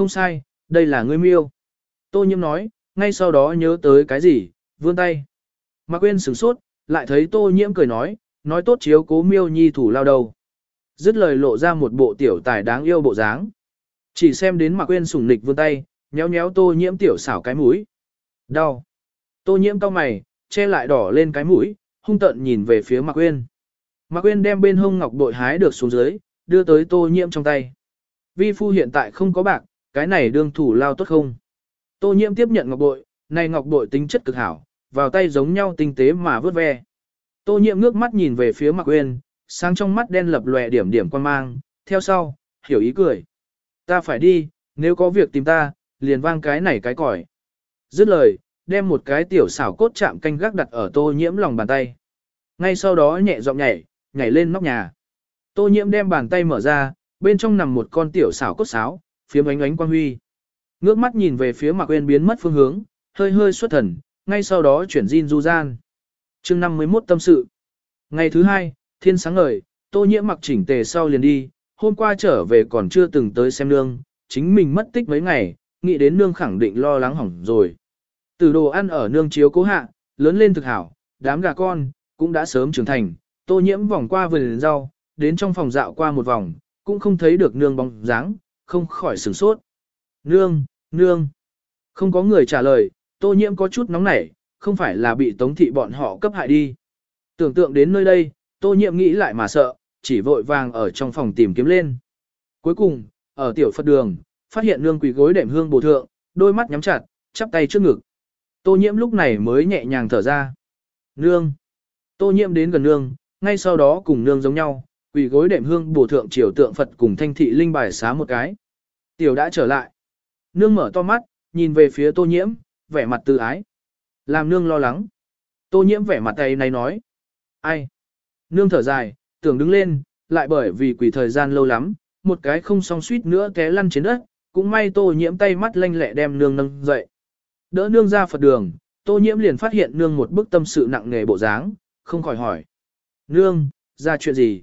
không sai, đây là ngươi miêu. Tô nhiễm nói, ngay sau đó nhớ tới cái gì, vươn tay. Mạc quên sửng sốt, lại thấy tô nhiễm cười nói, nói tốt chiếu cố miêu nhi thủ lao đầu. Dứt lời lộ ra một bộ tiểu tài đáng yêu bộ dáng. Chỉ xem đến Mạc quên sủng nịch vươn tay, nhéo nhéo tô nhiễm tiểu xảo cái mũi. Đau. Tô nhiễm cau mày, che lại đỏ lên cái mũi, hung tợn nhìn về phía Mạc Quyên. Mạc Quyên đem bên hông ngọc bội hái được xuống dưới, đưa tới tô nhiễm trong tay. Vi phu hiện tại không có bạc, cái này đương thủ lao tốt không? Tô nhiễm tiếp nhận ngọc bội, này ngọc bội tính chất cực hảo, vào tay giống nhau tinh tế mà vớt ve. Tô nhiễm ngước mắt nhìn về phía Mạc Uyên, sáng trong mắt đen lập lòe điểm điểm quan mang, theo sau, hiểu ý cười. Ta phải đi, nếu có việc tìm ta, liền vang cái này cái còi. Dứt lời, đem một cái tiểu xảo cốt chạm canh gác đặt ở tô nhiễm lòng bàn tay. Ngay sau đó nhẹ giọng nhảy, nhảy lên nóc nhà. Tô nhiễm đem bàn tay mở ra, bên trong nằm một con tiểu xảo cốt sáo, phía ánh ánh quang huy. Ngước mắt nhìn về phía Mạc Uyên biến mất phương hướng, hơi hơi xuất thần, ngay sau đó chuyển Jin du gian. Chương 51 tâm sự. Ngày thứ hai, thiên sáng ngời, Tô Nhiễm mặc chỉnh tề sau liền đi, hôm qua trở về còn chưa từng tới xem nương, chính mình mất tích mấy ngày, nghĩ đến nương khẳng định lo lắng hỏng rồi. Từ đồ ăn ở nương chiếu cố hạ, lớn lên thực hảo, đám gà con, cũng đã sớm trưởng thành, Tô Nhiễm vòng qua vườn rau, đến trong phòng dạo qua một vòng, cũng không thấy được nương bóng dáng, không khỏi sửng sốt. Nương, nương. Không có người trả lời, tô nhiễm có chút nóng nảy, không phải là bị tống thị bọn họ cấp hại đi. Tưởng tượng đến nơi đây, tô nhiễm nghĩ lại mà sợ, chỉ vội vàng ở trong phòng tìm kiếm lên. Cuối cùng, ở tiểu Phật đường, phát hiện nương quỳ gối đệm hương bổ thượng, đôi mắt nhắm chặt, chắp tay trước ngực. Tô nhiễm lúc này mới nhẹ nhàng thở ra. Nương. Tô nhiễm đến gần nương, ngay sau đó cùng nương giống nhau, quỳ gối đệm hương bổ thượng triều tượng Phật cùng thanh thị linh bài xá một cái. Tiểu đã trở lại. Nương mở to mắt, nhìn về phía tô nhiễm, vẻ mặt từ ái. Làm nương lo lắng. Tô nhiễm vẻ mặt tay này nói. Ai? Nương thở dài, tưởng đứng lên, lại bởi vì quỷ thời gian lâu lắm, một cái không song suýt nữa té lăn trên đất, cũng may tô nhiễm tay mắt lanh lẹ đem nương nâng dậy. Đỡ nương ra Phật đường, tô nhiễm liền phát hiện nương một bức tâm sự nặng nề bộ dáng, không khỏi hỏi. Nương, ra chuyện gì?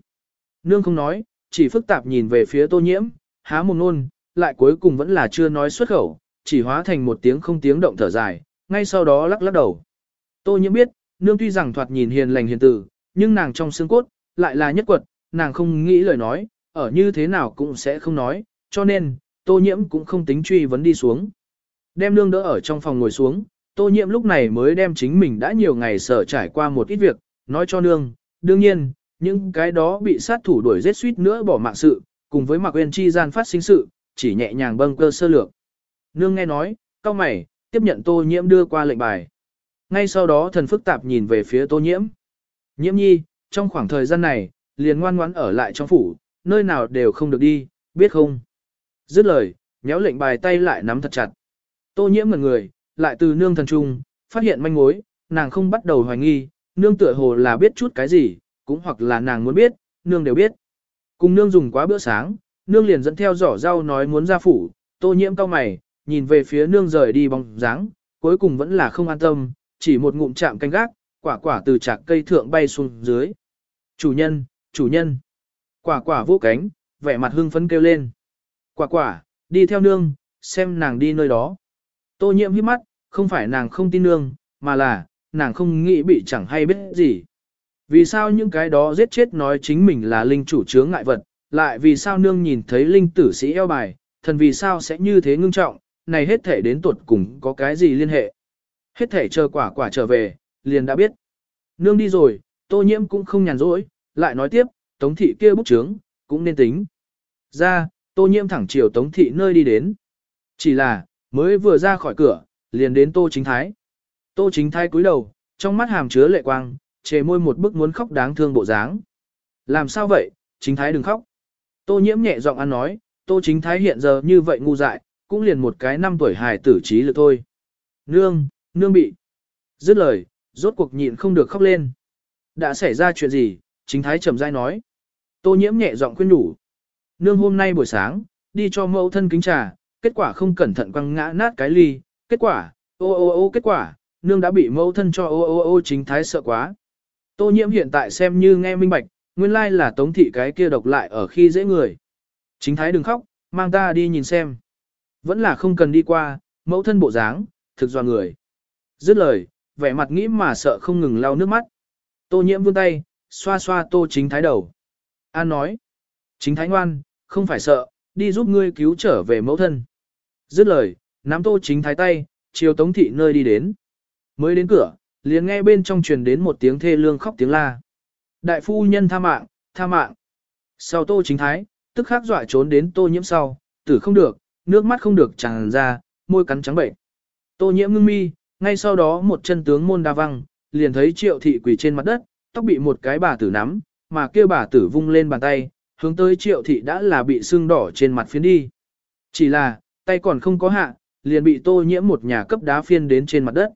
Nương không nói, chỉ phức tạp nhìn về phía tô nhiễm, há mồm nôn, lại cuối cùng vẫn là chưa nói xuất khẩu, chỉ hóa thành một tiếng không tiếng động thở dài, ngay sau đó lắc lắc đầu. Tô nhiễm biết, nương tuy rằng thoạt nhìn hiền lành hiền tử, nhưng nàng trong xương cốt, lại là nhất quật, nàng không nghĩ lời nói, ở như thế nào cũng sẽ không nói, cho nên, tô nhiễm cũng không tính truy vấn đi xuống. Đem nương đỡ ở trong phòng ngồi xuống, tô nhiễm lúc này mới đem chính mình đã nhiều ngày sở trải qua một ít việc, nói cho nương, đương nhiên, những cái đó bị sát thủ đuổi giết suýt nữa bỏ mạng sự, cùng với Mạc Uyên chi gian phát sinh sự, chỉ nhẹ nhàng bâng cơ sơ lược. Nương nghe nói, cao mày, tiếp nhận tô nhiễm đưa qua lệnh bài. Ngay sau đó thần phức tạp nhìn về phía tô nhiễm. Nhiễm nhi, trong khoảng thời gian này, liền ngoan ngoãn ở lại trong phủ, nơi nào đều không được đi, biết không? Dứt lời, nhéo lệnh bài tay lại nắm thật chặt. Tô nhiễm ngần người, lại từ nương thần trung, phát hiện manh mối, nàng không bắt đầu hoài nghi, nương tựa hồ là biết chút cái gì, cũng hoặc là nàng muốn biết, nương đều biết. Cùng nương dùng quá bữa sáng, nương liền dẫn theo giỏ rau nói muốn ra phủ, tô nhiễm cao mày, nhìn về phía nương rời đi bóng dáng, cuối cùng vẫn là không an tâm, chỉ một ngụm chạm canh gác, quả quả từ chạc cây thượng bay xuống dưới. Chủ nhân, chủ nhân. Quả quả vỗ cánh, vẻ mặt hưng phấn kêu lên. Quả quả, đi theo nương, xem nàng đi nơi đó. Tô nhiễm hít mắt, không phải nàng không tin nương, mà là, nàng không nghĩ bị chẳng hay biết gì. Vì sao những cái đó giết chết nói chính mình là linh chủ chướng ngại vật, lại vì sao nương nhìn thấy linh tử sĩ eo bài, thần vì sao sẽ như thế ngưng trọng, này hết thể đến tuột cùng có cái gì liên hệ. Hết thể chờ quả quả trở về, liền đã biết. Nương đi rồi, tô nhiễm cũng không nhàn rỗi, lại nói tiếp, tống thị kia bút trướng, cũng nên tính. Ra, tô nhiễm thẳng chiều tống thị nơi đi đến. Chỉ là, mới vừa ra khỏi cửa, liền đến tô chính thái. Tô chính thái cúi đầu, trong mắt hàm chứa lệ quang, chề môi một bức muốn khóc đáng thương bộ dáng. Làm sao vậy, chính thái đừng khóc. Tô nhiễm nhẹ giọng ăn nói, tô chính thái hiện giờ như vậy ngu dại, cũng liền một cái năm tuổi hài tử trí lực thôi. Nương, nương bị. Dứt lời, rốt cuộc nhịn không được khóc lên. Đã xảy ra chuyện gì, chính thái trầm dai nói. Tô nhiễm nhẹ giọng khuyên nhủ. Nương hôm nay buổi sáng, đi cho mẫu thân kính trà, kết quả không cẩn thận quăng ngã nát cái ly, kết quả, ô ô ô kết quả, nương đã bị mẫu thân cho ô ô ô chính thái sợ quá. Tô nhiễm hiện tại xem như nghe minh bạch, nguyên lai là tống thị cái kia độc lại ở khi dễ người. Chính thái đừng khóc, mang ta đi nhìn xem. Vẫn là không cần đi qua, mẫu thân bộ dáng, thực do người. Dứt lời, vẻ mặt nghĩ mà sợ không ngừng lau nước mắt. Tô nhiễm vươn tay, xoa xoa tô chính thái đầu. An nói, chính thái ngoan, không phải sợ, đi giúp ngươi cứu trở về mẫu thân. Dứt lời, nắm tô chính thái tay, chiều tống thị nơi đi đến. Mới đến cửa, liền nghe bên trong truyền đến một tiếng thê lương khóc tiếng la. Đại phu nhân tha mạng, tha mạng. Sau tô chính thái, tức khắc dọa trốn đến tô nhiễm sau, tử không được, nước mắt không được tràn ra, môi cắn trắng bệnh. Tô nhiễm ngưng mi, ngay sau đó một chân tướng môn đa văng, liền thấy triệu thị quỳ trên mặt đất, tóc bị một cái bà tử nắm, mà kia bà tử vung lên bàn tay, hướng tới triệu thị đã là bị sưng đỏ trên mặt phiến đi. Chỉ là, tay còn không có hạ, liền bị tô nhiễm một nhà cấp đá phiên đến trên mặt đất.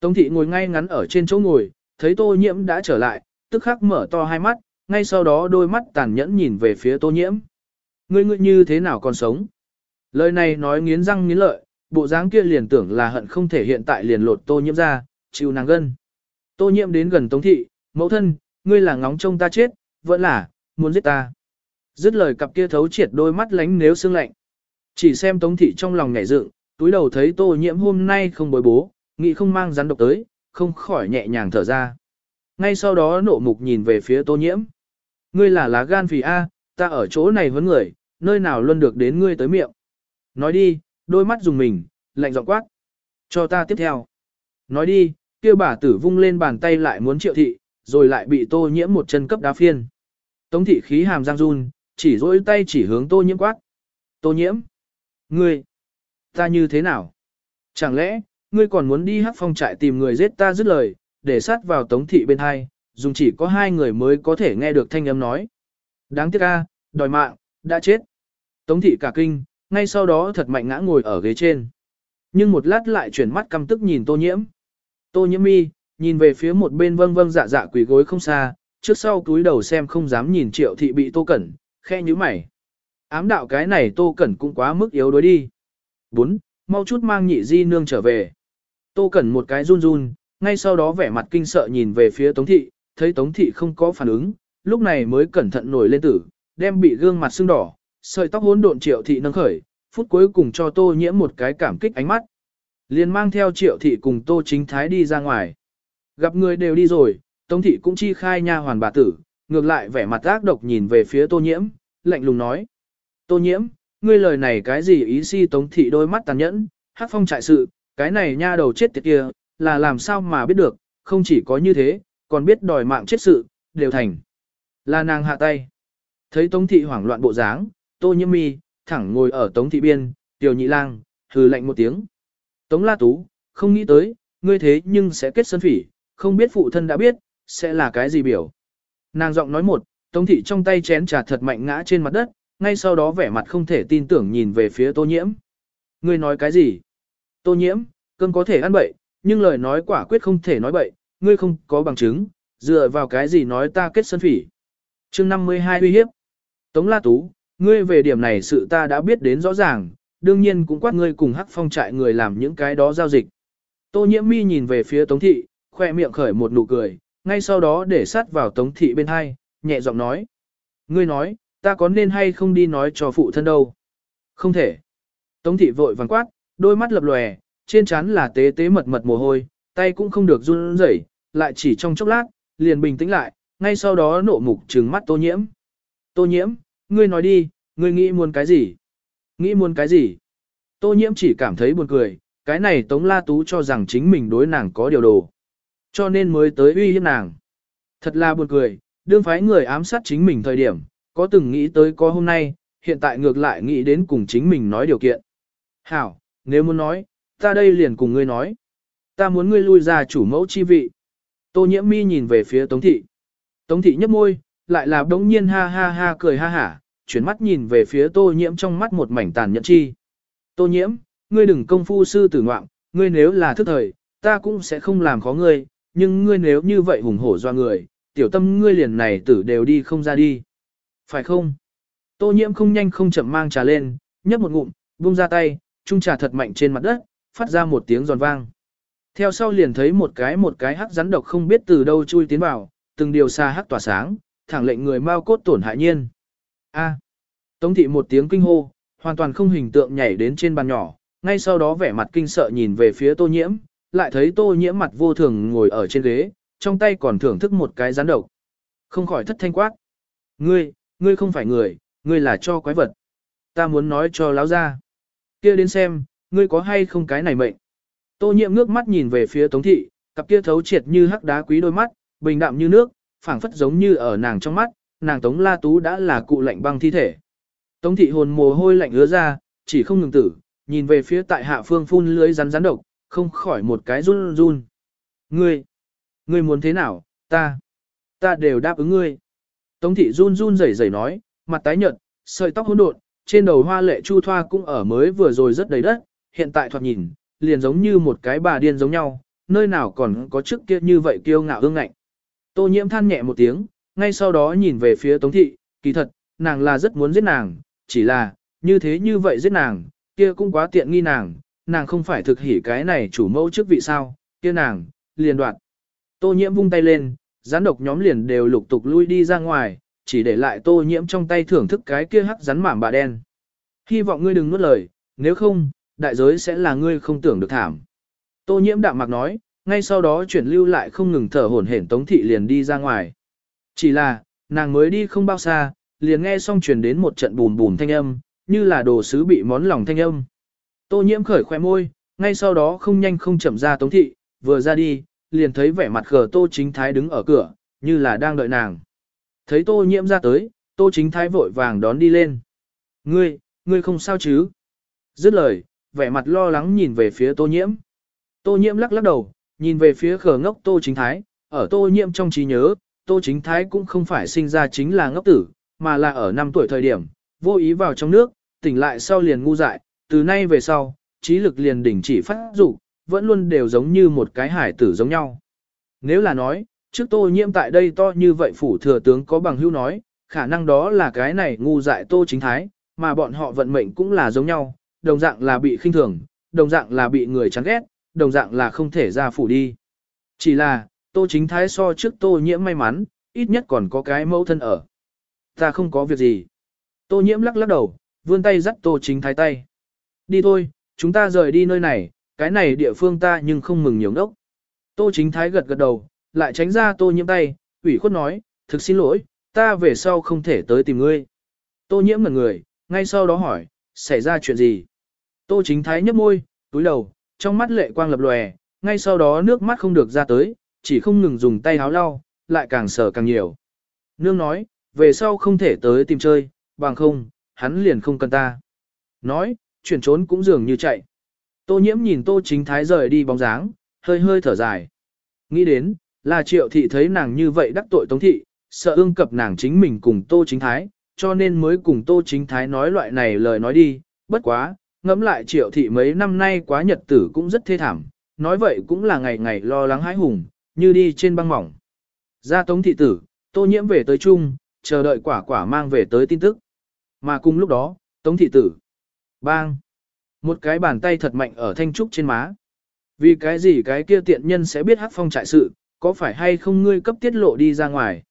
Tống thị ngồi ngay ngắn ở trên chỗ ngồi, thấy tô nhiễm đã trở lại, tức khắc mở to hai mắt, ngay sau đó đôi mắt tàn nhẫn nhìn về phía tô nhiễm. Ngươi ngươi như thế nào còn sống? Lời này nói nghiến răng nghiến lợi, bộ dáng kia liền tưởng là hận không thể hiện tại liền lột tô nhiễm ra, chịu nàng gân. Tô nhiễm đến gần tống thị, mẫu thân, ngươi là ngóng trông ta chết, vẫn là, muốn giết ta. Dứt lời cặp kia thấu triệt đôi mắt lánh nếu sương lạnh. Chỉ xem tống thị trong lòng nhảy dựng, túi đầu thấy tô nhiễm hôm nay không bối bố, nghĩ không mang rắn độc tới, không khỏi nhẹ nhàng thở ra. Ngay sau đó nộ mục nhìn về phía tô nhiễm. Ngươi là lá gan phì A, ta ở chỗ này huấn người, nơi nào luôn được đến ngươi tới miệng. Nói đi, đôi mắt dùng mình, lạnh giọng quát. Cho ta tiếp theo. Nói đi, kia bà tử vung lên bàn tay lại muốn triệu thị, rồi lại bị tô nhiễm một chân cấp đá phiên. Tống thị khí hàm giang run, chỉ dỗi tay chỉ hướng tô nhiễm quát. Tô nhiễm. Ngươi. Ta như thế nào? Chẳng lẽ, ngươi còn muốn đi hắc phong trại tìm người giết ta dứt lời, để sát vào tống thị bên hai, dùng chỉ có hai người mới có thể nghe được thanh âm nói. Đáng tiếc a, đòi mạng, đã chết. Tống thị cả kinh, ngay sau đó thật mạnh ngã ngồi ở ghế trên. Nhưng một lát lại chuyển mắt căm tức nhìn tô nhiễm. Tô nhiễm mi, nhìn về phía một bên vâng vâng dạ dạ quỳ gối không xa, trước sau túi đầu xem không dám nhìn triệu thị bị tô cẩn, khe như mày. Ám đạo cái này tô cẩn cũng quá mức yếu đối đi. 4. Mau chút mang nhị di nương trở về. Tô cẩn một cái run run, ngay sau đó vẻ mặt kinh sợ nhìn về phía tống thị, thấy tống thị không có phản ứng, lúc này mới cẩn thận nổi lên tử, đem bị gương mặt sưng đỏ, sợi tóc hỗn độn triệu thị nâng khởi, phút cuối cùng cho tô nhiễm một cái cảm kích ánh mắt. liền mang theo triệu thị cùng tô chính thái đi ra ngoài. Gặp người đều đi rồi, tống thị cũng chi khai nha hoàn bà tử, ngược lại vẻ mặt ác độc nhìn về phía tô nhiễm, lạnh lùng nói. Tô nhiễm, ngươi lời này cái gì ý si tống thị đôi mắt tàn nhẫn, hát phong trại sự, cái này nha đầu chết tiệt kia, là làm sao mà biết được, không chỉ có như thế, còn biết đòi mạng chết sự, đều thành. Là nàng hạ tay. Thấy tống thị hoảng loạn bộ dáng, tô nhiễm mi, thẳng ngồi ở tống thị biên, tiểu nhị lang, hừ lạnh một tiếng. Tống la tú, không nghĩ tới, ngươi thế nhưng sẽ kết sân phỉ, không biết phụ thân đã biết, sẽ là cái gì biểu. Nàng giọng nói một, tống thị trong tay chén trà thật mạnh ngã trên mặt đất, ngay sau đó vẻ mặt không thể tin tưởng nhìn về phía tô nhiễm. Ngươi nói cái gì? Tô nhiễm, cơm có thể ăn bậy, nhưng lời nói quả quyết không thể nói bậy, ngươi không có bằng chứng, dựa vào cái gì nói ta kết sân phỉ. Chương 52 uy hiếp. Tống La Tú, ngươi về điểm này sự ta đã biết đến rõ ràng, đương nhiên cũng quát ngươi cùng hắc phong trại người làm những cái đó giao dịch. Tô nhiễm mi nhìn về phía Tống Thị, khoe miệng khởi một nụ cười, ngay sau đó để sát vào Tống Thị bên hai, nhẹ giọng nói. Ngươi nói, ta có nên hay không đi nói cho phụ thân đâu? Không thể. Tống Thị vội vàng quát, đôi mắt lập lòe, trên trán là tế tế mật mật mồ hôi, tay cũng không được run rẩy, lại chỉ trong chốc lát, liền bình tĩnh lại, ngay sau đó nộ mục trừng mắt Tô Nhiễm. Tô Nhiễm, ngươi nói đi, ngươi nghĩ muốn cái gì? Nghĩ muốn cái gì? Tô Nhiễm chỉ cảm thấy buồn cười, cái này Tống La Tú cho rằng chính mình đối nàng có điều đồ. Cho nên mới tới uy hiếp nàng. Thật là buồn cười, đương phái người ám sát chính mình thời điểm, có từng nghĩ tới có hôm nay, hiện tại ngược lại nghĩ đến cùng chính mình nói điều kiện. Hảo, nếu muốn nói, ta đây liền cùng ngươi nói. Ta muốn ngươi lui ra chủ mẫu chi vị. Tô nhiễm mi nhìn về phía Tống Thị. Tống Thị nhấp môi, lại là đống nhiên ha ha ha cười ha hả, chuyển mắt nhìn về phía tô nhiễm trong mắt một mảnh tàn nhẫn chi. Tô nhiễm, ngươi đừng công phu sư tử ngoạm, ngươi nếu là thức thời, ta cũng sẽ không làm khó ngươi, nhưng ngươi nếu như vậy hùng hổ doa người, tiểu tâm ngươi liền này tử đều đi không ra đi. Phải không? Tô nhiễm không nhanh không chậm mang trà lên, nhấp một ngụm, buông ra tay, chung trà thật mạnh trên mặt đất, phát ra một tiếng giòn vang. Theo sau liền thấy một cái một cái hắc rắn độc không biết từ đâu chui tiến vào, từng điều xa hắc tỏa sáng, thẳng lệnh người mau cốt tổn hại nhiên. A. Tống thị một tiếng kinh hô, hoàn toàn không hình tượng nhảy đến trên bàn nhỏ, ngay sau đó vẻ mặt kinh sợ nhìn về phía tô nhiễm, lại thấy tô nhiễm mặt vô thường ngồi ở trên ghế, trong tay còn thưởng thức một cái rắn độc. Không khỏi thất thanh quát. Ngươi, ngươi không phải người, ngươi là cho quái vật. Ta muốn nói cho láo ra. Kia đến xem, ngươi có hay không cái này mệnh. Tô nhiệm ngước mắt nhìn về phía tống thị, cặp kia thấu triệt như hắc đá quý đôi mắt, bình đạm như nước, phảng phất giống như ở nàng trong mắt, nàng tống la tú đã là cụ lạnh băng thi thể. Tống thị hồn mồ hôi lạnh ứa ra, chỉ không ngừng tử, nhìn về phía tại hạ phương phun lưới rắn rắn độc, không khỏi một cái run run. Ngươi, ngươi muốn thế nào, ta, ta đều đáp ứng ngươi. Tống thị run run rẩy rẩy nói, mặt tái nhợt, sợi tóc hỗn độn, trên đầu hoa lệ chu thoa cũng ở mới vừa rồi rất đầy đất, hiện tại thoạt nhìn, liền giống như một cái bà điên giống nhau, nơi nào còn có trước kia như vậy kiêu ngạo ương ngạnh. Tô nhiễm than nhẹ một tiếng, ngay sau đó nhìn về phía Tống thị, kỳ thật, nàng là rất muốn giết nàng, chỉ là, như thế như vậy giết nàng, kia cũng quá tiện nghi nàng, nàng không phải thực hỉ cái này chủ mẫu trước vị sao, kia nàng, liền đoạn. Tô nhiễm vung tay lên, rắn độc nhóm liền đều lục tục lui đi ra ngoài, chỉ để lại tô nhiễm trong tay thưởng thức cái kia hắc rắn mảm bà đen. Hy vọng ngươi đừng nuốt lời, nếu không, đại giới sẽ là ngươi không tưởng được thảm. Tô nhiễm đạm mạc nói, ngay sau đó chuyển lưu lại không ngừng thở hổn hển tống thị liền đi ra ngoài. Chỉ là, nàng mới đi không bao xa, liền nghe xong truyền đến một trận bùm bùm thanh âm, như là đồ sứ bị món lòng thanh âm. Tô nhiễm khởi khoe môi, ngay sau đó không nhanh không chậm ra tống thị, vừa ra đi, liền thấy vẻ mặt khờ tô chính thái đứng ở cửa, như là đang đợi nàng. Thấy tô nhiễm ra tới, tô chính thái vội vàng đón đi lên. Ngươi, ngươi không sao chứ? Dứt lời, vẻ mặt lo lắng nhìn về phía tô nhiễm. Tô nhiễm lắc lắc đầu, nhìn về phía khờ ngốc tô chính thái, ở tô nhiễm trong trí nhớ, tô chính thái cũng không phải sinh ra chính là ngốc tử, mà là ở năm tuổi thời điểm, vô ý vào trong nước, tỉnh lại sau liền ngu dại, từ nay về sau, trí lực liền đỉnh chỉ phát dục, vẫn luôn đều giống như một cái hải tử giống nhau. Nếu là nói, trước tô nhiễm tại đây to như vậy phủ thừa tướng có bằng hữu nói, khả năng đó là cái này ngu dại tô chính thái, mà bọn họ vận mệnh cũng là giống nhau, đồng dạng là bị khinh thường, đồng dạng là bị người chán ghét, đồng dạng là không thể ra phủ đi. Chỉ là, tô chính thái so trước tô nhiễm may mắn, ít nhất còn có cái mẫu thân ở. Ta không có việc gì. Tô nhiễm lắc lắc đầu, vươn tay dắt tô chính thái tay. Đi thôi, chúng ta rời đi nơi này, cái này địa phương ta nhưng không mừng nhiều đốc. Tô chính thái gật gật đầu, lại tránh ra tô nhiễm tay, ủy khuất nói, thực xin lỗi, ta về sau không thể tới tìm ngươi. Tô nhiễm ngẩn người, ngay sau đó hỏi, xảy ra chuyện gì? Tô chính thái nhấp môi, túi đầu, trong mắt lệ quang lập lòe, ngay sau đó nước mắt không được ra tới, chỉ không ngừng dùng tay háo lau, lại càng sợ càng nhiều. Nương nói, về sau không thể tới tìm chơi, bằng không, hắn liền không cần ta. Nói, chuyển trốn cũng dường như chạy. Tô nhiễm nhìn tô chính thái rời đi bóng dáng, hơi hơi thở dài. Nghĩ đến, là triệu thị thấy nàng như vậy đắc tội tống thị, sợ ương cập nàng chính mình cùng tô chính thái, cho nên mới cùng tô chính thái nói loại này lời nói đi, bất quá, ngẫm lại triệu thị mấy năm nay quá nhật tử cũng rất thê thảm, nói vậy cũng là ngày ngày lo lắng hãi hùng, như đi trên băng mỏng. Ra tống thị tử, tô nhiễm về tới chung, chờ đợi quả quả mang về tới tin tức. Mà cùng lúc đó, tống thị tử, bang, một cái bàn tay thật mạnh ở thanh trúc trên má. Vì cái gì cái kia tiện nhân sẽ biết hát phong trại sự, có phải hay không ngươi cấp tiết lộ đi ra ngoài.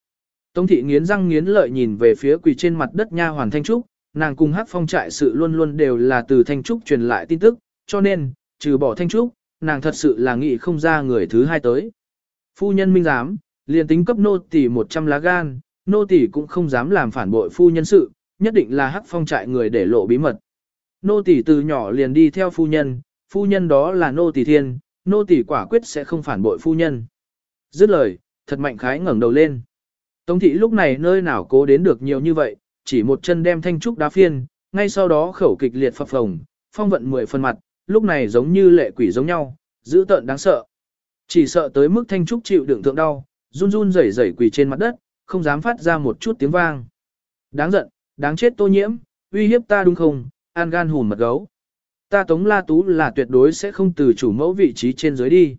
Tống thị nghiến răng nghiến lợi nhìn về phía quỳ trên mặt đất nha hoàn thanh trúc, nàng cùng hát phong trại sự luôn luôn đều là từ thanh trúc truyền lại tin tức, cho nên, trừ bỏ thanh trúc, nàng thật sự là nghĩ không ra người thứ hai tới. Phu nhân minh giám, liền tính cấp nô tỷ 100 lá gan, nô tỷ cũng không dám làm phản bội phu nhân sự, nhất định là hắc phong trại người để lộ bí mật. Nô tỷ từ nhỏ liền đi theo phu nhân, phu nhân đó là nô tỷ thiên, nô tỷ quả quyết sẽ không phản bội phu nhân. Dứt lời, thật mạnh khái ngẩng đầu lên. Tống thị lúc này nơi nào cố đến được nhiều như vậy, chỉ một chân đem thanh trúc đá phiên, ngay sau đó khẩu kịch liệt phập phồng, phong vận mười phần mặt, lúc này giống như lệ quỷ giống nhau, dữ tợn đáng sợ. Chỉ sợ tới mức thanh trúc chịu đựng thượng đau, run run rẩy rẩy quỳ trên mặt đất, không dám phát ra một chút tiếng vang. Đáng giận, đáng chết tô nhiễm, uy hiếp ta đúng không, an gan hùn mật gấu. Ta tống la tú là tuyệt đối sẽ không từ chủ mẫu vị trí trên dưới đi.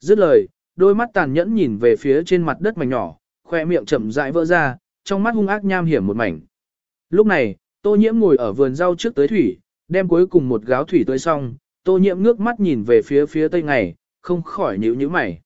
Dứt lời, đôi mắt tàn nhẫn nhìn về phía trên mặt đất mảnh nhỏ, khoe miệng chậm rãi vỡ ra, trong mắt hung ác nham hiểm một mảnh. Lúc này, tô nhiễm ngồi ở vườn rau trước tới thủy, đem cuối cùng một gáo thủy tới xong, tô nhiễm ngước mắt nhìn về phía phía tây ngày, không khỏi nhíu nhíu mày.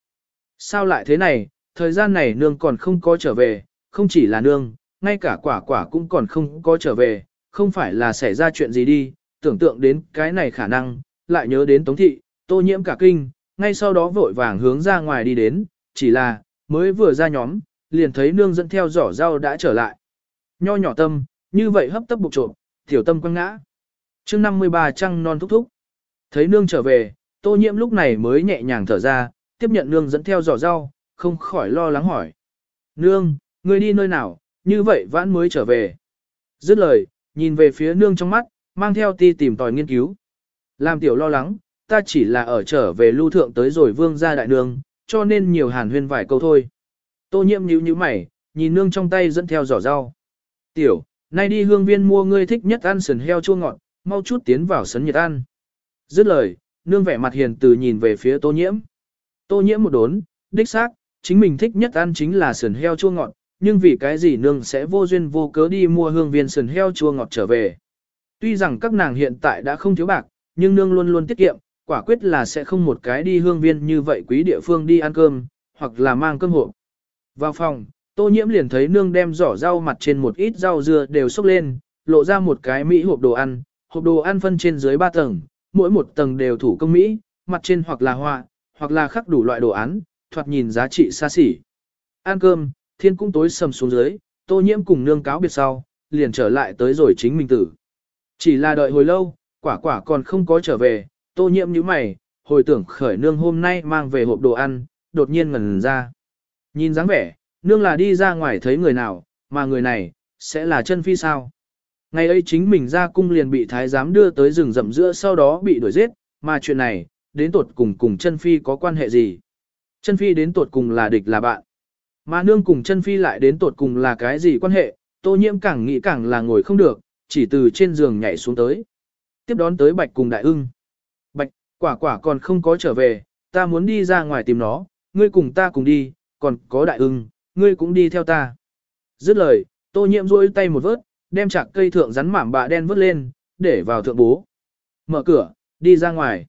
Sao lại thế này, thời gian này nương còn không có trở về, không chỉ là nương, ngay cả quả quả cũng còn không có trở về, không phải là xảy ra chuyện gì đi, tưởng tượng đến cái này khả năng, lại nhớ đến Tống Thị, tô nhiễm cả kinh, ngay sau đó vội vàng hướng ra ngoài đi đến, chỉ là, mới vừa ra nhóm, liền thấy nương dẫn theo giỏ rau đã trở lại. Nho nhỏ tâm, như vậy hấp tấp bục trộm, tiểu tâm quăng ngã. chương 53 trăng non thúc thúc. Thấy nương trở về, tô nhiễm lúc này mới nhẹ nhàng thở ra, tiếp nhận nương dẫn theo giỏ rau, không khỏi lo lắng hỏi. Nương, ngươi đi nơi nào, như vậy vãn mới trở về. Dứt lời, nhìn về phía nương trong mắt, mang theo ti tìm tòi nghiên cứu. Làm tiểu lo lắng, ta chỉ là ở trở về lưu thượng tới rồi vương gia đại nương, cho nên nhiều hàn huyên vài câu thôi. Tô nhiễm nhíu nhíu mày, nhìn nương trong tay dẫn theo giỏ rau. Tiểu, nay đi hương viên mua ngươi thích nhất ăn sườn heo chua ngọt, mau chút tiến vào sấn nhiệt ăn. Dứt lời, nương vẻ mặt hiền từ nhìn về phía tô nhiễm. Tô nhiễm một đốn, đích xác, chính mình thích nhất ăn chính là sườn heo chua ngọt, nhưng vì cái gì nương sẽ vô duyên vô cớ đi mua hương viên sườn heo chua ngọt trở về. Tuy rằng các nàng hiện tại đã không thiếu bạc, nhưng nương luôn luôn tiết kiệm, quả quyết là sẽ không một cái đi hương viên như vậy quý địa phương đi ăn cơm, hoặc là mang cơm hộp. Vào phòng, tô nhiễm liền thấy nương đem giỏ rau mặt trên một ít rau dưa đều xúc lên, lộ ra một cái mỹ hộp đồ ăn, hộp đồ ăn phân trên dưới ba tầng, mỗi một tầng đều thủ công mỹ, mặt trên hoặc là hoa, hoặc là khắc đủ loại đồ án, thoạt nhìn giá trị xa xỉ. Ăn cơm, thiên cũng tối sầm xuống dưới, tô nhiễm cùng nương cáo biệt sau, liền trở lại tới rồi chính mình tử. Chỉ là đợi hồi lâu, quả quả còn không có trở về, tô nhiễm nhíu mày, hồi tưởng khởi nương hôm nay mang về hộp đồ ăn, đột nhiên ngẩn ra. Nhìn dáng vẻ, nương là đi ra ngoài thấy người nào, mà người này, sẽ là chân phi sao. Ngày ấy chính mình ra cung liền bị thái giám đưa tới rừng rậm giữa sau đó bị đuổi giết, mà chuyện này, đến tột cùng cùng chân phi có quan hệ gì? Chân phi đến tột cùng là địch là bạn. Mà nương cùng chân phi lại đến tột cùng là cái gì quan hệ, tô nhiễm càng nghĩ càng là ngồi không được, chỉ từ trên giường nhảy xuống tới. Tiếp đón tới bạch cùng đại ưng. Bạch, quả quả còn không có trở về, ta muốn đi ra ngoài tìm nó, ngươi cùng ta cùng đi, còn có đại ưng, ngươi cũng đi theo ta. Dứt lời, tô nhiễm duỗi tay một vớt, đem chạc cây thượng rắn mảm bạ đen vớt lên, để vào thượng bố. Mở cửa, đi ra ngoài.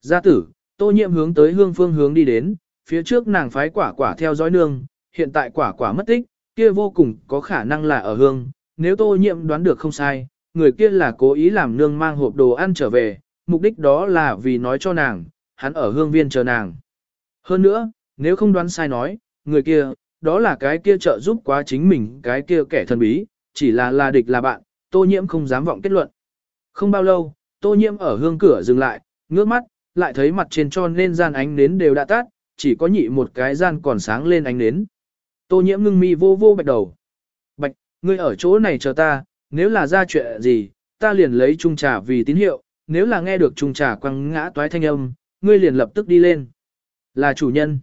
Gia tử, tô nhiễm hướng tới hương phương hướng đi đến, phía trước nàng phái quả quả theo dõi nương, hiện tại quả quả mất tích, kia vô cùng có khả năng là ở hương, nếu tô nhiễm đoán được không sai, người kia là cố ý làm nương mang hộp đồ ăn trở về, mục đích đó là vì nói cho nàng, hắn ở hương viên chờ nàng. Hơn nữa, nếu không đoán sai nói, người kia, đó là cái kia trợ giúp quá chính mình cái kia kẻ thần bí, chỉ là là địch là bạn, tô nhiễm không dám vọng kết luận. Không bao lâu, tô nhiễm ở hương cửa dừng lại, ngước mắt, lại thấy mặt trên tròn nên gian ánh nến đều đã tắt, chỉ có nhị một cái gian còn sáng lên ánh nến. Tô nhiễm ngưng mi vô vô bạch đầu. Bạch, ngươi ở chỗ này chờ ta, nếu là ra chuyện gì, ta liền lấy trung trà vì tín hiệu, nếu là nghe được trung trà quăng ngã toái thanh âm, ngươi liền lập tức đi lên. Là chủ nhân.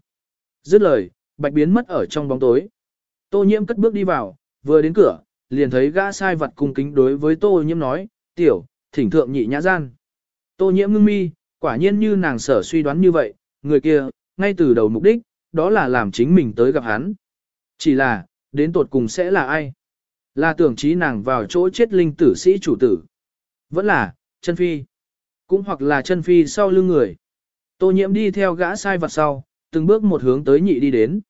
Dứt lời, bạch biến mất ở trong bóng tối. Tô nhiễm cất bước đi vào, vừa đến cửa, liền thấy gã sai vật cung kính đối với tô nhiễm nói, tiểu, thỉnh thượng nhị nhã gian. Tô nhiễm ngưng mi, quả nhiên như nàng sở suy đoán như vậy, người kia, ngay từ đầu mục đích, đó là làm chính mình tới gặp hắn. Chỉ là, đến tột cùng sẽ là ai? Là tưởng trí nàng vào chỗ chết linh tử sĩ chủ tử. Vẫn là, chân phi. Cũng hoặc là chân phi sau lưng người. Tô nhiễm đi theo gã sai vật sau, từng bước một hướng tới nhị đi đến.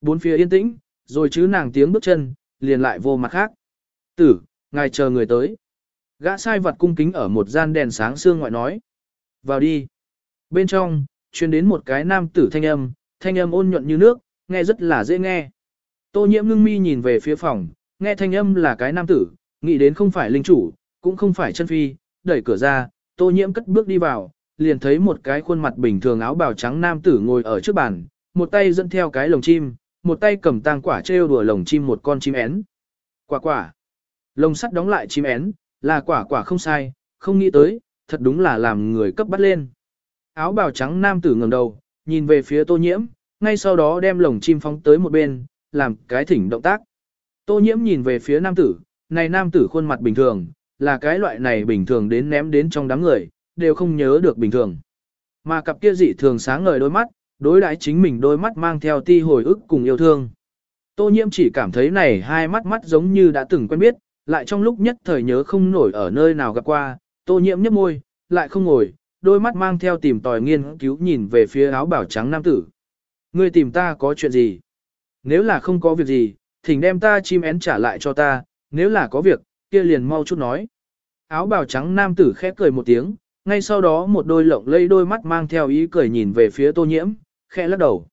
Bốn phía yên tĩnh, rồi chứ nàng tiếng bước chân, liền lại vô mặt khác. Tử, ngài chờ người tới. Gã sai vật cung kính ở một gian đèn sáng xương ngoại nói. Vào đi. Bên trong, truyền đến một cái nam tử thanh âm, thanh âm ôn nhuận như nước, nghe rất là dễ nghe. Tô nhiễm ngưng mi nhìn về phía phòng, nghe thanh âm là cái nam tử, nghĩ đến không phải linh chủ, cũng không phải chân phi, đẩy cửa ra, tô nhiễm cất bước đi vào, liền thấy một cái khuôn mặt bình thường áo bào trắng nam tử ngồi ở trước bàn, một tay dẫn theo cái lồng chim, một tay cầm tang quả treo đùa lồng chim một con chim én. Quả quả. Lồng sắt đóng lại chim én, là quả quả không sai, không nghĩ tới, thật đúng là làm người cấp bắt lên. Áo bào trắng nam tử ngẩng đầu, nhìn về phía tô nhiễm, ngay sau đó đem lồng chim phóng tới một bên, làm cái thỉnh động tác. Tô nhiễm nhìn về phía nam tử, này nam tử khuôn mặt bình thường, là cái loại này bình thường đến ném đến trong đám người, đều không nhớ được bình thường. Mà cặp kia dị thường sáng ngời đôi mắt, đối đãi chính mình đôi mắt mang theo ti hồi ức cùng yêu thương. Tô nhiễm chỉ cảm thấy này hai mắt mắt giống như đã từng quen biết, lại trong lúc nhất thời nhớ không nổi ở nơi nào gặp qua, tô nhiễm nhếch môi, lại không ngồi, đôi mắt mang theo tìm tòi nghiên cứu nhìn về phía áo bảo trắng nam tử. Ngươi tìm ta có chuyện gì? Nếu là không có việc gì, thỉnh đem ta chim én trả lại cho ta, nếu là có việc, kia liền mau chút nói. Áo bào trắng nam tử khẽ cười một tiếng, ngay sau đó một đôi lộng lây đôi mắt mang theo ý cười nhìn về phía tô nhiễm, khẽ lắc đầu.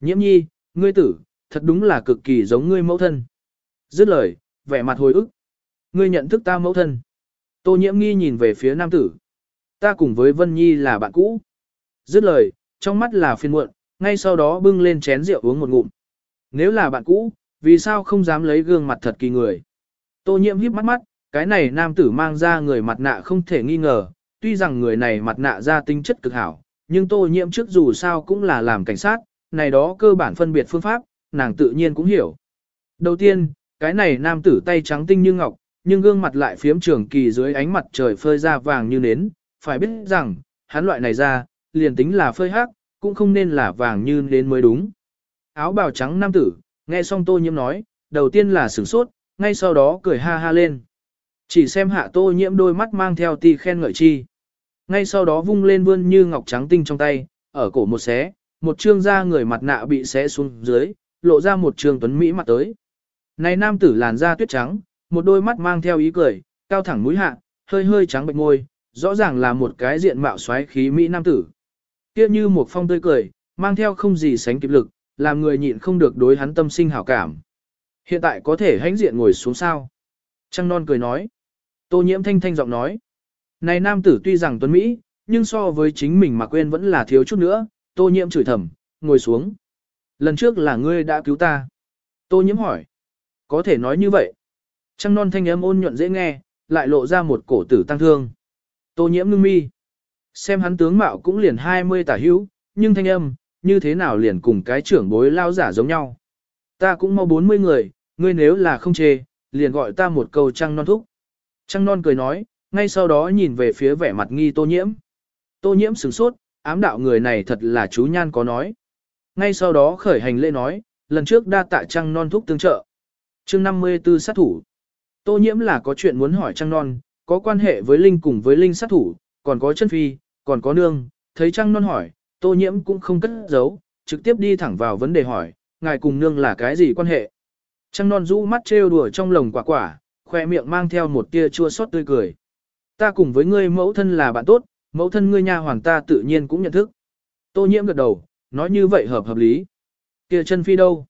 Nhiễm nhi, ngươi tử, thật đúng là cực kỳ giống ngươi mẫu thân. Dứt lời, vẻ mặt hồi ức. Ngươi nhận thức ta mẫu thân. Tô nhiễm nghi nhìn về phía nam tử. Ta cùng với Vân Nhi là bạn cũ. Dứt lời, trong mắt là phiền muộn, ngay sau đó bưng lên chén rượu uống một ngụm. Nếu là bạn cũ, vì sao không dám lấy gương mặt thật kỳ người? Tô nhiễm híp mắt mắt, cái này nam tử mang ra người mặt nạ không thể nghi ngờ, tuy rằng người này mặt nạ ra tính chất cực hảo, nhưng tô nhiễm trước dù sao cũng là làm cảnh sát, này đó cơ bản phân biệt phương pháp, nàng tự nhiên cũng hiểu. Đầu tiên, cái này nam tử tay trắng tinh như ngọc, nhưng gương mặt lại phiếm trường kỳ dưới ánh mặt trời phơi ra vàng như nến, phải biết rằng, hắn loại này ra, liền tính là phơi hắc, cũng không nên là vàng như nến mới đúng. Áo bào trắng nam tử, nghe xong tô nhiễm nói, đầu tiên là sửng sốt, ngay sau đó cười ha ha lên. Chỉ xem hạ tô nhiễm đôi mắt mang theo ti khen ngợi chi. Ngay sau đó vung lên vươn như ngọc trắng tinh trong tay, ở cổ một xé, một trương da người mặt nạ bị xé xuống dưới, lộ ra một trương tuấn Mỹ mặt tới. Này nam tử làn da tuyết trắng, một đôi mắt mang theo ý cười, cao thẳng mũi hạ, hơi hơi trắng bệnh môi, rõ ràng là một cái diện mạo xoáy khí Mỹ nam tử. Kia như một phong tươi cười, mang theo không gì sánh kịp lực, làm người nhịn không được đối hắn tâm sinh hảo cảm. Hiện tại có thể hãnh diện ngồi xuống sao. Trăng non cười nói. Tô nhiễm thanh thanh giọng nói. Này nam tử tuy rằng tuấn Mỹ, nhưng so với chính mình mà quên vẫn là thiếu chút nữa, tô nhiễm chửi thầm, ngồi xuống. Lần trước là ngươi đã cứu ta. Tô nhiễm hỏi. Có thể nói như vậy. Trăng non thanh âm ôn nhuận dễ nghe, lại lộ ra một cổ tử tăng thương. Tô nhiễm ngưng mi. Xem hắn tướng mạo cũng liền 20 tả hữu, nhưng thanh âm, như thế nào liền cùng cái trưởng bối lao giả giống nhau. Ta cũng mau 40 người, ngươi nếu là không chê, liền gọi ta một câu trăng non thúc. Trăng non cười nói, ngay sau đó nhìn về phía vẻ mặt nghi tô nhiễm. Tô nhiễm sửng sốt, ám đạo người này thật là chú nhan có nói. Ngay sau đó khởi hành lễ nói, lần trước đa tạ trăng non thúc tương trợ. chương 54 sát thủ. Tô nhiễm là có chuyện muốn hỏi trăng non, có quan hệ với Linh cùng với Linh sát thủ, còn có chân phi, còn có nương, thấy trăng non hỏi, tô nhiễm cũng không cất giấu, trực tiếp đi thẳng vào vấn đề hỏi, ngài cùng nương là cái gì quan hệ. Trăng non rũ mắt trêu đùa trong lồng quả quả, khoe miệng mang theo một tia chua xót tươi cười. Ta cùng với ngươi mẫu thân là bạn tốt, mẫu thân ngươi nha hoàng ta tự nhiên cũng nhận thức. Tô nhiễm gật đầu, nói như vậy hợp hợp lý. Kia chân phi đâu?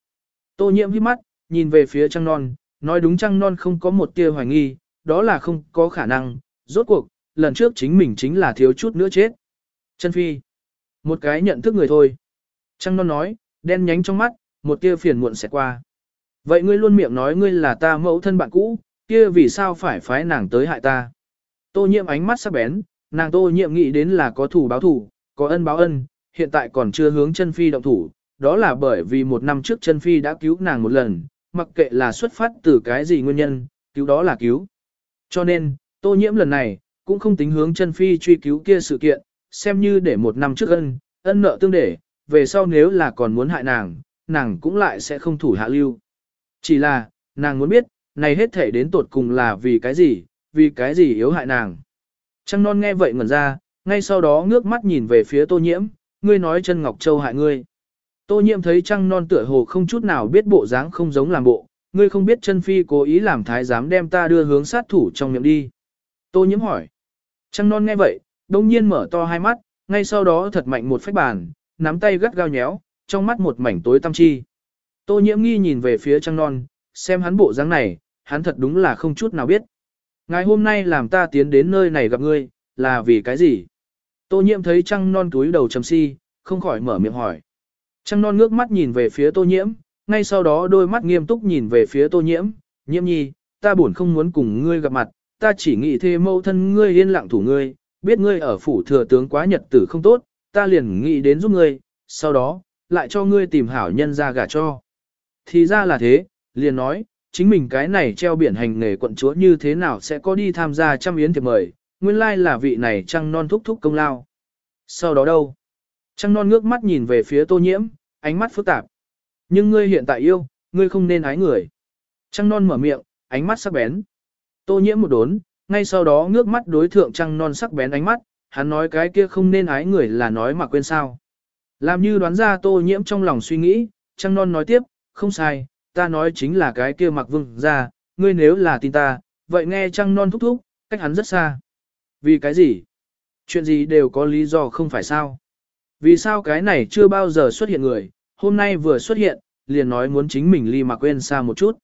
Tô nhiễm hít mắt, nhìn về phía trăng non, nói đúng trăng non không có một tia hoài nghi, đó là không có khả năng, rốt cuộc, lần trước chính mình chính là thiếu chút nữa chết. Chân phi. Một cái nhận thức người thôi. Trăng non nói, đen nhánh trong mắt, một tia phiền muộn sẽ qua. Vậy ngươi luôn miệng nói ngươi là ta mẫu thân bạn cũ, kia vì sao phải phái nàng tới hại ta? Tô nhiễm ánh mắt sắc bén, nàng tô nhiễm nghĩ đến là có thủ báo thủ, có ân báo ân, hiện tại còn chưa hướng chân phi động thủ, đó là bởi vì một năm trước chân phi đã cứu nàng một lần, mặc kệ là xuất phát từ cái gì nguyên nhân, cứu đó là cứu. Cho nên, tô nhiễm lần này, cũng không tính hướng chân phi truy cứu kia sự kiện, xem như để một năm trước ân, ân nợ tương để, về sau nếu là còn muốn hại nàng, nàng cũng lại sẽ không thủ hạ lưu. Chỉ là, nàng muốn biết, này hết thể đến tột cùng là vì cái gì, vì cái gì yếu hại nàng. Trăng non nghe vậy ngẩn ra, ngay sau đó ngước mắt nhìn về phía tô nhiễm, ngươi nói chân Ngọc Châu hại ngươi. Tô nhiễm thấy trăng non tựa hồ không chút nào biết bộ dáng không giống làm bộ, ngươi không biết chân phi cố ý làm thái giám đem ta đưa hướng sát thủ trong miệng đi. Tô nhiễm hỏi. Trăng non nghe vậy, đông nhiên mở to hai mắt, ngay sau đó thật mạnh một phách bàn, nắm tay gắt gao nhéo, trong mắt một mảnh tối tăm chi. Tô nhiễm nghi nhìn về phía trăng non, xem hắn bộ dáng này, hắn thật đúng là không chút nào biết. Ngày hôm nay làm ta tiến đến nơi này gặp ngươi, là vì cái gì? Tô nhiễm thấy trăng non túi đầu trầm si, không khỏi mở miệng hỏi. Trăng non ngước mắt nhìn về phía tô nhiễm, ngay sau đó đôi mắt nghiêm túc nhìn về phía tô nhiễm, nhiễm nhi, ta buồn không muốn cùng ngươi gặp mặt, ta chỉ nghĩ thê mâu thân ngươi yên lặng thủ ngươi, biết ngươi ở phủ thừa tướng quá nhật tử không tốt, ta liền nghĩ đến giúp ngươi, sau đó, lại cho ngươi tìm hảo nhân ra gả cho. Thì ra là thế, liền nói, chính mình cái này treo biển hành nghề quận chúa như thế nào sẽ có đi tham gia trăm yến thiệp mời, nguyên lai là vị này trăng non thúc thúc công lao. Sau đó đâu? Trăng non ngước mắt nhìn về phía tô nhiễm, ánh mắt phức tạp. Nhưng ngươi hiện tại yêu, ngươi không nên ái người. Trăng non mở miệng, ánh mắt sắc bén. Tô nhiễm một đốn, ngay sau đó ngước mắt đối thượng trăng non sắc bén ánh mắt, hắn nói cái kia không nên ái người là nói mà quên sao. Làm như đoán ra tô nhiễm trong lòng suy nghĩ, trăng non nói tiếp, không sai, ta nói chính là cái kia mặc vương ra, ngươi nếu là tin ta, vậy nghe trăng non thúc thúc, cách hắn rất xa. Vì cái gì? Chuyện gì đều có lý do không phải sao? Vì sao cái này chưa bao giờ xuất hiện người, hôm nay vừa xuất hiện, liền nói muốn chính mình ly mà quên xa một chút.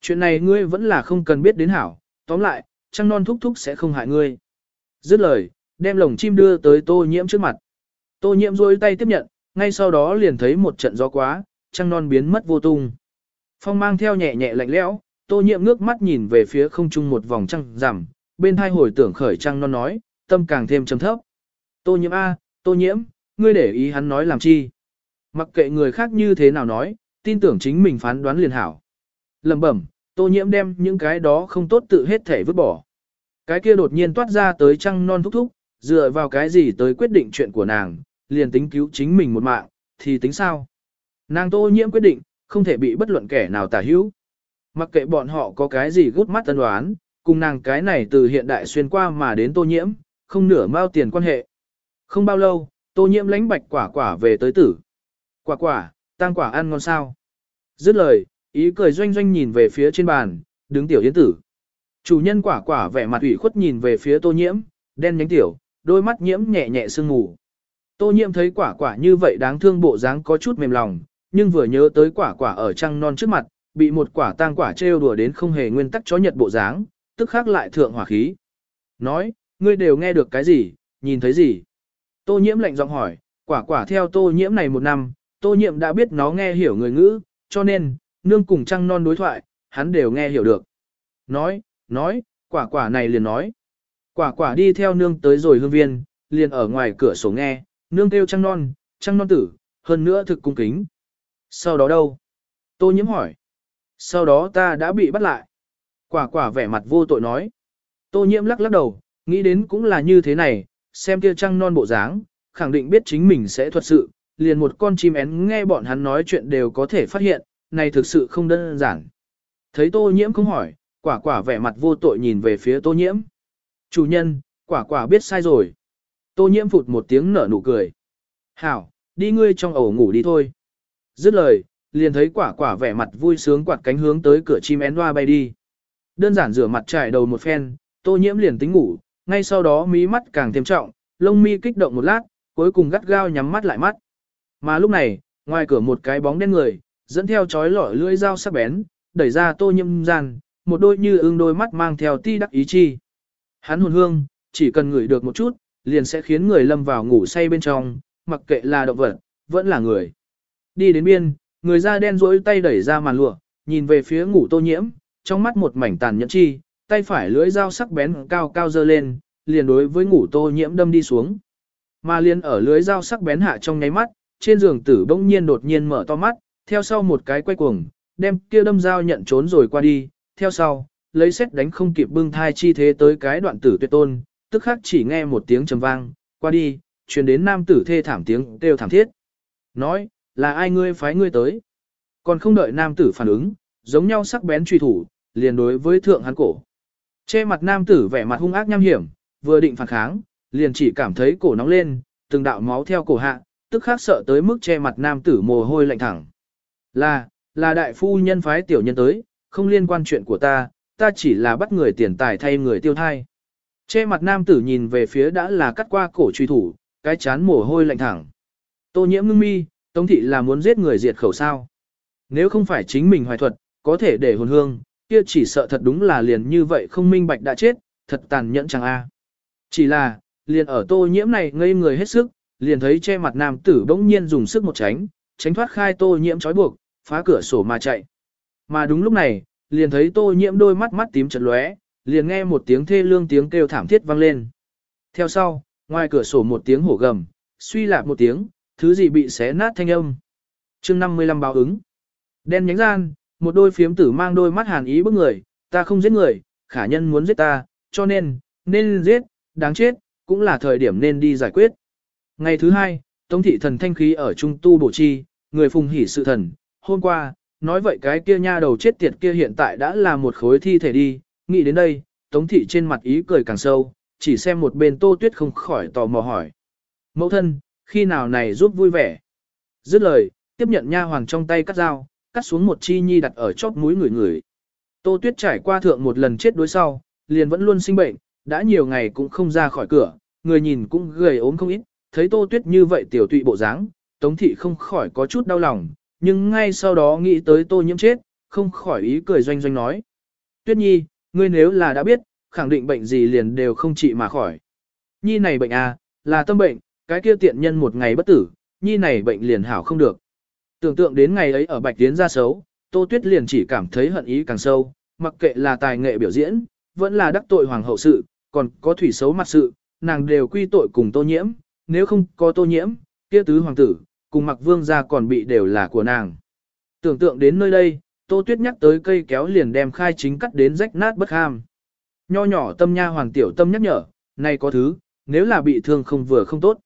Chuyện này ngươi vẫn là không cần biết đến hảo, tóm lại, trăng non thúc thúc sẽ không hại ngươi. Dứt lời, đem lồng chim đưa tới tô nhiễm trước mặt. Tô nhiễm rôi tay tiếp nhận, ngay sau đó liền thấy một trận gió quá, trăng non biến mất vô tung. Phong mang theo nhẹ nhẹ lạnh lẽo, tô nhiễm ngước mắt nhìn về phía không trung một vòng trăng rằm, bên hai hồi tưởng khởi trăng non nói, tâm càng thêm trầm thấp. Tô nhiễm A, tô nhiễm, ngươi để ý hắn nói làm chi. Mặc kệ người khác như thế nào nói, tin tưởng chính mình phán đoán liền hảo. Lầm bẩm, tô nhiễm đem những cái đó không tốt tự hết thể vứt bỏ. Cái kia đột nhiên toát ra tới trăng non thúc thúc, dựa vào cái gì tới quyết định chuyện của nàng, liền tính cứu chính mình một mạng, thì tính sao? Nàng tô nhiễm quyết định, không thể bị bất luận kẻ nào tả hữu. Mặc kệ bọn họ có cái gì gút mắt tân đoán, cùng nàng cái này từ hiện đại xuyên qua mà đến tô nhiễm, không nửa mao tiền quan hệ. Không bao lâu, tô nhiễm lánh bạch quả quả về tới tử. Quả quả, tang quả ăn ngon sao? Dứt lời, ý cười doanh doanh nhìn về phía trên bàn, đứng tiểu yến tử. Chủ nhân quả quả vẻ mặt ủy khuất nhìn về phía tô nhiễm, đen nhánh tiểu, đôi mắt nhiễm nhẹ nhẹ sương ngủ. Tô nhiễm thấy quả quả như vậy đáng thương bộ dáng có chút mềm lòng, nhưng vừa nhớ tới quả quả ở trăng non trước mặt, bị một quả tang quả trêu đùa đến không hề nguyên tắc chó nhật bộ dáng, tức khắc lại thượng hỏa khí. Nói, ngươi đều nghe được cái gì, nhìn thấy gì? Tô nhiễm lạnh giọng hỏi, quả quả theo tô nhiễm này một năm, tô nhiễm đã biết nó nghe hiểu người ngữ, cho nên, nương cùng trăng non đối thoại, hắn đều nghe hiểu được. Nói, nói, quả quả này liền nói. Quả quả đi theo nương tới rồi hương viên, liền ở ngoài cửa sổ nghe, nương kêu trăng non, trăng non tử, hơn nữa thực cung kính. Sau đó đâu? Tô nhiễm hỏi. Sau đó ta đã bị bắt lại. Quả quả vẻ mặt vô tội nói. Tô nhiễm lắc lắc đầu, nghĩ đến cũng là như thế này, xem kia trăng non bộ dáng, khẳng định biết chính mình sẽ thuật sự, liền một con chim én nghe bọn hắn nói chuyện đều có thể phát hiện, này thực sự không đơn giản. Thấy tô nhiễm không hỏi, quả quả vẻ mặt vô tội nhìn về phía tô nhiễm. Chủ nhân, quả quả biết sai rồi. Tô nhiễm phụt một tiếng nở nụ cười. Hảo, đi ngươi trong ổ ngủ đi thôi. Dứt lời, liền thấy quả quả vẻ mặt vui sướng quạt cánh hướng tới cửa chim én hoa bay đi. Đơn giản rửa mặt trải đầu một phen, tô nhiễm liền tính ngủ, ngay sau đó mí mắt càng thêm trọng, lông mi kích động một lát, cuối cùng gắt gao nhắm mắt lại mắt. Mà lúc này, ngoài cửa một cái bóng đen người, dẫn theo chói lọi lưỡi dao sắc bén, đẩy ra tô nhiễm gian, một đôi như ương đôi mắt mang theo ti đắc ý chi. Hắn hồn hương, chỉ cần ngửi được một chút, liền sẽ khiến người lâm vào ngủ say bên trong, mặc kệ là động vật, vẫn là người. Đi đến biên, người da đen rỗi tay đẩy ra màn lụa, nhìn về phía ngủ tô nhiễm, trong mắt một mảnh tàn nhẫn chi, tay phải lưỡi dao sắc bén cao cao dơ lên, liền đối với ngủ tô nhiễm đâm đi xuống. Mà liền ở lưới dao sắc bén hạ trong nháy mắt, trên giường tử bỗng nhiên đột nhiên mở to mắt, theo sau một cái quay cuồng, đem kia đâm dao nhận trốn rồi qua đi, theo sau, lấy xét đánh không kịp bưng thai chi thế tới cái đoạn tử tuyệt tôn, tức khắc chỉ nghe một tiếng trầm vang, qua đi, truyền đến nam tử thê thảm tiếng kêu thảm thiết. Nói, là ai ngươi phái ngươi tới? Còn không đợi nam tử phản ứng, giống nhau sắc bén truy thủ, liền đối với thượng hắn cổ. Che mặt nam tử vẻ mặt hung ác nham hiểm, vừa định phản kháng, liền chỉ cảm thấy cổ nóng lên, từng đạo máu theo cổ hạ, tức khắc sợ tới mức che mặt nam tử mồ hôi lạnh thẳng. Là, là đại phu nhân phái tiểu nhân tới, không liên quan chuyện của ta, ta chỉ là bắt người tiền tài thay người tiêu thai. Che mặt nam tử nhìn về phía đã là cắt qua cổ truy thủ, cái chán mồ hôi lạnh thẳng. Tô nhiễm ngưng mi, tống thị là muốn giết người diệt khẩu sao. Nếu không phải chính mình hoài thuật, có thể để hồn hương, kia chỉ sợ thật đúng là liền như vậy không minh bạch đã chết, thật tàn nhẫn chẳng a. Chỉ là, liền ở tô nhiễm này ngây người hết sức, liền thấy che mặt nam tử bỗng nhiên dùng sức một tránh, tránh thoát khai tô nhiễm trói buộc, phá cửa sổ mà chạy. Mà đúng lúc này, liền thấy tô nhiễm đôi mắt mắt tím chật lóe, liền nghe một tiếng thê lương tiếng kêu thảm thiết vang lên. Theo sau, ngoài cửa sổ một tiếng hổ gầm, suy lạc một tiếng, thứ gì bị xé nát thanh âm. Chương 55 báo ứng. Đen nhánh gian, một đôi phiếm tử mang đôi mắt hàn ý bức người, ta không giết người, khả nhân muốn giết ta, cho nên, nên giết, đáng chết, cũng là thời điểm nên đi giải quyết. Ngày thứ hai, Tống thị thần thanh khí ở trung tu bổ chi, người phùng hỉ sự thần, hôm qua, nói vậy cái kia nha đầu chết tiệt kia hiện tại đã là một khối thi thể đi, nghĩ đến đây, Tống thị trên mặt ý cười càng sâu, chỉ xem một bên tô tuyết không khỏi tò mò hỏi. Mẫu thân, khi nào này giúp vui vẻ? Dứt lời, tiếp nhận nha hoàng trong tay cắt dao, cắt xuống một chi nhi đặt ở chóp mũi người người. Tô Tuyết trải qua thượng một lần chết đối sau, liền vẫn luôn sinh bệnh, đã nhiều ngày cũng không ra khỏi cửa, người nhìn cũng gầy ốm không ít, thấy Tô Tuyết như vậy tiểu tụy bộ dáng, Tống thị không khỏi có chút đau lòng, nhưng ngay sau đó nghĩ tới Tô Nhiễm chết, không khỏi ý cười doanh doanh nói: "Tuyết Nhi, ngươi nếu là đã biết, khẳng định bệnh gì liền đều không trị mà khỏi. Nhi này bệnh à, là tâm bệnh, cái kia tiện nhân một ngày bất tử, nhi này bệnh liền hảo không được." Tưởng tượng đến ngày ấy ở Bạch Tiến ra xấu, Tô Tuyết liền chỉ cảm thấy hận ý càng sâu, mặc kệ là tài nghệ biểu diễn, vẫn là đắc tội hoàng hậu sự, còn có thủy xấu mặt sự, nàng đều quy tội cùng Tô Nhiễm, nếu không có Tô Nhiễm, kia tứ hoàng tử, cùng mặc vương gia còn bị đều là của nàng. Tưởng tượng đến nơi đây, Tô Tuyết nhắc tới cây kéo liền đem khai chính cắt đến rách nát bất ham. Nho nhỏ tâm nha hoàng tiểu tâm nhắc nhở, này có thứ, nếu là bị thương không vừa không tốt.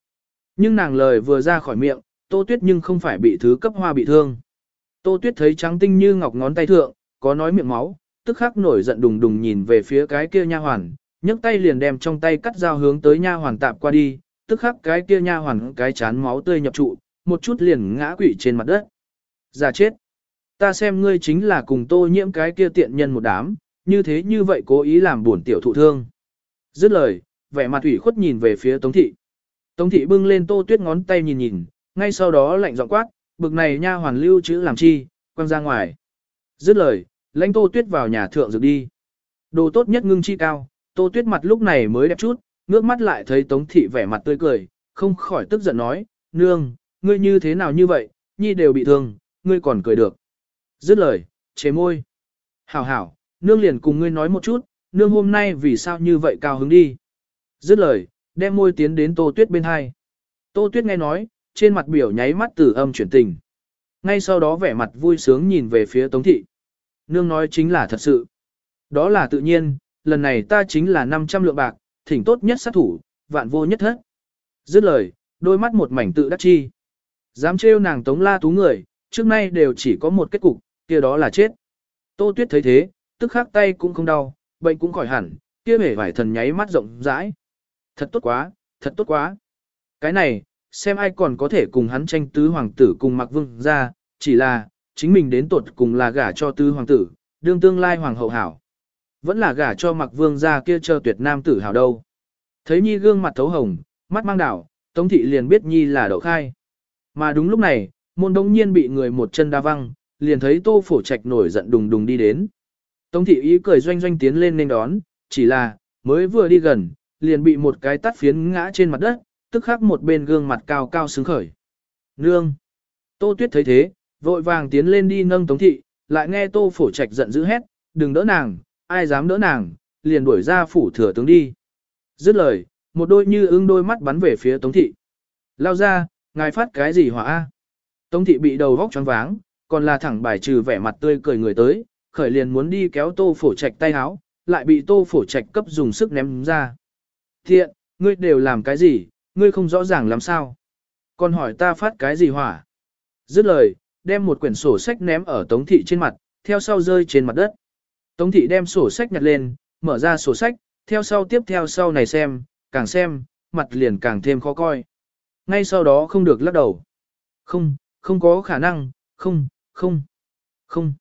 Nhưng nàng lời vừa ra khỏi miệng, Tô Tuyết nhưng không phải bị thứ cấp hoa bị thương. Tô Tuyết thấy trắng tinh như ngọc ngón tay thượng, có nói miệng máu, tức khắc nổi giận đùng đùng nhìn về phía cái kia nha hoàn, nhấc tay liền đem trong tay cắt dao hướng tới nha hoàn tạp qua đi, tức khắc cái kia nha hoàn cái chán máu tươi nhập trụ, một chút liền ngã quỵ trên mặt đất. Giả chết. Ta xem ngươi chính là cùng tô nhiễm cái kia tiện nhân một đám, như thế như vậy cố ý làm buồn tiểu thụ thương. Dứt lời, vẻ mặt ủy khuất nhìn về phía Tống thị. Tống thị bưng lên tô tuyết ngón tay nhìn nhìn, ngay sau đó lạnh giọng quát, bực này nha hoàn lưu chữ làm chi, quăng ra ngoài. Dứt lời, lãnh tô tuyết vào nhà thượng dược đi. Đồ tốt nhất ngưng chi cao, tô tuyết mặt lúc này mới đẹp chút, ngước mắt lại thấy tống thị vẻ mặt tươi cười, không khỏi tức giận nói, nương, ngươi như thế nào như vậy, nhi đều bị thương, ngươi còn cười được. Dứt lời, chế môi. Hảo hảo, nương liền cùng ngươi nói một chút, nương hôm nay vì sao như vậy cao hứng đi. Dứt lời, đem môi tiến đến tô tuyết bên hai. Tô tuyết nghe nói, trên mặt biểu nháy mắt từ âm chuyển tình. Ngay sau đó vẻ mặt vui sướng nhìn về phía Tống Thị. Nương nói chính là thật sự. Đó là tự nhiên, lần này ta chính là 500 lượng bạc, thỉnh tốt nhất sát thủ, vạn vô nhất hết. Dứt lời, đôi mắt một mảnh tự đắc chi. Dám trêu nàng Tống La Tú người, trước nay đều chỉ có một kết cục, kia đó là chết. Tô Tuyết thấy thế, tức khắc tay cũng không đau, bệnh cũng khỏi hẳn, kia vẻ vải thần nháy mắt rộng rãi. Thật tốt quá, thật tốt quá. Cái này, xem ai còn có thể cùng hắn tranh tứ hoàng tử cùng mặc vương ra, chỉ là, chính mình đến tuột cùng là gả cho tứ hoàng tử, đương tương lai hoàng hậu hảo. Vẫn là gả cho mặc vương ra kia chờ tuyệt nam tử hảo đâu. Thấy nhi gương mặt thấu hồng, mắt mang đảo, tống thị liền biết nhi là đậu khai. Mà đúng lúc này, môn đông nhiên bị người một chân đa văng, liền thấy tô phổ trạch nổi giận đùng đùng đi đến. Tống thị ý cười doanh doanh tiến lên nên đón, chỉ là, mới vừa đi gần, liền bị một cái tắt phiến ngã trên mặt đất, tức khắc một bên gương mặt cao cao sướng khởi. Nương! Tô Tuyết thấy thế, vội vàng tiến lên đi nâng Tống Thị, lại nghe Tô Phổ Trạch giận dữ hét, đừng đỡ nàng, ai dám đỡ nàng, liền đuổi ra phủ thừa tướng đi. Dứt lời, một đôi như ưng đôi mắt bắn về phía Tống Thị. Lao ra, ngài phát cái gì hỏa a? Tống Thị bị đầu vóc choáng váng, còn là thẳng bài trừ vẻ mặt tươi cười người tới, khởi liền muốn đi kéo Tô Phổ Trạch tay áo, lại bị Tô Phổ Trạch cấp dùng sức ném ra. Thiện, ngươi đều làm cái gì, ngươi không rõ ràng làm sao. Còn hỏi ta phát cái gì hỏa? Dứt lời, đem một quyển sổ sách ném ở Tống Thị trên mặt, theo sau rơi trên mặt đất. Tống Thị đem sổ sách nhặt lên, mở ra sổ sách, theo sau tiếp theo sau này xem, càng xem, mặt liền càng thêm khó coi. Ngay sau đó không được lắc đầu. Không, không có khả năng, không, không, không.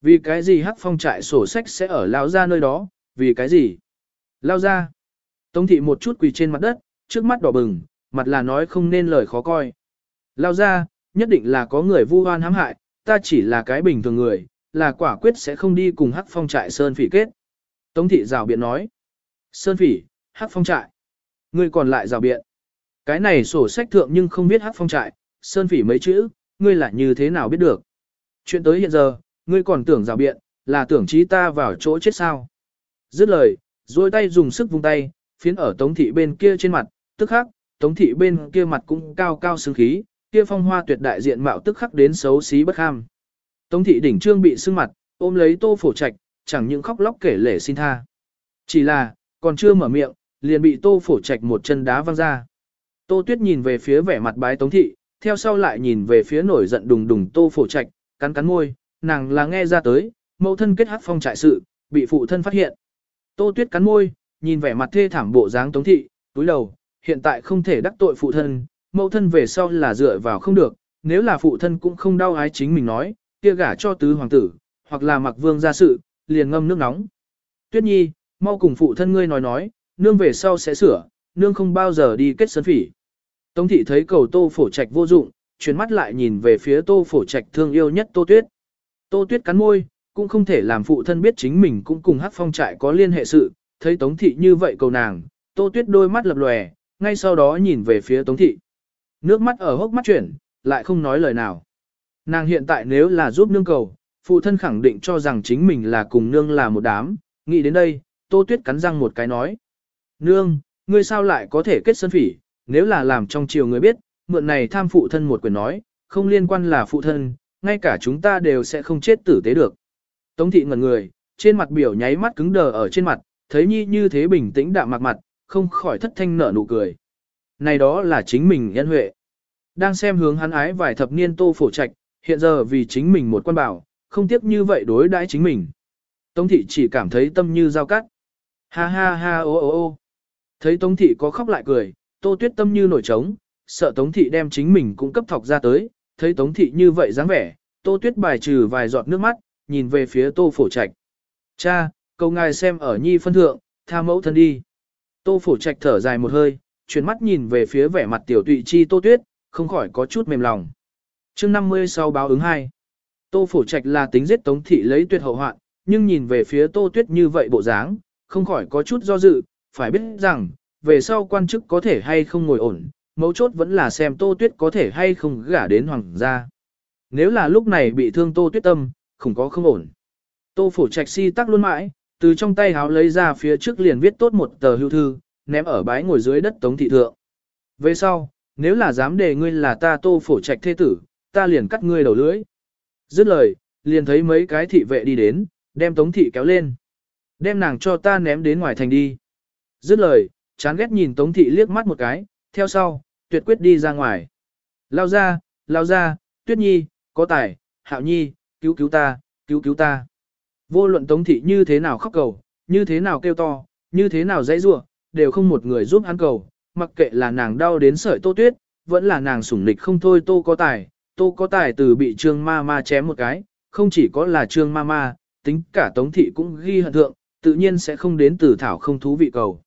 Vì cái gì hắc phong trại sổ sách sẽ ở lao ra nơi đó, vì cái gì? Lao ra. Tống thị một chút quỳ trên mặt đất, trước mắt đỏ bừng, mặt là nói không nên lời khó coi. Lao ra, nhất định là có người vu oan hãm hại, ta chỉ là cái bình thường người, là quả quyết sẽ không đi cùng hắc phong trại Sơn Phỉ kết. Tống thị rào biện nói. Sơn Phỉ, hắc phong trại. Ngươi còn lại rào biện. Cái này sổ sách thượng nhưng không biết hắc phong trại, Sơn Phỉ mấy chữ, ngươi là như thế nào biết được. Chuyện tới hiện giờ, ngươi còn tưởng rào biện, là tưởng trí ta vào chỗ chết sao. Dứt lời, duỗi tay dùng sức vung tay, phiến ở tống thị bên kia trên mặt, tức khắc, tống thị bên kia mặt cũng cao cao sướng khí, kia phong hoa tuyệt đại diện mạo tức khắc đến xấu xí bất ham. Tống thị đỉnh trương bị sưng mặt, ôm lấy tô phổ trạch, chẳng những khóc lóc kể lể xin tha. Chỉ là, còn chưa mở miệng, liền bị tô phổ trạch một chân đá văng ra. Tô tuyết nhìn về phía vẻ mặt bái tống thị, theo sau lại nhìn về phía nổi giận đùng đùng tô phổ trạch, cắn cắn môi, nàng là nghe ra tới, mẫu thân kết hắc phong trại sự, bị phụ thân phát hiện. Tô tuyết cắn môi, nhìn vẻ mặt thê thảm bộ dáng tống thị, túi đầu, hiện tại không thể đắc tội phụ thân, mẫu thân về sau là dựa vào không được, nếu là phụ thân cũng không đau ái chính mình nói, kia gả cho tứ hoàng tử, hoặc là mặc vương gia sự, liền ngâm nước nóng. Tuyết Nhi, mau cùng phụ thân ngươi nói nói, nương về sau sẽ sửa, nương không bao giờ đi kết sân phỉ. Tống thị thấy cầu tô phổ trạch vô dụng, chuyển mắt lại nhìn về phía tô phổ trạch thương yêu nhất tô tuyết. Tô tuyết cắn môi, cũng không thể làm phụ thân biết chính mình cũng cùng hắc phong trại có liên hệ sự, thấy tống thị như vậy cầu nàng, tô tuyết đôi mắt lập lòe, ngay sau đó nhìn về phía tống thị. Nước mắt ở hốc mắt chuyển, lại không nói lời nào. Nàng hiện tại nếu là giúp nương cầu, phụ thân khẳng định cho rằng chính mình là cùng nương là một đám, nghĩ đến đây, tô tuyết cắn răng một cái nói. Nương, ngươi sao lại có thể kết sân phỉ, nếu là làm trong chiều người biết, mượn này tham phụ thân một quyền nói, không liên quan là phụ thân, ngay cả chúng ta đều sẽ không chết tử tế được. Tống thị ngẩn người, trên mặt biểu nháy mắt cứng đờ ở trên mặt, thấy nhi như thế bình tĩnh đạm mặt mặt, không khỏi thất thanh nở nụ cười. Này đó là chính mình nhân huệ. Đang xem hướng hắn ái vài thập niên tô phổ trạch, hiện giờ vì chính mình một quan bảo, không tiếc như vậy đối đãi chính mình. Tống thị chỉ cảm thấy tâm như dao cắt. Ha ha ha ô ô ô. Thấy Tống thị có khóc lại cười, Tô Tuyết tâm như nổi trống, sợ Tống thị đem chính mình cũng cấp thọc ra tới, thấy Tống thị như vậy dáng vẻ, Tô Tuyết bài trừ vài giọt nước mắt, nhìn về phía Tô Phổ Trạch. Cha, cầu ngài xem ở nhi phân thượng, tha mẫu thân đi. Tô Phổ Trạch thở dài một hơi, chuyển mắt nhìn về phía vẻ mặt tiểu tụy chi Tô Tuyết, không khỏi có chút mềm lòng. chương 50 sau báo ứng 2. Tô Phổ Trạch là tính giết Tống thị lấy tuyệt hậu hoạn, nhưng nhìn về phía Tô Tuyết như vậy bộ dáng, không khỏi có chút do dự, phải biết rằng, về sau quan chức có thể hay không ngồi ổn, mấu chốt vẫn là xem Tô Tuyết có thể hay không gả đến hoàng gia. Nếu là lúc này bị thương Tô Tuyết tâm, không có không ổn. Tô Phổ Trạch si tắc luôn mãi, từ trong tay háo lấy ra phía trước liền viết tốt một tờ hưu thư, ném ở bãi ngồi dưới đất Tống thị thượng. Về sau, nếu là dám đề ngươi là ta Tô Phổ Trạch thế tử, ta liền cắt ngươi đầu lưỡi. Dứt lời, liền thấy mấy cái thị vệ đi đến, đem Tống thị kéo lên. Đem nàng cho ta ném đến ngoài thành đi. Dứt lời, chán ghét nhìn Tống thị liếc mắt một cái, theo sau, tuyệt quyết đi ra ngoài. Lao ra, lao ra, tuyết nhi, có tài, hạo nhi, cứu cứu ta, cứu cứu ta. Vô luận Tống thị như thế nào khóc cầu, như thế nào kêu to, như thế nào dãy rủa, đều không một người giúp ăn cầu, mặc kệ là nàng đau đến sợi tô tuyết, vẫn là nàng sủng nịch không thôi tô có tài, tô có tài từ bị trương ma ma chém một cái, không chỉ có là trương ma ma, tính cả tống thị cũng ghi hận thượng, tự nhiên sẽ không đến từ thảo không thú vị cầu.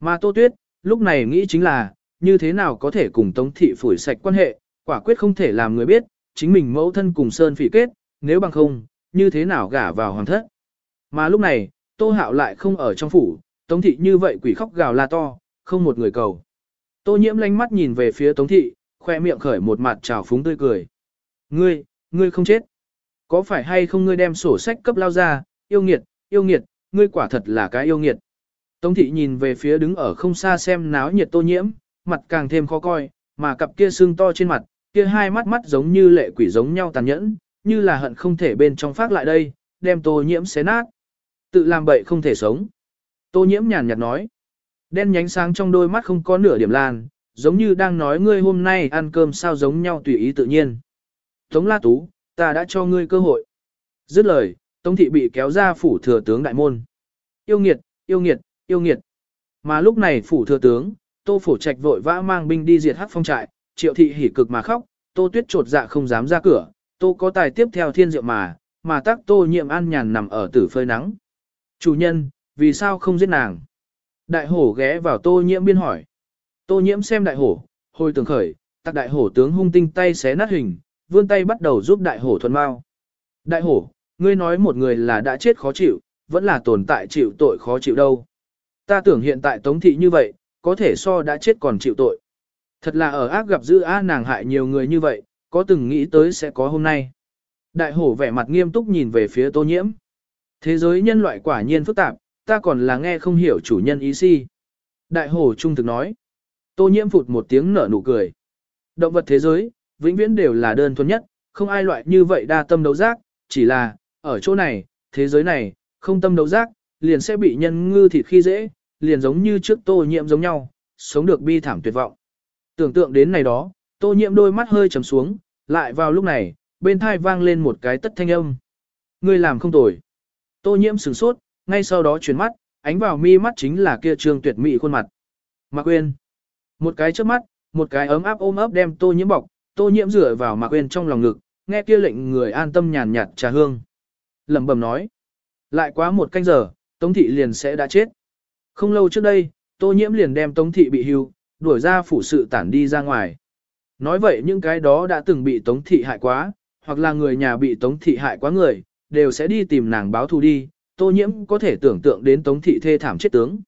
Mà tô tuyết, lúc này nghĩ chính là, như thế nào có thể cùng tống thị phủi sạch quan hệ, quả quyết không thể làm người biết, chính mình mẫu thân cùng sơn phỉ kết, nếu bằng không, như thế nào gả vào hoàng thất. Mà lúc này, tô hạo lại không ở trong phủ, tống thị như vậy quỷ khóc gào la to, không một người cầu. Tô nhiễm lánh mắt nhìn về phía tống thị, khoe miệng khởi một mặt trào phúng tươi cười. Ngươi, ngươi không chết. Có phải hay không ngươi đem sổ sách cấp lao ra, yêu nghiệt, yêu nghiệt, ngươi quả thật là cái yêu nghiệt. Tống thị nhìn về phía đứng ở không xa xem náo nhiệt tô nhiễm, mặt càng thêm khó coi, mà cặp kia sưng to trên mặt, kia hai mắt mắt giống như lệ quỷ giống nhau tàn nhẫn, như là hận không thể bên trong phát lại đây, đem tô nhiễm xé nát. Tự làm bậy không thể sống. Tô nhiễm nhàn nhạt nói. Đen nhánh sáng trong đôi mắt không có nửa điểm lan, giống như đang nói ngươi hôm nay ăn cơm sao giống nhau tùy ý tự nhiên. Tống La Tú, ta đã cho ngươi cơ hội. Dứt lời, Tống Thị bị kéo ra phủ thừa tướng đại môn. Yêu nghiệt, yêu nghiệt, yêu nghiệt. Mà lúc này phủ thừa tướng, Tô Phổ Trạch vội vã mang binh đi diệt hắc phong trại, Triệu Thị hỉ cực mà khóc, Tô Tuyết trột dạ không dám ra cửa, Tô có tài tiếp theo thiên diệu mà, mà tác Tô nhiệm an nhàn nằm ở tử phơi nắng. Chủ nhân, vì sao không giết nàng? Đại hổ ghé vào Tô nhiễm biên hỏi. Tô nhiễm xem đại hổ, hồi tưởng khởi, tặc đại hổ tướng hung tinh tay xé nát hình, vươn tay bắt đầu giúp đại hổ thuần mau. Đại hổ, ngươi nói một người là đã chết khó chịu, vẫn là tồn tại chịu tội khó chịu đâu. Ta tưởng hiện tại tống thị như vậy, có thể so đã chết còn chịu tội. Thật là ở ác gặp dữ á nàng hại nhiều người như vậy, có từng nghĩ tới sẽ có hôm nay. Đại hổ vẻ mặt nghiêm túc nhìn về phía tô nhiễm. Thế giới nhân loại quả nhiên phức tạp, ta còn là nghe không hiểu chủ nhân ý si. Đại hổ trung thực nói. Tô nhiễm phụt một tiếng nở nụ cười. Động vật thế giới, vĩnh viễn đều là đơn thuần nhất, không ai loại như vậy đa tâm đấu giác, chỉ là, ở chỗ này, thế giới này, không tâm đấu giác, liền sẽ bị nhân ngư thịt khi dễ, liền giống như trước tô nhiễm giống nhau, sống được bi thảm tuyệt vọng. Tưởng tượng đến này đó, tô nhiễm đôi mắt hơi trầm xuống, lại vào lúc này, bên thai vang lên một cái tất thanh âm. Ngươi làm không tồi. Tô nhiễm sửng sốt, ngay sau đó chuyển mắt, ánh vào mi mắt chính là kia trương tuyệt mỹ khuôn mặt. Mạc Uyên, Một cái chớp mắt, một cái ấm áp ôm ấp đem tô nhiễm bọc, tô nhiễm rửa vào Mạc Uyên trong lòng ngực, nghe kia lệnh người an tâm nhàn nhạt trà hương. lẩm bẩm nói. Lại quá một canh giờ, Tống Thị liền sẽ đã chết. Không lâu trước đây, Tô Nhiễm liền đem Tống Thị bị hưu, đuổi ra phủ sự tản đi ra ngoài. Nói vậy những cái đó đã từng bị Tống Thị hại quá, hoặc là người nhà bị Tống Thị hại quá người, đều sẽ đi tìm nàng báo thù đi, Tô Nhiễm có thể tưởng tượng đến Tống Thị thê thảm chết tướng.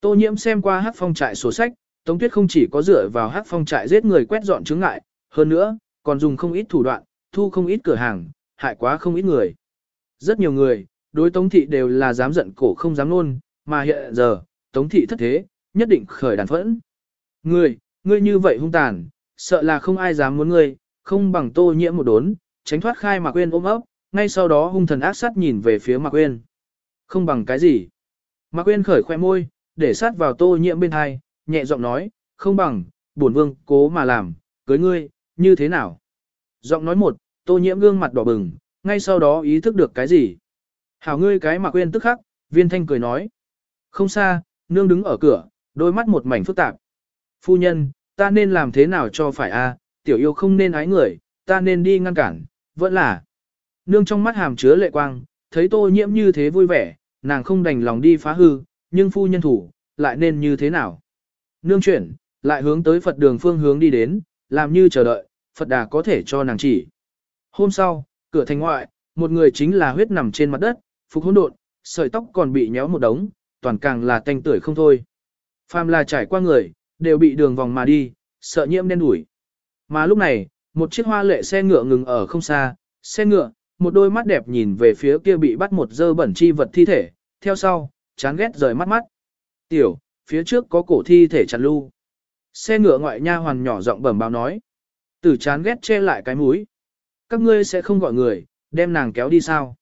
Tô Nhiễm xem qua hắc phong trại sổ sách, Tống Tuyết không chỉ có dựa vào hắc phong trại giết người quét dọn chứng ngại, hơn nữa, còn dùng không ít thủ đoạn, thu không ít cửa hàng, hại quá không ít người. Rất nhiều người, đối Tống Thị đều là dám giận cổ không dám luôn, mà hiện giờ, Tống Thị thất thế, nhất định khởi đàn phẫn. Ngươi, ngươi như vậy hung tàn, sợ là không ai dám muốn ngươi, không bằng tô nhiễm một đốn, tránh thoát khai Mạc Quyên ôm ấp, ngay sau đó hung thần ác sát nhìn về phía Mạc Quyên. Không bằng cái gì? Mạc Quyên khởi khoe môi, để sát vào tô nhiễm bên hai, nhẹ giọng nói, không bằng, bổn vương, cố mà làm, cưới ngươi, như thế nào? Giọng nói một, tô nhiễm gương mặt đỏ bừng, ngay sau đó ý thức được cái gì? Hảo ngươi cái Mạc Quyên tức khắc, viên thanh cười nói. Không xa, nương đứng ở cửa, đôi mắt một mảnh phức tạp. Phu nhân, ta nên làm thế nào cho phải a? tiểu yêu không nên ái người, ta nên đi ngăn cản, vẫn là. Nương trong mắt hàm chứa lệ quang, thấy tô nhiễm như thế vui vẻ, nàng không đành lòng đi phá hư, nhưng phu nhân thủ, lại nên như thế nào? Nương chuyển, lại hướng tới Phật đường phương hướng đi đến, làm như chờ đợi, Phật đà có thể cho nàng chỉ. Hôm sau, cửa thành ngoại, một người chính là huyết nằm trên mặt đất, phục hỗn độn, sợi tóc còn bị nhéo một đống, toàn càng là tanh tưởi không thôi. Phàm là trải qua người, đều bị đường vòng mà đi, sợ nhiễm đen đuổi. Mà lúc này, một chiếc hoa lệ xe ngựa ngừng ở không xa, xe ngựa, một đôi mắt đẹp nhìn về phía kia bị bắt một dơ bẩn chi vật thi thể, theo sau, chán ghét rời mắt mắt. Tiểu, phía trước có cổ thi thể chặt lưu. Xe ngựa ngoại nha hoàn nhỏ giọng bẩm báo nói. Tử chán ghét che lại cái mũi. Các ngươi sẽ không gọi người, đem nàng kéo đi sao?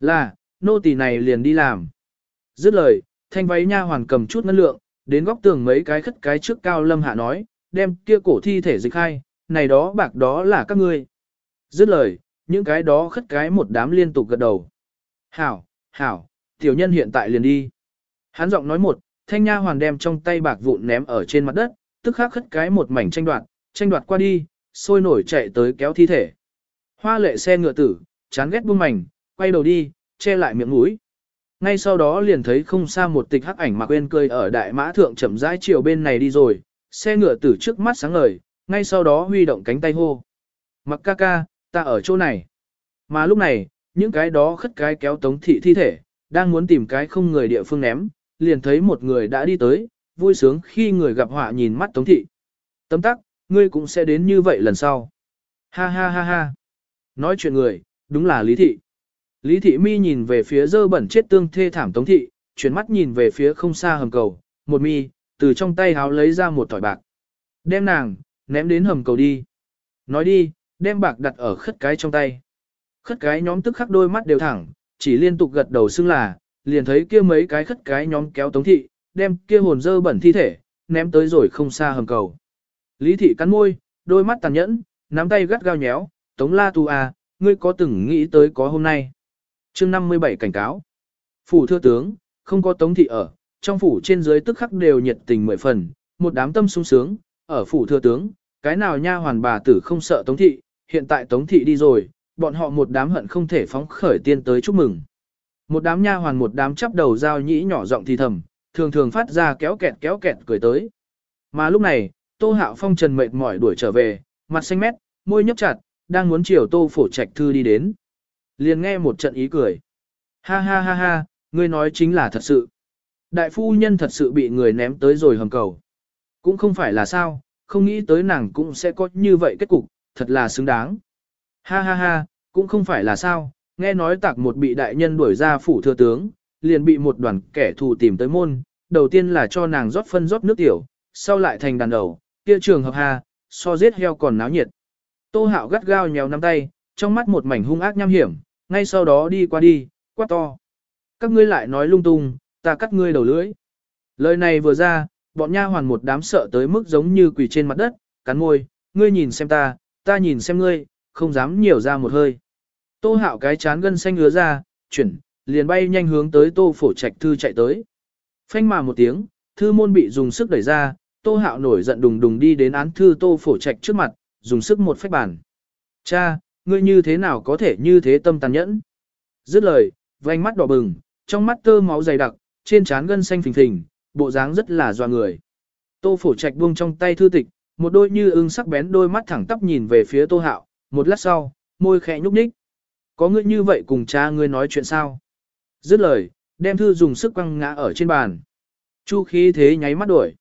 Là, nô tỳ này liền đi làm. Dứt lời, thanh váy nha hoàn cầm chút ngân lượng, đến góc tường mấy cái khất cái trước cao lâm hạ nói, đem kia cổ thi thể dịch khai, này đó bạc đó là các ngươi. Dứt lời, những cái đó khất cái một đám liên tục gật đầu. Hảo, hảo, tiểu nhân hiện tại liền đi. Hắn giọng nói một, thanh nha hoàn đem trong tay bạc vụn ném ở trên mặt đất, tức khắc khất cái một mảnh tranh đoạt, tranh đoạt qua đi, sôi nổi chạy tới kéo thi thể. Hoa lệ xe ngựa tử, chán ghét buông mảnh, quay đầu đi, che lại miệng mũi. Ngay sau đó liền thấy không xa một tịch hắc ảnh mà quên cười ở đại mã thượng chậm rãi chiều bên này đi rồi, xe ngựa từ trước mắt sáng ngời, ngay sau đó huy động cánh tay hô. Mặc ca ca, ta ở chỗ này. Mà lúc này, những cái đó khất cái kéo tống thị thi thể, đang muốn tìm cái không người địa phương ném, liền thấy một người đã đi tới, vui sướng khi người gặp họa nhìn mắt tống thị. Tấm tắc, ngươi cũng sẽ đến như vậy lần sau. Ha ha ha ha. Nói chuyện người, đúng là Lý Thị. Lý Thị mi nhìn về phía dơ bẩn chết tương thê thảm tống thị, chuyển mắt nhìn về phía không xa hầm cầu, một mi, từ trong tay háo lấy ra một thỏi bạc. Đem nàng, ném đến hầm cầu đi. Nói đi, đem bạc đặt ở khất cái trong tay. Khất cái nhóm tức khắc đôi mắt đều thẳng, chỉ liên tục gật đầu xưng là, liền thấy kia mấy cái khất cái nhóm kéo tống thị, đem kia hồn dơ bẩn thi thể, ném tới rồi không xa hầm cầu. Lý thị cắn môi, đôi mắt tàn nhẫn, nắm tay gắt gao nhéo, tống la tu à, ngươi có từng nghĩ tới có hôm nay chương 57 cảnh cáo. Phủ thưa tướng, không có tống thị ở, trong phủ trên dưới tức khắc đều nhiệt tình mười phần, một đám tâm sung sướng, ở phủ thừa tướng, cái nào nha hoàn bà tử không sợ tống thị, hiện tại tống thị đi rồi, bọn họ một đám hận không thể phóng khởi tiên tới chúc mừng. Một đám nha hoàn một đám chắp đầu dao nhĩ nhỏ giọng thì thầm, thường thường phát ra kéo kẹt kéo kẹt cười tới. Mà lúc này, Tô Hạo Phong trần mệt mỏi đuổi trở về, mặt xanh mét, môi nhấp chặt, đang muốn chiều Tô Phổ Trạch Thư đi đến. Liền nghe một trận ý cười. Ha ha ha ha, ngươi nói chính là thật sự. Đại phu nhân thật sự bị người ném tới rồi hầm cầu. Cũng không phải là sao, không nghĩ tới nàng cũng sẽ có như vậy kết cục, thật là xứng đáng. Ha ha ha, cũng không phải là sao, nghe nói tạc một bị đại nhân đuổi ra phủ thừa tướng, liền bị một đoàn kẻ thù tìm tới môn, đầu tiên là cho nàng rót phân rót nước tiểu, sau lại thành đàn đầu, kia trường hợp ha, so giết heo còn náo nhiệt. Tô hạo gắt gao nhéo nắm tay, trong mắt một mảnh hung ác nham hiểm, ngay sau đó đi qua đi, quát to. Các ngươi lại nói lung tung, ta cắt ngươi đầu lưỡi. Lời này vừa ra, bọn nha hoàn một đám sợ tới mức giống như quỳ trên mặt đất, cắn môi, ngươi nhìn xem ta, ta nhìn xem ngươi, không dám nhiều ra một hơi. Tô hạo cái chán gân xanh ngứa ra, chuyển, liền bay nhanh hướng tới tô phổ trạch thư chạy tới. Phanh mà một tiếng, thư môn bị dùng sức đẩy ra, tô hạo nổi giận đùng đùng đi đến án thư tô phổ trạch trước mặt, dùng sức một phách bản. Cha, ngươi như thế nào có thể như thế tâm tàn nhẫn? Dứt lời, vành mắt đỏ bừng, trong mắt tơ máu dày đặc, trên trán gân xanh phình phình, bộ dáng rất là doa người. Tô phổ trạch buông trong tay thư tịch, một đôi như ưng sắc bén đôi mắt thẳng tắp nhìn về phía tô hạo, một lát sau, môi khẽ nhúc nhích. Có ngươi như vậy cùng cha ngươi nói chuyện sao? Dứt lời, đem thư dùng sức quăng ngã ở trên bàn. Chu khí thế nháy mắt đổi.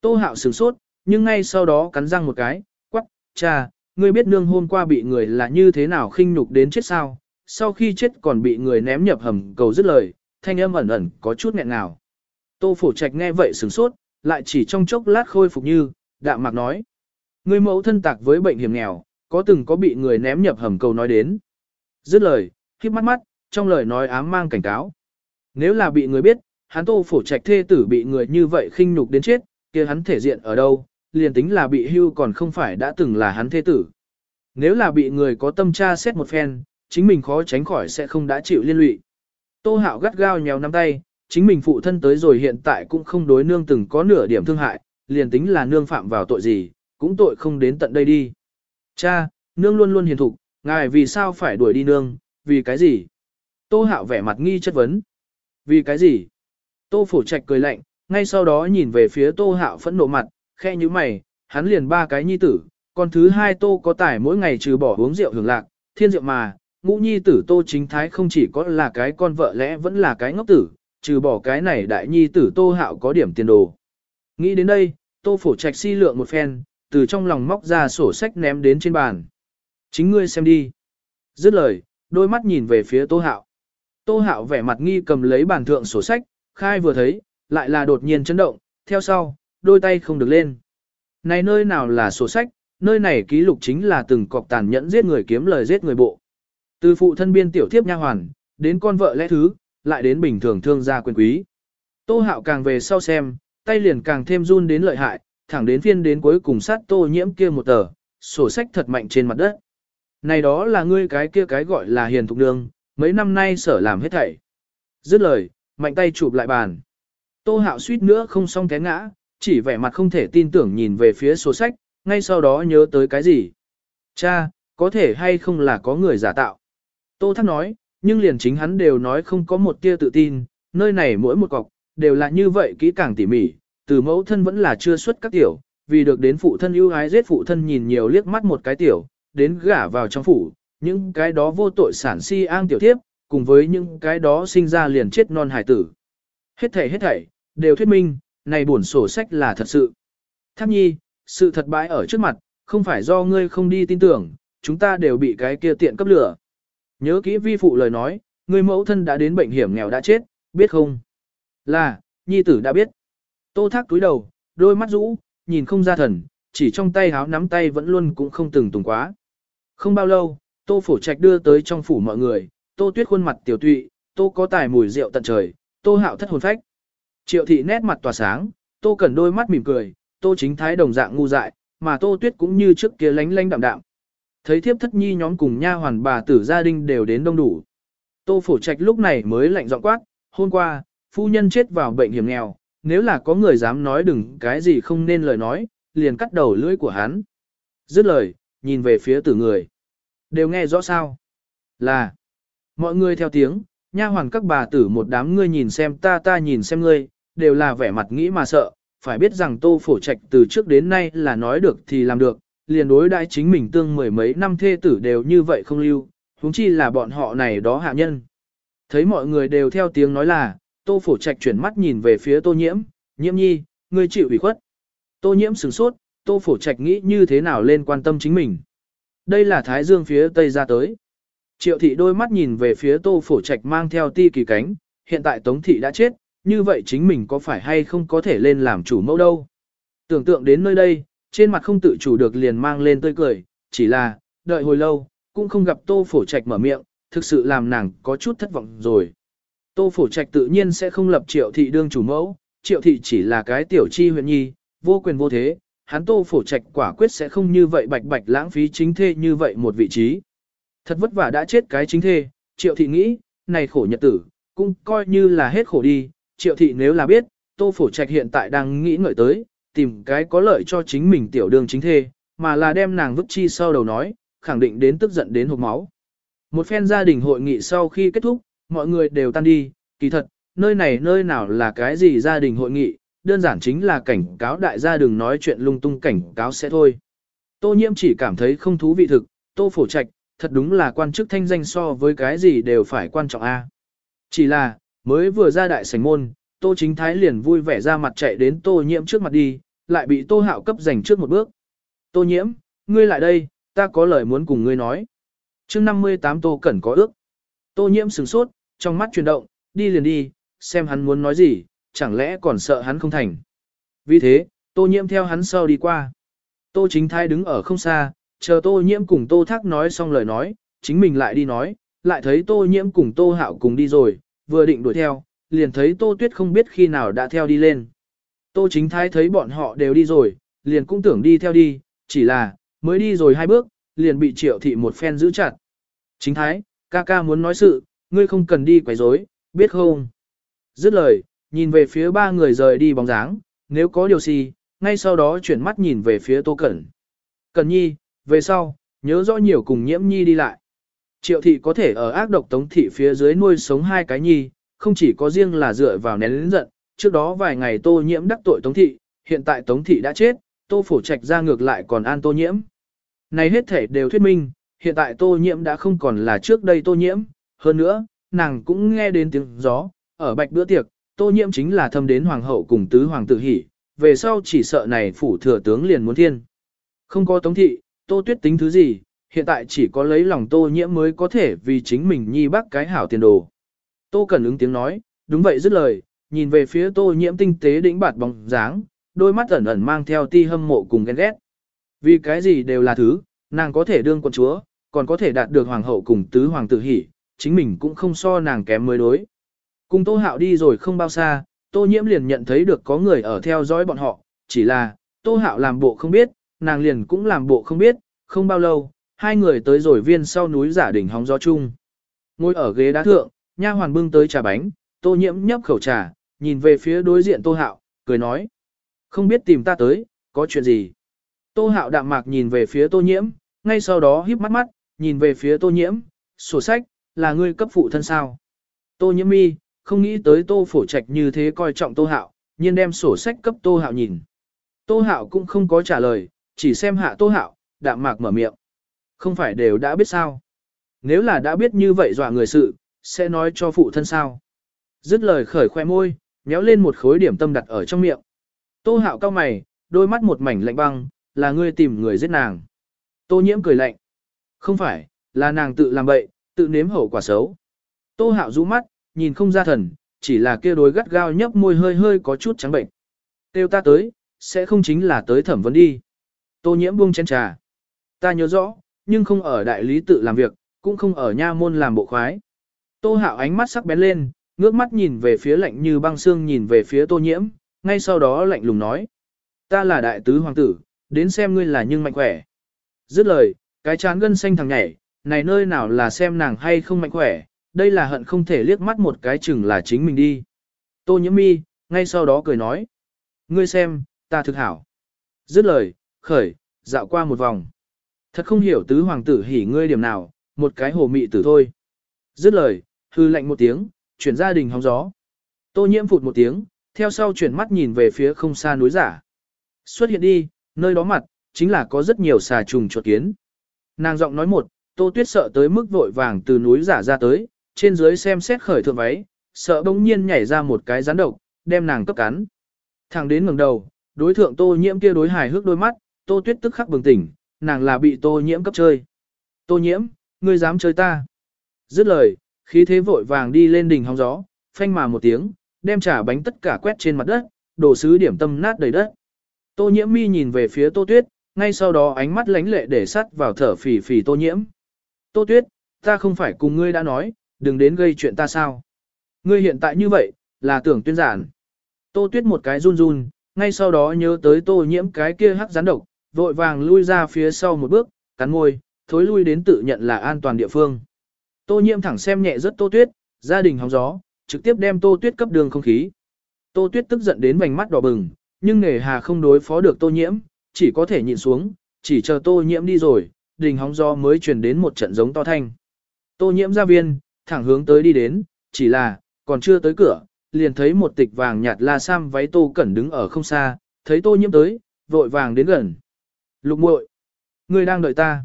Tô hạo sửng sốt, nhưng ngay sau đó cắn răng một cái, quắc, cha, ngươi biết nương hôm qua bị người là như thế nào khinh nhục đến chết sao? Sau khi chết còn bị người ném nhập hầm cầu dứt lời, thanh âm ẩn ẩn có chút nghẹn ngào. Tô phổ trạch nghe vậy sửng sốt, lại chỉ trong chốc lát khôi phục như, đạm mạc nói. Người mẫu thân tạc với bệnh hiểm nghèo, có từng có bị người ném nhập hầm cầu nói đến. Dứt lời, khiếp mắt mắt, trong lời nói ám mang cảnh cáo. Nếu là bị người biết, hắn tô phổ trạch thê tử bị người như vậy khinh nhục đến chết, kia hắn thể diện ở đâu, liền tính là bị hưu còn không phải đã từng là hắn thế tử. Nếu là bị người có tâm tra xét một phen, chính mình khó tránh khỏi sẽ không đã chịu liên lụy. Tô hạo gắt gao nhéo nắm tay, chính mình phụ thân tới rồi hiện tại cũng không đối nương từng có nửa điểm thương hại, liền tính là nương phạm vào tội gì, cũng tội không đến tận đây đi. Cha, nương luôn luôn hiền thục, ngài vì sao phải đuổi đi nương, vì cái gì? Tô hạo vẻ mặt nghi chất vấn. Vì cái gì? Tô phổ trạch cười lạnh, ngay sau đó nhìn về phía tô hạo phẫn nộ mặt, khe như mày, hắn liền ba cái nhi tử, còn thứ hai tô có tài mỗi ngày trừ bỏ uống rượu hưởng lạc, thiên rượu mà, ngũ nhi tử tô chính thái không chỉ có là cái con vợ lẽ vẫn là cái ngốc tử, trừ bỏ cái này đại nhi tử tô hạo có điểm tiền đồ. Nghĩ đến đây, tô phổ trạch si lượng một phen, từ trong lòng móc ra sổ sách ném đến trên bàn. Chính ngươi xem đi. Dứt lời, đôi mắt nhìn về phía tô hạo. Tô hạo vẻ mặt nghi cầm lấy bàn thượng sổ sách, khai vừa thấy, lại là đột nhiên chấn động, theo sau, đôi tay không được lên. Này nơi nào là sổ sách, nơi này ký lục chính là từng cọc tàn nhẫn giết người kiếm lời giết người bộ. Từ phụ thân biên tiểu thiếp nha hoàn, đến con vợ lẽ thứ, lại đến bình thường thương gia quyền quý. Tô hạo càng về sau xem, tay liền càng thêm run đến lợi hại, thẳng đến phiên đến cuối cùng sát tô nhiễm kia một tờ, sổ sách thật mạnh trên mặt đất. Này đó là ngươi cái kia cái gọi là hiền thục đường, mấy năm nay sở làm hết thảy. Dứt lời, mạnh tay chụp lại bàn. Tô hạo suýt nữa không xong té ngã, chỉ vẻ mặt không thể tin tưởng nhìn về phía sổ sách, ngay sau đó nhớ tới cái gì. Cha, có thể hay không là có người giả tạo. Tô Thác nói, nhưng liền chính hắn đều nói không có một tia tự tin, nơi này mỗi một cọc, đều là như vậy kỹ càng tỉ mỉ, từ mẫu thân vẫn là chưa xuất các tiểu, vì được đến phụ thân ưu ái giết phụ thân nhìn nhiều liếc mắt một cái tiểu, đến gả vào trong phủ, những cái đó vô tội sản si an tiểu tiếp cùng với những cái đó sinh ra liền chết non hải tử. Hết thảy hết thảy, đều thuyết minh, này buồn sổ sách là thật sự. Tháp nhi, sự thật bãi ở trước mặt, không phải do ngươi không đi tin tưởng, chúng ta đều bị cái kia tiện cấp lửa. Nhớ kỹ vi phụ lời nói, người mẫu thân đã đến bệnh hiểm nghèo đã chết, biết không? Là, nhi tử đã biết. Tô thác túi đầu, đôi mắt rũ, nhìn không ra thần, chỉ trong tay háo nắm tay vẫn luôn cũng không từng tùng quá. Không bao lâu, tô phổ trạch đưa tới trong phủ mọi người, tô tuyết khuôn mặt tiểu tụy, tô có tài mùi rượu tận trời, tô hạo thất hồn phách. Triệu thị nét mặt tỏa sáng, tô cần đôi mắt mỉm cười, tô chính thái đồng dạng ngu dại, mà tô tuyết cũng như trước kia lánh lánh đạm đạm. Thấy thiếp thất nhi nhóm cùng nha hoàn bà tử gia đình đều đến đông đủ. Tô phổ trạch lúc này mới lạnh giọng quát, hôm qua, phu nhân chết vào bệnh hiểm nghèo, nếu là có người dám nói đừng cái gì không nên lời nói, liền cắt đầu lưỡi của hắn. Dứt lời, nhìn về phía tử người. Đều nghe rõ sao? Là, mọi người theo tiếng, nha hoàn các bà tử một đám ngươi nhìn xem ta ta nhìn xem ngươi, đều là vẻ mặt nghĩ mà sợ, phải biết rằng tô phổ trạch từ trước đến nay là nói được thì làm được, liền đối đãi chính mình tương mười mấy năm thê tử đều như vậy không lưu, huống chi là bọn họ này đó hạ nhân. Thấy mọi người đều theo tiếng nói là, tô phổ trạch chuyển mắt nhìn về phía tô nhiễm, nhiễm nhi, ngươi chịu ủy khuất. Tô nhiễm sửng sốt, tô phổ trạch nghĩ như thế nào lên quan tâm chính mình. Đây là thái dương phía tây ra tới. Triệu thị đôi mắt nhìn về phía tô phổ trạch mang theo ti kỳ cánh, hiện tại tống thị đã chết, như vậy chính mình có phải hay không có thể lên làm chủ mẫu đâu. Tưởng tượng đến nơi đây, trên mặt không tự chủ được liền mang lên tươi cười, chỉ là, đợi hồi lâu, cũng không gặp tô phổ trạch mở miệng, thực sự làm nàng có chút thất vọng rồi. Tô phổ trạch tự nhiên sẽ không lập triệu thị đương chủ mẫu, triệu thị chỉ là cái tiểu chi huyện nhi, vô quyền vô thế, hắn tô phổ trạch quả quyết sẽ không như vậy bạch bạch lãng phí chính thê như vậy một vị trí. Thật vất vả đã chết cái chính thê, triệu thị nghĩ, này khổ nhật tử, cũng coi như là hết khổ đi, triệu thị nếu là biết, tô phổ trạch hiện tại đang nghĩ ngợi tới, tìm cái có lợi cho chính mình tiểu đường chính thê, mà là đem nàng vứt chi sau đầu nói, khẳng định đến tức giận đến hộp máu. Một phen gia đình hội nghị sau khi kết thúc, mọi người đều tan đi, kỳ thật, nơi này nơi nào là cái gì gia đình hội nghị, đơn giản chính là cảnh cáo đại gia đừng nói chuyện lung tung cảnh cáo sẽ thôi. Tô nhiễm chỉ cảm thấy không thú vị thực, tô phổ trạch, thật đúng là quan chức thanh danh so với cái gì đều phải quan trọng a. Chỉ là, mới vừa ra đại sảnh môn, tô chính thái liền vui vẻ ra mặt chạy đến tô nhiễm trước mặt đi, lại bị tô hạo cấp giành trước một bước. Tô nhiễm, ngươi lại đây, ta có lời muốn cùng ngươi nói. Chương 58 Tô Cẩn có ước. Tô nhiễm sửng sốt, trong mắt chuyển động, đi liền đi, xem hắn muốn nói gì, chẳng lẽ còn sợ hắn không thành. Vì thế, Tô nhiễm theo hắn sau đi qua. Tô chính thái đứng ở không xa, chờ Tô nhiễm cùng Tô thác nói xong lời nói, chính mình lại đi nói, lại thấy Tô nhiễm cùng Tô hạo cùng đi rồi, vừa định đuổi theo, liền thấy Tô tuyết không biết khi nào đã theo đi lên. Tô chính thái thấy bọn họ đều đi rồi, liền cũng tưởng đi theo đi, chỉ là, mới đi rồi hai bước, liền bị triệu thị một phen giữ chặt. Chính thái, ca ca muốn nói sự, ngươi không cần đi quấy rối, biết không? Dứt lời, nhìn về phía ba người rời đi bóng dáng, nếu có điều gì, ngay sau đó chuyển mắt nhìn về phía Tô Cẩn. Cẩn nhi, về sau, nhớ rõ nhiều cùng nhiễm nhi đi lại. Triệu thị có thể ở ác độc tống thị phía dưới nuôi sống hai cái nhi, không chỉ có riêng là dựa vào nén lĩnh giận, trước đó vài ngày tô nhiễm đắc tội tống thị, hiện tại tống thị đã chết, tô phổ trạch ra ngược lại còn an tô nhiễm. Này hết thể đều thuyết minh, hiện tại tô nhiễm đã không còn là trước đây tô nhiễm, hơn nữa, nàng cũng nghe đến tiếng gió, ở bạch bữa tiệc, tô nhiễm chính là thâm đến hoàng hậu cùng tứ hoàng tử hỉ, về sau chỉ sợ này phủ thừa tướng liền muốn thiên. Không có tống thị, tô tuyết tính thứ gì, hiện tại chỉ có lấy lòng tô nhiễm mới có thể vì chính mình nhi bác cái hảo tiền đồ. Tô cần ứng tiếng nói, đúng vậy dứt lời, nhìn về phía tô nhiễm tinh tế đĩnh bạt bóng dáng, đôi mắt ẩn ẩn mang theo ti hâm mộ cùng ghen ghét. Vì cái gì đều là thứ, nàng có thể đương quân chúa, còn có thể đạt được hoàng hậu cùng tứ hoàng tử hỉ, chính mình cũng không so nàng kém mới đối. Cùng tô hạo đi rồi không bao xa, tô nhiễm liền nhận thấy được có người ở theo dõi bọn họ, chỉ là, tô hạo làm bộ không biết, nàng liền cũng làm bộ không biết, không bao lâu, hai người tới rồi viên sau núi giả đỉnh hóng gió chung. Ngồi ở ghế đá thượng, nha hoàn bưng tới trà bánh, tô nhiễm nhấp khẩu trà, nhìn về phía đối diện tô hạo, cười nói. Không biết tìm ta tới, có chuyện gì? Tô hạo đạm mạc nhìn về phía tô nhiễm, ngay sau đó híp mắt mắt, nhìn về phía tô nhiễm, sổ sách, là ngươi cấp phụ thân sao? Tô nhiễm mi, không nghĩ tới tô phổ trạch như thế coi trọng tô hạo, nhiên đem sổ sách cấp tô hạo nhìn. Tô hạo cũng không có trả lời, chỉ xem hạ tô hạo, đạm mạc mở miệng. Không phải đều đã biết sao? Nếu là đã biết như vậy dọa người sự, sẽ nói cho phụ thân sao? Dứt lời khởi khoe môi, nhéo lên một khối điểm tâm đặt ở trong miệng. Tô hạo cao mày, đôi mắt một mảnh lạnh băng, là ngươi tìm người giết nàng. Tô nhiễm cười lạnh. Không phải, là nàng tự làm bậy, tự nếm hậu quả xấu. Tô hạo rũ mắt, nhìn không ra thần, chỉ là kia đối gắt gao nhấp môi hơi hơi có chút trắng bệnh. Tiêu ta tới, sẽ không chính là tới thẩm vấn đi. Tô nhiễm buông chén trà. Ta nhớ rõ, nhưng không ở đại lý tự làm việc, cũng không ở nha môn làm bộ khoái. Tô hạo ánh mắt sắc bén lên, ngước mắt nhìn về phía lạnh như băng xương nhìn về phía tô nhiễm, ngay sau đó lạnh lùng nói. Ta là đại tứ hoàng tử, đến xem ngươi là nhưng mạnh khỏe. Dứt lời, cái chán gân xanh thằng nhảy, này nơi nào là xem nàng hay không mạnh khỏe, đây là hận không thể liếc mắt một cái chừng là chính mình đi. Tô nhiễm mi, ngay sau đó cười nói. Ngươi xem, ta thực hảo. Dứt lời, khởi, dạo qua một vòng. Thật không hiểu tứ hoàng tử hỉ ngươi điểm nào, một cái hồ mị tử thôi. Dứt lời, hư lạnh một tiếng, chuyển gia đình hóng gió. Tô nhiễm phụt một tiếng, theo sau chuyển mắt nhìn về phía không xa núi giả. Xuất hiện đi, nơi đó mặt, chính là có rất nhiều xà trùng chuột kiến. Nàng giọng nói một, tô tuyết sợ tới mức vội vàng từ núi giả ra tới, trên dưới xem xét khởi thượng váy, sợ bỗng nhiên nhảy ra một cái rắn độc, đem nàng cấp cắn. Thằng đến ngẩng đầu, đối thượng tô nhiễm kia đối hài hước đôi mắt, tô tuyết tức khắc bừng tỉnh, nàng là bị tô nhiễm cấp chơi. Tô nhiễm, ngươi dám chơi ta. Dứt lời, khí thế vội vàng đi lên đỉnh hóng gió, phanh mà một tiếng, đem trả bánh tất cả quét trên mặt đất, đổ sứ điểm tâm nát đầy đất. Tô nhiễm mi nhìn về phía tô tuyết, ngay sau đó ánh mắt lánh lệ để sắt vào thở phì phì tô nhiễm. Tô tuyết, ta không phải cùng ngươi đã nói, đừng đến gây chuyện ta sao. Ngươi hiện tại như vậy, là tưởng tuyên giản. Tô tuyết một cái run run, ngay sau đó nhớ tới tô nhiễm cái kia hắc rắn độc, vội vàng lui ra phía sau một bước, cắn môi, thối lui đến tự nhận là an toàn địa phương. Tô nhiễm thẳng xem nhẹ rất tô tuyết, gia đình hóng gió, trực tiếp đem tô tuyết cấp đường không khí. Tô tuyết tức giận đến vành mắt đỏ bừng, nhưng nghề hà không đối phó được tô nhiễm, chỉ có thể nhịn xuống, chỉ chờ tô nhiễm đi rồi, đình hóng gió mới truyền đến một trận giống to thanh. Tô nhiễm ra viên, thẳng hướng tới đi đến, chỉ là, còn chưa tới cửa, liền thấy một tịch vàng nhạt la sam váy tô cẩn đứng ở không xa, thấy tô nhiễm tới, vội vàng đến gần. Lục muội, ngươi đang đợi ta.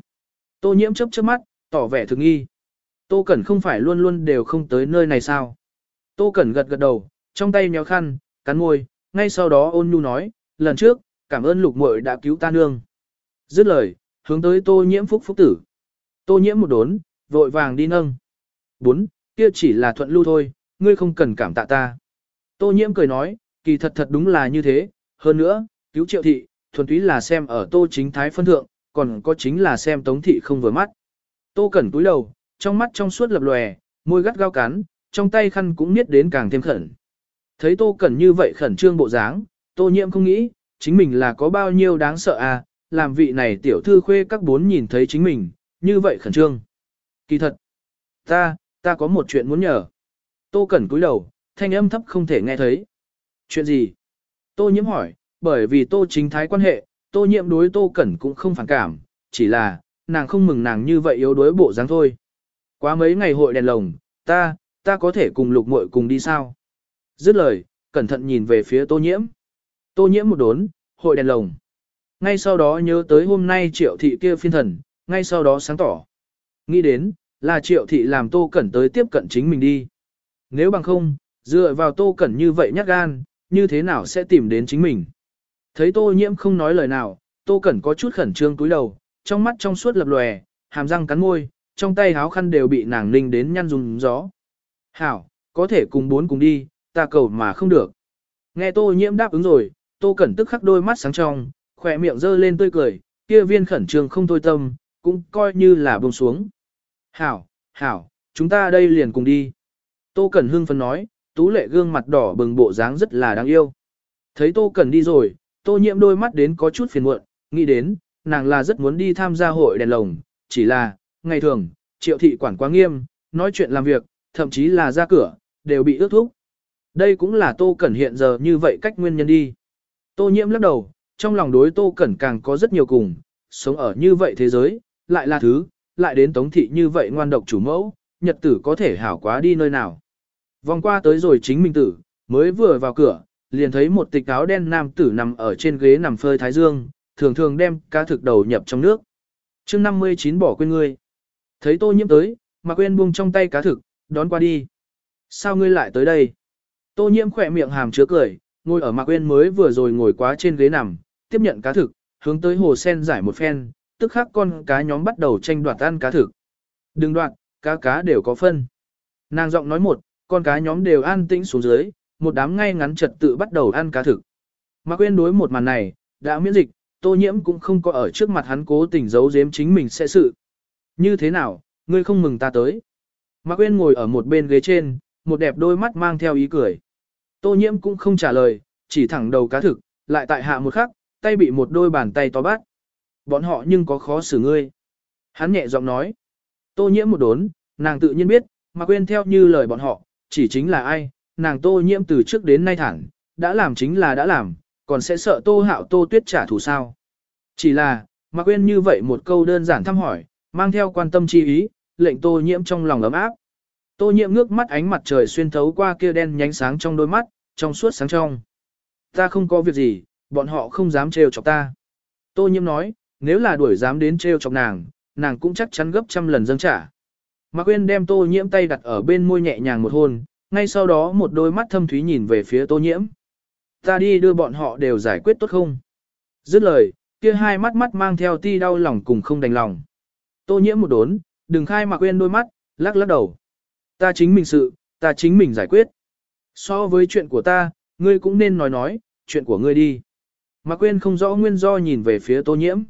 Tô nhiễm chớp chớp mắt, tỏ vẻ thực nghi. Tô cẩn không phải luôn luôn đều không tới nơi này sao? Tô cẩn gật gật đầu, trong tay nhéo khăn, cắn môi, ngay sau đó ôn nhu nói, lần trước, cảm ơn lục muội đã cứu ta nương. Dứt lời, hướng tới tô nhiễm phúc phúc tử. Tô nhiễm một đốn, vội vàng đi nâng. Bốn, kia chỉ là thuận lưu thôi, ngươi không cần cảm tạ ta. Tô nhiễm cười nói, kỳ thật thật đúng là như thế, hơn nữa, cứu triệu thị, thuần túy là xem ở tô chính thái phân thượng, còn có chính là xem tống thị không vừa mắt. Tô cẩn túi đầu, trong mắt trong suốt lập lòe, môi gắt gao cắn, trong tay khăn cũng niết đến càng thêm khẩn. Thấy tô cẩn như vậy khẩn trương bộ dáng, tô nhiễm không nghĩ, chính mình là có bao nhiêu đáng sợ à, làm vị này tiểu thư khuê các bốn nhìn thấy chính mình, như vậy khẩn trương. Kỳ thật, ta, ta có một chuyện muốn nhờ. Tô Cẩn cúi đầu, thanh âm thấp không thể nghe thấy. Chuyện gì? Tô nhiễm hỏi, bởi vì Tô chính thái quan hệ, Tô nhiễm đối Tô Cẩn cũng không phản cảm, chỉ là, nàng không mừng nàng như vậy yếu đuối bộ dáng thôi. Quá mấy ngày hội đèn lồng, ta, ta có thể cùng lục muội cùng đi sao? Dứt lời, cẩn thận nhìn về phía Tô nhiễm. Tô nhiễm một đốn, hội đèn lồng. Ngay sau đó nhớ tới hôm nay triệu thị kia phiên thần, ngay sau đó sáng tỏ. Nghĩ đến, là triệu thị làm Tô Cẩn tới tiếp cận chính mình đi. Nếu bằng không, dựa vào Tô Cẩn như vậy nhát gan, như thế nào sẽ tìm đến chính mình. Thấy Tô Nhiễm không nói lời nào, Tô Cẩn có chút khẩn trương cúi đầu, trong mắt trong suốt lập lòe, hàm răng cắn môi, trong tay háo khăn đều bị nàng ninh đến nhăn dùng gió. Hảo, có thể cùng bốn cùng đi, ta cầu mà không được. Nghe Tô Nhiễm đáp ứng rồi, Tô Cẩn tức khắc đôi mắt sáng trong, khỏe miệng dơ lên tươi cười, kia viên khẩn trương không thôi tâm, cũng coi như là buông xuống. Hảo, hảo, chúng ta đây liền cùng đi. Tô Cẩn hưng phấn nói, tú lệ gương mặt đỏ bừng bộ dáng rất là đáng yêu. Thấy Tô Cẩn đi rồi, Tô nhiễm đôi mắt đến có chút phiền muộn, nghĩ đến, nàng là rất muốn đi tham gia hội đèn lồng, chỉ là, ngày thường, triệu thị quản quá nghiêm, nói chuyện làm việc, thậm chí là ra cửa, đều bị ước thúc. Đây cũng là Tô Cẩn hiện giờ như vậy cách nguyên nhân đi. Tô nhiễm lắc đầu, trong lòng đối Tô Cẩn càng có rất nhiều cùng, sống ở như vậy thế giới, lại là thứ, lại đến tống thị như vậy ngoan độc chủ mẫu, nhật tử có thể hảo quá đi nơi nào. Vòng qua tới rồi chính mình tử, mới vừa vào cửa, liền thấy một tịch áo đen nam tử nằm ở trên ghế nằm phơi thái dương, thường thường đem cá thực đầu nhập trong nước. chương 59 bỏ quên ngươi. Thấy tô nhiễm tới, mà quên buông trong tay cá thực, đón qua đi. Sao ngươi lại tới đây? Tô nhiễm khỏe miệng hàm chứa cười, ngồi ở mạc quên mới vừa rồi ngồi quá trên ghế nằm, tiếp nhận cá thực, hướng tới hồ sen giải một phen, tức khắc con cá nhóm bắt đầu tranh đoạt ăn cá thực. Đừng đoạn, cá cá đều có phân. Nàng giọng nói một, con cá nhóm đều an tĩnh xuống dưới, một đám ngay ngắn trật tự bắt đầu ăn cá thực. Mà quên đối một màn này, đã miễn dịch, tô nhiễm cũng không có ở trước mặt hắn cố tình giấu giếm chính mình sẽ sự. Như thế nào, ngươi không mừng ta tới. Mạc quên ngồi ở một bên ghế trên, một đẹp đôi mắt mang theo ý cười. Tô nhiễm cũng không trả lời, chỉ thẳng đầu cá thực, lại tại hạ một khắc, tay bị một đôi bàn tay to bắt. Bọn họ nhưng có khó xử ngươi. Hắn nhẹ giọng nói. Tô nhiễm một đốn, nàng tự nhiên biết, mà quên theo như lời bọn họ, chỉ chính là ai, nàng tô nhiễm từ trước đến nay thẳng, đã làm chính là đã làm, còn sẽ sợ tô hạo tô tuyết trả thù sao. Chỉ là, mà quên như vậy một câu đơn giản thăm hỏi, mang theo quan tâm chi ý, lệnh tô nhiễm trong lòng ấm áp. Tô nhiễm ngước mắt ánh mặt trời xuyên thấu qua kia đen nhánh sáng trong đôi mắt, trong suốt sáng trong. Ta không có việc gì, bọn họ không dám trêu chọc ta. Tô nhiễm nói, nếu là đuổi dám đến trêu chọc nàng, nàng cũng chắc chắn gấp trăm lần dâng trả. Mạc Quyên đem tô nhiễm tay đặt ở bên môi nhẹ nhàng một hôn, ngay sau đó một đôi mắt thâm thúy nhìn về phía tô nhiễm. Ta đi đưa bọn họ đều giải quyết tốt không? Dứt lời, kia hai mắt mắt mang theo ti đau lòng cùng không đành lòng. Tô nhiễm một đốn, đừng khai mà quên đôi mắt, lắc lắc đầu. Ta chính mình sự, ta chính mình giải quyết. So với chuyện của ta, ngươi cũng nên nói nói, chuyện của ngươi đi. Mà Quyên không rõ nguyên do nhìn về phía tô nhiễm.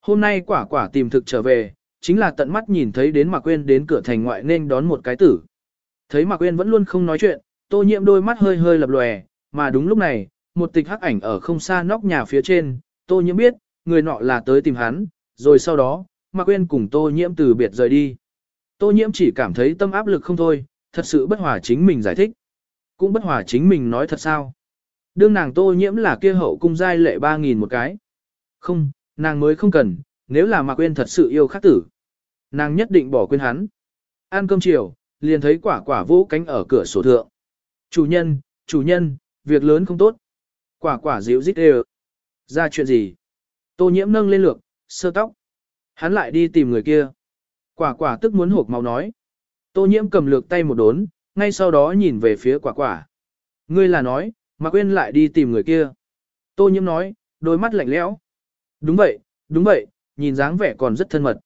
Hôm nay quả quả tìm thực trở về, chính là tận mắt nhìn thấy đến mà Quyên đến cửa thành ngoại nên đón một cái tử. Thấy Mạc Uyên vẫn luôn không nói chuyện, tô nhiễm đôi mắt hơi hơi lập lòe, mà đúng lúc này, một tịch hắc ảnh ở không xa nóc nhà phía trên, tô nhiễm biết, người nọ là tới tìm hắn, rồi sau đó, Mạc Uyên cùng tô nhiễm từ biệt rời đi. Tô nhiễm chỉ cảm thấy tâm áp lực không thôi, thật sự bất hòa chính mình giải thích. Cũng bất hòa chính mình nói thật sao. Đương nàng tô nhiễm là kia hậu cung giai lệ 3.000 một cái. Không, nàng mới không cần, nếu là Mạc Uyên thật sự yêu khắc tử. Nàng nhất định bỏ quên hắn. Ăn cơm chiều, liền thấy quả quả vỗ cánh ở cửa sổ thượng. Chủ nhân, chủ nhân, việc lớn không tốt. Quả quả dịu dít đều. Ra chuyện gì? Tô nhiễm nâng lên lược, sơ tóc. Hắn lại đi tìm người kia. Quả quả tức muốn hộp máu nói. Tô nhiễm cầm lược tay một đốn, ngay sau đó nhìn về phía quả quả. Ngươi là nói, mà quên lại đi tìm người kia. Tô nhiễm nói, đôi mắt lạnh lẽo. Đúng vậy, đúng vậy, nhìn dáng vẻ còn rất thân mật.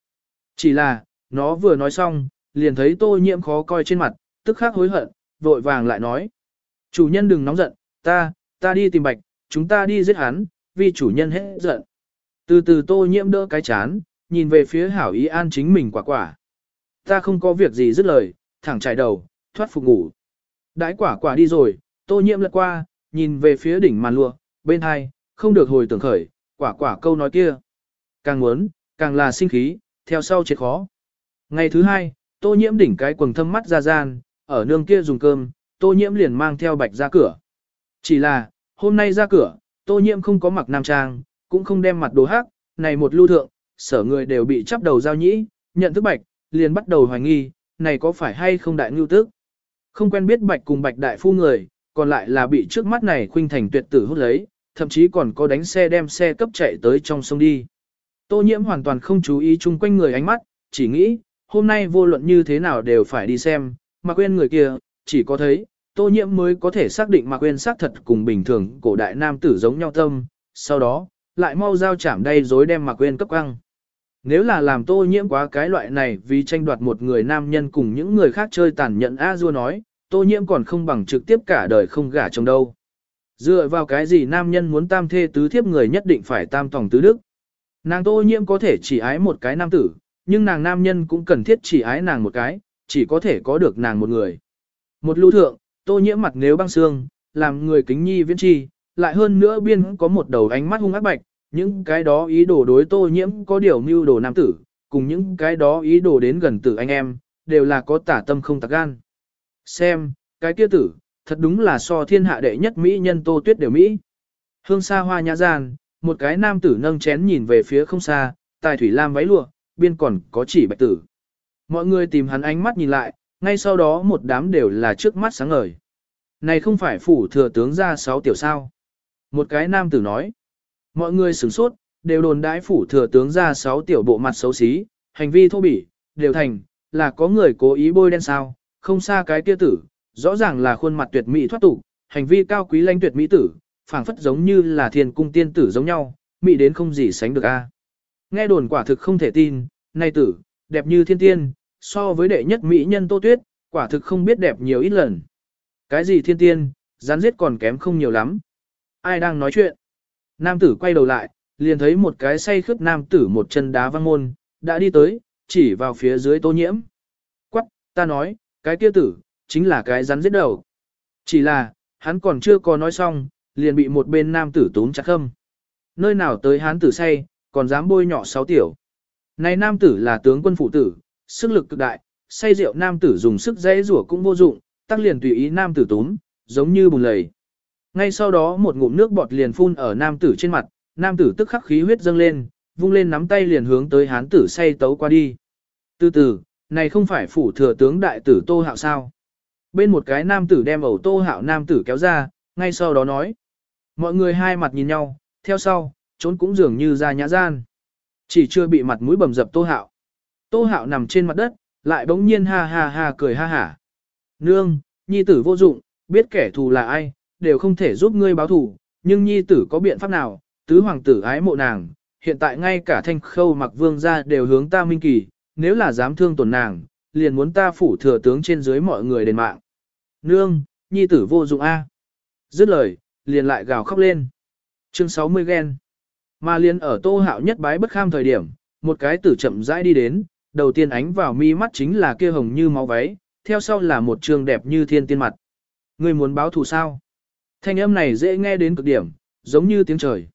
Chỉ là, nó vừa nói xong, liền thấy tô nhiễm khó coi trên mặt, tức khắc hối hận, vội vàng lại nói. Chủ nhân đừng nóng giận, ta, ta đi tìm bạch, chúng ta đi giết hắn, vì chủ nhân hết giận. Từ từ tô nhiễm đỡ cái chán, nhìn về phía hảo ý an chính mình quả quả. Ta không có việc gì dứt lời, thẳng chạy đầu, thoát phục ngủ. Đãi quả quả đi rồi, tô nhiễm lật qua, nhìn về phía đỉnh màn lụa, bên hai, không được hồi tưởng khởi, quả quả câu nói kia. Càng muốn, càng là sinh khí, theo sau chết khó. Ngày thứ hai, tô nhiễm đỉnh cái quần thâm mắt ra gian, ở nương kia dùng cơm, tô nhiễm liền mang theo bạch ra cửa. Chỉ là, hôm nay ra cửa, tô nhiễm không có mặc nam trang, cũng không đem mặt đồ hắc, này một lưu thượng, sở người đều bị chắp đầu giao nhĩ, nhận thức bạch, liền bắt đầu hoài nghi, này có phải hay không đại ngưu tức. Không quen biết bạch cùng bạch đại phu người, còn lại là bị trước mắt này khuynh thành tuyệt tử hút lấy, thậm chí còn có đánh xe đem xe cấp chạy tới trong sông đi. Tô nhiễm hoàn toàn không chú ý chung quanh người ánh mắt, chỉ nghĩ, hôm nay vô luận như thế nào đều phải đi xem, mà quên người kia, chỉ có thấy, tô nhiễm mới có thể xác định mà quên xác thật cùng bình thường cổ đại nam tử giống nhau tâm, sau đó, lại mau giao chạm đây dối đem mà quên cấp căng. Nếu là làm tô nhiễm quá cái loại này vì tranh đoạt một người nam nhân cùng những người khác chơi tàn nhẫn a du nói, tô nhiễm còn không bằng trực tiếp cả đời không gả chồng đâu. Dựa vào cái gì nam nhân muốn tam thê tứ thiếp người nhất định phải tam tòng tứ đức. Nàng tô nhiễm có thể chỉ ái một cái nam tử, nhưng nàng nam nhân cũng cần thiết chỉ ái nàng một cái, chỉ có thể có được nàng một người. Một lưu thượng, tô nhiễm mặt nếu băng xương, làm người kính nhi viễn chi, lại hơn nữa biên có một đầu ánh mắt hung ác bạch, những cái đó ý đồ đối tô nhiễm có điều mưu đồ nam tử, cùng những cái đó ý đồ đến gần tử anh em, đều là có tả tâm không tạc gan. Xem, cái kia tử, thật đúng là so thiên hạ đệ nhất Mỹ nhân tô tuyết đều Mỹ. Hương xa hoa nhã gian, một cái nam tử nâng chén nhìn về phía không xa, tài thủy lam váy lụa, biên còn có chỉ bạch tử. Mọi người tìm hắn ánh mắt nhìn lại, ngay sau đó một đám đều là trước mắt sáng ngời. Này không phải phủ thừa tướng ra sáu tiểu sao. Một cái nam tử nói. Mọi người sửng sốt, đều đồn đãi phủ thừa tướng ra sáu tiểu bộ mặt xấu xí, hành vi thô bỉ, đều thành, là có người cố ý bôi đen sao, không xa cái kia tử, rõ ràng là khuôn mặt tuyệt mỹ thoát tục, hành vi cao quý lãnh tuyệt mỹ tử, phảng phất giống như là thiên cung tiên tử giống nhau, mỹ đến không gì sánh được a. Nghe đồn quả thực không thể tin, nay tử, đẹp như thiên tiên, so với đệ nhất mỹ nhân Tô Tuyết, quả thực không biết đẹp nhiều ít lần. Cái gì thiên tiên, rắn giết còn kém không nhiều lắm. Ai đang nói chuyện? Nam tử quay đầu lại, liền thấy một cái say khướt nam tử một chân đá văng môn, đã đi tới, chỉ vào phía dưới tô nhiễm. Quắc, ta nói, cái kia tử, chính là cái rắn giết đầu. Chỉ là, hắn còn chưa có nói xong, liền bị một bên nam tử túm chặt khâm. Nơi nào tới hắn tử say, còn dám bôi nhọ sáu tiểu. Này nam tử là tướng quân phụ tử, sức lực cực đại, say rượu nam tử dùng sức dễ rủa cũng vô dụng, tắc liền tùy ý nam tử túm, giống như bùn lầy. Ngay sau đó một ngụm nước bọt liền phun ở nam tử trên mặt, nam tử tức khắc khí huyết dâng lên, vung lên nắm tay liền hướng tới hán tử say tấu qua đi. Từ từ, này không phải phủ thừa tướng đại tử Tô Hạo sao? Bên một cái nam tử đem ẩu Tô Hạo nam tử kéo ra, ngay sau đó nói. Mọi người hai mặt nhìn nhau, theo sau, trốn cũng dường như ra nhã gian. Chỉ chưa bị mặt mũi bầm dập Tô Hạo. Tô Hạo nằm trên mặt đất, lại bỗng nhiên ha ha ha cười ha hả. Nương, nhi tử vô dụng, biết kẻ thù là ai, đều không thể giúp ngươi báo thù, nhưng nhi tử có biện pháp nào, tứ hoàng tử ái mộ nàng, hiện tại ngay cả thanh khâu mặc vương ra đều hướng ta minh kỳ, nếu là dám thương tổn nàng, liền muốn ta phủ thừa tướng trên dưới mọi người đền mạng. Nương, nhi tử vô dụng A. Dứt lời, liền lại gào khóc lên. Chương 60 ghen. Mà liền ở tô hạo nhất bái bất kham thời điểm, một cái tử chậm rãi đi đến, đầu tiên ánh vào mi mắt chính là kia hồng như máu váy, theo sau là một trường đẹp như thiên tiên mặt. Người muốn báo thù sao? Thanh âm này dễ nghe đến cực điểm, giống như tiếng trời.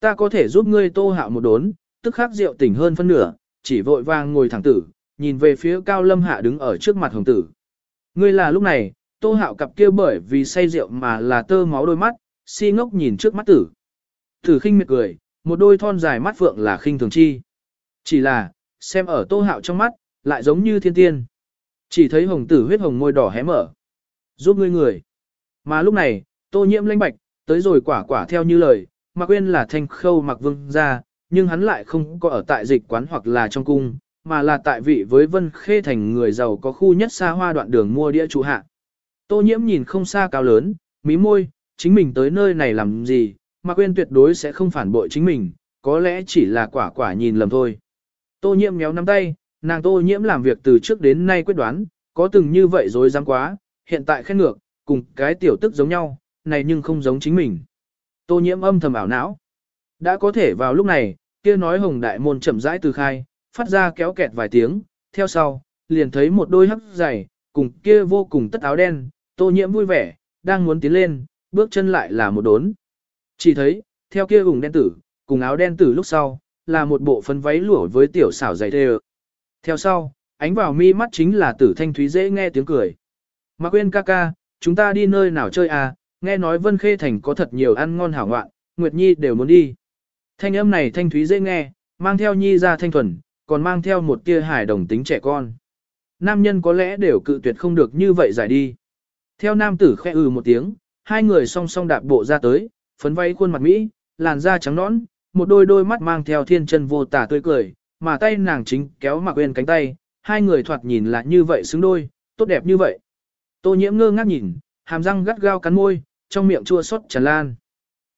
Ta có thể giúp ngươi tô hạo một đốn, tức khắc rượu tỉnh hơn phân nửa, chỉ vội vàng ngồi thẳng tử, nhìn về phía cao lâm hạ đứng ở trước mặt hồng tử. Ngươi là lúc này, tô hạo cặp kia bởi vì say rượu mà là tơ máu đôi mắt, si ngốc nhìn trước mắt tử. Tử khinh miệt cười, một đôi thon dài mắt phượng là khinh thường chi. Chỉ là, xem ở tô hạo trong mắt, lại giống như thiên tiên. Chỉ thấy hồng tử huyết hồng môi đỏ hé mở. Giúp ngươi người. Mà lúc này, tô nhiễm lãnh bạch, tới rồi quả quả theo như lời, mà quên là thanh khâu mặc Vương ra, nhưng hắn lại không có ở tại dịch quán hoặc là trong cung, mà là tại vị với Vân Khê thành người giàu có khu nhất xa hoa đoạn đường mua đĩa trụ hạ. Tô nhiễm nhìn không xa cao lớn, mí môi, chính mình tới nơi này làm gì, Mạc Quyên tuyệt đối sẽ không phản bội chính mình, có lẽ chỉ là quả quả nhìn lầm thôi. Tô nhiễm méo nắm tay, nàng tô nhiễm làm việc từ trước đến nay quyết đoán, có từng như vậy rồi dám quá, hiện tại khen ngược, cùng cái tiểu tức giống nhau, này nhưng không giống chính mình. Tô nhiễm âm thầm ảo não. Đã có thể vào lúc này, kia nói hồng đại môn chậm rãi từ khai, phát ra kéo kẹt vài tiếng, theo sau, liền thấy một đôi hắc giày, cùng kia vô cùng tất áo đen, tô nhiễm vui vẻ, đang muốn tiến lên, bước chân lại là một đốn. Chỉ thấy, theo kia vùng đen tử, cùng áo đen tử lúc sau, là một bộ phấn váy lụa với tiểu xảo dày thề. Theo sau, ánh vào mi mắt chính là tử thanh thúy dễ nghe tiếng cười. Mạc quên ca ca, chúng ta đi nơi nào chơi à, nghe nói Vân Khê Thành có thật nhiều ăn ngon hảo ngoạn, Nguyệt Nhi đều muốn đi. Thanh âm này thanh thúy dễ nghe, mang theo Nhi ra thanh thuần, còn mang theo một tia hài đồng tính trẻ con. Nam nhân có lẽ đều cự tuyệt không được như vậy giải đi. Theo nam tử khẽ ừ một tiếng, hai người song song đạp bộ ra tới, phấn váy khuôn mặt Mỹ, làn da trắng nõn, một đôi đôi mắt mang theo thiên chân vô tả tươi cười, mà tay nàng chính kéo mặc uyên cánh tay, hai người thoạt nhìn là như vậy xứng đôi, tốt đẹp như vậy. Tô nhiễm ngơ ngác nhìn, hàm răng gắt gao cắn môi, trong miệng chua xót tràn lan.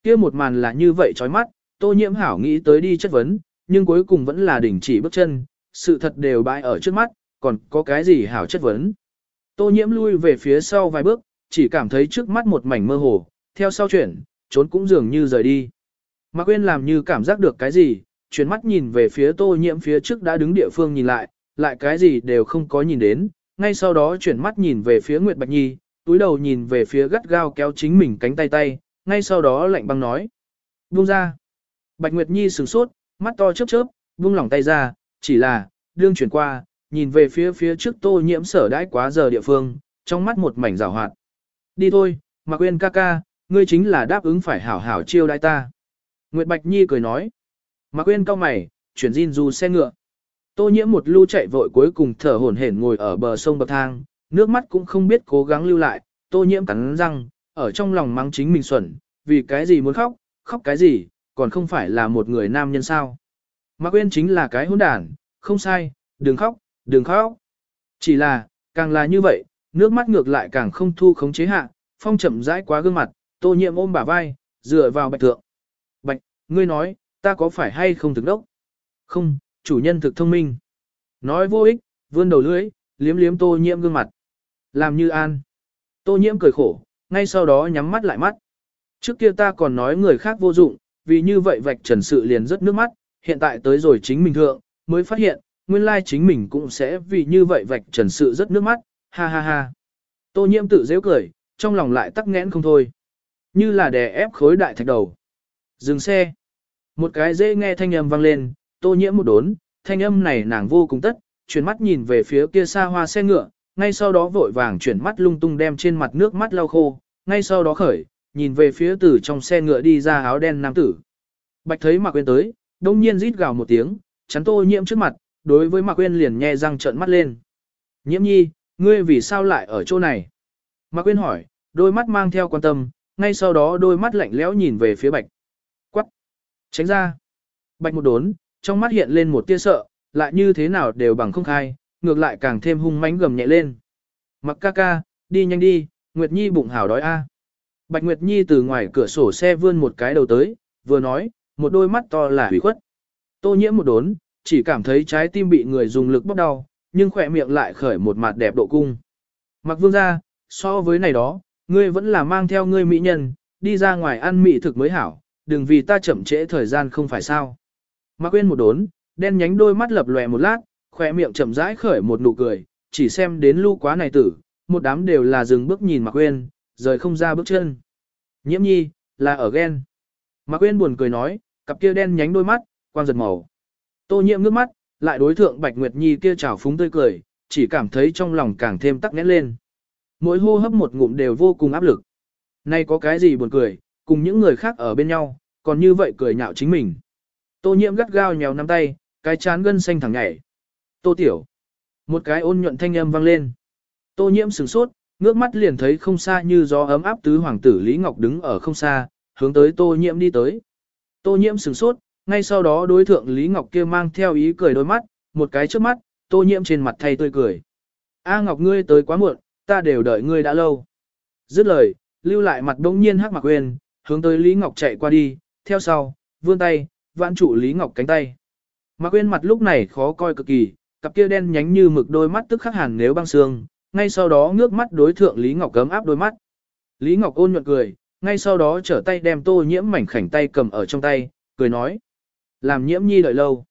Kia một màn là như vậy chói mắt, tô nhiễm hảo nghĩ tới đi chất vấn, nhưng cuối cùng vẫn là đình chỉ bước chân, sự thật đều bại ở trước mắt, còn có cái gì hảo chất vấn. Tô nhiễm lui về phía sau vài bước, chỉ cảm thấy trước mắt một mảnh mơ hồ, theo sau chuyển, trốn cũng dường như rời đi. Mạc Quyên làm như cảm giác được cái gì, chuyển mắt nhìn về phía tô nhiễm phía trước đã đứng địa phương nhìn lại, lại cái gì đều không có nhìn đến, ngay sau đó chuyển mắt nhìn về phía Nguyệt Bạch Nhi, túi đầu nhìn về phía gắt gao kéo chính mình cánh tay tay, ngay sau đó lạnh băng nói. Buông ra. Bạch Nguyệt Nhi sửng sốt, mắt to chớp chớp, buông lỏng tay ra, chỉ là, đương chuyển qua, nhìn về phía phía trước tô nhiễm sở đãi quá giờ địa phương, trong mắt một mảnh rào hoạt. Đi thôi, Mạc Quyên ca ca, ngươi chính là đáp ứng phải hảo hảo chiêu đãi ta. Nguyệt Bạch Nhi cười nói. Mạc Quyên cao mày, chuyển Jin du xe ngựa. Tô nhiễm một lưu chạy vội cuối cùng thở hổn hển ngồi ở bờ sông bậc thang, nước mắt cũng không biết cố gắng lưu lại, tô nhiễm cắn răng, ở trong lòng mắng chính mình xuẩn, vì cái gì muốn khóc, khóc cái gì, còn không phải là một người nam nhân sao. Mạc Quyên chính là cái hỗn đản, không sai, đừng khóc, đừng khóc. Chỉ là, càng là như vậy, nước mắt ngược lại càng không thu khống chế hạ, phong chậm rãi quá gương mặt, tô Nhiệm ôm bả vai, dựa vào bạch thượng. Bạch, ngươi nói, ta có phải hay không thực đốc? Không, chủ nhân thực thông minh. Nói vô ích, vươn đầu lưỡi, liếm liếm tô nhiễm gương mặt. Làm như an. Tô nhiễm cười khổ, ngay sau đó nhắm mắt lại mắt. Trước kia ta còn nói người khác vô dụng, vì như vậy vạch trần sự liền rất nước mắt, hiện tại tới rồi chính mình thượng, mới phát hiện, nguyên lai chính mình cũng sẽ vì như vậy vạch trần sự rất nước mắt, ha ha ha. Tô nhiễm tự dễ cười, trong lòng lại tắc nghẽn không thôi. Như là đè ép khối đại thạch đầu. Dừng xe. Một cái dễ nghe thanh âm vang lên, tô nhiễm một đốn, thanh âm này nàng vô cùng tất, chuyển mắt nhìn về phía kia xa hoa xe ngựa, ngay sau đó vội vàng chuyển mắt lung tung đem trên mặt nước mắt lau khô, ngay sau đó khởi, nhìn về phía từ trong xe ngựa đi ra áo đen nam tử. Bạch thấy Mạc Quyên tới, đông nhiên rít gào một tiếng, chắn tô nhiễm trước mặt, đối với Mạc Quyên liền nhe răng trợn mắt lên. Nhiễm nhi, ngươi vì sao lại ở chỗ này? Mạc Quyên hỏi, đôi mắt mang theo quan tâm, ngay sau đó đôi mắt lạnh lẽo nhìn về phía Bạch. Quắc! Tránh ra! Bạch một đốn, trong mắt hiện lên một tia sợ, lại như thế nào đều bằng không khai, ngược lại càng thêm hung mãnh gầm nhẹ lên. Mặc ca ca, đi nhanh đi, Nguyệt Nhi bụng hảo đói a. Bạch Nguyệt Nhi từ ngoài cửa sổ xe vươn một cái đầu tới, vừa nói, một đôi mắt to là hủy khuất. Tô nhiễm một đốn, chỉ cảm thấy trái tim bị người dùng lực bóp đau, nhưng khỏe miệng lại khởi một mặt đẹp độ cung. Mặc vương gia, so với này đó, ngươi vẫn là mang theo ngươi mỹ nhân, đi ra ngoài ăn mỹ thực mới hảo, đừng vì ta chậm trễ thời gian không phải sao. Mạc Quyên một đốn, đen nhánh đôi mắt lập lòe một lát, khỏe miệng chậm rãi khởi một nụ cười, chỉ xem đến lưu quá này tử, một đám đều là dừng bước nhìn Mạc Quyên, rời không ra bước chân. Nhiễm nhi, là ở ghen. Mạc Quyên buồn cười nói, cặp kia đen nhánh đôi mắt, quang giật màu. Tô nhiễm ngước mắt, lại đối thượng Bạch Nguyệt Nhi kia trào phúng tươi cười, chỉ cảm thấy trong lòng càng thêm tắc nghẽn lên. Mỗi hô hấp một ngụm đều vô cùng áp lực. Nay có cái gì buồn cười, cùng những người khác ở bên nhau, còn như vậy cười nhạo chính mình. Tô nhiễm gắt gao nhéo nắm tay, cái chán gân xanh thẳng nhảy. Tô tiểu. Một cái ôn nhuận thanh âm vang lên. Tô nhiễm sửng sốt, ngước mắt liền thấy không xa như gió ấm áp tứ hoàng tử Lý Ngọc đứng ở không xa, hướng tới tô nhiễm đi tới. Tô nhiễm sửng sốt, ngay sau đó đối thượng Lý Ngọc kia mang theo ý cười đôi mắt, một cái trước mắt, tô nhiễm trên mặt thay tươi cười. A Ngọc ngươi tới quá muộn, ta đều đợi ngươi đã lâu. Dứt lời, lưu lại mặt đông nhiên hắc mặc quên, hướng tới Lý Ngọc chạy qua đi, theo sau, vươn tay, vãn trụ Lý Ngọc cánh tay. Mạc quên mặt lúc này khó coi cực kỳ, cặp kia đen nhánh như mực đôi mắt tức khắc hẳn nếu băng xương, ngay sau đó ngước mắt đối thượng Lý Ngọc cấm áp đôi mắt. Lý Ngọc ôn nhuận cười, ngay sau đó trở tay đem tô nhiễm mảnh khảnh tay cầm ở trong tay, cười nói. Làm nhiễm nhi đợi lâu.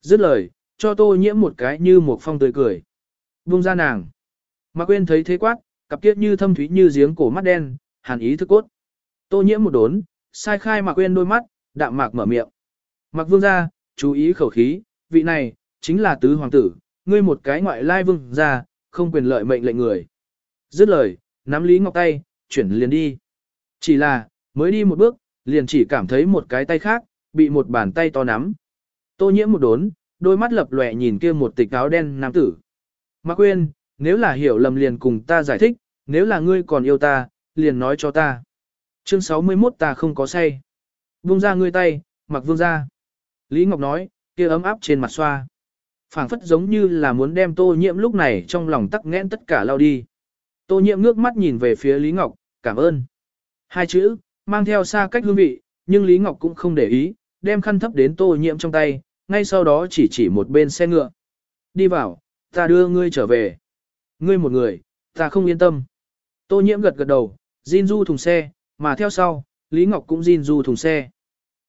Dứt lời, cho tô nhiễm một cái như một phong tươi cười. Vung ra nàng. Mạc quên thấy thế quát, cặp kiếp như thâm thúy như giếng cổ mắt đen, hàn ý thức cốt. Tô nhiễm một đốn, sai khai Mạc quên đôi mắt, đạm mạc mở miệng. Mạc vương gia, chú ý khẩu khí, vị này, chính là tứ hoàng tử, ngươi một cái ngoại lai vương gia không quyền lợi mệnh lệnh người. Dứt lời, nắm Lý Ngọc tay, chuyển liền đi. Chỉ là, mới đi một bước, liền chỉ cảm thấy một cái tay khác, bị một bàn tay to nắm. Tô nhiễm một đốn, đôi mắt lập lòe nhìn kia một tịch áo đen nam tử. Mạc Quyên, nếu là hiểu lầm liền cùng ta giải thích, nếu là ngươi còn yêu ta, liền nói cho ta. Chương 61 ta không có say. Vung ra ngươi tay, mặc vương ra. Lý Ngọc nói, kia ấm áp trên mặt xoa. phảng phất giống như là muốn đem tô nhiễm lúc này trong lòng tắc nghẽn tất cả lao đi. Tô nhiễm ngước mắt nhìn về phía Lý Ngọc, cảm ơn. Hai chữ, mang theo xa cách hương vị, nhưng Lý Ngọc cũng không để ý, đem khăn thấp đến tô nhiễm trong tay, ngay sau đó chỉ chỉ một bên xe ngựa. Đi vào, ta đưa ngươi trở về. Ngươi một người, ta không yên tâm. Tô nhiễm gật gật đầu, Jin du thùng xe, mà theo sau, Lý Ngọc cũng Jin du thùng xe.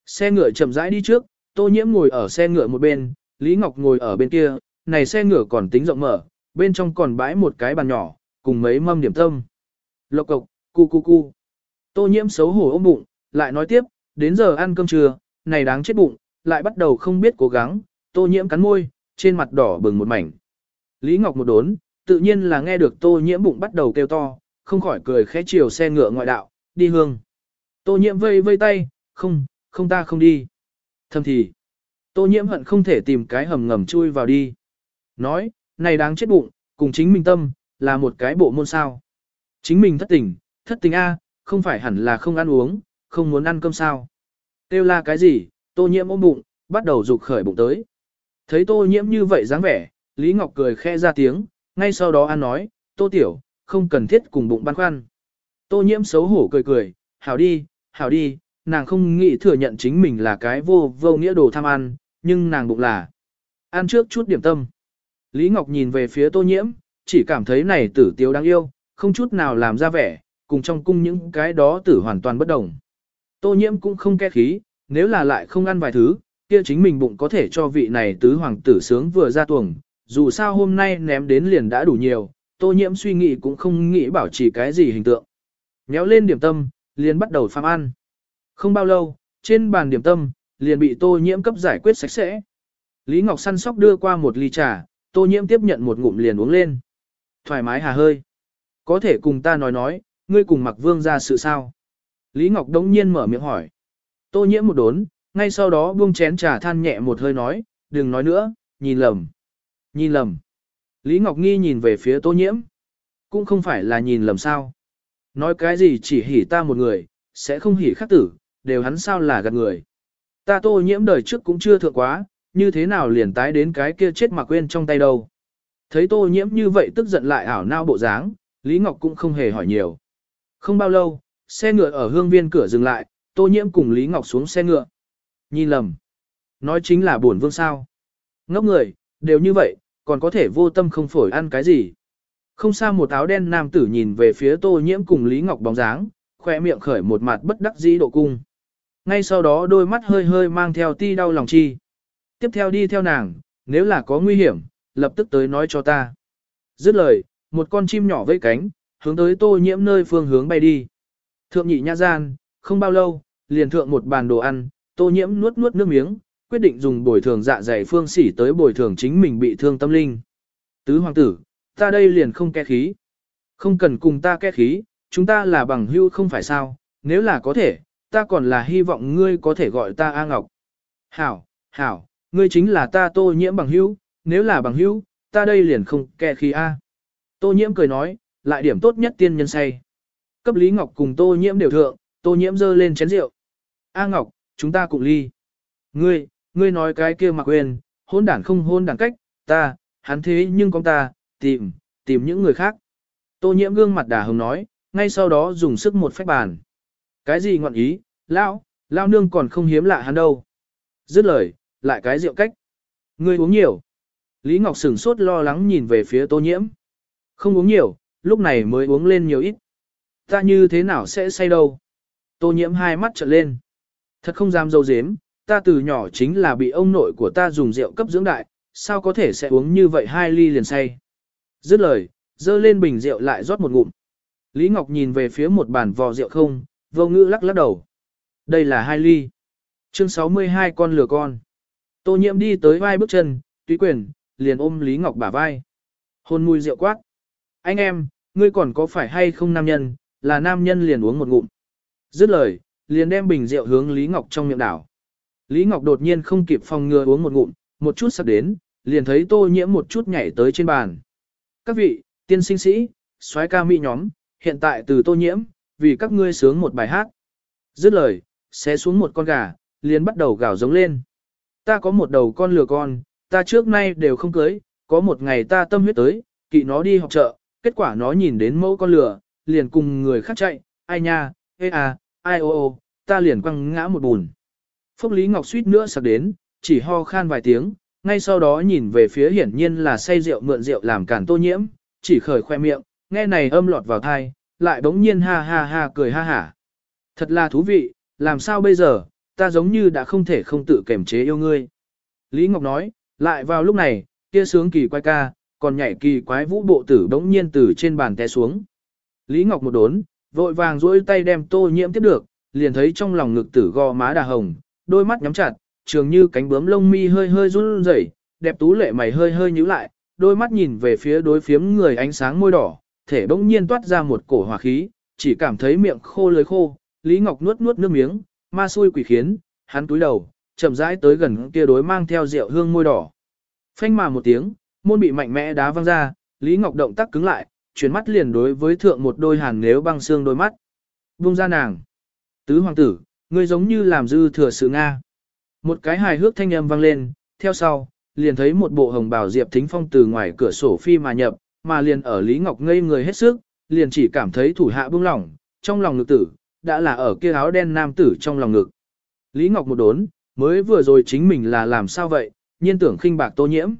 Xe ngựa chậm rãi đi trước, Tô nhiễm ngồi ở xe ngựa một bên, Lý Ngọc ngồi ở bên kia, này xe ngựa còn tính rộng mở, bên trong còn bãi một cái bàn nhỏ, cùng mấy mâm điểm tâm. Lộc cộc, cu cu cu. Tô nhiễm xấu hổ ôm bụng, lại nói tiếp, đến giờ ăn cơm trưa, này đáng chết bụng, lại bắt đầu không biết cố gắng, tô nhiễm cắn môi, trên mặt đỏ bừng một mảnh. Lý Ngọc một đốn, tự nhiên là nghe được tô nhiễm bụng bắt đầu kêu to, không khỏi cười khẽ chiều xe ngựa ngoại đạo, đi hương. Tô nhiễm vây vây tay, không, không ta không đi. Thầm thì, tô nhiễm hận không thể tìm cái hầm ngầm chui vào đi. Nói, này đáng chết bụng, cùng chính mình tâm, là một cái bộ môn sao. Chính mình thất tình, thất tình A, không phải hẳn là không ăn uống, không muốn ăn cơm sao. Têu là cái gì, tô nhiễm ôm bụng, bắt đầu rục khởi bụng tới. Thấy tô nhiễm như vậy dáng vẻ, Lý Ngọc cười khẽ ra tiếng, ngay sau đó an nói, tô tiểu, không cần thiết cùng bụng băn khoăn. Tô nhiễm xấu hổ cười cười, hảo đi, hảo đi, nàng không nghĩ thừa nhận chính mình là cái vô vô nghĩa đồ tham ăn, nhưng nàng bụng là ăn trước chút điểm tâm. Lý Ngọc nhìn về phía tô nhiễm, chỉ cảm thấy này tử tiếu đáng yêu, không chút nào làm ra vẻ, cùng trong cung những cái đó tử hoàn toàn bất đồng. Tô nhiễm cũng không ke khí, nếu là lại không ăn vài thứ, kia chính mình bụng có thể cho vị này tứ hoàng tử sướng vừa ra tuồng, dù sao hôm nay ném đến liền đã đủ nhiều, tô nhiễm suy nghĩ cũng không nghĩ bảo trì cái gì hình tượng. Nhéo lên điểm tâm, liền bắt đầu phàm ăn. Không bao lâu, trên bàn điểm tâm, liền bị tô nhiễm cấp giải quyết sạch sẽ. Lý Ngọc săn sóc đưa qua một ly trà, tô nhiễm tiếp nhận một ngụm liền uống lên. Thoải mái hà hơi. Có thể cùng ta nói nói, ngươi cùng mặc vương ra sự sao? Lý Ngọc đống nhiên mở miệng hỏi. Tô nhiễm một đốn, ngay sau đó buông chén trà than nhẹ một hơi nói, đừng nói nữa, nhìn lầm. Nhìn lầm. Lý Ngọc Nghi nhìn về phía tô nhiễm. Cũng không phải là nhìn lầm sao. Nói cái gì chỉ hỉ ta một người, sẽ không hỉ khắc tử, đều hắn sao là gạt người. Ta tô nhiễm đời trước cũng chưa thượng quá, như thế nào liền tái đến cái kia chết mà quên trong tay đâu. Thấy tô nhiễm như vậy tức giận lại ảo nao bộ dáng, Lý Ngọc cũng không hề hỏi nhiều. Không bao lâu, xe ngựa ở hương viên cửa dừng lại, tô nhiễm cùng Lý Ngọc xuống xe ngựa. Nhìn lầm. Nói chính là buồn vương sao. Ngốc người, đều như vậy, còn có thể vô tâm không phổi ăn cái gì. Không xa một áo đen nam tử nhìn về phía tô nhiễm cùng Lý Ngọc bóng dáng, khoe miệng khởi một mặt bất đắc dĩ độ cung. Ngay sau đó đôi mắt hơi hơi mang theo ti đau lòng chi. Tiếp theo đi theo nàng, nếu là có nguy hiểm, lập tức tới nói cho ta. Dứt lời, một con chim nhỏ vẫy cánh, hướng tới tô nhiễm nơi phương hướng bay đi. Thượng nhị nha gian, không bao lâu, liền thượng một bàn đồ ăn, tô nhiễm nuốt nuốt nước miếng, quyết định dùng bồi thường dạ dày phương sỉ tới bồi thường chính mình bị thương tâm linh. Tứ hoàng tử, ta đây liền không ke khí. Không cần cùng ta ke khí, chúng ta là bằng hữu không phải sao, nếu là có thể, ta còn là hy vọng ngươi có thể gọi ta A Ngọc. Hảo, hảo, ngươi chính là ta tô nhiễm bằng hữu, nếu là bằng hữu, ta đây liền không ke khí A. Tô nhiễm cười nói, lại điểm tốt nhất tiên nhân say. Cấp Lý Ngọc cùng Tô nhiễm đều thượng, Tô nhiễm dơ lên chén rượu. A Ngọc, chúng ta cùng ly. Ngươi, ngươi nói cái kia mặc quên, hôn đản không hôn đản cách, ta, hắn thế nhưng con ta, tìm, tìm những người khác. Tô nhiễm gương mặt đà hồng nói, ngay sau đó dùng sức một phách bàn. Cái gì ngọn ý, lão, lão nương còn không hiếm lạ hắn đâu. Dứt lời, lại cái rượu cách. Ngươi uống nhiều. Lý Ngọc sửng sốt lo lắng nhìn về phía tô nhiễm. Không uống nhiều, lúc này mới uống lên nhiều ít. Ta như thế nào sẽ say đâu. Tô nhiễm hai mắt trợn lên. Thật không dám dâu dếm, ta từ nhỏ chính là bị ông nội của ta dùng rượu cấp dưỡng đại, sao có thể sẽ uống như vậy hai ly liền say. Dứt lời, dơ lên bình rượu lại rót một ngụm. Lý Ngọc nhìn về phía một bàn vò rượu không, vô ngữ lắc lắc đầu. Đây là hai ly. Chương 62 con lừa con. Tô nhiễm đi tới vai bước chân, tùy quyền, liền ôm Lý Ngọc bả vai. Hôn mùi rượu quát. Anh em, ngươi còn có phải hay không nam nhân, là nam nhân liền uống một ngụm. Dứt lời, liền đem bình rượu hướng Lý Ngọc trong miệng đảo. Lý Ngọc đột nhiên không kịp phòng ngừa uống một ngụm, một chút sắp đến, liền thấy tô nhiễm một chút nhảy tới trên bàn. Các vị, tiên sinh sĩ, soái ca mỹ nhóm, hiện tại từ tô nhiễm, vì các ngươi sướng một bài hát. Dứt lời, xé xuống một con gà, liền bắt đầu gào giống lên. Ta có một đầu con lừa con, ta trước nay đều không cưới, có một ngày ta tâm huyết tới, kỵ nó đi học chợ, kết quả nó nhìn đến mẫu con lừa, liền cùng người khác chạy, ai nha, ê à, ai ô ô, ta liền quăng ngã một bùn. Phúc Lý Ngọc suýt nữa sặc đến, chỉ ho khan vài tiếng, ngay sau đó nhìn về phía hiển nhiên là say rượu mượn rượu làm cản tô nhiễm, chỉ khởi khoe miệng, nghe này âm lọt vào thai, lại bỗng nhiên ha ha ha cười ha hả. Thật là thú vị, làm sao bây giờ, ta giống như đã không thể không tự kiềm chế yêu ngươi. Lý Ngọc nói, lại vào lúc này, kia sướng kỳ quái ca, còn nhảy kỳ quái vũ bộ tử bỗng nhiên từ trên bàn té xuống. Lý Ngọc một đốn, vội vàng duỗi tay đem tô nhiễm tiếp được, liền thấy trong lòng ngực tử gò má đà hồng, đôi mắt nhắm chặt, trường như cánh bướm lông mi hơi hơi run rẩy, đẹp tú lệ mày hơi hơi nhíu lại, đôi mắt nhìn về phía đối phiếm người ánh sáng môi đỏ, thể bỗng nhiên toát ra một cổ hỏa khí, chỉ cảm thấy miệng khô lưỡi khô, Lý Ngọc nuốt nuốt nước miếng, ma xui quỷ khiến, hắn túi đầu, chậm rãi tới gần kia đối mang theo rượu hương môi đỏ. Phanh mà một tiếng, môn bị mạnh mẽ đá văng ra, Lý Ngọc động tác cứng lại, chuyển mắt liền đối với thượng một đôi hàn nếu băng xương đôi mắt. Buông ra nàng. Tứ hoàng tử, ngươi giống như làm dư thừa sự Nga. Một cái hài hước thanh âm vang lên, theo sau, liền thấy một bộ hồng bào Diệp Thính Phong từ ngoài cửa sổ phi mà nhập, mà liền ở Lý Ngọc ngây người hết sức, liền chỉ cảm thấy thủ hạ buông lỏng, trong lòng ngực tử, đã là ở kia áo đen nam tử trong lòng ngực. Lý Ngọc một đốn, mới vừa rồi chính mình là làm sao vậy, nhiên tưởng khinh bạc tô nhiễm.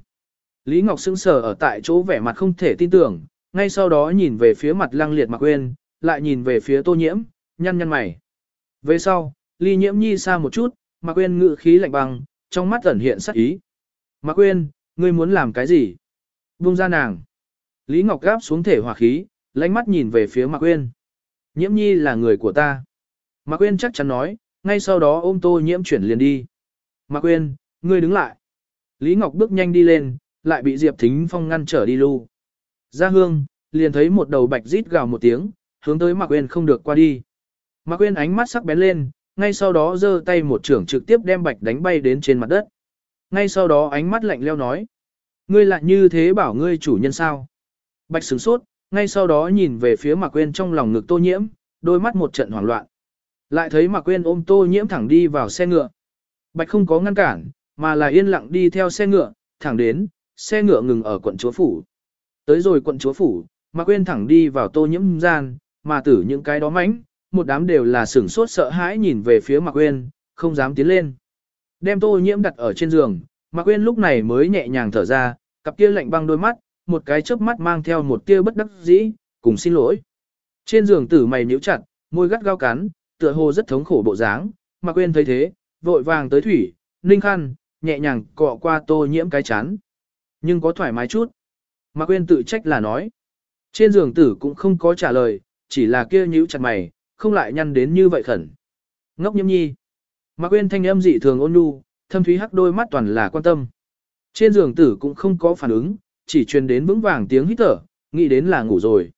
Lý Ngọc sững sờ ở tại chỗ vẻ mặt không thể tin tưởng, ngay sau đó nhìn về phía mặt lăng liệt mặc quên, lại nhìn về phía tô nhiễm, nhăn nhăn mày. Về sau, ly nhiễm nhi xa một chút, mà quên ngự khí lạnh băng, trong mắt ẩn hiện sắc ý. Mà quên, ngươi muốn làm cái gì? Buông ra nàng. Lý Ngọc gáp xuống thể hỏa khí, lánh mắt nhìn về phía Mạc Quyên. Nhiễm nhi là người của ta. Mạc Quyên chắc chắn nói, ngay sau đó ôm tô nhiễm chuyển liền đi. Mạc Quyên, ngươi đứng lại. Lý Ngọc bước nhanh đi lên, lại bị Diệp Thính Phong ngăn trở đi lưu. Ra hương, liền thấy một đầu bạch rít gào một tiếng, hướng tới Mạc Quyên không được qua đi. Mạc Quyên ánh mắt sắc bén lên, ngay sau đó giơ tay một trưởng trực tiếp đem bạch đánh bay đến trên mặt đất. Ngay sau đó ánh mắt lạnh leo nói. Ngươi lại như thế bảo ngươi chủ nhân sao? Bạch sửng sốt, ngay sau đó nhìn về phía Mạc Quyên trong lòng ngực tô nhiễm, đôi mắt một trận hoảng loạn. Lại thấy Mạc Quyên ôm tô nhiễm thẳng đi vào xe ngựa. Bạch không có ngăn cản, mà là yên lặng đi theo xe ngựa, thẳng đến, xe ngựa ngừng ở quận chúa phủ. Tới rồi quận chúa phủ, Mạc Quyên thẳng đi vào tô nhiễm gian, mà tử những cái đó mánh, một đám đều là sửng sốt sợ hãi nhìn về phía Mạc Quyên, không dám tiến lên. Đem tô nhiễm đặt ở trên giường, Mạc Quyên lúc này mới nhẹ nhàng thở ra, cặp kia lạnh băng đôi mắt, một cái chớp mắt mang theo một tia bất đắc dĩ, cùng xin lỗi. Trên giường tử mày nhíu chặt, môi gắt gao cắn, tựa hồ rất thống khổ bộ dáng, Mạc Quyên thấy thế, vội vàng tới thủy, ninh khăn, nhẹ nhàng cọ qua tô nhiễm cái chán. Nhưng có thoải mái chút. Mạc Quyên tự trách là nói. Trên giường tử cũng không có trả lời, chỉ là kia nhíu chặt mày, không lại nhăn đến như vậy khẩn. Ngốc nhiễm nhi. Mạc Quyên thanh âm dị thường ôn nhu, thâm thúy hắc đôi mắt toàn là quan tâm. Trên giường tử cũng không có phản ứng, chỉ truyền đến vững vàng tiếng hít thở, nghĩ đến là ngủ rồi.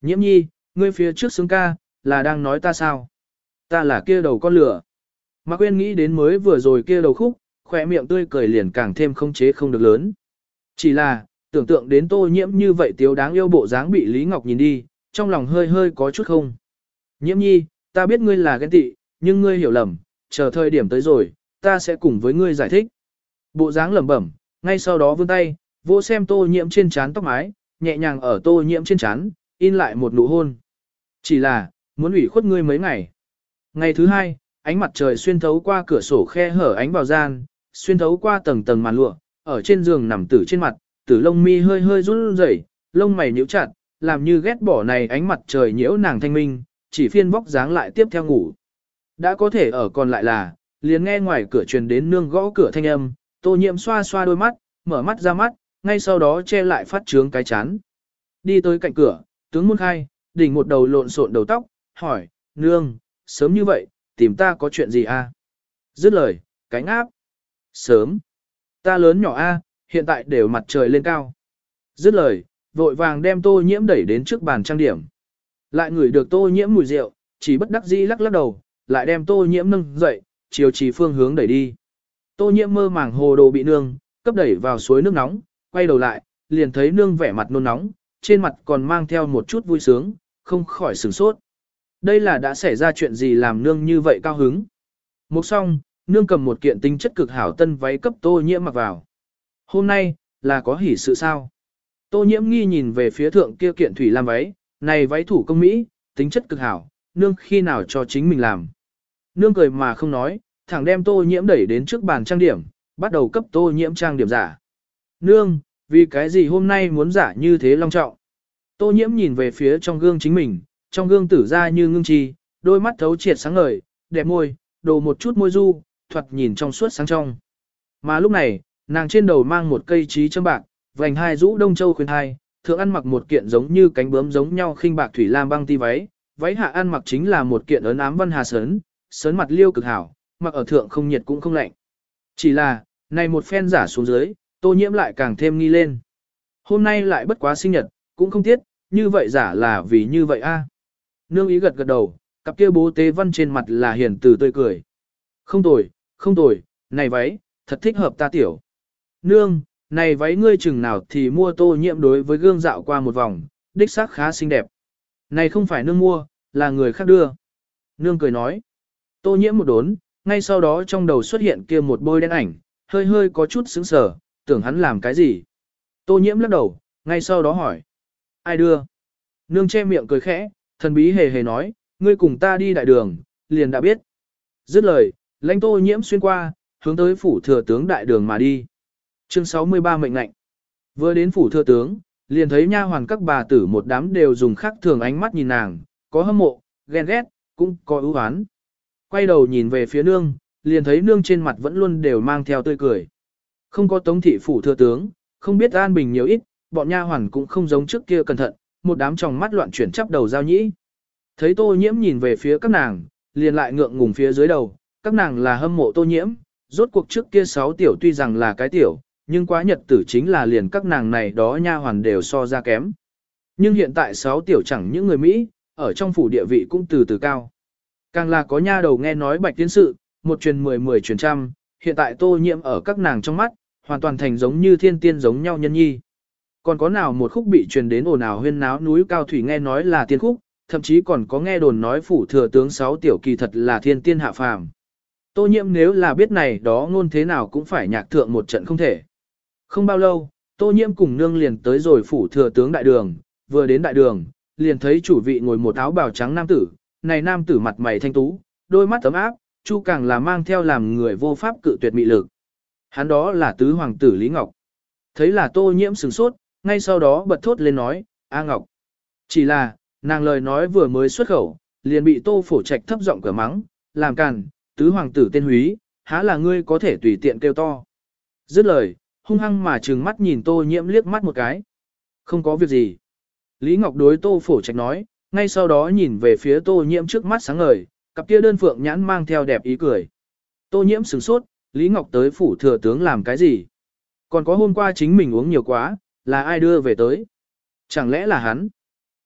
Nhiễm nhi, ngươi phía trước sướng ca, là đang nói ta sao? Ta là kia đầu con lửa. Mạc Quyên nghĩ đến mới vừa rồi kia đầu khúc, khỏe miệng tươi cười liền càng thêm không chế không được lớn. Chỉ là, Tưởng tượng đến tô nhiễm như vậy tiếu đáng yêu bộ dáng bị Lý Ngọc nhìn đi, trong lòng hơi hơi có chút không. Nhiễm nhi, ta biết ngươi là ghen tị, nhưng ngươi hiểu lầm, chờ thời điểm tới rồi, ta sẽ cùng với ngươi giải thích. Bộ dáng lẩm bẩm, ngay sau đó vươn tay, vỗ xem tô nhiễm trên trán tóc mái, nhẹ nhàng ở tô nhiễm trên trán, in lại một nụ hôn. Chỉ là, muốn ủy khuất ngươi mấy ngày. Ngày thứ hai, ánh mặt trời xuyên thấu qua cửa sổ khe hở ánh vào gian, xuyên thấu qua tầng tầng màn lụa, ở trên giường nằm tử trên mặt, tử lông mi hơi hơi run rẩy, lông mày nhíu chặt, làm như ghét bỏ này ánh mặt trời nhiễu nàng thanh minh, chỉ phiên vóc dáng lại tiếp theo ngủ. Đã có thể ở còn lại là, liền nghe ngoài cửa truyền đến nương gõ cửa thanh âm, tô nhiệm xoa xoa đôi mắt, mở mắt ra mắt, ngay sau đó che lại phát trướng cái chán. Đi tới cạnh cửa, tướng môn khai, đỉnh một đầu lộn xộn đầu tóc, hỏi, nương, sớm như vậy, tìm ta có chuyện gì à? Dứt lời, cánh áp. Sớm. Ta lớn nhỏ a, hiện tại đều mặt trời lên cao. Dứt lời, vội vàng đem tô nhiễm đẩy đến trước bàn trang điểm. Lại ngửi được tô nhiễm mùi rượu, chỉ bất đắc dĩ lắc lắc đầu, lại đem tô nhiễm nâng dậy, chiều chỉ phương hướng đẩy đi. Tô nhiễm mơ màng hồ đồ bị nương, cấp đẩy vào suối nước nóng, quay đầu lại, liền thấy nương vẻ mặt nôn nóng, trên mặt còn mang theo một chút vui sướng, không khỏi sửng sốt. Đây là đã xảy ra chuyện gì làm nương như vậy cao hứng. Một xong, nương cầm một kiện tinh chất cực hảo tân váy cấp tô nhiễm mặc vào. Hôm nay, là có hỉ sự sao? Tô nhiễm nghi nhìn về phía thượng kia kiện thủy lam váy, này váy thủ công Mỹ, tính chất cực hảo, nương khi nào cho chính mình làm. Nương cười mà không nói, thẳng đem tô nhiễm đẩy đến trước bàn trang điểm, bắt đầu cấp tô nhiễm trang điểm giả. Nương, vì cái gì hôm nay muốn giả như thế long trọng? Tô nhiễm nhìn về phía trong gương chính mình, trong gương tử ra như ngưng chi, đôi mắt thấu triệt sáng ngời, đẹp môi, đồ một chút môi du, thoạt nhìn trong suốt sáng trong. Mà lúc này, nàng trên đầu mang một cây trí châm bạc, vành hai rũ đông châu khuyên hai, thượng ăn mặc một kiện giống như cánh bướm giống nhau khinh bạc thủy lam băng ti váy, váy hạ ăn mặc chính là một kiện ấn ám văn hà sớn, sớn mặt liêu cực hảo, mặc ở thượng không nhiệt cũng không lạnh. Chỉ là, này một phen giả xuống dưới, tô nhiễm lại càng thêm nghi lên. Hôm nay lại bất quá sinh nhật, cũng không tiếc như vậy giả là vì như vậy a. Nương ý gật gật đầu, cặp kia bố tế văn trên mặt là hiền từ tươi cười. Không tồi, không tồi, này váy, thật thích hợp ta tiểu. Nương, này váy ngươi chừng nào thì mua tô nhiễm đối với gương dạo qua một vòng, đích xác khá xinh đẹp. Này không phải nương mua, là người khác đưa. Nương cười nói. Tô nhiễm một đốn, ngay sau đó trong đầu xuất hiện kia một bôi đen ảnh, hơi hơi có chút sững sờ, tưởng hắn làm cái gì. Tô nhiễm lắc đầu, ngay sau đó hỏi. Ai đưa? Nương che miệng cười khẽ, thần bí hề hề nói, ngươi cùng ta đi đại đường, liền đã biết. Dứt lời, lãnh tô nhiễm xuyên qua, hướng tới phủ thừa tướng đại đường mà đi. Chương 63 mệnh lệnh. Vừa đến phủ thừa tướng, liền thấy nha hoàn các bà tử một đám đều dùng khác thường ánh mắt nhìn nàng, có hâm mộ, ghen ghét, cũng có ưu oán. Quay đầu nhìn về phía nương, liền thấy nương trên mặt vẫn luôn đều mang theo tươi cười. Không có tống thị phủ thừa tướng, không biết an bình nhiều ít, bọn nha hoàn cũng không giống trước kia cẩn thận, một đám tròng mắt loạn chuyển chắp đầu giao nhĩ. Thấy tô nhiễm nhìn về phía các nàng, liền lại ngượng ngùng phía dưới đầu, các nàng là hâm mộ tô nhiễm, rốt cuộc trước kia sáu tiểu tuy rằng là cái tiểu, nhưng quá nhật tử chính là liền các nàng này đó nha hoàn đều so ra kém. Nhưng hiện tại sáu tiểu chẳng những người Mỹ, ở trong phủ địa vị cũng từ từ cao. Càng là có nha đầu nghe nói bạch tiến sự, một truyền mười mười truyền trăm, hiện tại tô nhiễm ở các nàng trong mắt, hoàn toàn thành giống như thiên tiên giống nhau nhân nhi. Còn có nào một khúc bị truyền đến ồn ào huyên náo núi cao thủy nghe nói là tiên khúc, thậm chí còn có nghe đồn nói phủ thừa tướng sáu tiểu kỳ thật là thiên tiên hạ phàm. Tô nhiễm nếu là biết này đó ngôn thế nào cũng phải nhạc thượng một trận không thể. Không bao lâu, tô nhiễm cùng nương liền tới rồi phủ thừa tướng đại đường, vừa đến đại đường, liền thấy chủ vị ngồi một áo bào trắng nam tử, này nam tử mặt mày thanh tú, đôi mắt tấm áp, chu càng là mang theo làm người vô pháp cự tuyệt mị lực. Hắn đó là tứ hoàng tử Lý Ngọc. Thấy là tô nhiễm sửng sốt, ngay sau đó bật thốt lên nói, A Ngọc. Chỉ là, nàng lời nói vừa mới xuất khẩu, liền bị tô phổ trạch thấp giọng cửa mắng, làm càn, tứ hoàng tử tên húy, há là ngươi có thể tùy tiện kêu to. Dứt lời, hung hăng mà trừng mắt nhìn tô nhiễm liếc mắt một cái. Không có việc gì. Lý Ngọc đối tô phổ trạch nói, ngay sau đó nhìn về phía tô nhiễm trước mắt sáng ngời, cặp kia đơn phượng nhãn mang theo đẹp ý cười. Tô nhiễm sửng sốt, Lý Ngọc tới phủ thừa tướng làm cái gì? Còn có hôm qua chính mình uống nhiều quá, là ai đưa về tới? Chẳng lẽ là hắn?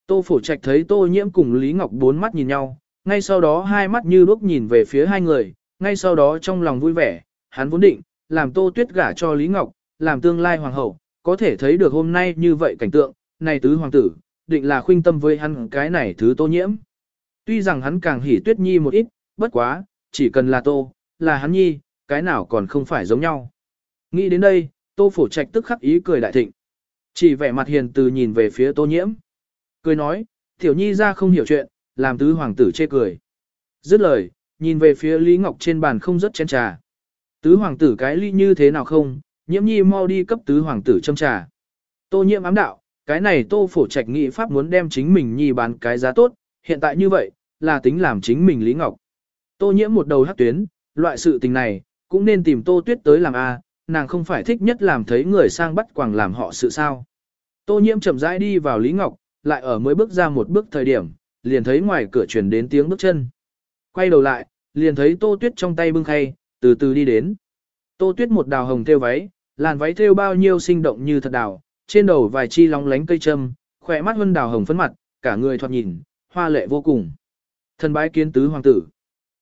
Tô phổ trạch thấy tô nhiễm cùng Lý Ngọc bốn mắt nhìn nhau, ngay sau đó hai mắt như đuốc nhìn về phía hai người, ngay sau đó trong lòng vui vẻ, hắn vốn định, làm tô tuyết gả cho Lý Ngọc, làm tương lai hoàng hậu, có thể thấy được hôm nay như vậy cảnh tượng, này tứ hoàng tử, định là khuynh tâm với hắn cái này thứ tô nhiễm. Tuy rằng hắn càng hỉ tuyết nhi một ít, bất quá, chỉ cần là tô, là hắn nhi, cái nào còn không phải giống nhau. Nghĩ đến đây, tô phổ trạch tức khắc ý cười đại thịnh. Chỉ vẻ mặt hiền từ nhìn về phía tô nhiễm. Cười nói, tiểu nhi ra không hiểu chuyện, làm tứ hoàng tử chê cười. Dứt lời, nhìn về phía Lý Ngọc trên bàn không rất chén trà. Tứ hoàng tử cái ly như thế nào không, nhiễm nhi mau đi cấp tứ hoàng tử châm trà. Tô nhiễm ám đạo, cái này tô phổ trạch nghị pháp muốn đem chính mình nhi bán cái giá tốt, hiện tại như vậy, là tính làm chính mình Lý Ngọc. Tô nhiễm một đầu hắc tuyến, loại sự tình này, cũng nên tìm tô tuyết tới làm A, nàng không phải thích nhất làm thấy người sang bắt quàng làm họ sự sao. Tô nhiễm chậm rãi đi vào Lý Ngọc, lại ở mới bước ra một bước thời điểm, liền thấy ngoài cửa truyền đến tiếng bước chân. Quay đầu lại, liền thấy tô tuyết trong tay bưng khay, từ từ đi đến. Tô tuyết một đào hồng thêu váy, làn váy thêu bao nhiêu sinh động như thật đào, trên đầu vài chi lóng lánh cây châm, khỏe mắt vân đào hồng phấn mặt, cả người thoạt nhìn, hoa lệ vô cùng. Thần bái kiến tứ hoàng tử.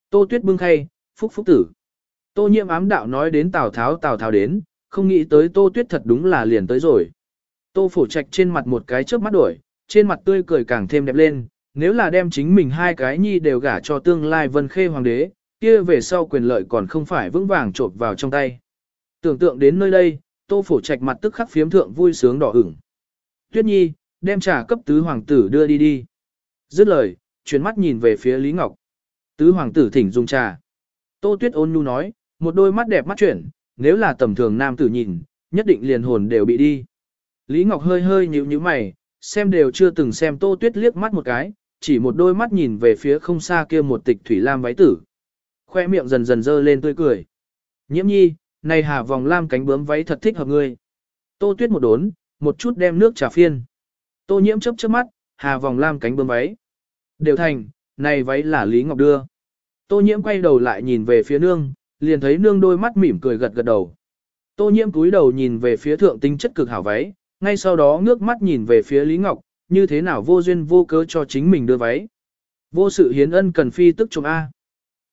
Tô tuyết bưng khay, phúc phúc tử. Tô nhiễm ám đạo nói đến Tào Tháo Tào Tháo đến, không nghĩ tới Tô tuyết thật đúng là liền tới rồi. Tô phổ trạch trên mặt một cái chớp mắt đổi, trên mặt tươi cười càng thêm đẹp lên, nếu là đem chính mình hai cái nhi đều gả cho tương lai vân khê hoàng đế, kia về sau quyền lợi còn không phải vững vàng trộn vào trong tay. Tưởng tượng đến nơi đây, tô phổ trạch mặt tức khắc phiếm thượng vui sướng đỏ ửng. Tuyết nhi, đem trà cấp tứ hoàng tử đưa đi đi. Dứt lời, chuyển mắt nhìn về phía Lý Ngọc. Tứ hoàng tử thỉnh dùng trà. Tô tuyết ôn nhu nói, một đôi mắt đẹp mắt chuyển, nếu là tầm thường nam tử nhìn, nhất định liền hồn đều bị đi. Lý Ngọc hơi hơi nhíu nhíu mày, xem đều chưa từng xem Tô Tuyết liếc mắt một cái, chỉ một đôi mắt nhìn về phía không xa kia một tịch thủy lam váy tử. Khoe miệng dần dần dơ lên tươi cười. Nhiễm nhi, này hà vòng lam cánh bướm váy thật thích hợp ngươi. Tô Tuyết một đốn, một chút đem nước trà phiên. Tô nhiễm chớp chớp mắt, hà vòng lam cánh bướm váy. Đều thành, này váy là Lý Ngọc đưa. Tô nhiễm quay đầu lại nhìn về phía nương, liền thấy nương đôi mắt mỉm cười gật gật đầu. Tô nhiễm cúi đầu nhìn về phía thượng tinh chất cực hảo váy, ngay sau đó ngước mắt nhìn về phía Lý Ngọc, như thế nào vô duyên vô cớ cho chính mình đưa váy. Vô sự hiến ân cần phi tức trộm A.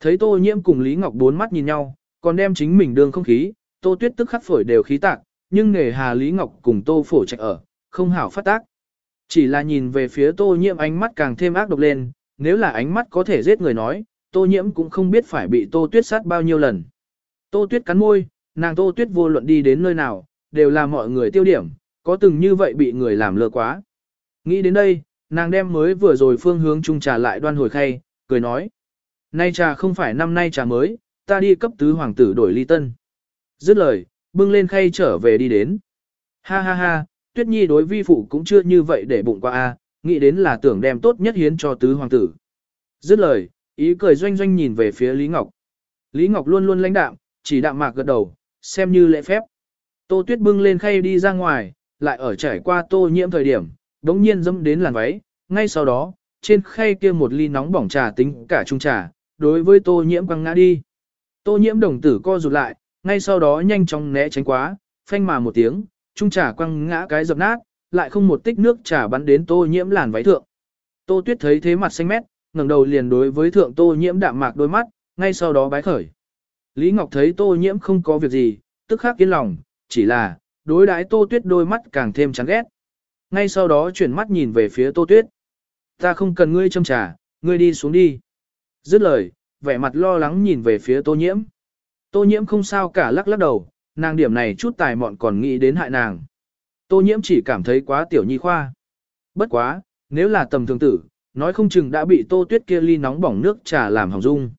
Thấy Tô Nhiễm cùng Lý Ngọc bốn mắt nhìn nhau, còn đem chính mình đương không khí, Tô Tuyết tức khắc phổi đều khí tạc, nhưng nghề hà Lý Ngọc cùng Tô phổ chạy ở, không hảo phát tác. Chỉ là nhìn về phía Tô Nhiễm ánh mắt càng thêm ác độc lên, nếu là ánh mắt có thể giết người nói, Tô Nhiễm cũng không biết phải bị Tô Tuyết sát bao nhiêu lần. Tô Tuyết cắn môi, nàng Tô Tuyết vô luận đi đến nơi nào, đều là mọi người tiêu điểm, có từng như vậy bị người làm lơ quá. Nghĩ đến đây, nàng đem mới vừa rồi phương hướng chung trà lại đoan hồi khay, cười nói. Nay trà không phải năm nay trà mới, ta đi cấp tứ hoàng tử đổi ly tân. Dứt lời, bưng lên khay trở về đi đến. Ha ha ha, tuyết nhi đối vi phụ cũng chưa như vậy để bụng qua a, nghĩ đến là tưởng đem tốt nhất hiến cho tứ hoàng tử. Dứt lời, ý cười doanh doanh nhìn về phía Lý Ngọc. Lý Ngọc luôn luôn lãnh đạm, chỉ đạm mạc gật đầu, xem như lễ phép. Tô Tuyết bưng lên khay đi ra ngoài, lại ở trải qua tô nhiễm thời điểm, đống nhiên dẫm đến làn váy, ngay sau đó, trên khay kia một ly nóng bỏng trà tính cả chung trà, đối với tô nhiễm quăng ngã đi. Tô nhiễm đồng tử co rụt lại, ngay sau đó nhanh chóng né tránh quá, phanh mà một tiếng, chung trà quăng ngã cái dập nát, lại không một tích nước trà bắn đến tô nhiễm làn váy thượng. Tô tuyết thấy thế mặt xanh mét, ngẩng đầu liền đối với thượng tô nhiễm đạm mạc đôi mắt, ngay sau đó bái khởi. Lý Ngọc thấy tô nhiễm không có việc gì, tức khắc yên lòng, chỉ là, đối đãi Tô Tuyết đôi mắt càng thêm chán ghét. Ngay sau đó chuyển mắt nhìn về phía Tô Tuyết. Ta không cần ngươi châm trà, ngươi đi xuống đi. Dứt lời, vẻ mặt lo lắng nhìn về phía Tô Nhiễm. Tô Nhiễm không sao cả lắc lắc đầu, nàng điểm này chút tài mọn còn nghĩ đến hại nàng. Tô Nhiễm chỉ cảm thấy quá tiểu nhi khoa. Bất quá, nếu là tầm thường tử, nói không chừng đã bị Tô Tuyết kia ly nóng bỏng nước trà làm hỏng dung.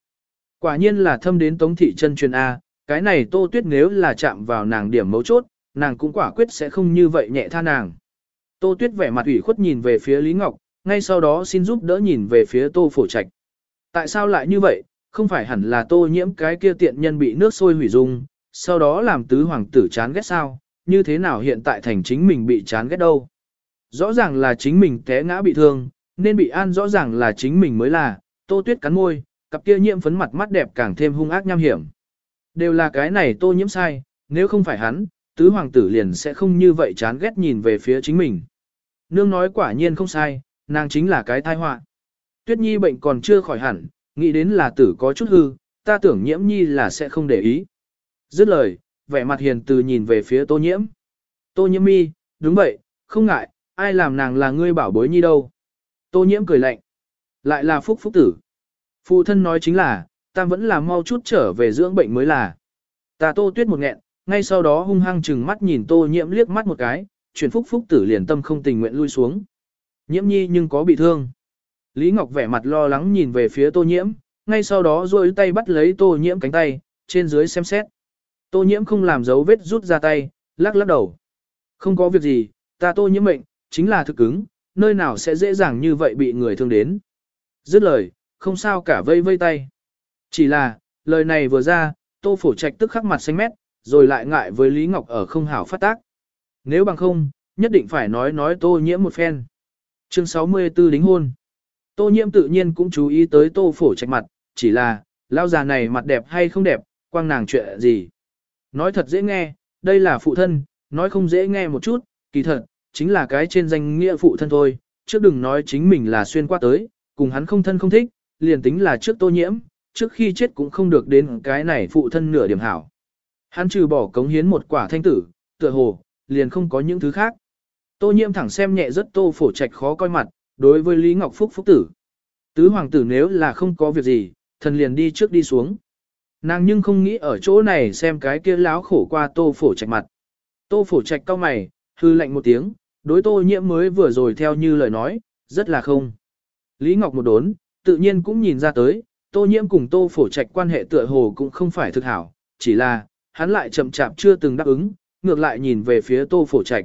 Quả nhiên là thâm đến Tống thị chân truyền A, cái này Tô Tuyết nếu là chạm vào nàng điểm mấu chốt, nàng cũng quả quyết sẽ không như vậy nhẹ tha nàng. Tô Tuyết vẻ mặt ủy khuất nhìn về phía Lý Ngọc, ngay sau đó xin giúp đỡ nhìn về phía Tô Phổ Trạch. Tại sao lại như vậy, không phải hẳn là Tô nhiễm cái kia tiện nhân bị nước sôi hủy dung, sau đó làm tứ hoàng tử chán ghét sao, như thế nào hiện tại thành chính mình bị chán ghét đâu. Rõ ràng là chính mình té ngã bị thương, nên bị an rõ ràng là chính mình mới là, Tô Tuyết cắn môi, cặp kia nhiễm phấn mặt mắt đẹp càng thêm hung ác nham hiểm. Đều là cái này Tô nhiễm sai, nếu không phải hắn, tứ hoàng tử liền sẽ không như vậy chán ghét nhìn về phía chính mình. Nương nói quả nhiên không sai, nàng chính là cái tai họa. Tuyết nhi bệnh còn chưa khỏi hẳn, nghĩ đến là tử có chút hư, ta tưởng nhiễm nhi là sẽ không để ý. Dứt lời, vẻ mặt hiền từ nhìn về phía tô nhiễm. Tô nhiễm mi, đúng vậy, không ngại, ai làm nàng là ngươi bảo bối nhi đâu. Tô nhiễm cười lạnh. Lại là phúc phúc tử. Phụ thân nói chính là, ta vẫn là mau chút trở về dưỡng bệnh mới là. Ta tô tuyết một nghẹn, ngay sau đó hung hăng chừng mắt nhìn tô nhiễm liếc mắt một cái, chuyển phúc phúc tử liền tâm không tình nguyện lui xuống. Nhiễm nhi nhưng có bị thương. Lý Ngọc vẻ mặt lo lắng nhìn về phía tô nhiễm, ngay sau đó duỗi tay bắt lấy tô nhiễm cánh tay, trên dưới xem xét. Tô nhiễm không làm dấu vết rút ra tay, lắc lắc đầu. Không có việc gì, ta tô nhiễm mệnh, chính là thực cứng, nơi nào sẽ dễ dàng như vậy bị người thương đến. Dứt lời, không sao cả vây vây tay. Chỉ là, lời này vừa ra, tô phổ trạch tức khắc mặt xanh mét, rồi lại ngại với Lý Ngọc ở không hảo phát tác. Nếu bằng không, nhất định phải nói nói tô nhiễm một phen. Chương 64 đính hôn. Tô nhiễm tự nhiên cũng chú ý tới tô phổ trạch mặt, chỉ là, lao già này mặt đẹp hay không đẹp, quang nàng chuyện gì. Nói thật dễ nghe, đây là phụ thân, nói không dễ nghe một chút, kỳ thật, chính là cái trên danh nghĩa phụ thân thôi, trước đừng nói chính mình là xuyên qua tới, cùng hắn không thân không thích, liền tính là trước tô nhiễm, trước khi chết cũng không được đến cái này phụ thân nửa điểm hảo. Hắn trừ bỏ cống hiến một quả thanh tử, tựa hồ, liền không có những thứ khác. Tô nhiễm thẳng xem nhẹ rất tô phổ trạch khó coi mặt, đối với Lý Ngọc Phúc Phúc tử. Tứ hoàng tử nếu là không có việc gì, thần liền đi trước đi xuống. Nàng nhưng không nghĩ ở chỗ này xem cái kia láo khổ qua tô phổ trạch mặt. Tô phổ trạch cao mày, hư lạnh một tiếng, đối tô nhiễm mới vừa rồi theo như lời nói, rất là không. Lý Ngọc một đốn, tự nhiên cũng nhìn ra tới, tô nhiễm cùng tô phổ trạch quan hệ tựa hồ cũng không phải thực hảo, chỉ là, hắn lại chậm chạp chưa từng đáp ứng, ngược lại nhìn về phía tô phổ trạch.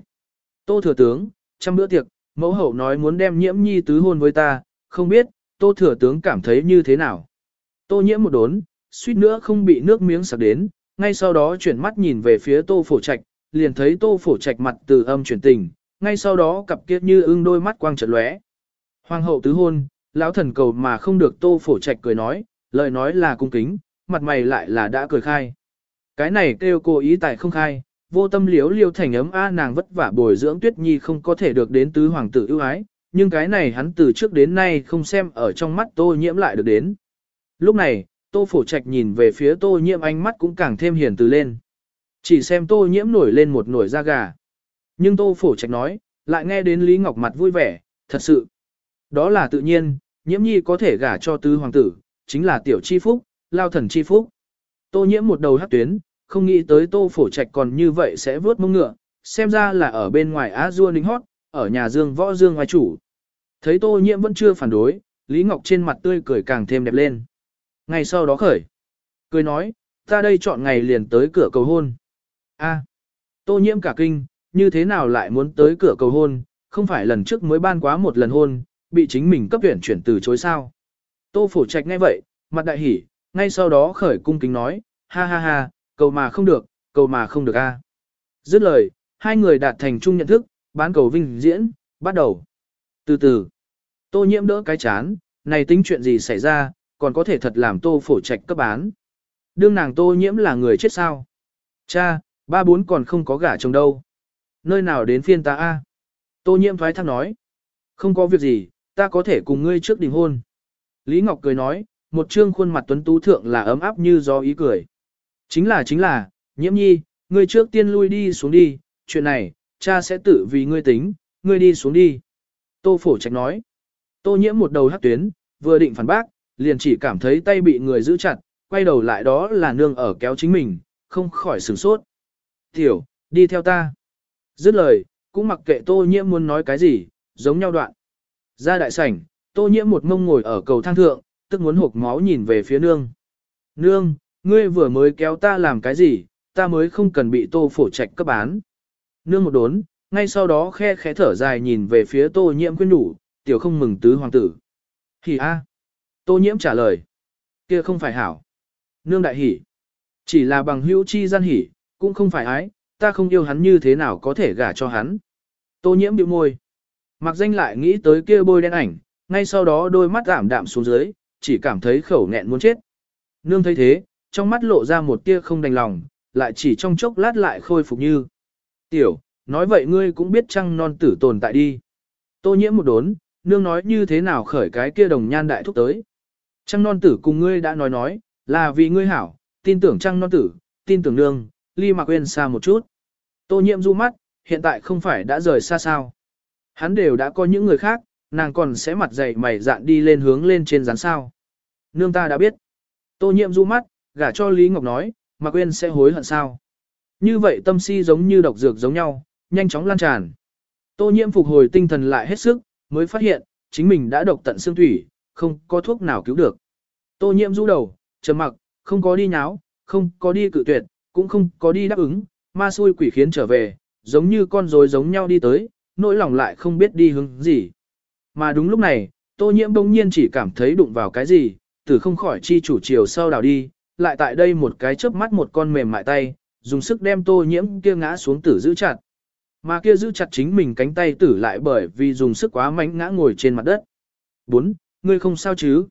Tô thừa tướng, trăm bữa tiệc, mẫu hậu nói muốn đem nhiễm nhi tứ hôn với ta, không biết, tô thừa tướng cảm thấy như thế nào. Tô nhiễm một đốn, suýt nữa không bị nước miếng sặc đến, ngay sau đó chuyển mắt nhìn về phía tô phổ trạch, liền thấy tô phổ trạch mặt từ âm chuyển tình, ngay sau đó cặp kia như ưng đôi mắt quang trật lóe. Hoàng hậu tứ hôn, lão thần cầu mà không được tô phổ trạch cười nói, lời nói là cung kính, mặt mày lại là đã cười khai. Cái này kêu cô ý tại không khai, vô tâm liếu liêu thành ấm a nàng vất vả bồi dưỡng tuyết nhi không có thể được đến tứ hoàng tử ưu ái, nhưng cái này hắn từ trước đến nay không xem ở trong mắt tô nhiễm lại được đến. Lúc này, tô phổ trạch nhìn về phía tô nhiễm ánh mắt cũng càng thêm hiền từ lên. Chỉ xem tô nhiễm nổi lên một nổi da gà. Nhưng tô phổ trạch nói, lại nghe đến Lý Ngọc mặt vui vẻ, thật sự. Đó là tự nhiên, nhiễm nhi có thể gả cho tứ hoàng tử, chính là tiểu chi phúc, lao thần chi phúc. Tô nhiễm một đầu hắc tuyến, không nghĩ tới tô phổ trạch còn như vậy sẽ vớt mông ngựa, xem ra là ở bên ngoài Á Du Ninh Hót, ở nhà Dương Võ Dương ngoài chủ. Thấy tô nhiễm vẫn chưa phản đối, Lý Ngọc trên mặt tươi cười càng thêm đẹp lên. Ngày sau đó khởi. Cười nói, ta đây chọn ngày liền tới cửa cầu hôn. A, tô nhiễm cả kinh, như thế nào lại muốn tới cửa cầu hôn, không phải lần trước mới ban quá một lần hôn, bị chính mình cấp tuyển chuyển từ chối sao. Tô phổ trạch nghe vậy, mặt đại hỉ, ngay sau đó khởi cung kính nói, ha ha ha, cầu mà không được, cầu mà không được a. Dứt lời, hai người đạt thành chung nhận thức, bán cầu vinh diễn, bắt đầu. Từ từ, tô nhiễm đỡ cái chán, này tính chuyện gì xảy ra, còn có thể thật làm tô phổ trạch cấp bán. Đương nàng tô nhiễm là người chết sao? Cha, ba bốn còn không có gả chồng đâu. Nơi nào đến phiên ta a? Tô nhiễm thoái thác nói. Không có việc gì, ta có thể cùng ngươi trước đình hôn. Lý Ngọc cười nói, một trương khuôn mặt tuấn tú thượng là ấm áp như gió ý cười. Chính là chính là, nhiễm nhi, ngươi trước tiên lui đi xuống đi, chuyện này, cha sẽ tự vì ngươi tính, ngươi đi xuống đi. Tô phổ trạch nói. Tô nhiễm một đầu hắc tuyến, vừa định phản bác, liền chỉ cảm thấy tay bị người giữ chặt, quay đầu lại đó là nương ở kéo chính mình, không khỏi sửng sốt. Tiểu, đi theo ta. Dứt lời, cũng mặc kệ tô nhiễm muốn nói cái gì, giống nhau đoạn. Ra đại sảnh, tô nhiễm một mông ngồi ở cầu thang thượng, tức muốn hộp máu nhìn về phía nương. Nương, ngươi vừa mới kéo ta làm cái gì, ta mới không cần bị tô phổ trạch cấp bán. Nương một đốn, ngay sau đó khe khẽ thở dài nhìn về phía tô nhiễm quyên đủ, tiểu không mừng tứ hoàng tử. Hỉ a. Tô nhiễm trả lời. kia không phải hảo. Nương đại hỉ. Chỉ là bằng hữu chi gian hỉ, cũng không phải ái, ta không yêu hắn như thế nào có thể gả cho hắn. Tô nhiễm bĩu môi. Mặc danh lại nghĩ tới kia bôi đen ảnh, ngay sau đó đôi mắt giảm đạm xuống dưới, chỉ cảm thấy khẩu nghẹn muốn chết. Nương thấy thế, trong mắt lộ ra một tia không đành lòng, lại chỉ trong chốc lát lại khôi phục như. Tiểu, nói vậy ngươi cũng biết trăng non tử tồn tại đi. Tô nhiễm một đốn, nương nói như thế nào khởi cái kia đồng nhan đại thúc tới. Trăng non tử cùng ngươi đã nói nói, là vì ngươi hảo, tin tưởng trăng non tử, tin tưởng nương, ly mặc quên xa một chút. Tô nhiễm du mắt, hiện tại không phải đã rời xa sao. Hắn đều đã có những người khác, nàng còn sẽ mặt dày mày dạn đi lên hướng lên trên rán sao. Nương ta đã biết. Tô nhiễm du mắt, gả cho Lý Ngọc nói, mà quên sẽ hối hận sao. Như vậy tâm si giống như độc dược giống nhau, nhanh chóng lan tràn. Tô nhiễm phục hồi tinh thần lại hết sức, mới phát hiện, chính mình đã độc tận xương thủy, không có thuốc nào cứu được. Tô nhiễm rũ đầu, trầm mặc, không có đi nháo, không có đi cự tuyệt, cũng không có đi đáp ứng, ma xui quỷ khiến trở về, giống như con rối giống nhau đi tới, nỗi lòng lại không biết đi hướng gì. Mà đúng lúc này, tô nhiễm bỗng nhiên chỉ cảm thấy đụng vào cái gì, từ không khỏi chi chủ chiều sau đảo đi, lại tại đây một cái chớp mắt một con mềm mại tay, dùng sức đem tô nhiễm kia ngã xuống tử giữ chặt. Mà kia giữ chặt chính mình cánh tay tử lại bởi vì dùng sức quá mạnh ngã ngồi trên mặt đất. 4. Ngươi không sao chứ?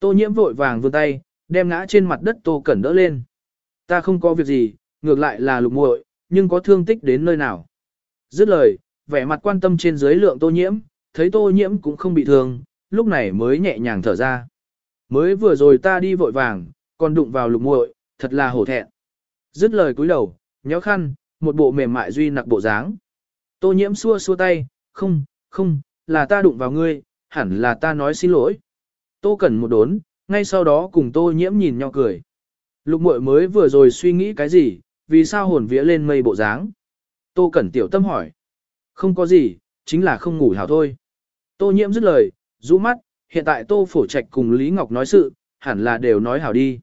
Tô nhiễm vội vàng vươn tay, đem ngã trên mặt đất tô cẩn đỡ lên. Ta không có việc gì, ngược lại là lục muội, nhưng có thương tích đến nơi nào. Dứt lời, vẻ mặt quan tâm trên dưới lượng tô nhiễm, thấy tô nhiễm cũng không bị thương, lúc này mới nhẹ nhàng thở ra. Mới vừa rồi ta đi vội vàng, còn đụng vào lục muội, thật là hổ thẹn. Dứt lời cúi đầu, nhéo khăn, một bộ mềm mại duy nặc bộ dáng. Tô nhiễm xua xua tay, không, không, là ta đụng vào ngươi, hẳn là ta nói xin lỗi. Tô cẩn một đốn, ngay sau đó cùng tô nhiễm nhìn nhau cười. Lục muội mới vừa rồi suy nghĩ cái gì, vì sao hồn vía lên mây bộ dáng. Tô cẩn tiểu tâm hỏi. Không có gì, chính là không ngủ hảo thôi. Tô nhiễm dứt lời, rũ mắt, hiện tại tô phổ trạch cùng Lý Ngọc nói sự, hẳn là đều nói hảo đi.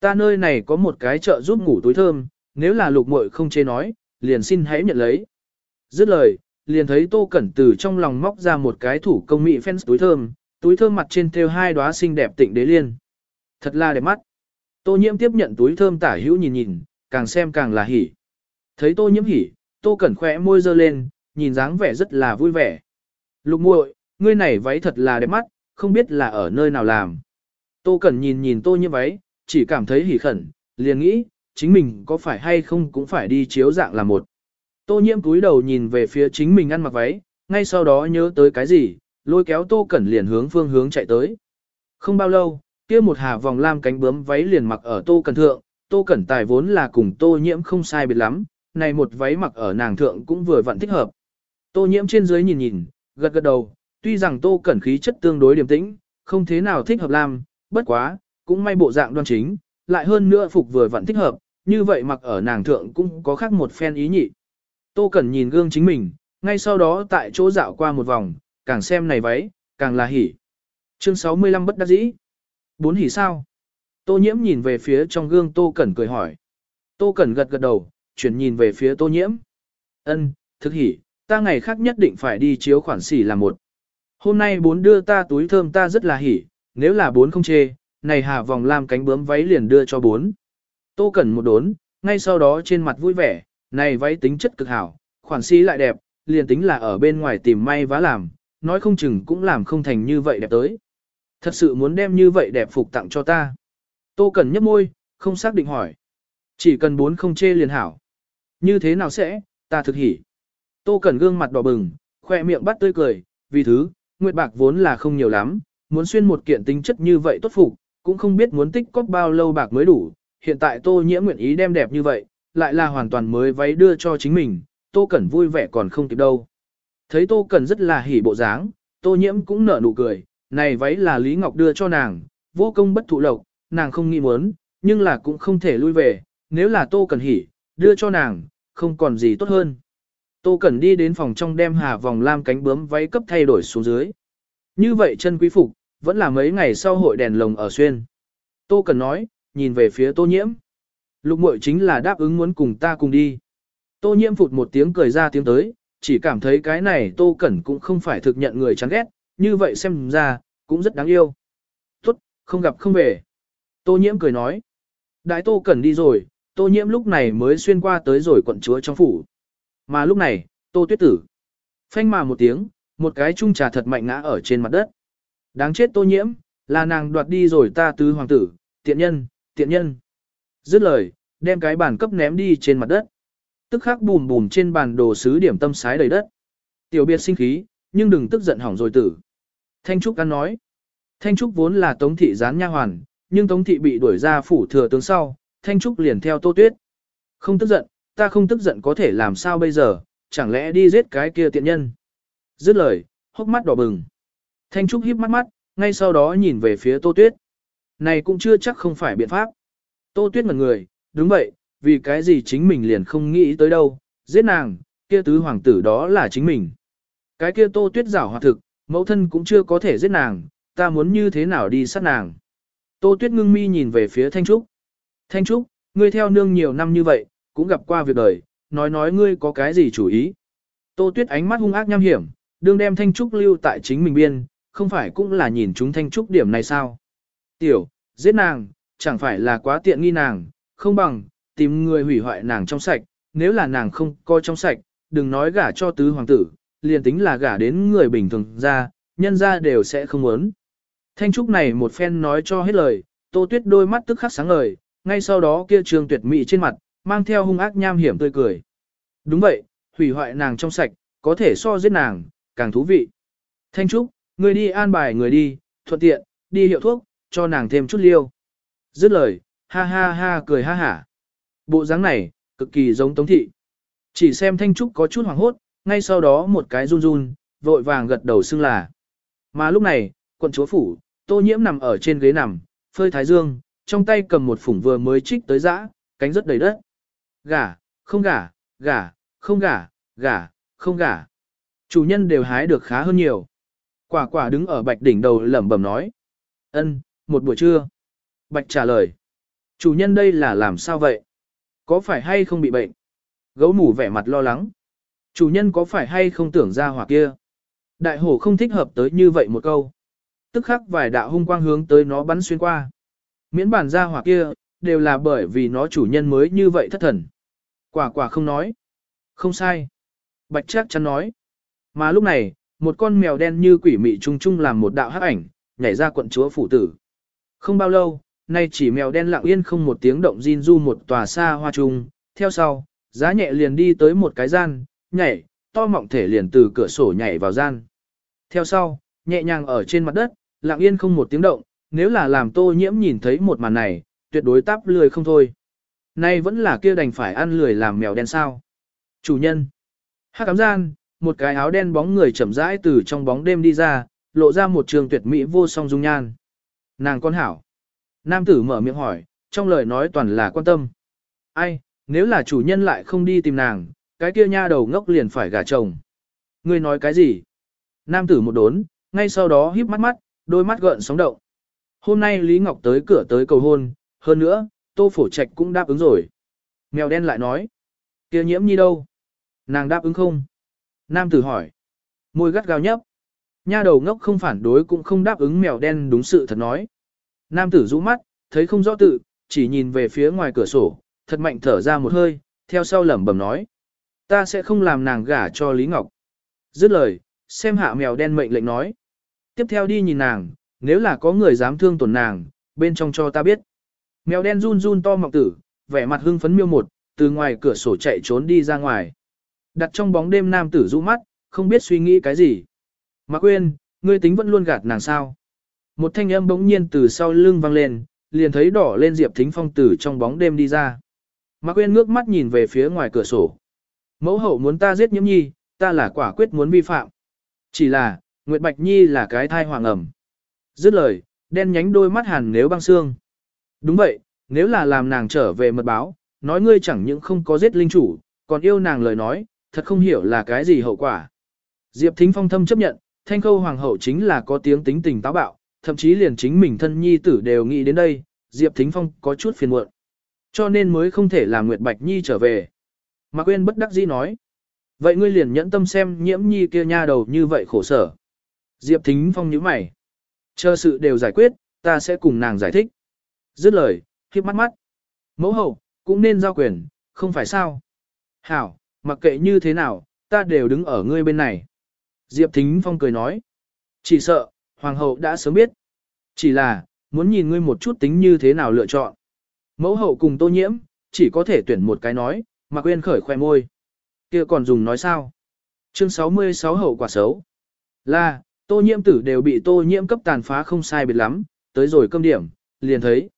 Ta nơi này có một cái chợ giúp ngủ túi thơm, nếu là lục muội không chê nói, liền xin hãy nhận lấy. Dứt lời, liền thấy Tô Cẩn từ trong lòng móc ra một cái thủ công mỹ fans túi thơm, túi thơm mặt trên thêu hai đóa xinh đẹp tịnh đế liên. Thật là đẹp mắt. Tô Nhiễm tiếp nhận túi thơm tả hữu nhìn nhìn, càng xem càng là hỉ. Thấy Tô Nhiễm hỉ, Tô Cẩn khẽ môi giơ lên, nhìn dáng vẻ rất là vui vẻ. Lục muội, ngươi này váy thật là đẹp mắt, không biết là ở nơi nào làm. Tô Cẩn nhìn nhìn Tô Nhiễm váy, chỉ cảm thấy hỉ khẩn, liền nghĩ, chính mình có phải hay không cũng phải đi chiếu dạng là một. Tô nhiễm cúi đầu nhìn về phía chính mình ăn mặc váy, ngay sau đó nhớ tới cái gì, lôi kéo Tô Cẩn liền hướng phương hướng chạy tới. Không bao lâu, kia một hà vòng lam cánh bướm váy liền mặc ở Tô Cẩn thượng, Tô Cẩn tài vốn là cùng Tô nhiễm không sai biệt lắm, này một váy mặc ở nàng thượng cũng vừa vặn thích hợp. Tô nhiễm trên dưới nhìn nhìn, gật gật đầu, tuy rằng Tô Cẩn khí chất tương đối điềm tĩnh, không thế nào thích hợp lam, bất quá, cũng may bộ dạng đoan chính, lại hơn nữa phục vừa vặn thích hợp, như vậy mặc ở nàng thượng cũng có khác một phen ý nhị. Tô Cẩn nhìn gương chính mình, ngay sau đó tại chỗ dạo qua một vòng, càng xem này váy, càng là hỉ. Chương 65 bất đắc dĩ. Bốn hỉ sao? Tô Nhiễm nhìn về phía trong gương Tô Cẩn cười hỏi. Tô Cẩn gật gật đầu, chuyển nhìn về phía Tô Nhiễm. Ân, thực hỉ, ta ngày khác nhất định phải đi chiếu khoản xỉ là một. Hôm nay bốn đưa ta túi thơm ta rất là hỉ, nếu là bốn không chê, này hà vòng làm cánh bướm váy liền đưa cho bốn. Tô Cẩn một đốn, ngay sau đó trên mặt vui vẻ, này váy tính chất cực hảo, khoản xí lại đẹp, liền tính là ở bên ngoài tìm may vá làm, nói không chừng cũng làm không thành như vậy đẹp tới. Thật sự muốn đem như vậy đẹp phục tặng cho ta. Tô Cẩn nhấp môi, không xác định hỏi. Chỉ cần bốn không chê liền hảo. Như thế nào sẽ, ta thực hỉ. Tô Cẩn gương mặt đỏ bừng, khoe miệng bắt tươi cười, vì thứ, nguyệt bạc vốn là không nhiều lắm, muốn xuyên một kiện tính chất như vậy tốt phục, cũng không biết muốn tích cóp bao lâu bạc mới đủ. Hiện tại Tô Nhiễm nguyện ý đem đẹp như vậy, lại là hoàn toàn mới váy đưa cho chính mình, Tô Cẩn vui vẻ còn không kịp đâu. Thấy Tô Cẩn rất là hỉ bộ dáng, Tô Nhiễm cũng nở nụ cười, này váy là Lý Ngọc đưa cho nàng, vô công bất thụ lộc, nàng không nghĩ muốn, nhưng là cũng không thể lui về, nếu là Tô Cẩn hỉ, đưa cho nàng, không còn gì tốt hơn. Tô Cẩn đi đến phòng trong đem hà vòng lam cánh bướm váy cấp thay đổi xuống dưới. Như vậy chân quý phục, vẫn là mấy ngày sau hội đèn lồng ở xuyên. Tô Cẩn nói, nhìn về phía Tô Nhiễm. Lục muội chính là đáp ứng muốn cùng ta cùng đi. Tô nhiễm phụt một tiếng cười ra tiếng tới, chỉ cảm thấy cái này tô cẩn cũng không phải thực nhận người chán ghét, như vậy xem ra, cũng rất đáng yêu. Tốt, không gặp không về. Tô nhiễm cười nói. Đại tô cẩn đi rồi, tô nhiễm lúc này mới xuyên qua tới rồi quận chúa trong phủ. Mà lúc này, tô tuyết tử. Phanh mà một tiếng, một cái chung trà thật mạnh ngã ở trên mặt đất. Đáng chết tô nhiễm, là nàng đoạt đi rồi ta tứ hoàng tử, tiện nhân, tiện nhân. Dứt lời, đem cái bàn cấp ném đi trên mặt đất. Tức khắc bùm bùm trên bàn đồ sứ điểm tâm sái đầy đất. Tiểu biệt sinh khí, nhưng đừng tức giận hỏng rồi tử. Thanh Trúc ăn nói. Thanh Trúc vốn là Tống thị gián nha hoàn, nhưng Tống thị bị đuổi ra phủ thừa tướng sau, Thanh Trúc liền theo Tô Tuyết. Không tức giận, ta không tức giận có thể làm sao bây giờ, chẳng lẽ đi giết cái kia tiện nhân. Dứt lời, hốc mắt đỏ bừng. Thanh Trúc híp mắt mắt, ngay sau đó nhìn về phía Tô Tuyết. Này cũng chưa chắc không phải biện pháp. Tô Tuyết ngẩn người, đúng vậy, vì cái gì chính mình liền không nghĩ tới đâu, giết nàng, kia tứ hoàng tử đó là chính mình. Cái kia Tô Tuyết giảo hoạt thực, mẫu thân cũng chưa có thể giết nàng, ta muốn như thế nào đi sát nàng. Tô Tuyết ngưng mi nhìn về phía Thanh Trúc. Thanh Trúc, ngươi theo nương nhiều năm như vậy, cũng gặp qua việc đời, nói nói ngươi có cái gì chủ ý. Tô Tuyết ánh mắt hung ác nham hiểm, đương đem Thanh Trúc lưu tại chính mình biên, không phải cũng là nhìn chúng Thanh Trúc điểm này sao. Tiểu, giết nàng, chẳng phải là quá tiện nghi nàng, không bằng, tìm người hủy hoại nàng trong sạch, nếu là nàng không coi trong sạch, đừng nói gả cho tứ hoàng tử, liền tính là gả đến người bình thường ra, nhân ra đều sẽ không muốn. Thanh Trúc này một phen nói cho hết lời, Tô Tuyết đôi mắt tức khắc sáng ngời, ngay sau đó kia trường tuyệt mỹ trên mặt, mang theo hung ác nham hiểm tươi cười. Đúng vậy, hủy hoại nàng trong sạch, có thể so giết nàng, càng thú vị. Thanh Trúc, người đi an bài người đi, thuận tiện, đi hiệu thuốc, cho nàng thêm chút liêu. Dứt lời, ha ha ha cười ha hả. Bộ dáng này, cực kỳ giống Tống Thị. Chỉ xem Thanh Trúc có chút hoảng hốt, ngay sau đó một cái run run, vội vàng gật đầu xưng là. Mà lúc này, quận chúa phủ, tô nhiễm nằm ở trên ghế nằm, phơi thái dương, trong tay cầm một phủng vừa mới trích tới dã, cánh rất đầy đất. Gả, không gả, gả, không gả, gả, không gả. Chủ nhân đều hái được khá hơn nhiều. Quả quả đứng ở bạch đỉnh đầu lẩm bẩm nói. ân, một buổi trưa. Bạch trả lời. Chủ nhân đây là làm sao vậy? Có phải hay không bị bệnh? Gấu mủ vẻ mặt lo lắng. Chủ nhân có phải hay không tưởng ra hỏa kia? Đại hổ không thích hợp tới như vậy một câu. Tức khắc vài đạo hung quang hướng tới nó bắn xuyên qua. Miễn bản ra hỏa kia, đều là bởi vì nó chủ nhân mới như vậy thất thần. Quả quả không nói. Không sai. Bạch chắc chắn nói. Mà lúc này, một con mèo đen như quỷ mị trung trung làm một đạo hắc ảnh, nhảy ra quận chúa phủ tử. Không bao lâu, nay chỉ mèo đen lặng yên không một tiếng động Jin du một tòa xa hoa trung, theo sau, giá nhẹ liền đi tới một cái gian, nhảy, to mọng thể liền từ cửa sổ nhảy vào gian. Theo sau, nhẹ nhàng ở trên mặt đất, lặng yên không một tiếng động, nếu là làm tô nhiễm nhìn thấy một màn này, tuyệt đối táp lười không thôi. Nay vẫn là kia đành phải ăn lười làm mèo đen sao. Chủ nhân. Hắc cắm gian, một cái áo đen bóng người chậm rãi từ trong bóng đêm đi ra, lộ ra một trường tuyệt mỹ vô song dung nhan. Nàng con hảo. Nam tử mở miệng hỏi, trong lời nói toàn là quan tâm. Ai, nếu là chủ nhân lại không đi tìm nàng, cái kia nha đầu ngốc liền phải gả chồng. Ngươi nói cái gì? Nam tử một đốn, ngay sau đó híp mắt mắt, đôi mắt gợn sóng động. Hôm nay Lý Ngọc tới cửa tới cầu hôn, hơn nữa, Tô Phổ Trạch cũng đáp ứng rồi. Mèo đen lại nói, kia nhiễm nhi đâu? Nàng đáp ứng không? Nam tử hỏi, môi gắt gao nhấp. Nha đầu ngốc không phản đối cũng không đáp ứng mèo đen đúng sự thật nói. Nam tử rũ mắt, thấy không rõ tự, chỉ nhìn về phía ngoài cửa sổ, thật mạnh thở ra một hơi, theo sau lẩm bẩm nói. Ta sẽ không làm nàng gả cho Lý Ngọc. Dứt lời, xem hạ mèo đen mệnh lệnh nói. Tiếp theo đi nhìn nàng, nếu là có người dám thương tổn nàng, bên trong cho ta biết. Mèo đen run run to mọc tử, vẻ mặt hưng phấn miêu một, từ ngoài cửa sổ chạy trốn đi ra ngoài. Đặt trong bóng đêm nam tử rũ mắt, không biết suy nghĩ cái gì. Mạc Uyên, ngươi tính vẫn luôn gạt nàng sao. Một thanh âm bỗng nhiên từ sau lưng vang lên, liền thấy đỏ lên Diệp Thính Phong từ trong bóng đêm đi ra. Mạc Uyên ngước mắt nhìn về phía ngoài cửa sổ. Mẫu hậu muốn ta giết nhiễm nhi, ta là quả quyết muốn vi phạm. Chỉ là, Nguyệt Bạch Nhi là cái thai hoàng ẩm. Dứt lời, đen nhánh đôi mắt hàn nếu băng xương. Đúng vậy, nếu là làm nàng trở về mật báo, nói ngươi chẳng những không có giết linh chủ, còn yêu nàng lời nói, thật không hiểu là cái gì hậu quả. Diệp Thính Phong thâm chấp nhận, thanh khâu hoàng hậu chính là có tiếng tính tình táo bạo, thậm chí liền chính mình thân nhi tử đều nghĩ đến đây, Diệp Thính Phong có chút phiền muộn. Cho nên mới không thể làm Nguyệt Bạch Nhi trở về. Mạc Quyên bất đắc dĩ nói. Vậy ngươi liền nhẫn tâm xem nhiễm nhi kia nha đầu như vậy khổ sở. Diệp Thính Phong nhíu mày. Chờ sự đều giải quyết, ta sẽ cùng nàng giải thích. Dứt lời, khiếp mắt mắt. Mẫu hậu, cũng nên giao quyền, không phải sao. Hảo, mặc kệ như thế nào, ta đều đứng ở ngươi bên này. Diệp Thính Phong cười nói. Chỉ sợ, Hoàng hậu đã sớm biết. Chỉ là, muốn nhìn ngươi một chút tính như thế nào lựa chọn. Mẫu hậu cùng tô nhiễm, chỉ có thể tuyển một cái nói, mà quên khởi khoe môi. kia còn dùng nói sao? Chương 66 hậu quả xấu. Là, tô nhiễm tử đều bị tô nhiễm cấp tàn phá không sai biệt lắm, tới rồi cơm điểm, liền thấy.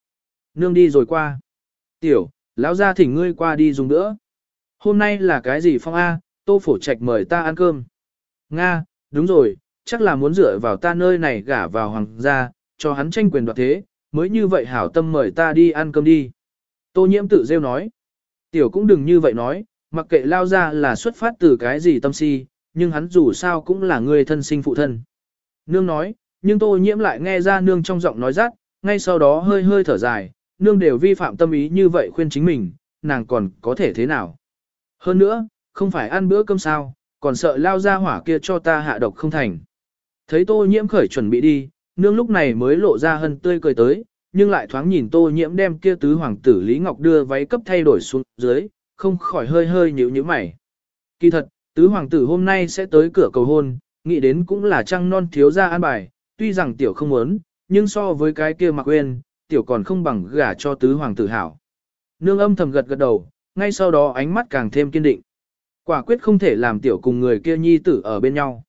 Nương đi rồi qua. Tiểu, lão gia thỉnh ngươi qua đi dùng nữa. Hôm nay là cái gì phong A, tô phổ trạch mời ta ăn cơm. Nga, đúng rồi, chắc là muốn dựa vào ta nơi này gả vào hoàng gia, cho hắn tranh quyền đoạt thế, mới như vậy hảo tâm mời ta đi ăn cơm đi. Tô nhiễm tự rêu nói. Tiểu cũng đừng như vậy nói, mặc kệ lao ra là xuất phát từ cái gì tâm si, nhưng hắn dù sao cũng là người thân sinh phụ thân. Nương nói, nhưng tô nhiễm lại nghe ra nương trong giọng nói rát, ngay sau đó hơi hơi thở dài, nương đều vi phạm tâm ý như vậy khuyên chính mình, nàng còn có thể thế nào. Hơn nữa, không phải ăn bữa cơm sao, còn sợ lao ra hỏa kia cho ta hạ độc không thành. Thấy tô nhiễm khởi chuẩn bị đi, nương lúc này mới lộ ra hân tươi cười tới, nhưng lại thoáng nhìn tô nhiễm đem kia tứ hoàng tử Lý Ngọc đưa váy cấp thay đổi xuống dưới, không khỏi hơi hơi nhíu nhíu mày. Kỳ thật, tứ hoàng tử hôm nay sẽ tới cửa cầu hôn, nghĩ đến cũng là trăng non thiếu gia an bài, tuy rằng tiểu không muốn, nhưng so với cái kia mặc quên, tiểu còn không bằng gả cho tứ hoàng tử hảo. Nương âm thầm gật gật đầu, ngay sau đó ánh mắt càng thêm kiên định. Quả quyết không thể làm tiểu cùng người kia nhi tử ở bên nhau.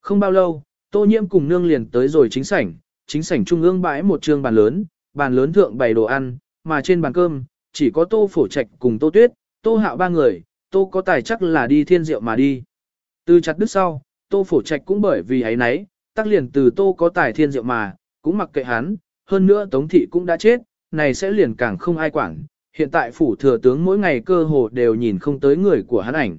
Không bao lâu, tô nhiễm cùng nương liền tới rồi chính sảnh, chính sảnh trung ương bãi một trường bàn lớn, bàn lớn thượng bày đồ ăn, mà trên bàn cơm, chỉ có tô phổ trạch cùng tô tuyết, tô hạo ba người, tô có tài chắc là đi thiên diệu mà đi. Từ chặt đứt sau, tô phổ trạch cũng bởi vì ấy nấy, tắc liền từ tô có tài thiên diệu mà, cũng mặc kệ hắn, hơn nữa tống thị cũng đã chết, này sẽ liền càng không ai quản. Hiện tại phủ thừa tướng mỗi ngày cơ hồ đều nhìn không tới người của hắn ảnh.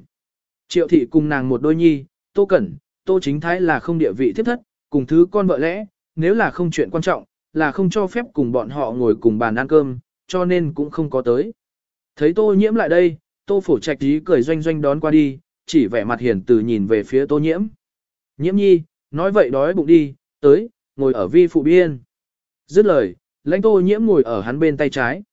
Triệu thị cùng nàng một đôi nhi, tô cẩn, tô chính thái là không địa vị tiếp thất, cùng thứ con vợ lẽ, nếu là không chuyện quan trọng, là không cho phép cùng bọn họ ngồi cùng bàn ăn cơm, cho nên cũng không có tới. Thấy tô nhiễm lại đây, tô phổ trạch tí cười doanh doanh đón qua đi, chỉ vẻ mặt hiền từ nhìn về phía tô nhiễm. Nhiễm nhi, nói vậy đói bụng đi, tới, ngồi ở vi phụ biên. Dứt lời, lãnh tô nhiễm ngồi ở hắn bên tay trái.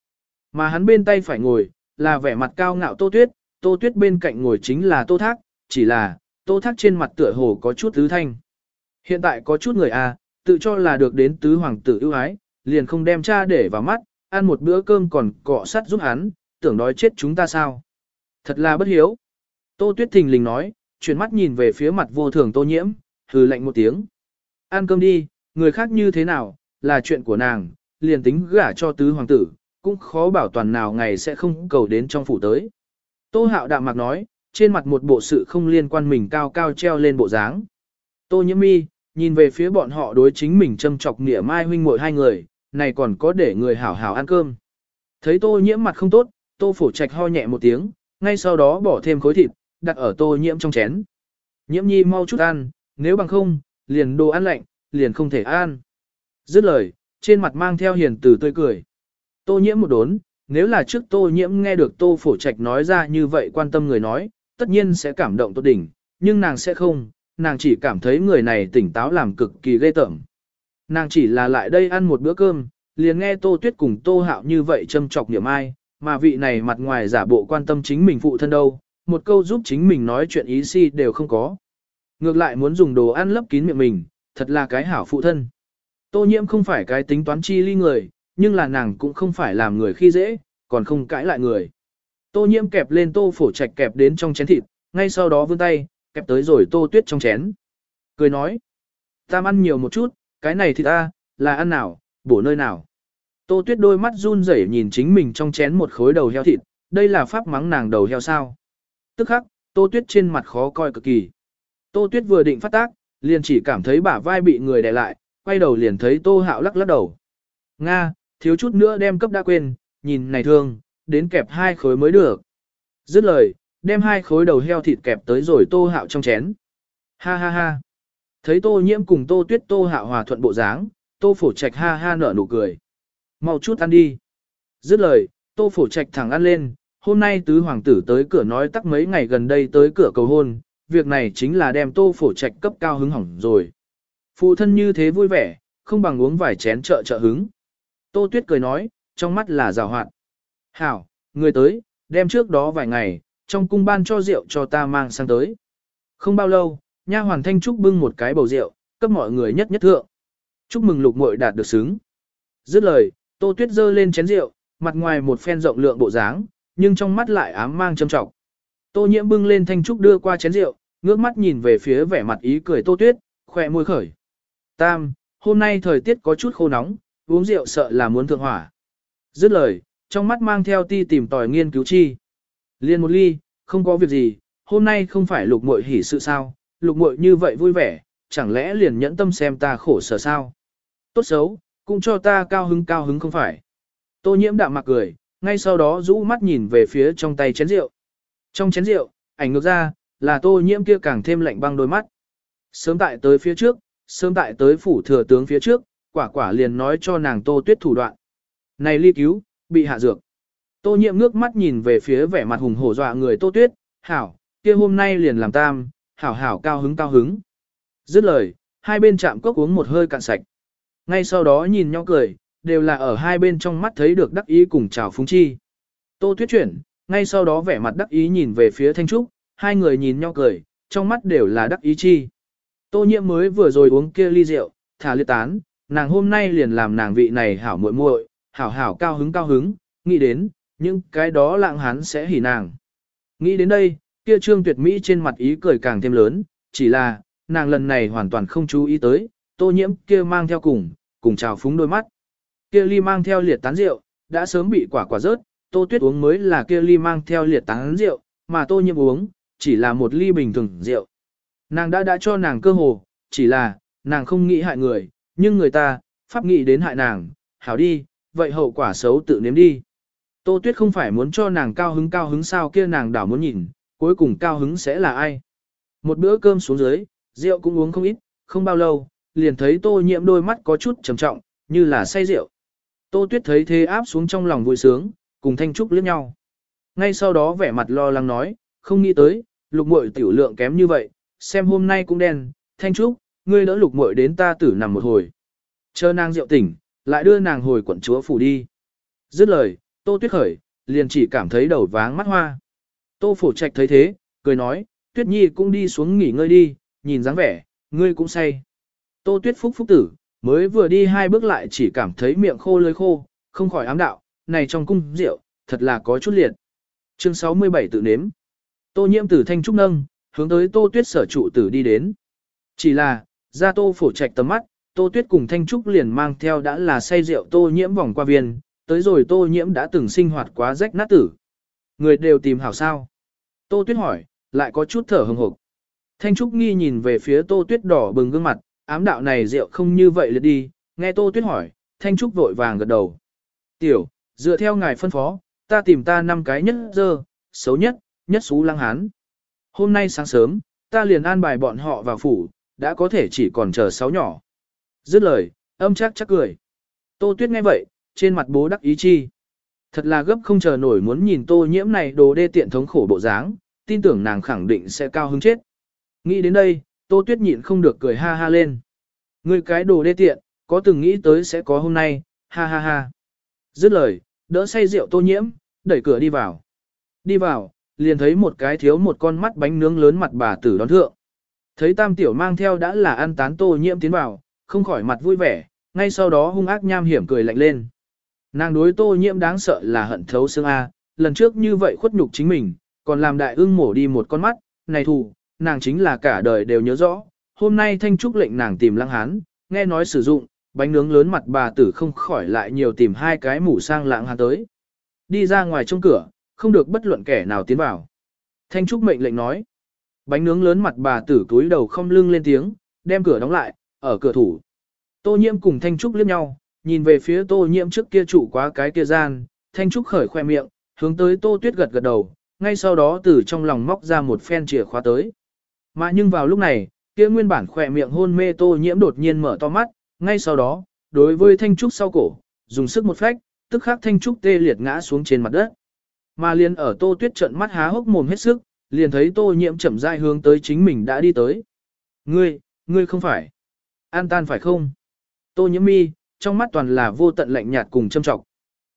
Mà hắn bên tay phải ngồi, là vẻ mặt cao ngạo tô tuyết, tô tuyết bên cạnh ngồi chính là tô thác, chỉ là, tô thác trên mặt tựa hồ có chút tứ thanh. Hiện tại có chút người à, tự cho là được đến tứ hoàng tử ưu ái, liền không đem cha để vào mắt, ăn một bữa cơm còn cọ sắt giúp hắn, tưởng đói chết chúng ta sao. Thật là bất hiếu. Tô Tuyết Thình lình nói, chuyển mắt nhìn về phía mặt vô thường tô nhiễm, hừ lạnh một tiếng. Ăn cơm đi, người khác như thế nào, là chuyện của nàng, liền tính gả cho tứ hoàng tử, cũng khó bảo toàn nào ngày sẽ không cầu đến trong phủ tới. Tô hạo đạm mạc nói, trên mặt một bộ sự không liên quan mình cao cao treo lên bộ dáng. Tô nhiễm mi, nhìn về phía bọn họ đối chính mình châm chọc nghĩa mai huynh muội hai người, này còn có để người hảo hảo ăn cơm. Thấy tô nhiễm mặt không tốt, tô phổ trạch ho nhẹ một tiếng, ngay sau đó bỏ thêm khối thịt, đặt ở tô nhiễm trong chén. Nhiễm nhi mau chút ăn, nếu bằng không, liền đồ ăn lạnh, liền không thể ăn. Dứt lời, trên mặt mang theo hiền từ tươi cười. Tô nhiễm một đốn, nếu là trước tô nhiễm nghe được tô phổ trạch nói ra như vậy quan tâm người nói, tất nhiên sẽ cảm động tốt đỉnh, nhưng nàng sẽ không, nàng chỉ cảm thấy người này tỉnh táo làm cực kỳ ghê tởm. Nàng chỉ là lại đây ăn một bữa cơm, liền nghe tô tuyết cùng tô hạo như vậy châm chọc niệm ai, mà vị này mặt ngoài giả bộ quan tâm chính mình phụ thân đâu, một câu giúp chính mình nói chuyện ý si đều không có. Ngược lại muốn dùng đồ ăn lấp kín miệng mình, thật là cái hảo phụ thân. Tô nhiễm không phải cái tính toán chi ly người, nhưng là nàng cũng không phải làm người khi dễ, còn không cãi lại người. Tô nhiễm kẹp lên tô phổ trạch kẹp đến trong chén thịt, ngay sau đó vươn tay, kẹp tới rồi tô tuyết trong chén. Cười nói, ta ăn nhiều một chút, cái này thì ta, là ăn nào, bổ nơi nào. Tô tuyết đôi mắt run rẩy nhìn chính mình trong chén một khối đầu heo thịt, đây là pháp mắng nàng đầu heo sao. Tức khắc, tô tuyết trên mặt khó coi cực kỳ. Tô tuyết vừa định phát tác, liền chỉ cảm thấy bả vai bị người đè lại, quay đầu liền thấy tô hạo lắc lắc đầu. Nga, thiếu chút nữa đem cấp đã quên, nhìn này thương, đến kẹp hai khối mới được. Dứt lời, đem hai khối đầu heo thịt kẹp tới rồi tô hạo trong chén. Ha ha ha. Thấy tô nhiễm cùng tô tuyết tô hạo hòa thuận bộ dáng, tô phổ trạch ha ha nở nụ cười. Mau chút ăn đi. Dứt lời, tô phổ trạch thẳng ăn lên, hôm nay tứ hoàng tử tới cửa nói tắc mấy ngày gần đây tới cửa cầu hôn, việc này chính là đem tô phổ trạch cấp cao hứng hỏng rồi. Phụ thân như thế vui vẻ, không bằng uống vài chén trợ trợ hứng. Tô tuyết cười nói, trong mắt là rào hoạn. Hảo, người tới, đem trước đó vài ngày, trong cung ban cho rượu cho ta mang sang tới. Không bao lâu, nha hoàn thanh trúc bưng một cái bầu rượu, cấp mọi người nhất nhất thượng. Chúc mừng lục muội đạt được xứng. Dứt lời, Tô Tuyết giơ lên chén rượu, mặt ngoài một phen rộng lượng bộ dáng, nhưng trong mắt lại ám mang châm trọng. Tô Nhiễm bưng lên thanh trúc đưa qua chén rượu, ngước mắt nhìn về phía vẻ mặt ý cười Tô Tuyết, khỏe môi khởi. Tam, hôm nay thời tiết có chút khô nóng, uống rượu sợ là muốn thượng hỏa. Dứt lời, trong mắt mang theo ti tìm tòi nghiên cứu chi. Liên một ly, không có việc gì, hôm nay không phải lục muội hỉ sự sao, lục muội như vậy vui vẻ, chẳng lẽ liền nhẫn tâm xem ta khổ sở sao? Tốt xấu, cũng cho ta cao hứng cao hứng không phải. Tô nhiễm đạm mặc cười, ngay sau đó rũ mắt nhìn về phía trong tay chén rượu. Trong chén rượu, ảnh ngược ra, là tô nhiễm kia càng thêm lạnh băng đôi mắt. Sớm tại tới phía trước, sớm tại tới phủ thừa tướng phía trước, quả quả liền nói cho nàng tô tuyết thủ đoạn. Này ly cứu, bị hạ dược. Tô nhiệm ngước mắt nhìn về phía vẻ mặt hùng hổ dọa người tô tuyết, hảo, kia hôm nay liền làm tam, hảo hảo cao hứng cao hứng. Dứt lời, hai bên chạm cốc uống một hơi cạn sạch. Ngay sau đó nhìn nhau cười, đều là ở hai bên trong mắt thấy được đắc ý cùng chào phúng chi. Tô tuyết chuyển, ngay sau đó vẻ mặt đắc ý nhìn về phía Thanh Trúc, hai người nhìn nhau cười, trong mắt đều là đắc ý chi. Tô nhiễm mới vừa rồi uống kia ly rượu, thả liệt tán, nàng hôm nay liền làm nàng vị này hảo muội muội, hảo hảo cao hứng cao hứng, nghĩ đến, những cái đó lạng hắn sẽ hỉ nàng. Nghĩ đến đây, kia trương tuyệt mỹ trên mặt ý cười càng thêm lớn, chỉ là, nàng lần này hoàn toàn không chú ý tới, tô nhiễm kia mang theo cùng, cùng chào phúng đôi mắt. Kia ly mang theo liệt tán rượu, đã sớm bị quả quả rớt, tô tuyết uống mới là kia ly mang theo liệt tán rượu, mà tô nhiễm uống, chỉ là một ly bình thường rượu. Nàng đã đã cho nàng cơ hồ, chỉ là, nàng không nghĩ hại người, nhưng người ta, pháp nghị đến hại nàng, hảo đi, vậy hậu quả xấu tự nếm đi. Tô Tuyết không phải muốn cho nàng cao hứng cao hứng sao kia nàng đảo muốn nhìn, cuối cùng cao hứng sẽ là ai. Một bữa cơm xuống dưới, rượu cũng uống không ít, không bao lâu, liền thấy Tô Nhiễm đôi mắt có chút trầm trọng, như là say rượu. Tô Tuyết thấy thế áp xuống trong lòng vui sướng, cùng Thanh Trúc liếc nhau. Ngay sau đó vẻ mặt lo lắng nói, không nghĩ tới, lục muội tiểu lượng kém như vậy, xem hôm nay cũng đen, Thanh Trúc, ngươi đỡ lục muội đến ta tử nằm một hồi. Chờ nàng rượu tỉnh, lại đưa nàng hồi quận chúa phủ đi. Dứt lời, Tô Tuyết khởi, liền chỉ cảm thấy đầu váng mắt hoa. Tô Phổ Trạch thấy thế, cười nói, Tuyết Nhi cũng đi xuống nghỉ ngơi đi, nhìn dáng vẻ, ngươi cũng say. Tô Tuyết phúc phúc tử, mới vừa đi hai bước lại chỉ cảm thấy miệng khô lưỡi khô, không khỏi ám đạo, này trong cung rượu, thật là có chút liệt. Chương 67 tự nếm. Tô nhiễm tử thanh trúc nâng, hướng tới Tô Tuyết sở trụ tử đi đến. Chỉ là, ra Tô Phổ Trạch tầm mắt, Tô Tuyết cùng Thanh Trúc liền mang theo đã là say rượu Tô nhiễm vòng qua viên, tới rồi Tô nhiễm đã từng sinh hoạt quá rách nát tử. Người đều tìm hảo sao. Tô Tuyết hỏi, lại có chút thở hừng hực. Thanh Trúc nghi nhìn về phía Tô Tuyết đỏ bừng gương mặt, ám đạo này rượu không như vậy liệt đi, nghe Tô Tuyết hỏi, Thanh Trúc vội vàng gật đầu. Tiểu, dựa theo ngài phân phó, ta tìm ta năm cái nhất dơ, xấu nhất, nhất xú lăng hán. Hôm nay sáng sớm, ta liền an bài bọn họ vào phủ, đã có thể chỉ còn chờ sáu nhỏ. Dứt lời, âm chắc chắc cười. Tô Tuyết nghe vậy, trên mặt bố đắc ý chi. Thật là gấp không chờ nổi muốn nhìn tô nhiễm này đồ đê tiện thống khổ bộ dáng, tin tưởng nàng khẳng định sẽ cao hứng chết. Nghĩ đến đây, tô tuyết nhịn không được cười ha ha lên. Người cái đồ đê tiện, có từng nghĩ tới sẽ có hôm nay, ha ha ha. Dứt lời, đỡ say rượu tô nhiễm, đẩy cửa đi vào. Đi vào, liền thấy một cái thiếu một con mắt bánh nướng lớn mặt bà tử đón thượng. Thấy tam tiểu mang theo đã là ăn tán tô nhiễm tiến vào, không khỏi mặt vui vẻ, ngay sau đó hung ác nham hiểm cười lạnh lên. Nàng đối tô nhiễm đáng sợ là hận thấu xương A, lần trước như vậy khuất nhục chính mình, còn làm đại ưng mổ đi một con mắt, này thù, nàng chính là cả đời đều nhớ rõ. Hôm nay thanh trúc lệnh nàng tìm lăng hán, nghe nói sử dụng, bánh nướng lớn mặt bà tử không khỏi lại nhiều tìm hai cái mủ sang lãng hán tới. Đi ra ngoài trong cửa, không được bất luận kẻ nào tiến vào. Thanh trúc mệnh lệnh nói. Bánh nướng lớn mặt bà tử túi đầu không lưng lên tiếng, đem cửa đóng lại, ở cửa thủ. Tô nhiễm cùng Thanh Trúc liếc nhau, nhìn về phía tô nhiễm trước kia trụ quá cái kia gian, thanh trúc khởi khoe miệng, hướng tới tô tuyết gật gật đầu, ngay sau đó từ trong lòng móc ra một phen chìa khóa tới. Mà nhưng vào lúc này, kia nguyên bản khoe miệng hôn mê tô nhiễm đột nhiên mở to mắt, ngay sau đó, đối với thanh trúc sau cổ, dùng sức một phách, tức khắc thanh trúc tê liệt ngã xuống trên mặt đất. Mà liền ở tô tuyết trợn mắt há hốc mồm hết sức, liền thấy tô nhiễm chậm rãi hướng tới chính mình đã đi tới. Ngươi, ngươi không phải. An tan phải không? Tô nhiễm mi, trong mắt toàn là vô tận lạnh nhạt cùng châm trọng.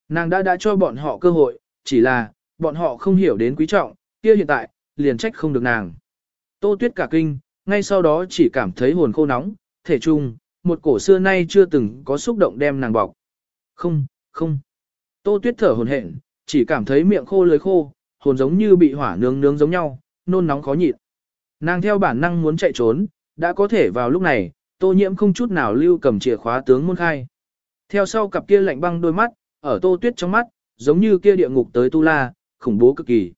Nàng đã đã cho bọn họ cơ hội, chỉ là, bọn họ không hiểu đến quý trọng, kia hiện tại, liền trách không được nàng. Tô tuyết cả kinh, ngay sau đó chỉ cảm thấy hồn khô nóng, thể trung, một cổ xưa nay chưa từng có xúc động đem nàng bọc. Không, không. Tô tuyết thở hồn hển, chỉ cảm thấy miệng khô lưới khô, hồn giống như bị hỏa nướng nướng giống nhau, nôn nóng khó nhịn. Nàng theo bản năng muốn chạy trốn, đã có thể vào lúc này, tô nhiễm không chút nào lưu cầm chìa khóa tướng môn khai. Theo sau cặp kia lạnh băng đôi mắt, ở tô tuyết trong mắt, giống như kia địa ngục tới tu la, khủng bố cực kỳ.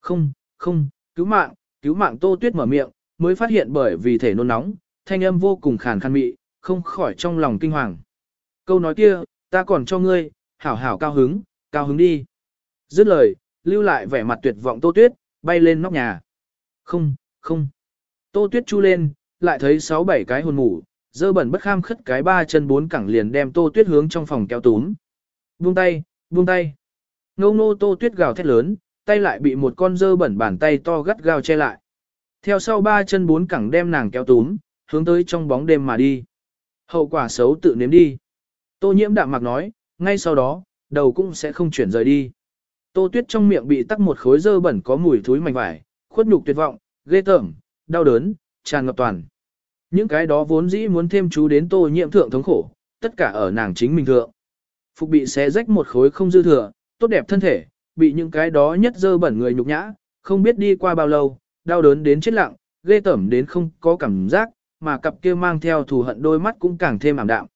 Không, không, cứu mạng, cứu mạng Tô Tuyết mở miệng, mới phát hiện bởi vì thể nôn nóng, thanh âm vô cùng khàn khàn mị, không khỏi trong lòng kinh hoàng. Câu nói kia, ta còn cho ngươi, hảo hảo cao hứng, cao hứng đi. Dứt lời, lưu lại vẻ mặt tuyệt vọng Tô Tuyết, bay lên nóc nhà. Không, không. Tô Tuyết chu lên, lại thấy sáu bảy cái hồn mủ, dơ bẩn bất kham khất cái ba chân bốn cẳng liền đem Tô Tuyết hướng trong phòng kéo túm. Buông tay, buông tay. Ngô ngô Tô Tuyết gào thét lớn, tay lại bị một con dơ bẩn bàn tay to gắt gao che lại. Theo sau ba chân bốn cẳng đem nàng kéo túm, hướng tới trong bóng đêm mà đi. Hậu quả xấu tự nếm đi. Tô nhiễm đạm mặc nói, ngay sau đó, đầu cũng sẽ không chuyển rời đi. Tô tuyết trong miệng bị tắc một khối dơ bẩn có mùi thối mảnh vải, khuất nhục tuyệt vọng, ghê tởm, đau đớn, tràn ngập toàn. Những cái đó vốn dĩ muốn thêm chú đến tô nhiệm thượng thống khổ, tất cả ở nàng chính mình thượng. Phục bị xé rách một khối không dư thừa, tốt đẹp thân thể, bị những cái đó nhất dơ bẩn người nhục nhã, không biết đi qua bao lâu, đau đớn đến chết lặng, ghê tởm đến không có cảm giác, mà cặp kia mang theo thù hận đôi mắt cũng càng thêm ảm đạm.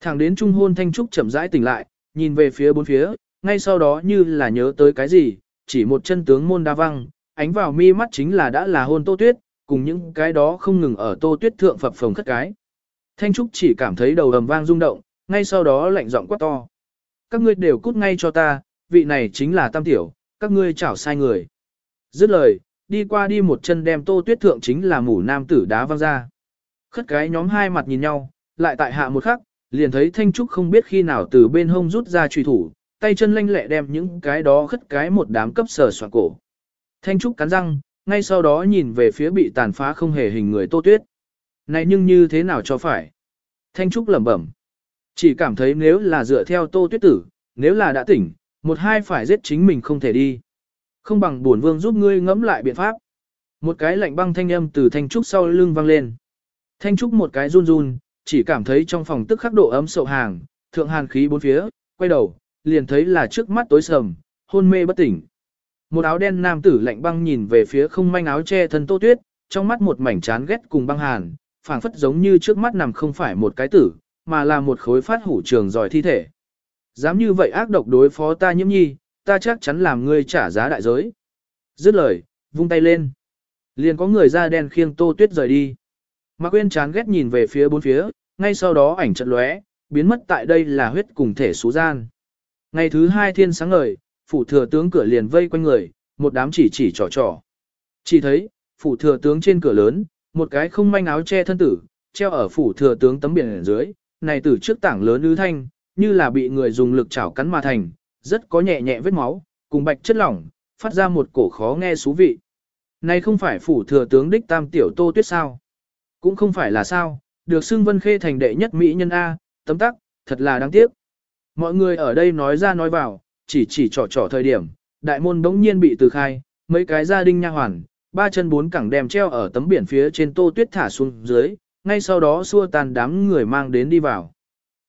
Thẳng đến trung hôn thanh trúc chậm rãi tỉnh lại, nhìn về phía bốn phía, ngay sau đó như là nhớ tới cái gì, chỉ một chân tướng môn đa văng, ánh vào mi mắt chính là đã là hôn tô tuyết, cùng những cái đó không ngừng ở tô tuyết thượng phập phồng khất cái. Thanh trúc chỉ cảm thấy đầu ầm vang rung động, ngay sau đó lạnh giọng quát to. Các ngươi đều cút ngay cho ta, vị này chính là tam tiểu, các ngươi chảo sai người. Dứt lời, đi qua đi một chân đem tô tuyết thượng chính là mủ nam tử đá văng ra. Khất cái nhóm hai mặt nhìn nhau, lại tại hạ một khắc, liền thấy Thanh Trúc không biết khi nào từ bên hông rút ra truy thủ, tay chân lanh lẹ đem những cái đó khất cái một đám cấp sờ soạn cổ. Thanh Trúc cắn răng, ngay sau đó nhìn về phía bị tàn phá không hề hình người Tô Tuyết. Này nhưng như thế nào cho phải? Thanh Trúc lẩm bẩm. Chỉ cảm thấy nếu là dựa theo Tô Tuyết tử, nếu là đã tỉnh, một hai phải giết chính mình không thể đi. Không bằng bổn vương giúp ngươi ngẫm lại biện pháp. Một cái lạnh băng thanh âm từ Thanh Trúc sau lưng vang lên. Thanh Trúc một cái run run, chỉ cảm thấy trong phòng tức khắc độ ấm sậu hàng, thượng hàn khí bốn phía, quay đầu, liền thấy là trước mắt tối sầm, hôn mê bất tỉnh. Một áo đen nam tử lạnh băng nhìn về phía không manh áo che thân Tô Tuyết, trong mắt một mảnh chán ghét cùng băng hàn, phảng phất giống như trước mắt nằm không phải một cái tử, mà là một khối phát hủ trường giỏi thi thể. Dám như vậy ác độc đối phó ta nhiễm nhi, ta chắc chắn làm ngươi trả giá đại giới. Dứt lời, vung tay lên. Liền có người da đen khiêng Tô Tuyết rời đi. Mạc Quyên chán ghét nhìn về phía bốn phía, ngay sau đó ảnh trận lóe, biến mất tại đây là huyết cùng thể số gian. Ngày thứ hai thiên sáng ngời, phủ thừa tướng cửa liền vây quanh người, một đám chỉ chỉ trò trò. Chỉ thấy, phủ thừa tướng trên cửa lớn, một cái không manh áo che thân tử, treo ở phủ thừa tướng tấm biển dưới, này tử trước tảng lớn ư thanh, như là bị người dùng lực chảo cắn mà thành, rất có nhẹ nhẹ vết máu, cùng bạch chất lỏng, phát ra một cổ khó nghe xú vị. Này không phải phủ thừa tướng đích tam tiểu tô tuyết sao? Cũng không phải là sao, được xưng Vân Khê thành đệ nhất mỹ nhân A, tấm tắc, thật là đáng tiếc. Mọi người ở đây nói ra nói vào, chỉ chỉ trò trò thời điểm, đại môn đống nhiên bị từ khai, mấy cái gia đình nha hoàn, ba chân bốn cẳng đem treo ở tấm biển phía trên tô tuyết thả xuống dưới, ngay sau đó xua tàn đám người mang đến đi vào.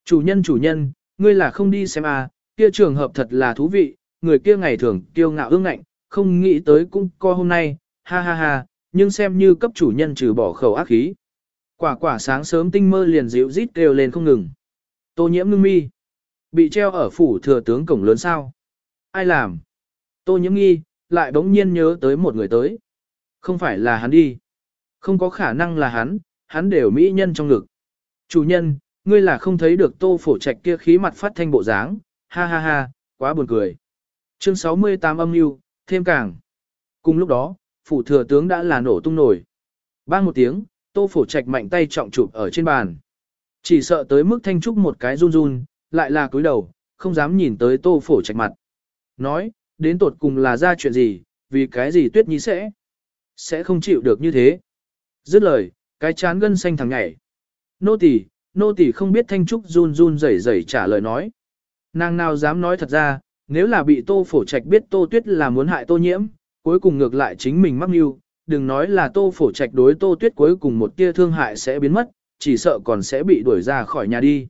Chủ nhân chủ nhân, ngươi là không đi xem à, kia trường hợp thật là thú vị, người kia ngày thường kiêu ngạo ương ngạnh, không nghĩ tới cũng co hôm nay, ha ha ha, nhưng xem như cấp chủ nhân trừ bỏ khẩu ác khí. Quả quả sáng sớm tinh mơ liền dịu rít kêu lên không ngừng. Tô nhiễm ngưng mi. Bị treo ở phủ thừa tướng cổng lớn sao? Ai làm? Tô nhiễm nghi, lại bỗng nhiên nhớ tới một người tới. Không phải là hắn đi. Không có khả năng là hắn, hắn đều mỹ nhân trong ngực. Chủ nhân, ngươi là không thấy được tô phổ trạch kia khí mặt phát thanh bộ dáng, ha ha ha, quá buồn cười. Chương 68 âm mưu thêm càng. Cùng lúc đó, phủ thừa tướng đã là nổ tung nổi. Bang một tiếng, tô phổ trạch mạnh tay trọng chụp ở trên bàn. Chỉ sợ tới mức thanh trúc một cái run run, lại là cúi đầu, không dám nhìn tới tô phổ trạch mặt. Nói, đến tột cùng là ra chuyện gì, vì cái gì tuyết nhi sẽ, sẽ không chịu được như thế. Dứt lời, cái chán gân xanh thằng nhảy. Nô tỳ, nô tỳ không biết thanh trúc run run rẩy rẩy trả lời nói. Nàng nào dám nói thật ra, nếu là bị tô phổ trạch biết tô tuyết là muốn hại tô nhiễm, cuối cùng ngược lại chính mình mắc mưu, đừng nói là tô phổ trạch đối tô tuyết cuối cùng một tia thương hại sẽ biến mất, chỉ sợ còn sẽ bị đuổi ra khỏi nhà đi.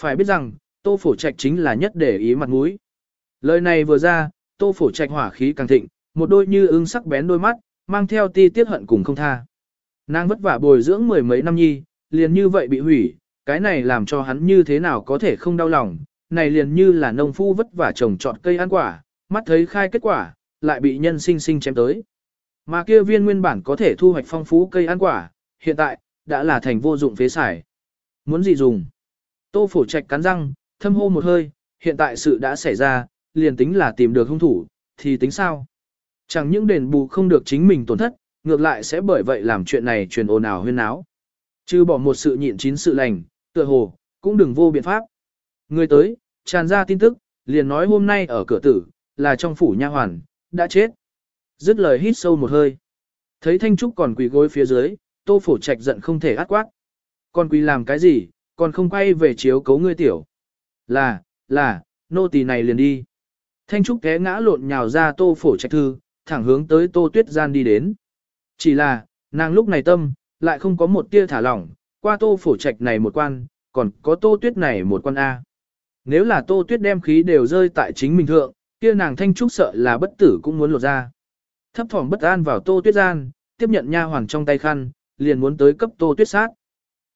Phải biết rằng, tô phổ trạch chính là nhất để ý mặt mũi. Lời này vừa ra, tô phổ trạch hỏa khí càng thịnh, một đôi như ưng sắc bén đôi mắt, mang theo ti tiết hận cùng không tha. Nàng vất vả bồi dưỡng mười mấy năm nhi, liền như vậy bị hủy, cái này làm cho hắn như thế nào có thể không đau lòng, này liền như là nông phu vất vả trồng trọt cây ăn quả, mắt thấy khai kết quả, lại bị nhân sinh sinh chém tới. Mà kia viên nguyên bản có thể thu hoạch phong phú cây ăn quả, hiện tại, đã là thành vô dụng phế xài. Muốn gì dùng? Tô phổ trạch cắn răng, thâm hô một hơi, hiện tại sự đã xảy ra, liền tính là tìm được hung thủ, thì tính sao? Chẳng những đền bù không được chính mình tổn thất, ngược lại sẽ bởi vậy làm chuyện này truyền ồn ào huyên náo, Chứ bỏ một sự nhịn chín sự lành, tựa hồ, cũng đừng vô biện pháp. Người tới, tràn ra tin tức, liền nói hôm nay ở cửa tử, là trong phủ nha hoàn, đã chết. Dứt lời hít sâu một hơi. Thấy Thanh Trúc còn quỳ gối phía dưới, tô phổ trạch giận không thể át quát. Còn quỳ làm cái gì, còn không quay về chiếu cấu ngươi tiểu. Là, là, nô tỳ này liền đi. Thanh Trúc té ngã lộn nhào ra tô phổ trạch thư, thẳng hướng tới tô tuyết gian đi đến. Chỉ là, nàng lúc này tâm, lại không có một tia thả lỏng, qua tô phổ trạch này một quan, còn có tô tuyết này một quan A. Nếu là tô tuyết đem khí đều rơi tại chính mình thượng, kia nàng thanh trúc sợ là bất tử cũng muốn lột ra. Thấp thỏm bất an vào tô tuyết gian, tiếp nhận nha hoàng trong tay khăn, liền muốn tới cấp tô tuyết sát.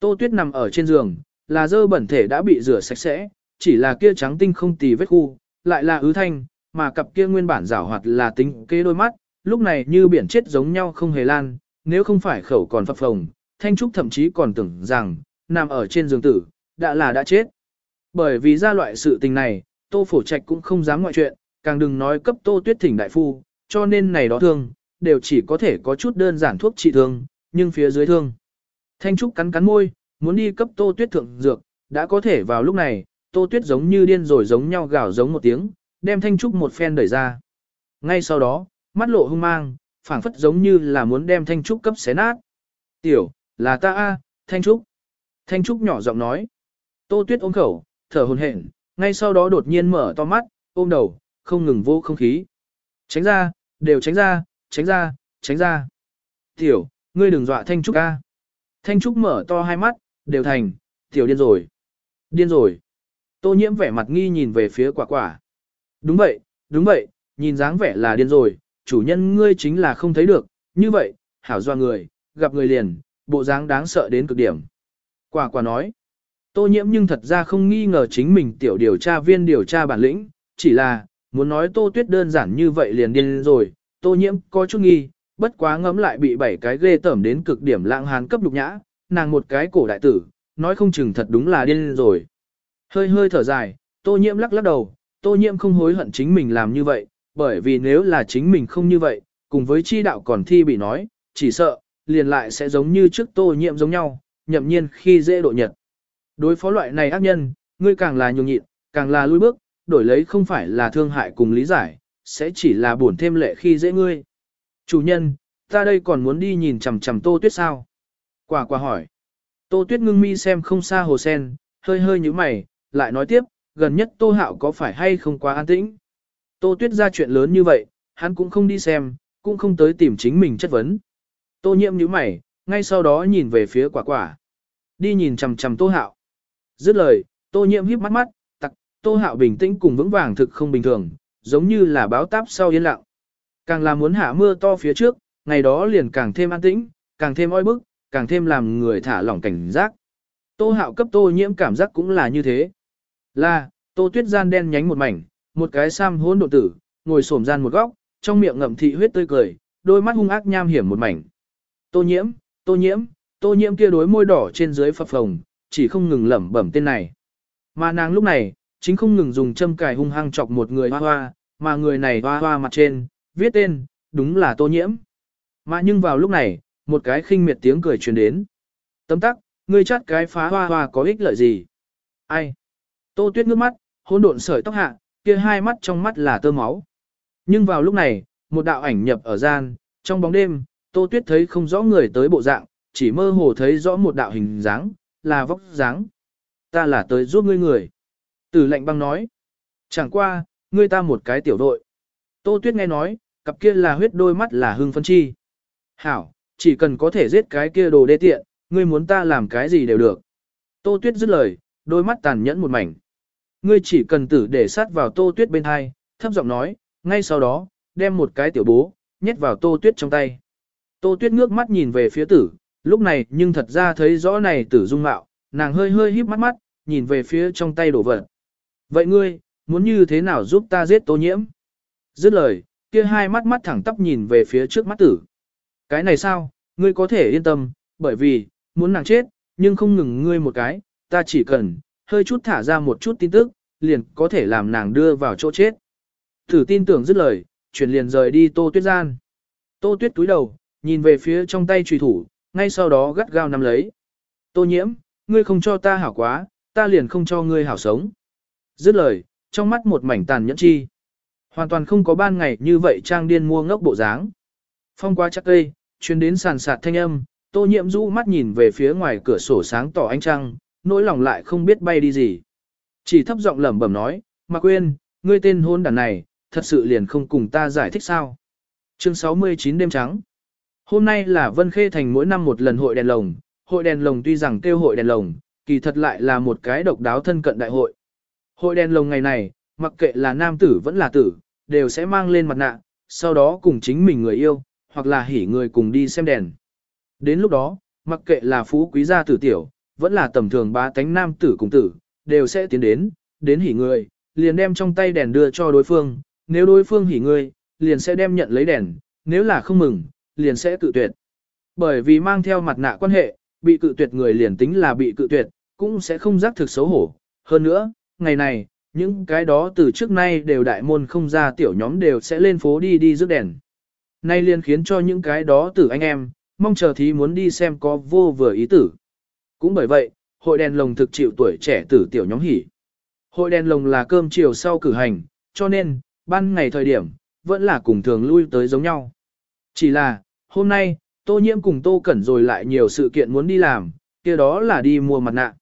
Tô tuyết nằm ở trên giường, là dơ bẩn thể đã bị rửa sạch sẽ, chỉ là kia trắng tinh không tì vết khu, lại là ứ thanh, mà cặp kia nguyên bản rảo hoạt là tính kế đôi mắt, lúc này như biển chết giống nhau không hề lan, nếu không phải khẩu còn phập phồng, Thanh Trúc thậm chí còn tưởng rằng, nằm ở trên giường tử, đã là đã chết. Bởi vì ra loại sự tình này, Tô Phổ Trạch cũng không dám ngoại chuyện, càng đừng nói cấp Tô Tuyết Thỉnh đại phu, cho nên này đó thương, đều chỉ có thể có chút đơn giản thuốc trị thương, nhưng phía dưới thương. Thanh Trúc cắn cắn môi, muốn đi cấp Tô Tuyết thượng dược, đã có thể vào lúc này, Tô Tuyết giống như điên rồi giống nhau gào giống một tiếng, đem Thanh Trúc một phen đẩy ra. Ngay sau đó, mắt lộ hung mang, phảng phất giống như là muốn đem Thanh Trúc cấp xé nát. Tiểu, là ta a, Thanh Trúc. Thanh Trúc nhỏ giọng nói. Tô Tuyết ôm khẩu, thở hồn hển, ngay sau đó đột nhiên mở to mắt, ôm đầu, không ngừng vô không khí. Tránh ra, đều tránh ra, tránh ra, tránh ra. Tiểu, ngươi đừng dọa Thanh Trúc a. Thanh Trúc mở to hai mắt, đều thành, tiểu điên rồi. Điên rồi. Tô nhiễm vẻ mặt nghi nhìn về phía quả quả. Đúng vậy, đúng vậy, nhìn dáng vẻ là điên rồi, chủ nhân ngươi chính là không thấy được, như vậy, hảo doa người, gặp người liền, bộ dáng đáng sợ đến cực điểm. Quả quả nói, tô nhiễm nhưng thật ra không nghi ngờ chính mình tiểu điều tra viên điều tra bản lĩnh, chỉ là, muốn nói tô tuyết đơn giản như vậy liền điên rồi, tô nhiễm có chút nghi, bất quá ngấm lại bị bảy cái ghê tởm đến cực điểm lãng hán cấp lục nhã, nàng một cái cổ đại tử, nói không chừng thật đúng là điên rồi. Hơi hơi thở dài, tô nhiễm lắc lắc đầu, tô nhiễm không hối hận chính mình làm như vậy, bởi vì nếu là chính mình không như vậy, cùng với chi đạo còn thi bị nói, chỉ sợ, liền lại sẽ giống như trước tô nhiễm giống nhau, nhậm nhiên khi dễ độ nhật. Đối phó loại này ác nhân, ngươi càng là nhường nhịn, càng là lui bước, đổi lấy không phải là thương hại cùng lý giải, sẽ chỉ là buồn thêm lệ khi dễ ngươi. Chủ nhân, ta đây còn muốn đi nhìn chằm chằm tô tuyết sao? Quả quả hỏi. Tô tuyết ngưng mi xem không xa hồ sen, hơi hơi như mày, lại nói tiếp, gần nhất tô hạo có phải hay không quá an tĩnh? Tô tuyết ra chuyện lớn như vậy, hắn cũng không đi xem, cũng không tới tìm chính mình chất vấn. Tô nhiễm nhíu mày, ngay sau đó nhìn về phía quả quả. Đi nhìn chằm chằm tô hạo. Dứt lời, tô nhiễm híp mắt mắt, tặc, tô hạo bình tĩnh cùng vững vàng thực không bình thường, giống như là báo táp sau yên lặng. Càng là muốn hạ mưa to phía trước, ngày đó liền càng thêm an tĩnh, càng thêm oi bức, càng thêm làm người thả lỏng cảnh giác. Tô hạo cấp tô nhiễm cảm giác cũng là như thế. Là, tô tuyết gian đen nhánh một mảnh, một cái sam hôn độ tử, ngồi xổm gian một góc, trong miệng ngậm thị huyết tươi cười, đôi mắt hung ác nham hiểm một mảnh. Tô nhiễm, tô nhiễm, tô nhiễm kia đối môi đỏ trên dưới phập phồng, chỉ không ngừng lẩm bẩm tên này. Mà nàng lúc này, chính không ngừng dùng châm cài hung hăng chọc một người hoa hoa, mà người này hoa hoa mặt trên, viết tên, đúng là tô nhiễm. Mà nhưng vào lúc này, một cái khinh miệt tiếng cười truyền đến. Tấm tắc, ngươi chát cái phá hoa hoa có ích lợi gì? Ai? Tô tuyết ngước mắt, hỗn độn sợi tóc hạ, kia hai mắt trong mắt là tơ máu. Nhưng vào lúc này, một đạo ảnh nhập ở gian, trong bóng đêm, Tô Tuyết thấy không rõ người tới bộ dạng, chỉ mơ hồ thấy rõ một đạo hình dáng, là vóc dáng. Ta là tới giúp ngươi người. Tử lệnh băng nói. Chẳng qua, ngươi ta một cái tiểu đội. Tô Tuyết nghe nói, cặp kia là huyết đôi mắt là hưng phân chi. Hảo, chỉ cần có thể giết cái kia đồ đê tiện, ngươi muốn ta làm cái gì đều được. Tô Tuyết dứt lời, đôi mắt tàn nhẫn một mảnh. Ngươi chỉ cần tử để sát vào Tô Tuyết bên hai, thấp giọng nói, ngay sau đó, đem một cái tiểu bố, nhét vào Tô Tuyết trong tay. Tô Tuyết ngước mắt nhìn về phía tử, lúc này nhưng thật ra thấy rõ này tử dung mạo, nàng hơi hơi híp mắt mắt, nhìn về phía trong tay đổ vật. Vậy ngươi, muốn như thế nào giúp ta giết Tô Nhiễm? Dứt lời, kia hai mắt mắt thẳng tắp nhìn về phía trước mắt tử. Cái này sao, ngươi có thể yên tâm, bởi vì, muốn nàng chết, nhưng không ngừng ngươi một cái, ta chỉ cần, hơi chút thả ra một chút tin tức, liền có thể làm nàng đưa vào chỗ chết. Thử tin tưởng dứt lời, chuyển liền rời đi tô tuyết gian. Tô tuyết túi đầu, nhìn về phía trong tay trùy thủ, ngay sau đó gắt gao nắm lấy. Tô nhiễm, ngươi không cho ta hảo quá, ta liền không cho ngươi hảo sống. Dứt lời, trong mắt một mảnh tàn nhẫn chi. Hoàn toàn không có ban ngày như vậy trang điên mua ngốc bộ dáng. Phong qua chắc cây, chuyến đến sàn sạt thanh âm, tô nhiễm rũ mắt nhìn về phía ngoài cửa sổ sáng tỏ ánh trăng, nỗi lòng lại không biết bay đi gì. Chỉ thấp giọng lẩm bẩm nói, mà quên, ngươi tên hôn đàn này, thật sự liền không cùng ta giải thích sao. Chương 69 đêm trắng. Hôm nay là Vân Khê Thành mỗi năm một lần hội đèn lồng, hội đèn lồng tuy rằng kêu hội đèn lồng, kỳ thật lại là một cái độc đáo thân cận đại hội. Hội đèn lồng ngày này, mặc kệ là nam tử vẫn là tử, đều sẽ mang lên mặt nạ, sau đó cùng chính mình người yêu, hoặc là hỉ người cùng đi xem đèn. Đến lúc đó, mặc kệ là phú quý gia tử tiểu, vẫn là tầm thường ba tánh nam tử cùng tử, đều sẽ tiến đến, đến hỉ người, liền đem trong tay đèn đưa cho đối phương, nếu đối phương hỉ người, liền sẽ đem nhận lấy đèn, nếu là không mừng, liền sẽ cự tuyệt. Bởi vì mang theo mặt nạ quan hệ, bị cự tuyệt người liền tính là bị cự tuyệt, cũng sẽ không giác thực xấu hổ. Hơn nữa, ngày này, những cái đó từ trước nay đều đại môn không ra tiểu nhóm đều sẽ lên phố đi đi rước đèn. Nay liền khiến cho những cái đó từ anh em, mong chờ thí muốn đi xem có vô vừa ý tử. Cũng bởi vậy, hội đèn lồng thực chịu tuổi trẻ tử tiểu nhóm hỉ. Hội đèn lồng là cơm chiều sau cử hành, cho nên, ban ngày thời điểm, vẫn là cùng thường lui tới giống nhau. Chỉ là, hôm nay, Tô Nhiễm cùng Tô Cẩn rồi lại nhiều sự kiện muốn đi làm, kia đó là đi mua mặt nạ.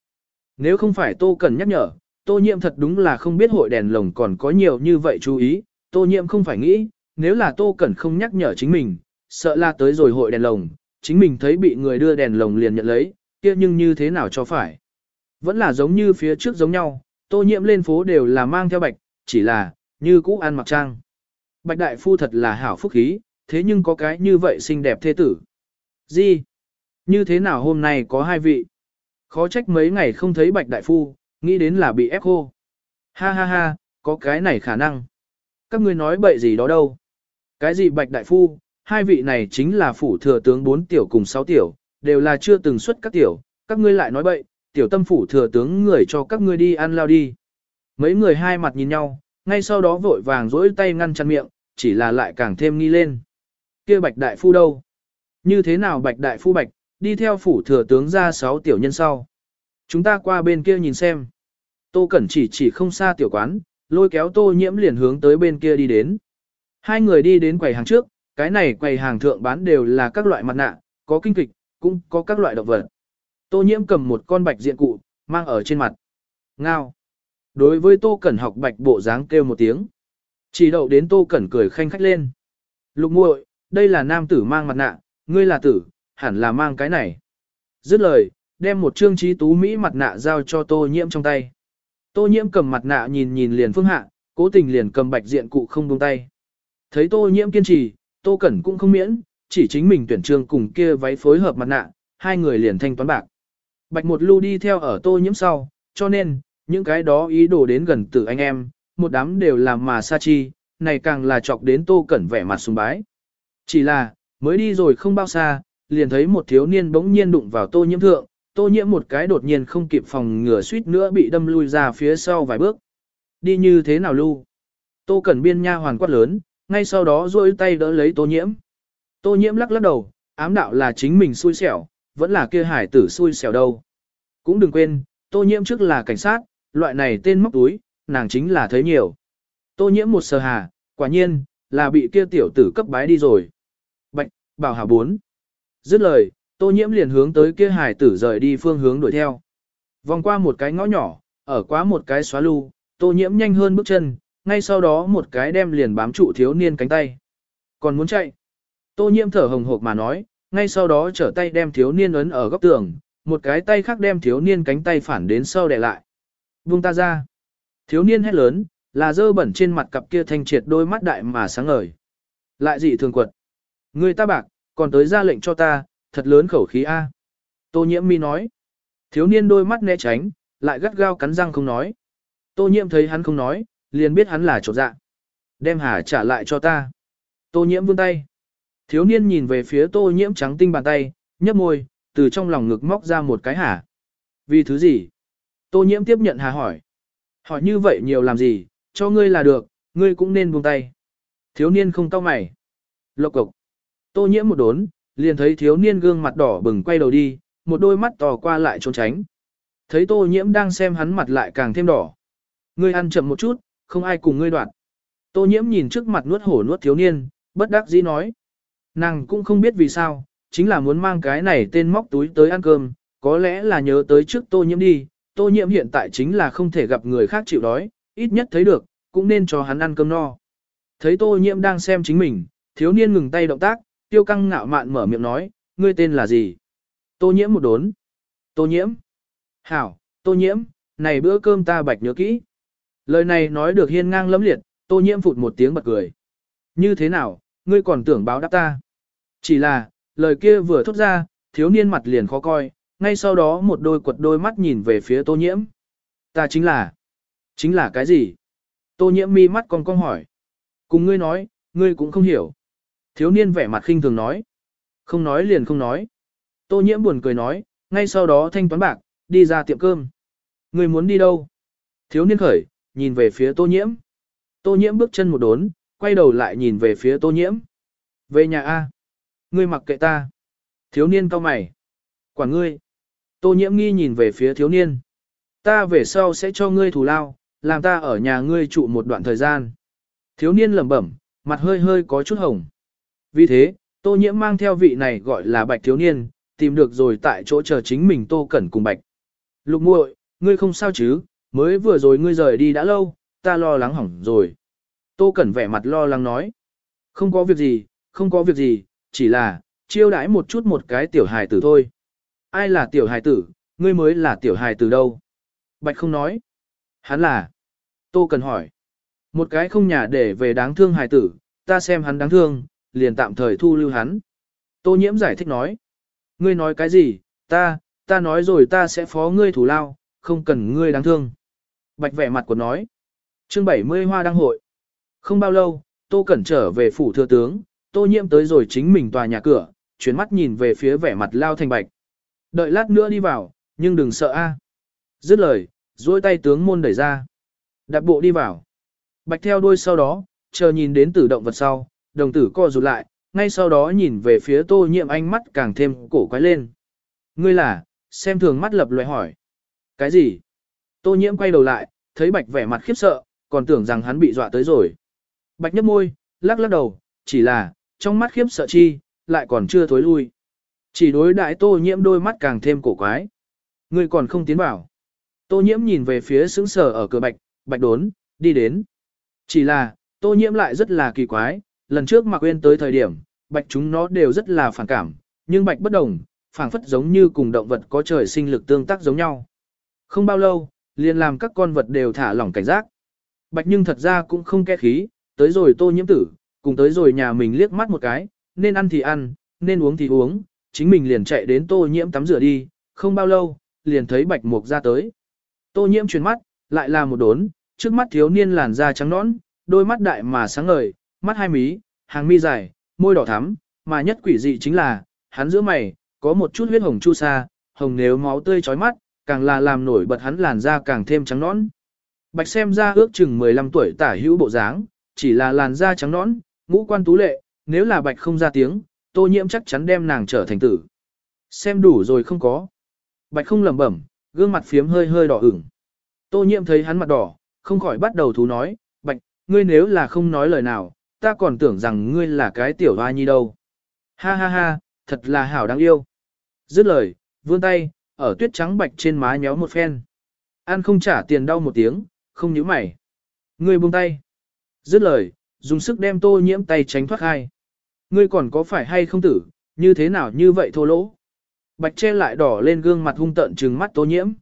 Nếu không phải Tô Cẩn nhắc nhở, Tô Nhiễm thật đúng là không biết hội đèn lồng còn có nhiều như vậy chú ý, Tô Nhiễm không phải nghĩ, nếu là Tô Cẩn không nhắc nhở chính mình, sợ là tới rồi hội đèn lồng, chính mình thấy bị người đưa đèn lồng liền nhận lấy, kia nhưng như thế nào cho phải. Vẫn là giống như phía trước giống nhau, Tô Nhiễm lên phố đều là mang theo bạch, chỉ là, như cũ ăn mặc trang. Bạch đại phu thật là hảo phúc khí, thế nhưng có cái như vậy xinh đẹp thế tử. Gì? Như thế nào hôm nay có hai vị? Khó trách mấy ngày không thấy bạch đại phu, nghĩ đến là bị ép khô. Ha ha ha, có cái này khả năng. Các ngươi nói bậy gì đó đâu. Cái gì bạch đại phu, hai vị này chính là phủ thừa tướng bốn tiểu cùng sáu tiểu, đều là chưa từng xuất các tiểu, các ngươi lại nói bậy, tiểu tâm phủ thừa tướng người cho các ngươi đi ăn lao đi. Mấy người hai mặt nhìn nhau, ngay sau đó vội vàng rỗi tay ngăn chặn miệng, chỉ là lại càng thêm nghi lên. kia bạch đại phu đâu? Như thế nào bạch đại phu bạch, đi theo phủ thừa tướng ra sáu tiểu nhân sau. Chúng ta qua bên kia nhìn xem. Tô Cẩn chỉ chỉ không xa tiểu quán, lôi kéo tô nhiễm liền hướng tới bên kia đi đến. Hai người đi đến quầy hàng trước, cái này quầy hàng thượng bán đều là các loại mặt nạ, có kinh kịch, cũng có các loại động vật. Tô nhiễm cầm một con bạch diện cụ, mang ở trên mặt. Ngao. Đối với Tô Cẩn học bạch bộ dáng kêu một tiếng. Chỉ đậu đến Tô Cẩn cười khanh khách lên. Lục muội, đây là nam tử mang mặt nạ, ngươi là tử, hẳn là mang cái này. Dứt lời, đem một trương trí tú Mỹ mặt nạ giao cho tô nhiễm trong tay. Tô nhiễm cầm mặt nạ nhìn nhìn liền phương hạ, cố tình liền cầm bạch diện cụ không buông tay. Thấy tô nhiễm kiên trì, tô cẩn cũng không miễn, chỉ chính mình tuyển trương cùng kia váy phối hợp mặt nạ, hai người liền thanh toán bạc. Bạch một lưu đi theo ở tô nhiễm sau, cho nên, những cái đó ý đồ đến gần tử anh em, một đám đều làm mà sa chi, này càng là chọc đến tô cẩn vẻ mặt sùng bái. Chỉ là, mới đi rồi không bao xa, liền thấy một thiếu niên bỗng nhiên đụng vào tô nhiễm thượng, tô nhiễm một cái đột nhiên không kịp phòng ngừa suýt nữa bị đâm lui ra phía sau vài bước. Đi như thế nào lưu? Tô Cẩn Biên nha hoàn quát lớn, ngay sau đó duỗi tay đỡ lấy tô nhiễm. Tô nhiễm lắc lắc đầu, ám đạo là chính mình xui xẻo, vẫn là kia hải tử xui xẻo đâu. Cũng đừng quên, tô nhiễm trước là cảnh sát, loại này tên móc túi, nàng chính là thấy nhiều. Tô nhiễm một sờ hà, quả nhiên, là bị kia tiểu tử cấp bái đi rồi. Bạch, bảo hà bốn. Dứt lời, tô nhiễm liền hướng tới kia hải tử rời đi phương hướng đuổi theo. Vòng qua một cái ngõ nhỏ, ở quá một cái xóa lưu, tô nhiễm nhanh hơn bước chân, ngay sau đó một cái đem liền bám trụ thiếu niên cánh tay. Còn muốn chạy. Tô nhiễm thở hồng hộc mà nói, ngay sau đó trở tay đem thiếu niên ấn ở góc tường, một cái tay khác đem thiếu niên cánh tay phản đến sau đè lại. Buông ta ra. Thiếu niên hét lớn, là dơ bẩn trên mặt cặp kia thanh triệt đôi mắt đại mà sáng ngời. Lại dị thường quật. Người ta bạc, còn tới ra lệnh cho ta, thật lớn khẩu khí A. Tô nhiễm mi nói. Thiếu niên đôi mắt né tránh, lại gắt gao cắn răng không nói. Tô nhiễm thấy hắn không nói, liền biết hắn là trột dạ. Đem hà trả lại cho ta. Tô nhiễm vươn tay. Thiếu niên nhìn về phía tô nhiễm trắng tinh bàn tay, nhấp môi, từ trong lòng ngực móc ra một cái hả. Vì thứ gì? Tô nhiễm tiếp nhận hà hỏi. Hỏi như vậy nhiều làm gì, cho ngươi là được, ngươi cũng nên buông tay. Thiếu niên không cau mày. Lộc cục. Tô nhiễm một đốn, liền thấy thiếu niên gương mặt đỏ bừng quay đầu đi, một đôi mắt tò qua lại trốn tránh. Thấy tô nhiễm đang xem hắn mặt lại càng thêm đỏ. Ngươi ăn chậm một chút, không ai cùng ngươi đoạn. Tô nhiễm nhìn trước mặt nuốt hổ nuốt thiếu niên, bất đắc dĩ nói. Nàng cũng không biết vì sao, chính là muốn mang cái này tên móc túi tới ăn cơm, có lẽ là nhớ tới trước tô nhiễm đi, tô nhiễm hiện tại chính là không thể gặp người khác chịu đói, ít nhất thấy được, cũng nên cho hắn ăn cơm no. Thấy tô nhiễm đang xem chính mình, thiếu niên ngừng tay động tác, tiêu căng ngạo mạn mở miệng nói, ngươi tên là gì? Tô nhiễm một đốn. Tô nhiễm. Hảo, tô nhiễm, này bữa cơm ta bạch nhớ kỹ. Lời này nói được hiên ngang lẫm liệt, tô nhiễm phụt một tiếng bật cười. Như thế nào, ngươi còn tưởng báo đáp ta? Chỉ là, lời kia vừa thốt ra, thiếu niên mặt liền khó coi, ngay sau đó một đôi quật đôi mắt nhìn về phía tô nhiễm. Ta chính là, chính là cái gì? Tô nhiễm mi mắt còn cong hỏi. Cùng ngươi nói, ngươi cũng không hiểu. Thiếu niên vẻ mặt khinh thường nói. Không nói liền không nói. Tô nhiễm buồn cười nói, ngay sau đó thanh toán bạc, đi ra tiệm cơm. Ngươi muốn đi đâu? Thiếu niên khởi, nhìn về phía tô nhiễm. Tô nhiễm bước chân một đốn, quay đầu lại nhìn về phía tô nhiễm. Về nhà A. Ngươi mặc kệ ta. Thiếu niên cao mày. Quả ngươi. Tô nhiễm nghi nhìn về phía thiếu niên. Ta về sau sẽ cho ngươi thù lao, làm ta ở nhà ngươi trụ một đoạn thời gian. Thiếu niên lẩm bẩm, mặt hơi hơi có chút hồng. Vì thế, tô nhiễm mang theo vị này gọi là bạch thiếu niên, tìm được rồi tại chỗ chờ chính mình tô cẩn cùng bạch. Lục muội, ngươi không sao chứ, mới vừa rồi ngươi rời đi đã lâu, ta lo lắng hỏng rồi. Tô cẩn vẻ mặt lo lắng nói. Không có việc gì, không có việc gì, chỉ là, chiêu đãi một chút một cái tiểu hài tử thôi. Ai là tiểu hài tử, ngươi mới là tiểu hài tử đâu? Bạch không nói. Hắn là. Tô cần hỏi. Một cái không nhà để về đáng thương hài tử, ta xem hắn đáng thương, liền tạm thời thu lưu hắn. Tô nhiễm giải thích nói. Ngươi nói cái gì, ta, ta nói rồi ta sẽ phó ngươi thủ lao, không cần ngươi đáng thương. Bạch vẻ mặt của nói. Chương 70 hoa đăng hội. Không bao lâu, Tô Cẩn trở về phủ thừa tướng, Tô Nhiễm tới rồi chính mình tòa nhà cửa, chuyển mắt nhìn về phía vẻ mặt lao thành bạch. Đợi lát nữa đi vào, nhưng đừng sợ a. Dứt lời, duỗi tay tướng môn đẩy ra. Đạp bộ đi vào. Bạch theo đuôi sau đó, chờ nhìn đến tử động vật sau, đồng tử co rụt lại, ngay sau đó nhìn về phía tô nhiệm ánh mắt càng thêm cổ quái lên. Ngươi là, xem thường mắt lập loại hỏi. Cái gì? Tô nhiễm quay đầu lại, thấy bạch vẻ mặt khiếp sợ, còn tưởng rằng hắn bị dọa tới rồi. Bạch nhấp môi, lắc lắc đầu, chỉ là, trong mắt khiếp sợ chi, lại còn chưa thối lui. Chỉ đối đại tô nhiễm đôi mắt càng thêm cổ quái. người còn không tiến vào. Tô nhiễm nhìn về phía sững sờ ở cửa bạch, bạch đốn, đi đến. Chỉ là, tô nhiễm lại rất là kỳ quái, lần trước mà quên tới thời điểm, bạch chúng nó đều rất là phản cảm, nhưng bạch bất đồng, phảng phất giống như cùng động vật có trời sinh lực tương tác giống nhau. Không bao lâu, liền làm các con vật đều thả lỏng cảnh giác. Bạch nhưng thật ra cũng không kẽ khí, tới rồi tô nhiễm tử, cùng tới rồi nhà mình liếc mắt một cái, nên ăn thì ăn, nên uống thì uống, chính mình liền chạy đến tô nhiễm tắm rửa đi, không bao lâu, liền thấy bạch mục ra tới. Tô nhiễm chuyển mắt, lại là một đốn, trước mắt thiếu niên làn da trắng nõn, đôi mắt đại mà sáng ngời, mắt hai mí, hàng mi dài, môi đỏ thắm, mà nhất quỷ dị chính là, hắn giữa mày, có một chút huyết hồng chu sa, hồng nếu máu tươi chói mắt, càng là làm nổi bật hắn làn da càng thêm trắng nõn. Bạch xem ra ước chừng 15 tuổi tả hữu bộ dáng, chỉ là làn da trắng nõn, ngũ quan tú lệ, nếu là bạch không ra tiếng, tô nhiễm chắc chắn đem nàng trở thành tử. Xem đủ rồi không có. Bạch không lẩm bẩm, gương mặt phiếm hơi hơi đỏ ửng. Tô nhiễm thấy hắn mặt đỏ, không khỏi bắt đầu thú nói, bạch, ngươi nếu là không nói lời nào, ta còn tưởng rằng ngươi là cái tiểu hoa nhi đâu. Ha ha ha, thật là hảo đáng yêu. Dứt lời, vươn tay, ở tuyết trắng bạch trên má nhéo một phen. An không trả tiền đau một tiếng, không nhíu mày. Ngươi buông tay. Dứt lời, dùng sức đem tô nhiễm tay tránh thoát hai. Ngươi còn có phải hay không tử, như thế nào như vậy thô lỗ. Bạch che lại đỏ lên gương mặt hung tợn trừng mắt tô nhiễm.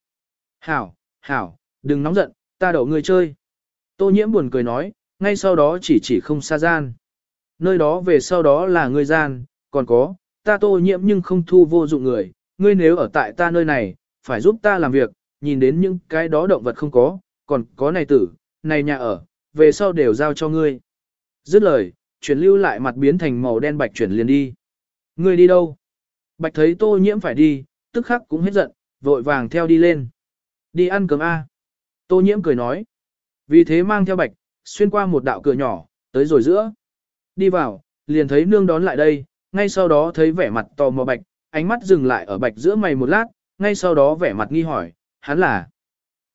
Hảo, hảo, đừng nóng giận, ta đổ ngươi chơi. Tô nhiễm buồn cười nói, ngay sau đó chỉ chỉ không xa gian. Nơi đó về sau đó là ngươi gian, còn có, ta tô nhiễm nhưng không thu vô dụng người, ngươi nếu ở tại ta nơi này, phải giúp ta làm việc, nhìn đến những cái đó động vật không có, còn có này tử, này nhà ở, về sau đều giao cho ngươi. Dứt lời, chuyển lưu lại mặt biến thành màu đen bạch chuyển liền đi. Ngươi đi đâu? Bạch thấy tô nhiễm phải đi, tức khắc cũng hết giận, vội vàng theo đi lên. Đi ăn cơm A. Tô nhiễm cười nói. Vì thế mang theo bạch, xuyên qua một đạo cửa nhỏ, tới rồi giữa. Đi vào, liền thấy nương đón lại đây, ngay sau đó thấy vẻ mặt tò mò bạch, ánh mắt dừng lại ở bạch giữa mày một lát, ngay sau đó vẻ mặt nghi hỏi, hắn là.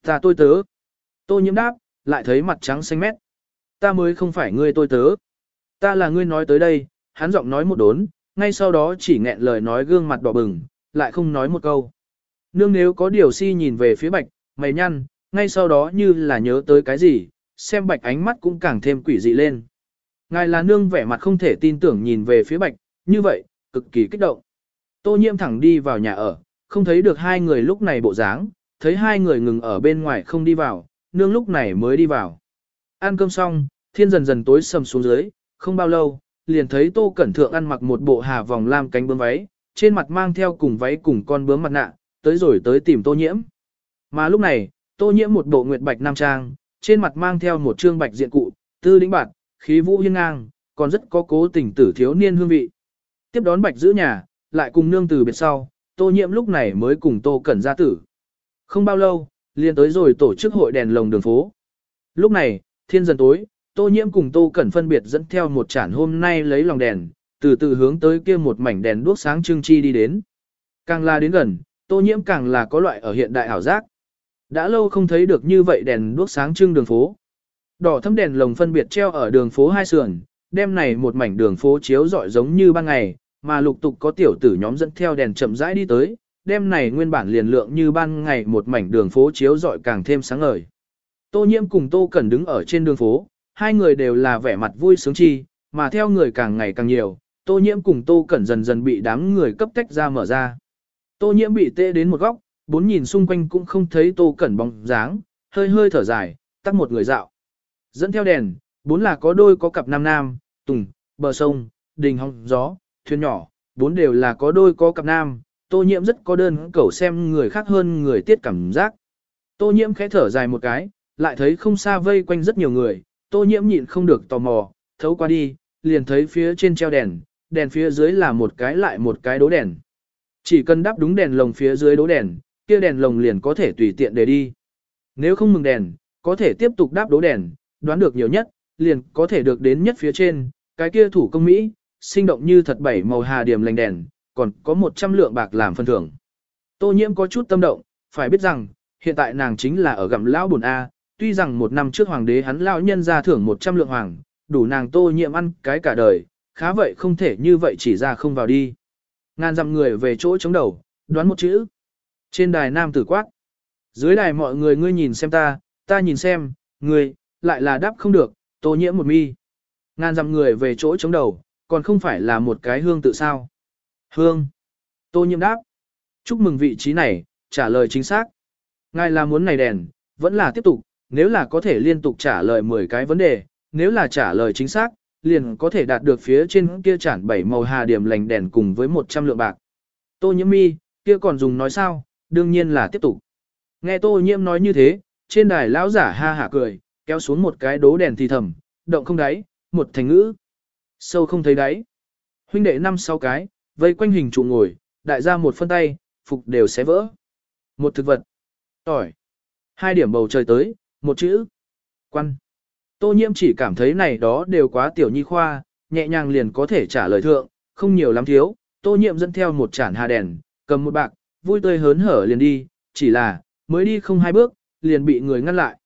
Ta tôi tớ. Tô nhiễm đáp, lại thấy mặt trắng xanh mét. Ta mới không phải ngươi tôi tớ. Ta là ngươi nói tới đây, hắn giọng nói một đốn, ngay sau đó chỉ nghẹn lời nói gương mặt đỏ bừng, lại không nói một câu. Nương nếu có điều si nhìn về phía bạch, mày nhăn, ngay sau đó như là nhớ tới cái gì, xem bạch ánh mắt cũng càng thêm quỷ dị lên. Ngài là nương vẻ mặt không thể tin tưởng nhìn về phía bạch, như vậy, cực kỳ kích động. Tô nhiễm thẳng đi vào nhà ở, không thấy được hai người lúc này bộ dáng, thấy hai người ngừng ở bên ngoài không đi vào, nương lúc này mới đi vào. Ăn cơm xong, thiên dần dần tối sầm xuống dưới, không bao lâu, liền thấy tô cẩn thượng ăn mặc một bộ hà vòng lam cánh bướm váy, trên mặt mang theo cùng váy cùng con bướm mặt nạ, tới rồi tới tìm tô nhiễm. Mà lúc này, tô nhiễm một bộ nguyệt bạch nam trang, trên mặt mang theo một trương bạch diện cụ, tư lĩnh bạt, khí vũ hiên ngang, còn rất có cố tình tử thiếu niên hương vị. Tiếp đón bạch giữ nhà, lại cùng nương từ biệt sau, tô nhiễm lúc này mới cùng tô cẩn ra tử. Không bao lâu, liền tới rồi tổ chức hội đèn lồng đường phố. Lúc này, thiên dần tối, tô nhiễm cùng tô cẩn phân biệt dẫn theo một chản hôm nay lấy lòng đèn, từ từ hướng tới kia một mảnh đèn đuốc sáng trưng chi đi đến. Càng là đến gần, tô nhiễm càng là có loại ở hiện đại ảo giác. Đã lâu không thấy được như vậy đèn đuốc sáng trưng đường phố. Đỏ thâm đèn lồng phân biệt treo ở đường phố hai sườn, đêm này một mảnh đường phố chiếu rọi giống như ban ngày, mà lục tục có tiểu tử nhóm dẫn theo đèn chậm rãi đi tới, đêm này nguyên bản liền lượng như ban ngày một mảnh đường phố chiếu rọi càng thêm sáng ngời. Tô Nhiễm cùng Tô Cẩn đứng ở trên đường phố, hai người đều là vẻ mặt vui sướng chi, mà theo người càng ngày càng nhiều, Tô Nhiễm cùng Tô Cẩn dần dần bị đám người cấp tách ra mở ra. Tô Nhiễm bị tê đến một góc, bốn nhìn xung quanh cũng không thấy Tô Cẩn bóng dáng, hơi hơi thở dài, tắt một người dạo. Dẫn theo đèn, bốn là có đôi có cặp nam nam, tùng, bờ sông, đình hong gió, thuyền nhỏ, bốn đều là có đôi có cặp nam, tô nhiễm rất có đơn cẩu xem người khác hơn người tiết cảm giác. Tô nhiễm khẽ thở dài một cái, lại thấy không xa vây quanh rất nhiều người, tô nhiễm nhịn không được tò mò, thấu qua đi, liền thấy phía trên treo đèn, đèn phía dưới là một cái lại một cái đố đèn. Chỉ cần đắp đúng đèn lồng phía dưới đố đèn, kia đèn lồng liền có thể tùy tiện để đi. Nếu không mừng đèn, có thể tiếp tục đáp đố đèn, đoán được nhiều nhất, liền có thể được đến nhất phía trên, cái kia thủ công Mỹ, sinh động như thật bảy màu hà điểm lành đèn, còn có 100 lượng bạc làm phân thưởng. Tô nhiễm có chút tâm động, phải biết rằng, hiện tại nàng chính là ở gặm lão bùn A, tuy rằng một năm trước hoàng đế hắn lão nhân ra thưởng 100 lượng hoàng, đủ nàng tô nhiễm ăn cái cả đời, khá vậy không thể như vậy chỉ ra không vào đi. Ngàn dặm người về chỗ chống đầu, đoán một chữ. Trên đài nam tử quát. Dưới đài mọi người ngươi nhìn xem ta, ta nhìn xem, ngươi, lại là đáp không được, tô nhiễm một mi. Ngàn dặm người về chỗ chống đầu, còn không phải là một cái hương tự sao. Hương. Tô nhiễm đáp. Chúc mừng vị trí này, trả lời chính xác. Ngài là muốn này đèn, vẫn là tiếp tục, nếu là có thể liên tục trả lời 10 cái vấn đề, nếu là trả lời chính xác, liền có thể đạt được phía trên kia chản bảy màu hà điểm lành đèn cùng với 100 lượng bạc. Tô nhiễm mi, kia còn dùng nói sao, đương nhiên là tiếp tục. Nghe tô nhiễm nói như thế, trên đài lão giả ha hả cười, kéo xuống một cái đố đèn thì thầm, động không đáy, một thành ngữ. Sâu không thấy đáy. Huynh đệ năm sáu cái, vây quanh hình trụ ngồi, đại gia một phân tay, phục đều sẽ vỡ. Một thực vật. Tỏi. Hai điểm bầu trời tới, một chữ. Quan. Tô nhiễm chỉ cảm thấy này đó đều quá tiểu nhi khoa, nhẹ nhàng liền có thể trả lời thượng, không nhiều lắm thiếu. Tô nhiễm dẫn theo một chản hà đèn, cầm một bạc, vui tươi hớn hở liền đi, chỉ là, mới đi không hai bước, liền bị người ngăn lại.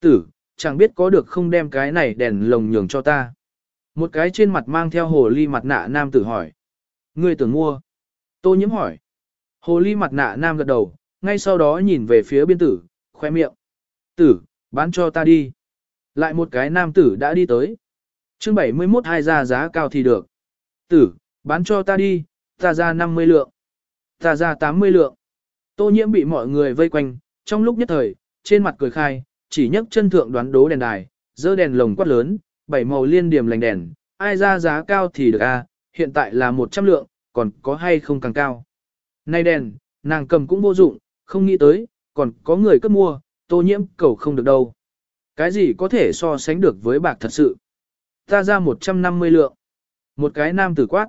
Tử, chẳng biết có được không đem cái này đèn lồng nhường cho ta. Một cái trên mặt mang theo hồ ly mặt nạ nam tử hỏi. Ngươi tưởng mua. Tô nhiễm hỏi. Hồ ly mặt nạ nam gật đầu, ngay sau đó nhìn về phía biên tử, khoe miệng. Tử, bán cho ta đi. Lại một cái nam tử đã đi tới. chương 71 hai ra giá cao thì được. Tử, bán cho ta đi, ta ra 50 lượng. Ta ra 80 lượng. Tô nhiễm bị mọi người vây quanh, trong lúc nhất thời, trên mặt cười khai, chỉ nhấc chân thượng đoán đố đèn đài, dơ đèn lồng quát lớn, bảy màu liên điểm lành đèn, ai ra giá cao thì được a, hiện tại là 100 lượng, còn có hay không càng cao. Nay đèn, nàng cầm cũng vô dụng, không nghĩ tới, còn có người cấp mua, tô nhiễm cầu không được đâu. Cái gì có thể so sánh được với bạc thật sự. Ta ra 150 lượng. Một cái nam tử quát.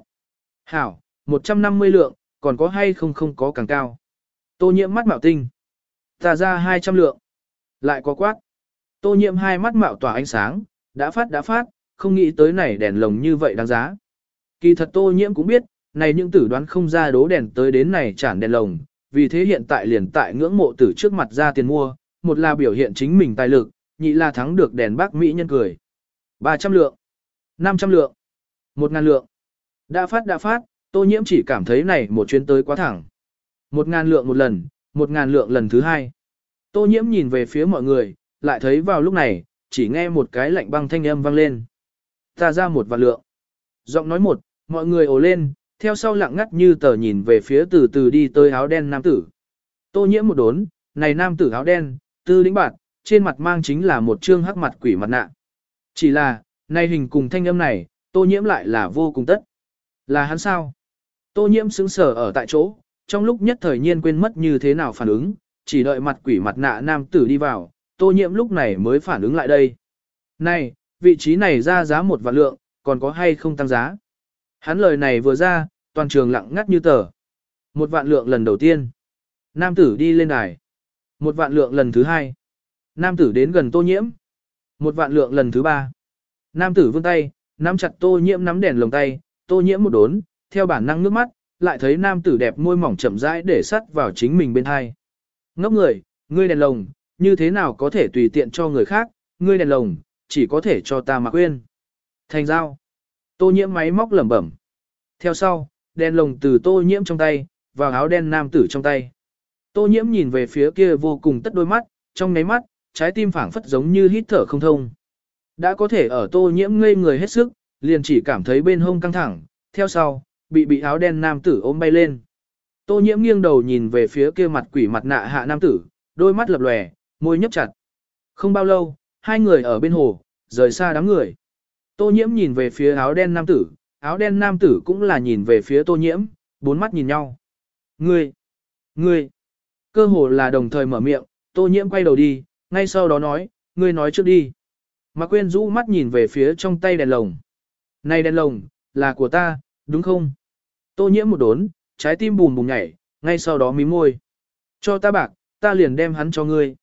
Hảo, 150 lượng, còn có hay không không có càng cao. Tô nhiễm mắt mạo tinh. Ta ra 200 lượng. Lại có quát. Tô nhiễm hai mắt mạo tỏa ánh sáng, đã phát đã phát, không nghĩ tới này đèn lồng như vậy đáng giá. Kỳ thật tô nhiễm cũng biết, này những tử đoán không ra đố đèn tới đến này chản đèn lồng, vì thế hiện tại liền tại ngưỡng mộ tử trước mặt ra tiền mua, một là biểu hiện chính mình tài lực, nhị là thắng được đèn bác Mỹ nhân cười. 300 lượng, 500 lượng, 1.000 lượng. Đã phát đã phát, tô nhiễm chỉ cảm thấy này một chuyến tới quá thẳng. 1.000 lượng một lần, 1.000 lượng lần thứ hai. Tô nhiễm nhìn về phía mọi người, lại thấy vào lúc này, chỉ nghe một cái lạnh băng thanh âm vang lên. Ta ra một vạn lượng. Giọng nói một, mọi người ồ lên, theo sau lặng ngắt như tờ nhìn về phía từ từ đi tới áo đen nam tử. Tô nhiễm một đốn, này nam tử áo đen, tư lĩnh bạt, trên mặt mang chính là một trương hắc mặt quỷ mặt nạ. Chỉ là, này hình cùng thanh âm này, tô nhiễm lại là vô cùng tất. Là hắn sao? Tô nhiễm sững sờ ở tại chỗ, trong lúc nhất thời nhiên quên mất như thế nào phản ứng, chỉ đợi mặt quỷ mặt nạ nam tử đi vào, tô nhiễm lúc này mới phản ứng lại đây. Này, vị trí này ra giá một vạn lượng, còn có hay không tăng giá? Hắn lời này vừa ra, toàn trường lặng ngắt như tờ. Một vạn lượng lần đầu tiên. Nam tử đi lên đài. Một vạn lượng lần thứ hai. Nam tử đến gần tô nhiễm. Một vạn lượng lần thứ ba. Nam tử vươn tay, nắm chặt tô nhiễm nắm đèn lồng tay, tô nhiễm một đốn, theo bản năng nước mắt, lại thấy nam tử đẹp môi mỏng chậm rãi để sắt vào chính mình bên hai. Ngốc người, ngươi đèn lồng, như thế nào có thể tùy tiện cho người khác, ngươi đèn lồng, chỉ có thể cho ta mà quên. Thành giao. Tô nhiễm máy móc lẩm bẩm. Theo sau, đèn lồng từ tô nhiễm trong tay, vào áo đen nam tử trong tay. Tô nhiễm nhìn về phía kia vô cùng tất đôi mắt, trong ngáy mắt, trái tim phảng phất giống như hít thở không thông. Đã có thể ở tô nhiễm ngây người hết sức, liền chỉ cảm thấy bên hông căng thẳng, theo sau, bị bị áo đen nam tử ôm bay lên. Tô nhiễm nghiêng đầu nhìn về phía kia mặt quỷ mặt nạ hạ nam tử, đôi mắt lập lòe, môi nhấp chặt. Không bao lâu, hai người ở bên hồ, rời xa đám người. Tô nhiễm nhìn về phía áo đen nam tử, áo đen nam tử cũng là nhìn về phía tô nhiễm, bốn mắt nhìn nhau. Ngươi, ngươi, cơ hồ là đồng thời mở miệng, tô nhiễm quay đầu đi, ngay sau đó nói, ngươi nói trước đi. Mạc quên rũ mắt nhìn về phía trong tay đèn lồng. Này đèn lồng, là của ta, đúng không? Tô nhiễm một đốn, trái tim bùm bùm nhảy, ngay sau đó mím môi. Cho ta bạc, ta liền đem hắn cho ngươi.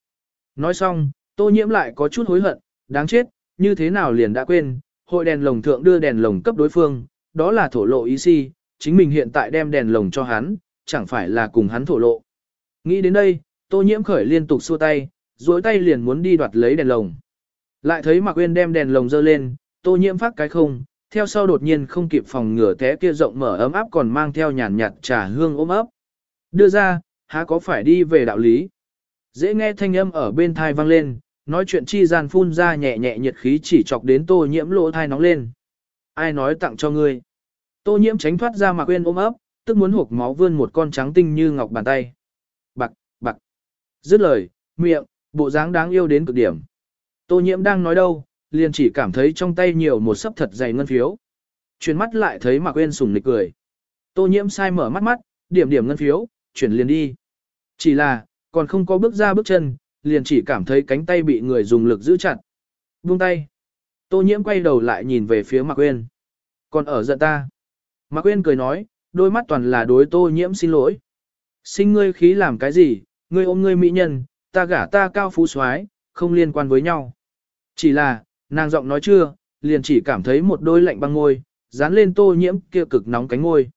Nói xong, tô nhiễm lại có chút hối hận, đáng chết, như thế nào liền đã quên, hội đèn lồng thượng đưa đèn lồng cấp đối phương, đó là thổ lộ ý si, chính mình hiện tại đem đèn lồng cho hắn, chẳng phải là cùng hắn thổ lộ. Nghĩ đến đây, tô nhiễm khởi liên tục xua tay, duỗi tay liền muốn đi đoạt lấy đèn lồng. Lại thấy Mạc Uyên đem đèn lồng dơ lên, tô nhiễm phát cái không, theo sau đột nhiên không kịp phòng ngừa té kia rộng mở ấm áp còn mang theo nhàn nhạt trà hương ôm ấp. Đưa ra, há có phải đi về đạo lý. Dễ nghe thanh âm ở bên thai vang lên, nói chuyện chi gian phun ra nhẹ nhẹ nhiệt khí chỉ chọc đến tô nhiễm lỗ thai nóng lên. Ai nói tặng cho ngươi? Tô nhiễm tránh thoát ra mà quên ôm ấp, tức muốn hộp máu vươn một con trắng tinh như ngọc bàn tay. Bạc, bạc. Dứt lời, miệng, bộ dáng đáng yêu đến cực điểm. Tô nhiễm đang nói đâu, liền chỉ cảm thấy trong tay nhiều một sấp thật dày ngân phiếu. Chuyển mắt lại thấy Mạc Uyên sùng nịch cười. Tô nhiễm sai mở mắt mắt, điểm điểm ngân phiếu, chuyển liền đi. Chỉ là, còn không có bước ra bước chân, liền chỉ cảm thấy cánh tay bị người dùng lực giữ chặt. Buông tay. Tô nhiễm quay đầu lại nhìn về phía Mạc Uyên. Còn ở giận ta. Mạc Uyên cười nói, đôi mắt toàn là đối tô nhiễm xin lỗi. Sinh ngươi khí làm cái gì, ngươi ôm ngươi mỹ nhân, ta gả ta cao phú soái, không liên quan với nhau. Chỉ là, nàng giọng nói chưa, liền chỉ cảm thấy một đôi lạnh băng ngôi, dán lên tô nhiễm kia cực nóng cánh ngôi.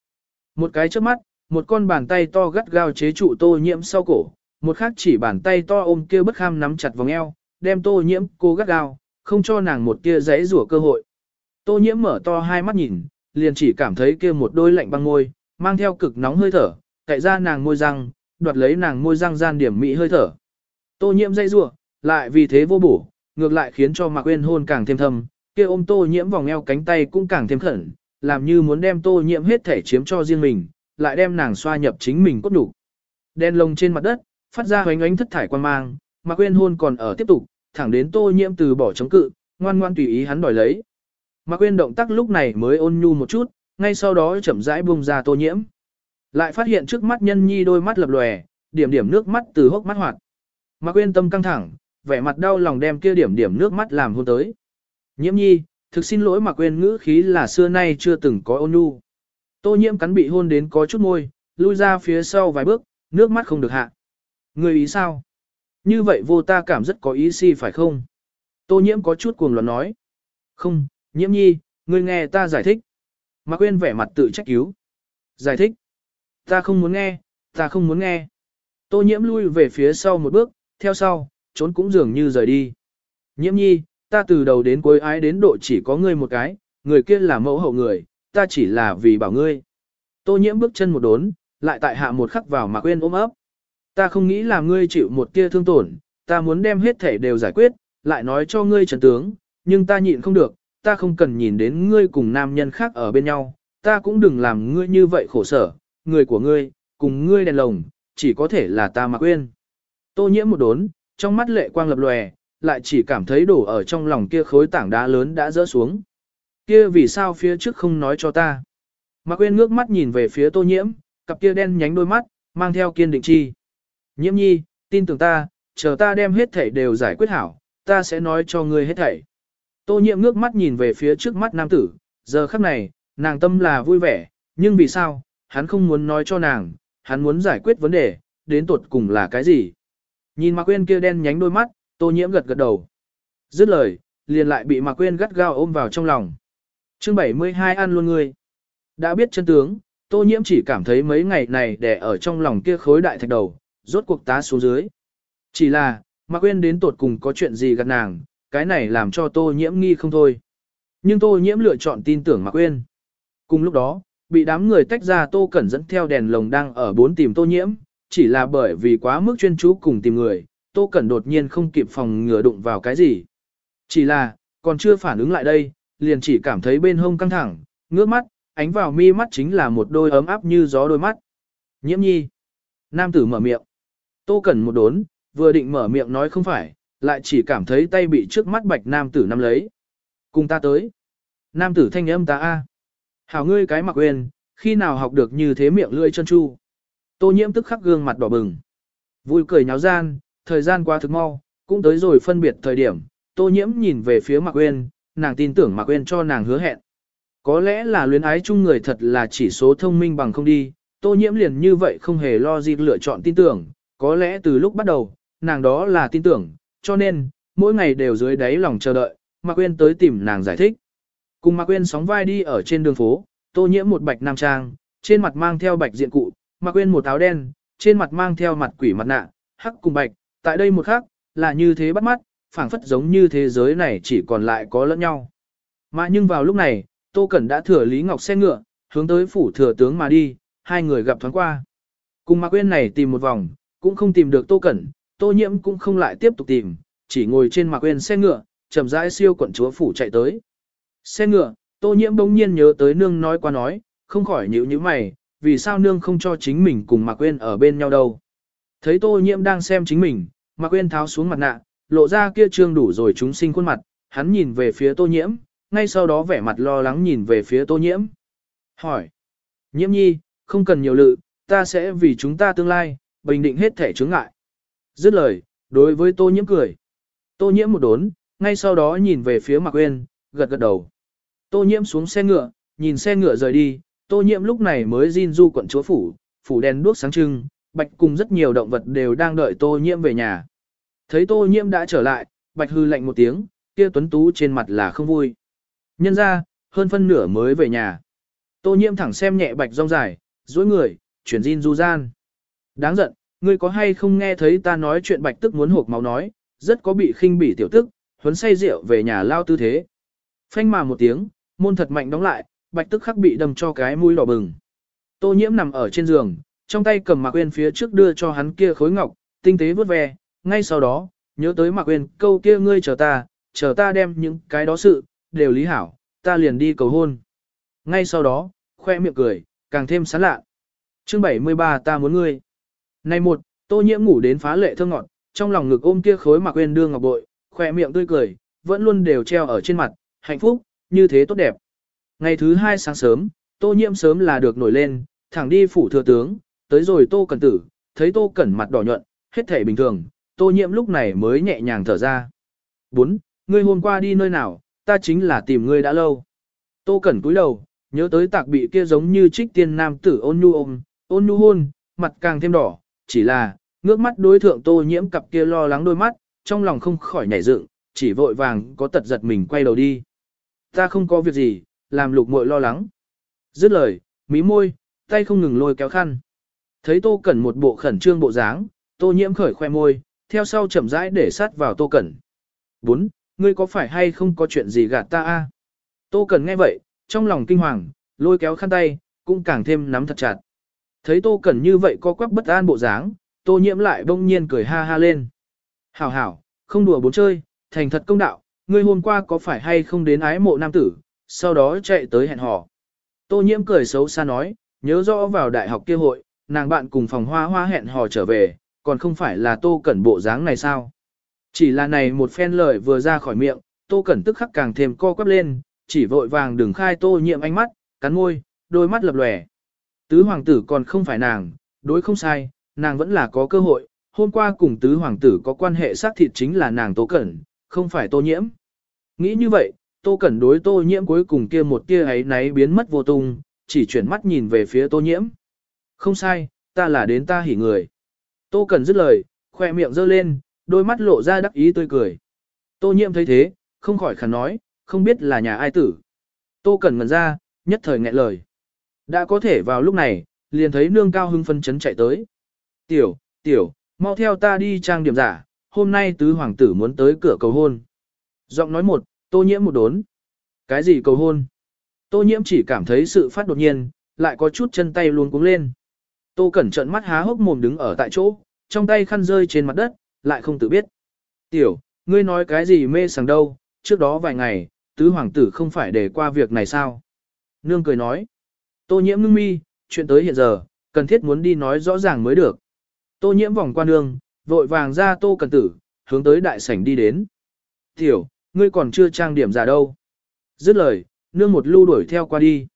Một cái trước mắt, một con bàn tay to gắt gao chế trụ tô nhiễm sau cổ, một khác chỉ bàn tay to ôm kia bất kham nắm chặt vòng eo, đem tô nhiễm cô gắt gao, không cho nàng một tia giấy rủa cơ hội. Tô nhiễm mở to hai mắt nhìn, liền chỉ cảm thấy kia một đôi lạnh băng ngôi, mang theo cực nóng hơi thở, cậy ra nàng môi răng, đoạt lấy nàng môi răng gian điểm mỹ hơi thở. Tô nhiễm dây rủa, lại vì thế vô bổ, ngược lại khiến cho Mạc Uyên hôn càng thêm thâm, kia ôm Tô nhiễm vòng eo cánh tay cũng càng thêm khẩn, làm như muốn đem Tô nhiễm hết thể chiếm cho riêng mình, lại đem nàng xoa nhập chính mình cốt đủ. Đen lông trên mặt đất, phát ra hoánh ánh thất thải quan mang, mà quên hôn còn ở tiếp tục, thẳng đến Tô Nhiễm từ bỏ chống cự, ngoan ngoan tùy ý hắn đòi lấy. mà quên động tác lúc này mới ôn nhu một chút, ngay sau đó chậm rãi buông ra Tô Nhiễm. Lại phát hiện trước mắt nhân nhi đôi mắt lập lòe, điểm điểm nước mắt từ hốc mắt hoạt. mà quên tâm căng thẳng, vẻ mặt đau lòng đem kia điểm điểm nước mắt làm hôn tới. Nhiễm nhi, Thực xin lỗi mà quên ngữ khí là xưa nay chưa từng có ôn nhu. Tô nhiễm cắn bị hôn đến có chút môi, lui ra phía sau vài bước, nước mắt không được hạ. Người ý sao? Như vậy vô ta cảm rất có ý si phải không? Tô nhiễm có chút cuồng loạn nói. Không, nhiễm nhi, ngươi nghe ta giải thích. Mạc Quyên vẻ mặt tự trách cứu. Giải thích. Ta không muốn nghe, ta không muốn nghe. Tô nhiễm lui về phía sau một bước, theo sau, trốn cũng dường như rời đi. Nhiễm nhi, ta từ đầu đến cuối ái đến độ chỉ có ngươi một cái, người kia là mẫu hậu người, ta chỉ là vì bảo ngươi. Tô nhiễm bước chân một đốn, lại tại hạ một khắc vào Mạc Quyên ôm ấp. Ta không nghĩ là ngươi chịu một tia thương tổn, ta muốn đem hết thể đều giải quyết, lại nói cho ngươi trần tướng, nhưng ta nhịn không được, ta không cần nhìn đến ngươi cùng nam nhân khác ở bên nhau, ta cũng đừng làm ngươi như vậy khổ sở, người của ngươi, cùng ngươi đèn lồng, chỉ có thể là ta mà quên. Tô nhiễm một đốn, trong mắt lệ quang lập lòe, lại chỉ cảm thấy đổ ở trong lòng kia khối tảng đá lớn đã rỡ xuống. Kia vì sao phía trước không nói cho ta? Mạc Uyên ngước mắt nhìn về phía tô nhiễm, cặp kia đen nhánh đôi mắt, mang theo kiên định chi. Nhiễm nhi, tin tưởng ta, chờ ta đem hết thảy đều giải quyết hảo, ta sẽ nói cho ngươi hết thảy. Tô nhiễm ngước mắt nhìn về phía trước mắt nam tử, giờ khắc này, nàng tâm là vui vẻ, nhưng vì sao, hắn không muốn nói cho nàng, hắn muốn giải quyết vấn đề, đến tột cùng là cái gì. Nhìn Mạc Quyên kia đen nhánh đôi mắt, tô nhiễm gật gật đầu. Dứt lời, liền lại bị Mạc Quyên gắt gao ôm vào trong lòng. Chương 72 ăn luôn ngươi. Đã biết chân tướng, tô nhiễm chỉ cảm thấy mấy ngày này để ở trong lòng kia khối đại thạch đầu, rốt cuộc tá xuống dưới. Chỉ là, Mạc Quyên đến tột cùng có chuyện gì gặp nàng, cái này làm cho tô nhiễm nghi không thôi. Nhưng tô nhiễm lựa chọn tin tưởng Mạc Quyên. Cùng lúc đó, bị đám người tách ra tô cẩn dẫn theo đèn lồng đang ở bốn tìm tô nhiễm, chỉ là bởi vì quá mức chuyên chú cùng tìm người, tô cẩn đột nhiên không kịp phòng ngừa đụng vào cái gì. Chỉ là, còn chưa phản ứng lại đây, liền chỉ cảm thấy bên hông căng thẳng, ngước mắt, ánh vào mi mắt chính là một đôi ấm áp như gió đôi mắt. Nhiễm nhi. Nam tử mở miệng. Tô Cẩn một đốn, vừa định mở miệng nói không phải, lại chỉ cảm thấy tay bị trước mắt bạch nam tử nắm lấy. Cùng ta tới. Nam tử thanh âm ta a. Hảo ngươi cái mặc quên, khi nào học được như thế miệng lưỡi chân chu. Tô nhiễm tức khắc gương mặt đỏ bừng. Vui cười nháo gian, thời gian qua thực mau, cũng tới rồi phân biệt thời điểm. Tô nhiễm nhìn về phía mặc quên, nàng tin tưởng mặc quên cho nàng hứa hẹn. Có lẽ là luyến ái chung người thật là chỉ số thông minh bằng không đi, tô nhiễm liền như vậy không hề lo gì lựa chọn tin tưởng, có lẽ từ lúc bắt đầu, nàng đó là tin tưởng, cho nên, mỗi ngày đều dưới đáy lòng chờ đợi, Mạc Quyên tới tìm nàng giải thích. Cùng Mạc Quyên sóng vai đi ở trên đường phố, tô nhiễm một bạch nam trang, trên mặt mang theo bạch diện cụ, Mạc Quyên một áo đen, trên mặt mang theo mặt quỷ mặt nạ, hắc cùng bạch, tại đây một khắc, là như thế bắt mắt, phảng phất giống như thế giới này chỉ còn lại có lẫn nhau. Mà nhưng vào lúc này, Tô Cẩn đã thừa Lý Ngọc xe ngựa, hướng tới phủ thừa tướng mà đi, hai người gặp thoáng qua. Cùng Mạc Quyên này tìm một vòng, cũng không tìm được Tô Cẩn, Tô Nhiễm cũng không lại tiếp tục tìm, chỉ ngồi trên Mạc quên xe ngựa, chậm rãi siêu quận chúa phủ chạy tới. Xe ngựa, Tô Nhiễm bỗng nhiên nhớ tới nương nói qua nói, không khỏi nhíu nhíu mày, vì sao nương không cho chính mình cùng Mạc quên ở bên nhau đâu. Thấy Tô Nhiễm đang xem chính mình, Mạc quên tháo xuống mặt nạ, lộ ra kia trương đủ rồi chúng sinh khuôn mặt, hắn nhìn về phía Tô Nhiễm, ngay sau đó vẻ mặt lo lắng nhìn về phía Tô Nhiễm. Hỏi, Nhiễm nhi, không cần nhiều lự, ta sẽ vì chúng ta tương lai, bình định hết thể chướng ngại. Dứt lời, đối với Tô Nhiễm cười. Tô Nhiễm một đốn, ngay sau đó nhìn về phía Mạc Uyên, gật gật đầu. Tô Nhiễm xuống xe ngựa, nhìn xe ngựa rời đi, Tô Nhiễm lúc này mới Jin du quận chúa phủ, phủ đèn đuốc sáng trưng, Bạch cùng rất nhiều động vật đều đang đợi Tô Nhiễm về nhà. Thấy Tô Nhiễm đã trở lại, Bạch hư lạnh một tiếng, kia tuấn tú trên mặt là không vui. Nhân ra, hơn phân nửa mới về nhà. Tô Nhiễm thẳng xem nhẹ Bạch rong dài, duỗi người, chuyển Jin du gian. Đáng giận, ngươi có hay không nghe thấy ta nói chuyện bạch tức muốn hộp máu nói, rất có bị khinh bỉ tiểu tức, huấn say rượu về nhà lao tư thế. Phanh mà một tiếng, môn thật mạnh đóng lại, bạch tức khắc bị đâm cho cái mũi đỏ bừng. Tô nhiễm nằm ở trên giường, trong tay cầm mạc quên phía trước đưa cho hắn kia khối ngọc, tinh tế vớt ve, ngay sau đó, nhớ tới mạc quên câu kia ngươi chờ ta, chờ ta đem những cái đó sự, đều lý hảo, ta liền đi cầu hôn. Ngay sau đó, khoe miệng cười, càng thêm sán lạ. Chương 73 ta muốn ngươi. Này một, tô nhiễm ngủ đến phá lệ thơ ngọt, trong lòng ngực ôm kia khối mà quên đương ngọc bội, khỏe miệng tươi cười, vẫn luôn đều treo ở trên mặt, hạnh phúc, như thế tốt đẹp. Ngày thứ hai sáng sớm, tô nhiễm sớm là được nổi lên, thẳng đi phủ thừa tướng, tới rồi tô cẩn tử, thấy tô cẩn mặt đỏ nhuận, hết thể bình thường, tô nhiễm lúc này mới nhẹ nhàng thở ra. 4. Ngươi hôm qua đi nơi nào, ta chính là tìm ngươi đã lâu. Tô Cẩn cúi đầu, nhớ tới tạc bị kia giống như trích tiên nam tử ôn nhu ôm, ôn nhu hôn, mặt càng thêm đỏ, chỉ là, ngước mắt đối thượng tô nhiễm cặp kia lo lắng đôi mắt, trong lòng không khỏi nhảy dựng, chỉ vội vàng có tật giật mình quay đầu đi. Ta không có việc gì, làm lục muội lo lắng. Dứt lời, mí môi, tay không ngừng lôi kéo khăn. Thấy tô cẩn một bộ khẩn trương bộ dáng, tô nhiễm khởi khoe môi, theo sau chậm rãi để sát vào tô cẩn. Bốn, ngươi có phải hay không có chuyện gì gạt ta a? Tô cẩn nghe vậy, trong lòng kinh hoàng, lôi kéo khăn tay, cũng càng thêm nắm thật chặt. Thấy tô cẩn như vậy có quắc bất an bộ dáng, tô nhiễm lại bỗng nhiên cười ha ha lên. Hảo hảo, không đùa bốn chơi, thành thật công đạo, ngươi hôm qua có phải hay không đến ái mộ nam tử, sau đó chạy tới hẹn hò. Tô nhiễm cười xấu xa nói, nhớ rõ vào đại học kia hội, nàng bạn cùng phòng hoa hoa hẹn hò trở về, còn không phải là tô cẩn bộ dáng này sao. Chỉ là này một phen lời vừa ra khỏi miệng, tô cẩn tức khắc càng thêm co quắp lên, chỉ vội vàng đừng khai tô nhiễm ánh mắt, cắn môi, đôi mắt lập lòe. Tứ hoàng tử còn không phải nàng, đối không sai, nàng vẫn là có cơ hội, hôm qua cùng tứ hoàng tử có quan hệ xác thịt chính là nàng Tô Cẩn, không phải Tô Nhiễm. Nghĩ như vậy, Tô Cẩn đối Tô Nhiễm cuối cùng kia một tia ấy náy biến mất vô tung, chỉ chuyển mắt nhìn về phía Tô Nhiễm. Không sai, ta là đến ta hỉ người. Tô Cẩn dứt lời, khoe miệng giơ lên, đôi mắt lộ ra đắc ý tươi cười. Tô Nhiễm thấy thế, không khỏi khẩn nói, không biết là nhà ai tử. Tô Cẩn ngẩn ra, nhất thời nghẹn lời. Đã có thể vào lúc này, liền thấy nương cao hưng phân chấn chạy tới. Tiểu, tiểu, mau theo ta đi trang điểm giả, hôm nay tứ hoàng tử muốn tới cửa cầu hôn. Giọng nói một, tô nhiễm một đốn. Cái gì cầu hôn? Tô nhiễm chỉ cảm thấy sự phát đột nhiên, lại có chút chân tay luôn cuống lên. Tô cẩn trận mắt há hốc mồm đứng ở tại chỗ, trong tay khăn rơi trên mặt đất, lại không tự biết. Tiểu, ngươi nói cái gì mê sảng đâu, trước đó vài ngày, tứ hoàng tử không phải để qua việc này sao? Nương cười nói. Tô nhiễm ngưng mi, chuyện tới hiện giờ, cần thiết muốn đi nói rõ ràng mới được. Tô nhiễm vòng qua nương, vội vàng ra tô cần tử, hướng tới đại sảnh đi đến. Tiểu, ngươi còn chưa trang điểm ra đâu. Dứt lời, nương một lưu đuổi theo qua đi.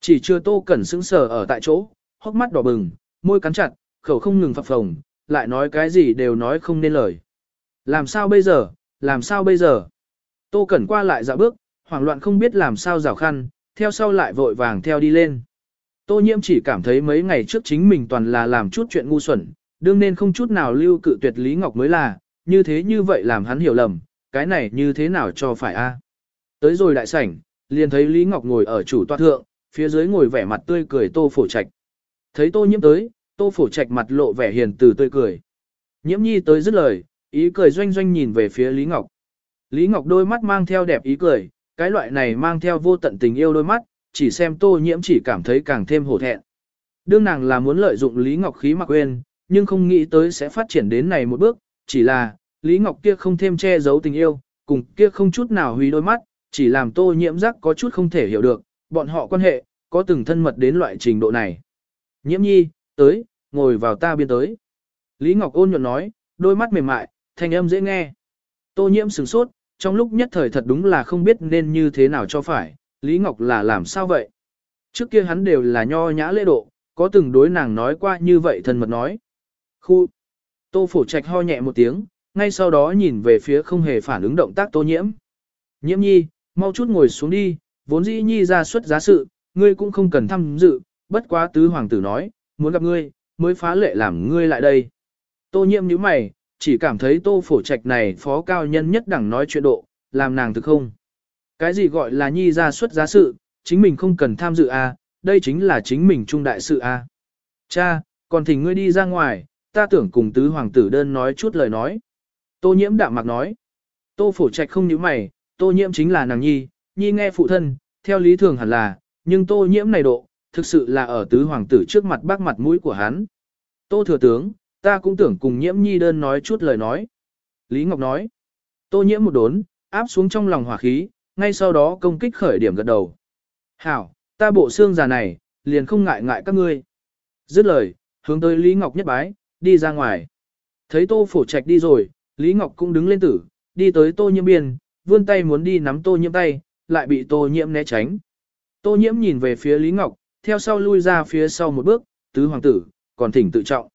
Chỉ chưa tô cẩn sững sờ ở tại chỗ, hốc mắt đỏ bừng, môi cắn chặt, khẩu không ngừng phập phồng, lại nói cái gì đều nói không nên lời. Làm sao bây giờ, làm sao bây giờ? Tô cẩn qua lại dạo bước, hoảng loạn không biết làm sao rào khăn, theo sau lại vội vàng theo đi lên. Tô nhiễm chỉ cảm thấy mấy ngày trước chính mình toàn là làm chút chuyện ngu xuẩn, đương nên không chút nào lưu cự tuyệt Lý Ngọc mới là, như thế như vậy làm hắn hiểu lầm, cái này như thế nào cho phải a? Tới rồi đại sảnh, liền thấy Lý Ngọc ngồi ở chủ toa thượng, phía dưới ngồi vẻ mặt tươi cười Tô Phổ Trạch. Thấy Tô Nhiễm tới, Tô Phổ Trạch mặt lộ vẻ hiền từ tươi cười. Nhiễm Nhi tới dứt lời, ý cười doanh doanh nhìn về phía Lý Ngọc. Lý Ngọc đôi mắt mang theo đẹp ý cười, cái loại này mang theo vô tận tình yêu đôi mắt, chỉ xem Tô Nhiễm chỉ cảm thấy càng thêm hổ thẹn. Đương nàng là muốn lợi dụng Lý Ngọc khí mặc quên, nhưng không nghĩ tới sẽ phát triển đến này một bước, chỉ là, Lý Ngọc kia không thêm che giấu tình yêu, cùng kia không chút nào hủy đôi mắt, chỉ làm tô nhiễm giác có chút không thể hiểu được, bọn họ quan hệ, có từng thân mật đến loại trình độ này. Nhiễm nhi, tới, ngồi vào ta biên tới. Lý Ngọc ôn nhuận nói, đôi mắt mềm mại, thanh âm dễ nghe. Tô nhiễm sửng sốt, trong lúc nhất thời thật đúng là không biết nên như thế nào cho phải, Lý Ngọc là làm sao vậy? Trước kia hắn đều là nho nhã lễ độ, có từng đối nàng nói qua như vậy thân mật nói. Khu. Tô phổ trạch ho nhẹ một tiếng, ngay sau đó nhìn về phía không hề phản ứng động tác tô nhiễm. Nhiễm nhi, mau chút ngồi xuống đi, vốn dĩ nhi ra xuất giá sự, ngươi cũng không cần tham dự, bất quá tứ hoàng tử nói, muốn gặp ngươi, mới phá lệ làm ngươi lại đây. Tô nhiễm nhíu mày, chỉ cảm thấy tô phổ trạch này phó cao nhân nhất đẳng nói chuyện độ, làm nàng thực không. Cái gì gọi là nhi ra xuất giá sự, chính mình không cần tham dự à, đây chính là chính mình trung đại sự à. Cha, còn thỉnh ngươi đi ra ngoài, ta tưởng cùng tứ hoàng tử đơn nói chút lời nói. Tô nhiễm đạm mạc nói. Tô phổ trạch không nhíu mày, tô nhiễm chính là nàng nhi, nhi nghe phụ thân, theo lý thường hẳn là, nhưng tô nhiễm này độ, thực sự là ở tứ hoàng tử trước mặt bác mặt mũi của hắn. Tô thừa tướng, ta cũng tưởng cùng nhiễm nhi đơn nói chút lời nói. Lý Ngọc nói. Tô nhiễm một đốn, áp xuống trong lòng hỏa khí, ngay sau đó công kích khởi điểm gật đầu. Hảo, ta bộ xương già này, liền không ngại ngại các ngươi. Dứt lời, hướng tới Lý Ngọc nhất bái, đi ra ngoài. Thấy tô phổ trạch đi rồi, Lý Ngọc cũng đứng lên tử, đi tới tô nhiễm biên, vươn tay muốn đi nắm tô nhiễm tay, lại bị tô nhiễm né tránh. Tô nhiễm nhìn về phía Lý Ngọc, theo sau lui ra phía sau một bước, tứ hoàng tử, còn thỉnh tự trọng.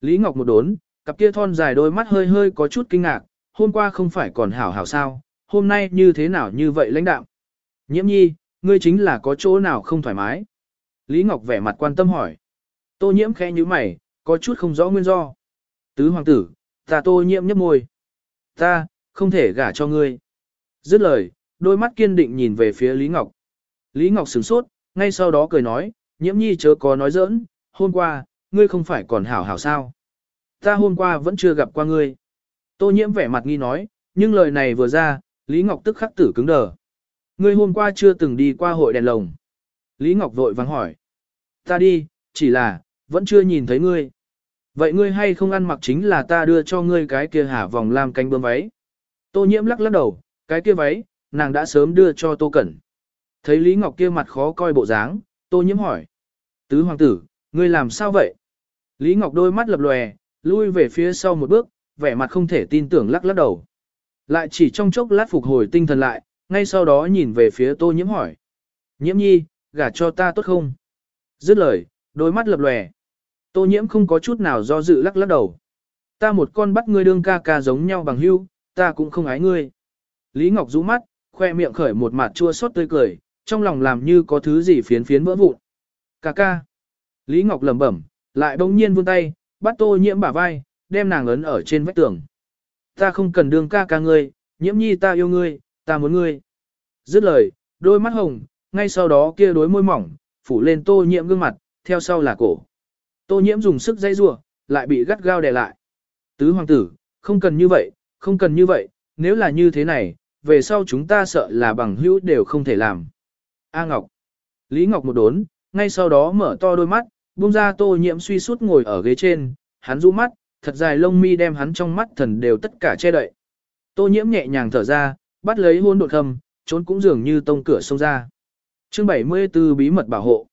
Lý Ngọc một đốn, cặp kia thon dài đôi mắt hơi hơi có chút kinh ngạc, hôm qua không phải còn hảo hảo sao, hôm nay như thế nào như vậy lãnh đạo. Nhiễm nhi, ngươi chính là có chỗ nào không thoải mái. Lý Ngọc vẻ mặt quan tâm hỏi. Tô nhiễm khẽ như mày, có chút không rõ nguyên do. Tứ hoàng tử, ta tô nhiễm nhấp môi. Ta, không thể gả cho ngươi. Dứt lời, đôi mắt kiên định nhìn về phía Lý Ngọc. Lý Ngọc sửng sốt, ngay sau đó cười nói, nhiễm nhi chớ có nói giỡn, hôm qua, ngươi không phải còn hảo hảo sao. Ta hôm qua vẫn chưa gặp qua ngươi. Tô nhiễm vẻ mặt nghi nói, nhưng lời này vừa ra, Lý Ngọc tức khắc tử cứng đờ. Ngươi hôm qua chưa từng đi qua hội đèn lồng. Lý Ngọc vội vàng hỏi. Ta đi, chỉ là, vẫn chưa nhìn thấy ngươi. Vậy ngươi hay không ăn mặc chính là ta đưa cho ngươi cái kia hả vòng làm cánh bướm váy. Tô nhiễm lắc lắc đầu, cái kia váy, nàng đã sớm đưa cho Tô Cẩn. Thấy Lý Ngọc kia mặt khó coi bộ dáng, Tô nhiễm hỏi. Tứ hoàng tử, ngươi làm sao vậy? Lý Ngọc đôi mắt lập lòe, lui về phía sau một bước, vẻ mặt không thể tin tưởng lắc lắc đầu. Lại chỉ trong chốc lát phục hồi tinh thần lại, ngay sau đó nhìn về phía tô nhiễm hỏi. Nhiễm nhi, gả cho ta tốt không? Dứt lời, đôi mắt lập lòe. Tô nhiễm không có chút nào do dự lắc lắc đầu. Ta một con bắt ngươi đương ca ca giống nhau bằng hưu, ta cũng không ái ngươi. Lý Ngọc rũ mắt, khoe miệng khởi một mặt chua xót tươi cười, trong lòng làm như có thứ gì phiến phiến vỡ vụn. Ca ca. Lý Ngọc lẩm bẩm, lại bỗng nhiên vươn tay, bắt tô nhiễm bả vai, đem nàng ấn ở trên vách tường. Ta không cần đương ca ca ngươi, nhiễm nhi ta yêu ngươi, ta muốn ngươi. Dứt lời, đôi mắt hồng, ngay sau đó kia đối môi mỏng, phủ lên tô nhiễm gương mặt, theo sau là cổ. Tô nhiễm dùng sức dây rua, lại bị gắt gao đè lại. Tứ hoàng tử, không cần như vậy, không cần như vậy, nếu là như thế này, về sau chúng ta sợ là bằng hữu đều không thể làm. A Ngọc. Lý Ngọc một đốn, ngay sau đó mở to đôi mắt, buông ra tô nhiễm suy suốt ngồi ở ghế trên, hắn rũ mắt, thật dài lông mi đem hắn trong mắt thần đều tất cả che đậy. Tô nhiễm nhẹ nhàng thở ra, bắt lấy hôn đột khâm, trốn cũng dường như tông cửa xông ra. Chương 74 bí mật bảo hộ.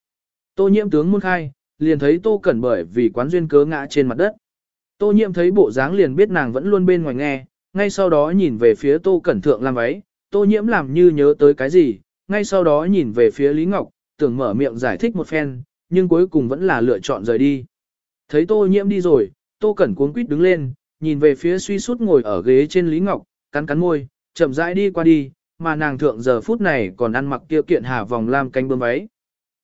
Tô nhiễm tướng môn khai, liền thấy tô cẩn bởi vì quán duyên cớ ngã trên mặt đất. Tô nhiễm thấy bộ dáng liền biết nàng vẫn luôn bên ngoài nghe, ngay sau đó nhìn về phía tô cẩn thượng làm váy, tô nhiễm làm như nhớ tới cái gì, ngay sau đó nhìn về phía Lý Ngọc, tưởng mở miệng giải thích một phen, nhưng cuối cùng vẫn là lựa chọn rời đi. Thấy tô nhiễm đi rồi, tô cẩn cuống quýt đứng lên, nhìn về phía suy sút ngồi ở ghế trên Lý Ngọc, cắn cắn môi, chậm rãi đi qua đi, mà nàng thượng giờ phút này còn ăn mặc kia kiện hà vòng lam cánh bướm váy.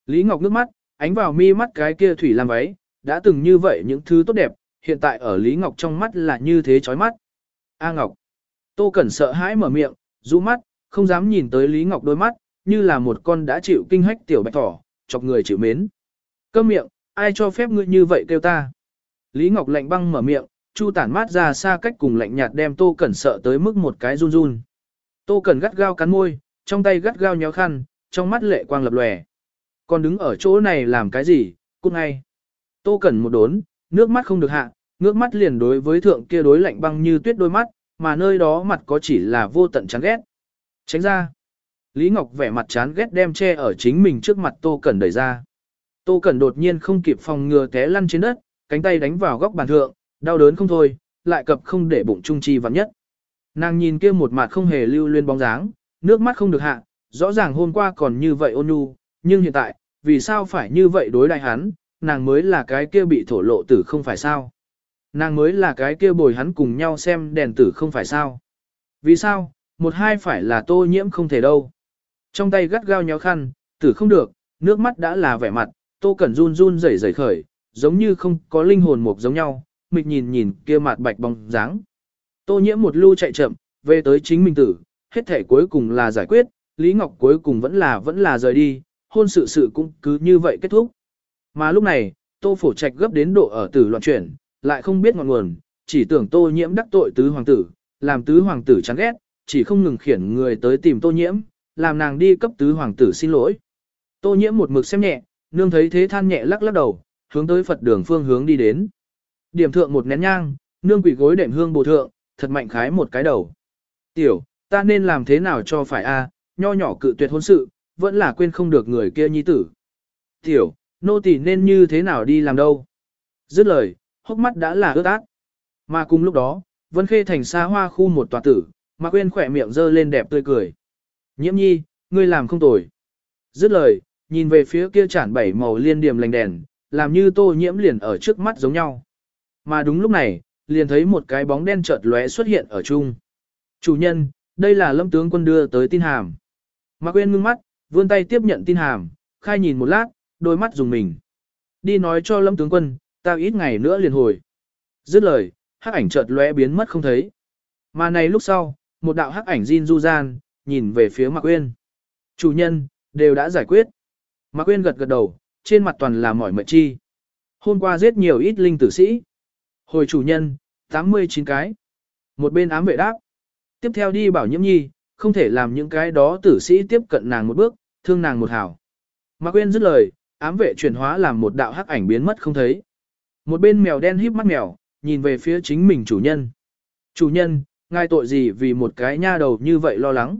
Lý Ngọc nước mắt, ánh vào mi mắt cái kia thủy lam váy, đã từng như vậy những thứ tốt đẹp, hiện tại ở Lý Ngọc trong mắt là như thế chói mắt. A Ngọc. Tô Cẩn sợ hãi mở miệng, rũ mắt, không dám nhìn tới Lý Ngọc đôi mắt, như là một con đã chịu kinh hách tiểu bạch thỏ, chọc người chịu mến. Câm miệng, ai cho phép ngươi như vậy kêu ta? Lý Ngọc lạnh băng mở miệng, chu tản mát ra xa cách cùng lạnh nhạt đem Tô Cẩn sợ tới mức một cái run run. Tô Cẩn gắt gao cắn môi, trong tay gắt gao nhéo khăn, trong mắt lệ quang lập lòe. Còn đứng ở chỗ này làm cái gì, cút ngay. Tô Cẩn một đốn, nước mắt không được hạ, ngước mắt liền đối với thượng kia đối lạnh băng như tuyết đôi mắt, mà nơi đó mặt có chỉ là vô tận chán ghét. Tránh ra. Lý Ngọc vẻ mặt chán ghét đem che ở chính mình trước mặt Tô Cẩn đẩy ra. Tô Cẩn đột nhiên không kịp phòng ngừa té lăn trên đất, cánh tay đánh vào góc bàn thượng, đau đớn không thôi, lại cập không để bụng trung chi vắng nhất. Nàng nhìn kia một mặt không hề lưu luyên bóng dáng, nước mắt không được hạ, rõ ràng hôm qua còn như vậy ôn nhu, nhưng hiện tại, vì sao phải như vậy đối đại hắn, nàng mới là cái kia bị thổ lộ tử không phải sao. Nàng mới là cái kia bồi hắn cùng nhau xem đèn tử không phải sao. Vì sao, một hai phải là tô nhiễm không thể đâu. Trong tay gắt gao nhéo khăn, tử không được, nước mắt đã là vẻ mặt, tô cẩn run run rẩy rẩy khởi, giống như không có linh hồn một giống nhau, mịch nhìn nhìn kia mặt bạch bóng dáng. Tô nhiễm một lưu chạy chậm, về tới chính mình tử, hết thể cuối cùng là giải quyết, Lý Ngọc cuối cùng vẫn là vẫn là rời đi, hôn sự sự cũng cứ như vậy kết thúc. Mà lúc này, Tô Phổ Trạch gấp đến độ ở tử loạn chuyển, lại không biết ngọn nguồn, chỉ tưởng Tô Nhiễm đắc tội tứ hoàng tử, làm tứ hoàng tử chán ghét, chỉ không ngừng khiển người tới tìm Tô Nhiễm, làm nàng đi cấp tứ hoàng tử xin lỗi. Tô Nhiễm một mực xem nhẹ, nương thấy thế than nhẹ lắc lắc đầu, hướng tới Phật đường phương hướng đi đến. Điểm thượng một nén nhang, nương quỷ gối đệm hương bồ thượng, thật mạnh khái một cái đầu. Tiểu, ta nên làm thế nào cho phải a? nho nhỏ cự tuyệt hôn sự, vẫn là quên không được người kia nhi tử. Tiểu, nô tỳ nên như thế nào đi làm đâu? Dứt lời, hốc mắt đã là ướt át. Mà cùng lúc đó, Vân Khê thành xa hoa khu một tòa tử, mà quên khỏe miệng dơ lên đẹp tươi cười. Nhiễm nhi, ngươi làm không tồi. Dứt lời, nhìn về phía kia chản bảy màu liên điểm lành đèn, làm như tô nhiễm liền ở trước mắt giống nhau. Mà đúng lúc này, liền thấy một cái bóng đen chợt lóe xuất hiện ở chung. Chủ nhân, Đây là lâm tướng quân đưa tới tin hàm. Mạc Uyên ngưng mắt, vươn tay tiếp nhận tin hàm, khai nhìn một lát, đôi mắt dùng mình. Đi nói cho lâm tướng quân, tao ít ngày nữa liền hồi. Dứt lời, hắc ảnh chợt lóe biến mất không thấy. Mà này lúc sau, một đạo hắc ảnh Jin Du Gian, nhìn về phía Mạc Uyên. Chủ nhân, đều đã giải quyết. Mạc Uyên gật gật đầu, trên mặt toàn là mỏi mệt chi. Hôm qua giết nhiều ít linh tử sĩ. Hồi chủ nhân, 89 cái. Một bên ám vệ đáp. Tiếp theo đi bảo nhiễm nhi, không thể làm những cái đó tử sĩ tiếp cận nàng một bước, thương nàng một hảo. Mạc Quyên dứt lời, ám vệ chuyển hóa làm một đạo hắc ảnh biến mất không thấy. Một bên mèo đen híp mắt mèo, nhìn về phía chính mình chủ nhân. Chủ nhân, ngài tội gì vì một cái nha đầu như vậy lo lắng.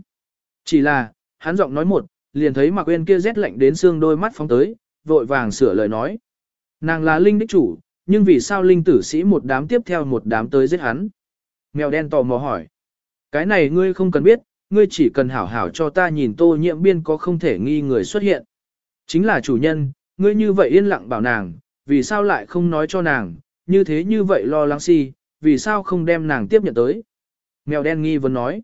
Chỉ là, hắn giọng nói một, liền thấy Mạc Quyên kia rét lạnh đến xương đôi mắt phóng tới, vội vàng sửa lời nói. Nàng là linh đích chủ, nhưng vì sao linh tử sĩ một đám tiếp theo một đám tới giết hắn? Mèo đen tò mò hỏi. Cái này ngươi không cần biết, ngươi chỉ cần hảo hảo cho ta nhìn tô nhiễm biên có không thể nghi người xuất hiện. Chính là chủ nhân, ngươi như vậy yên lặng bảo nàng, vì sao lại không nói cho nàng, như thế như vậy lo lắng si, vì sao không đem nàng tiếp nhận tới. Mèo đen nghi vấn nói.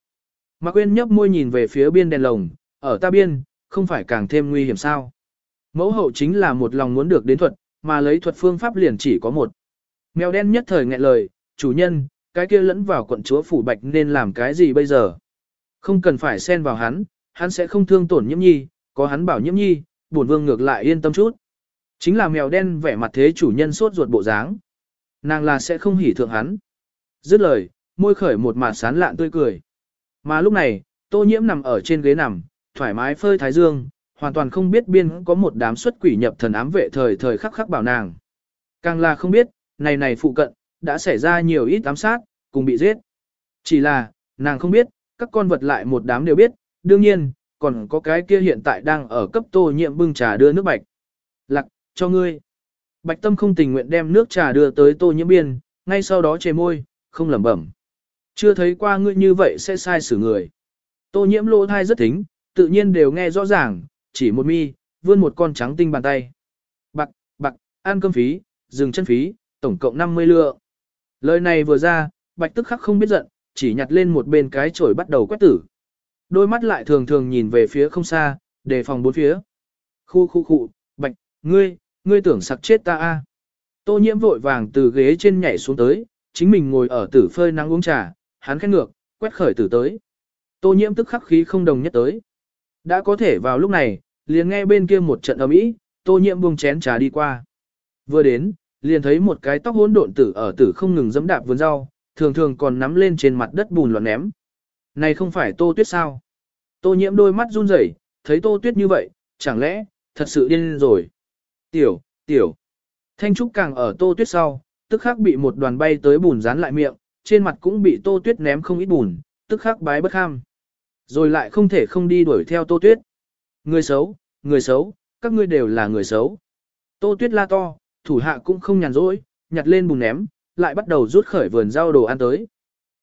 Mạc Quyên nhấp môi nhìn về phía biên đèn lồng, ở ta biên, không phải càng thêm nguy hiểm sao. Mẫu hậu chính là một lòng muốn được đến thuật, mà lấy thuật phương pháp liền chỉ có một. Mèo đen nhất thời nghẹn lời, chủ nhân, cái kia lẫn vào quận chúa phủ bạch nên làm cái gì bây giờ? Không cần phải xen vào hắn, hắn sẽ không thương tổn nhiễm nhi, có hắn bảo nhiễm nhi, bổn vương ngược lại yên tâm chút. Chính là mèo đen vẻ mặt thế chủ nhân sốt ruột bộ dáng. Nàng là sẽ không hỉ thượng hắn. Dứt lời, môi khởi một mặt sán lạn tươi cười. Mà lúc này, tô nhiễm nằm ở trên ghế nằm, thoải mái phơi thái dương, hoàn toàn không biết biên có một đám xuất quỷ nhập thần ám vệ thời thời khắc khắc bảo nàng. Càng là không biết, này này phụ cận, đã xảy ra nhiều ít ám sát, cùng bị giết. Chỉ là, nàng không biết, các con vật lại một đám đều biết, đương nhiên, còn có cái kia hiện tại đang ở cấp tô nhiệm bưng trà đưa nước bạch. Lạc, cho ngươi. Bạch tâm không tình nguyện đem nước trà đưa tới tô nhiễm biên, ngay sau đó chề môi, không lẩm bẩm. Chưa thấy qua ngươi như vậy sẽ sai xử người. Tô nhiễm lỗ thai rất thính, tự nhiên đều nghe rõ ràng, chỉ một mi, vươn một con trắng tinh bàn tay. Bạc, bạc, ăn cơm phí, dừng chân phí, tổng cộng 50 lượng. Lời này vừa ra, bạch tức khắc không biết giận, chỉ nhặt lên một bên cái chổi bắt đầu quét tử. Đôi mắt lại thường thường nhìn về phía không xa, đề phòng bốn phía. Khu khu khu, bạch, ngươi, ngươi tưởng sặc chết ta a? Tô nhiễm vội vàng từ ghế trên nhảy xuống tới, chính mình ngồi ở tử phơi nắng uống trà, hắn khét ngược, quét khởi tử tới. Tô nhiễm tức khắc khí không đồng nhất tới. Đã có thể vào lúc này, liền nghe bên kia một trận ầm ĩ, tô nhiễm buông chén trà đi qua. Vừa đến, liền thấy một cái tóc hỗn độn tử ở tử không ngừng giẫm đạp vườn rau, thường thường còn nắm lên trên mặt đất bùn loạn ném. Này không phải tô tuyết sao? Tô nhiễm đôi mắt run rẩy, thấy tô tuyết như vậy, chẳng lẽ, thật sự điên rồi. Tiểu, tiểu. Thanh trúc càng ở tô tuyết sau, tức khắc bị một đoàn bay tới bùn dán lại miệng, trên mặt cũng bị tô tuyết ném không ít bùn, tức khắc bái bất ham. Rồi lại không thể không đi đuổi theo tô tuyết. Người xấu, người xấu, các ngươi đều là người xấu. Tô tuyết la to, thủ hạ cũng không nhàn rỗi, nhặt lên bùn ném, lại bắt đầu rút khởi vườn rau đồ ăn tới.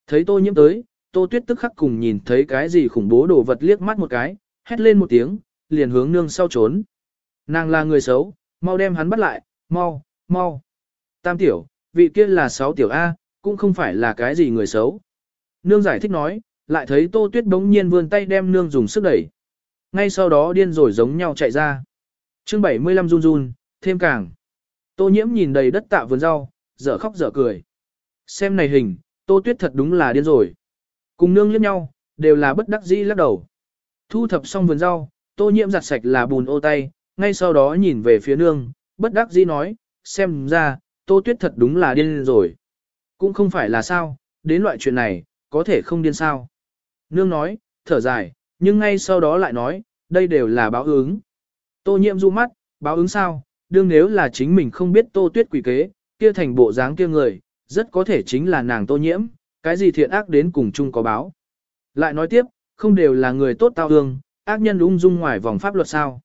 Thấy tô nhiễm tới, tô tuyết tức khắc cùng nhìn thấy cái gì khủng bố đồ vật liếc mắt một cái, hét lên một tiếng, liền hướng nương sau trốn. Nàng là người xấu, mau đem hắn bắt lại, mau, mau. Tam tiểu, vị kia là sáu tiểu A, cũng không phải là cái gì người xấu. Nương giải thích nói, lại thấy tô tuyết bỗng nhiên vươn tay đem nương dùng sức đẩy. Ngay sau đó điên rồi giống nhau chạy ra. chương 75 run run, thêm càng. Tô nhiễm nhìn đầy đất tạ vườn rau, dở khóc dở cười. Xem này hình, tô tuyết thật đúng là điên rồi. Cùng nương liếc nhau, đều là bất đắc dĩ lắc đầu. Thu thập xong vườn rau, tô nhiễm giặt sạch là bùn ô tay, ngay sau đó nhìn về phía nương, bất đắc dĩ nói, xem ra, tô tuyết thật đúng là điên rồi. Cũng không phải là sao, đến loại chuyện này, có thể không điên sao. Nương nói, thở dài, nhưng ngay sau đó lại nói, đây đều là báo ứng. Tô nhiễm du mắt, báo ứng sao, đương nếu là chính mình không biết tô tuyết quỷ kế, kia thành bộ dáng kia người, rất có thể chính là nàng tô nhiễm, cái gì thiện ác đến cùng chung có báo. Lại nói tiếp, không đều là người tốt tao hương, ác nhân ung dung ngoài vòng pháp luật sao.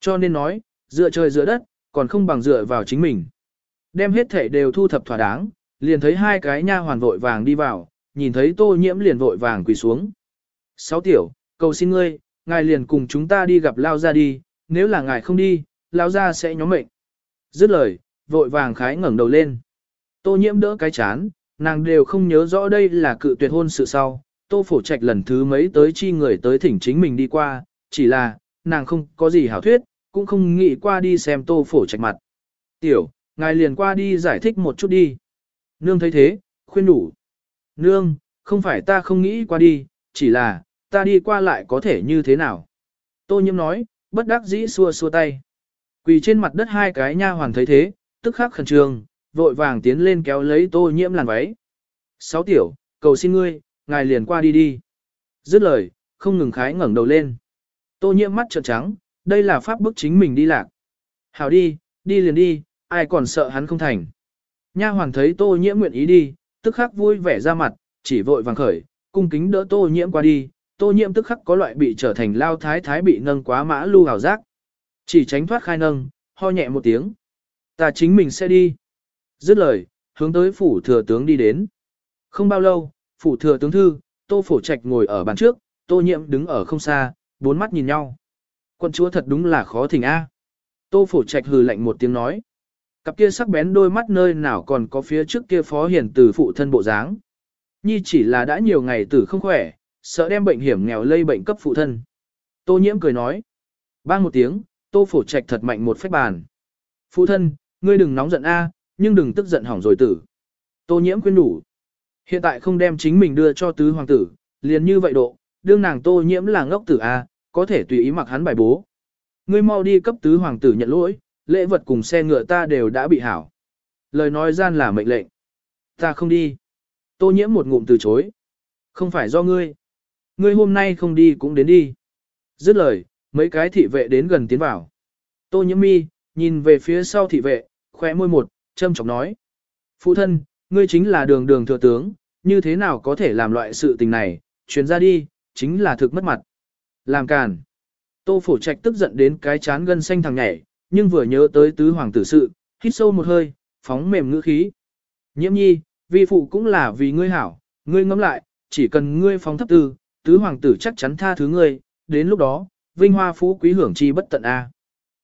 Cho nên nói, dựa trời dựa đất, còn không bằng dựa vào chính mình. Đem hết thể đều thu thập thỏa đáng, liền thấy hai cái nha hoàn vội vàng đi vào, nhìn thấy tô nhiễm liền vội vàng quỳ xuống. Sáu tiểu, cầu xin ngươi, ngài liền cùng chúng ta đi gặp lao ra đi, nếu là ngài không đi, lao ra sẽ nhóm mệnh. Dứt lời, vội vàng khái ngẩng đầu lên. Tô nhiễm đỡ cái chán, nàng đều không nhớ rõ đây là cự tuyệt hôn sự sau, Tô phổ trạch lần thứ mấy tới chi người tới thỉnh chính mình đi qua, chỉ là, nàng không có gì hảo thuyết, cũng không nghĩ qua đi xem tô phổ trạch mặt. Tiểu, ngài liền qua đi giải thích một chút đi. Nương thấy thế, khuyên đủ. Nương, không phải ta không nghĩ qua đi, chỉ là, ta đi qua lại có thể như thế nào. Tô nhiễm nói, bất đắc dĩ xua xua tay. Quỳ trên mặt đất hai cái nha hoàn thấy thế, tức khắc khẩn trương, vội vàng tiến lên kéo lấy tô nhiễm làn váy. Sáu tiểu, cầu xin ngươi, ngài liền qua đi đi. Dứt lời, không ngừng khái ngẩng đầu lên. Tô nhiễm mắt trợn trắng, đây là pháp bức chính mình đi lạc. Hảo đi, đi liền đi, ai còn sợ hắn không thành. Nha hoàn thấy tô nhiễm nguyện ý đi, tức khắc vui vẻ ra mặt, chỉ vội vàng khởi, cung kính đỡ tô nhiễm qua đi, tô nhiễm tức khắc có loại bị trở thành lao thái thái bị nâng quá mã lưu hào giác. Chỉ tránh thoát khai nâng, ho nhẹ một tiếng. Ta chính mình sẽ đi. Dứt lời, hướng tới phủ thừa tướng đi đến. Không bao lâu, phủ thừa tướng thư, tô phổ trạch ngồi ở bàn trước, tô nhiễm đứng ở không xa, bốn mắt nhìn nhau. Quân chúa thật đúng là khó thỉnh a. Tô phổ trạch hừ lạnh một tiếng nói. Cặp kia sắc bén đôi mắt nơi nào còn có phía trước kia phó hiền từ phụ thân bộ dáng. Nhi chỉ là đã nhiều ngày tử không khỏe, sợ đem bệnh hiểm nghèo lây bệnh cấp phụ thân. Tô nhiễm cười nói. Bang một tiếng, tô phổ trạch thật mạnh một phách bàn. Phụ thân, ngươi đừng nóng giận a, nhưng đừng tức giận hỏng rồi tử. Tô nhiễm khuyên đủ. Hiện tại không đem chính mình đưa cho tứ hoàng tử, liền như vậy độ, đương nàng tô nhiễm là ngốc tử a, có thể tùy ý mặc hắn bài bố. Ngươi mau đi cấp tứ hoàng tử nhận lỗi, lễ vật cùng xe ngựa ta đều đã bị hảo. Lời nói gian là mệnh lệnh. Ta không đi. Tô nhiễm một ngụm từ chối. Không phải do ngươi. Ngươi hôm nay không đi cũng đến đi. Dứt lời, mấy cái thị vệ đến gần tiến vào. Tô nhiễm mi, nhìn về phía sau thị vệ, khóe môi một, châm chọc nói. Phụ thân, ngươi chính là đường đường thừa tướng, như thế nào có thể làm loại sự tình này, truyền ra đi, chính là thực mất mặt. Làm càn. Tô phổ trạch tức giận đến cái chán gân xanh thằng nhảy, nhưng vừa nhớ tới tứ hoàng tử sự, hít sâu một hơi, phóng mềm ngữ khí. Nhiễm nhi, vi phụ cũng là vì ngươi hảo, ngươi ngẫm lại, chỉ cần ngươi phóng thấp tư, tứ hoàng tử chắc chắn tha thứ ngươi, đến lúc đó, vinh hoa phú quý hưởng chi bất tận a.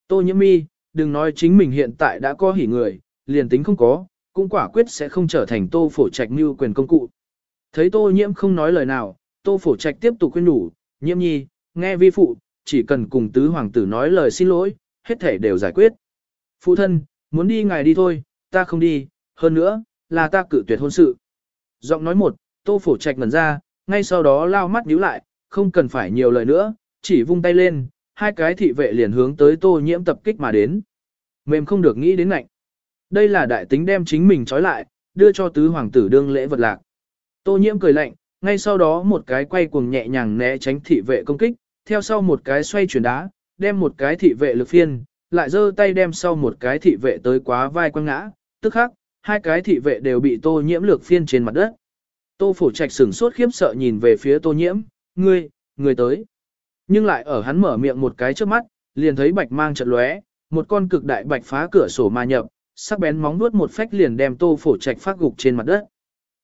Tô nhiễm mi, đừng nói chính mình hiện tại đã có hỉ người, liền tính không có, cũng quả quyết sẽ không trở thành tô phổ trạch như quyền công cụ. Thấy tô nhiễm không nói lời nào, tô phổ trạch tiếp tục khuyên nhủ, nhiễm nhi, nghe vi phụ, chỉ cần cùng tứ hoàng tử nói lời xin lỗi, hết thể đều giải quyết. Phụ thân, muốn đi ngài đi thôi, ta không đi, hơn nữa, là ta cự tuyệt hôn sự. Giọng nói một, tô phổ trạch ngẩn ra, ngay sau đó lao mắt nhíu lại, không cần phải nhiều lời nữa, chỉ vung tay lên, hai cái thị vệ liền hướng tới tô nhiễm tập kích mà đến. Mềm không được nghĩ đến ngạnh. Đây là đại tính đem chính mình trói lại, đưa cho tứ hoàng tử đương lễ vật lạc. Tô nhiễm cười lạnh, ngay sau đó một cái quay cuồng nhẹ nhàng né tránh thị vệ công kích, theo sau một cái xoay chuyển đá, đem một cái thị vệ lực phiên, lại giơ tay đem sau một cái thị vệ tới quá vai quăng ngã, tức khắc, hai cái thị vệ đều bị tô nhiễm lược phiên trên mặt đất. Tô phổ trạch sửng sốt khiếp sợ nhìn về phía tô nhiễm, ngươi, ngươi tới. Nhưng lại ở hắn mở miệng một cái trước mắt, liền thấy bạch mang chợt lóe, một con cực đại bạch phá cửa sổ mà nhập, sắc bén móng vuốt một phách liền đem tô phổ trạch phát gục trên mặt đất.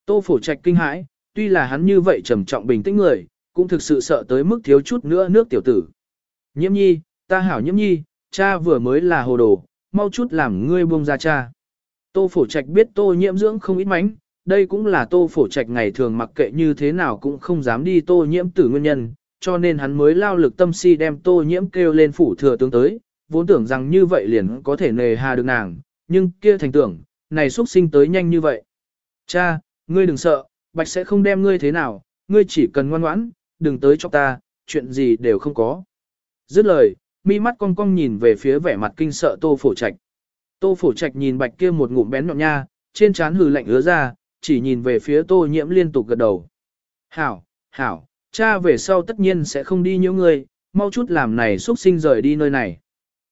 Tô phổ trạch kinh hãi, tuy là hắn như vậy trầm trọng bình tĩnh người, cũng thực sự sợ tới mức thiếu chút nữa nước tiểu tử. Nhiễm nhi, ta hảo nhiễm nhi, cha vừa mới là hồ đồ, mau chút làm ngươi buông ra cha. Tô phổ trạch biết tô nhiễm dưỡng không ít mánh, đây cũng là tô phổ trạch ngày thường mặc kệ như thế nào cũng không dám đi tô nhiễm tử nguyên nhân, cho nên hắn mới lao lực tâm si đem tô nhiễm kêu lên phủ thừa tướng tới, vốn tưởng rằng như vậy liền có thể nề hà được nàng, nhưng kia thành tưởng, này xuất sinh tới nhanh như vậy. Cha, ngươi đừng sợ, bạch sẽ không đem ngươi thế nào, ngươi chỉ cần ngoan ngoãn, đừng tới cho ta, chuyện gì đều không có. Dứt lời, mi mắt cong cong nhìn về phía vẻ mặt kinh sợ tô phổ trạch. Tô phổ trạch nhìn bạch kia một ngụm bén nhọn nha, trên trán hừ lạnh ứa ra, chỉ nhìn về phía tô nhiễm liên tục gật đầu. Hảo, hảo, cha về sau tất nhiên sẽ không đi nhiễu ngươi, mau chút làm này xuất sinh rời đi nơi này.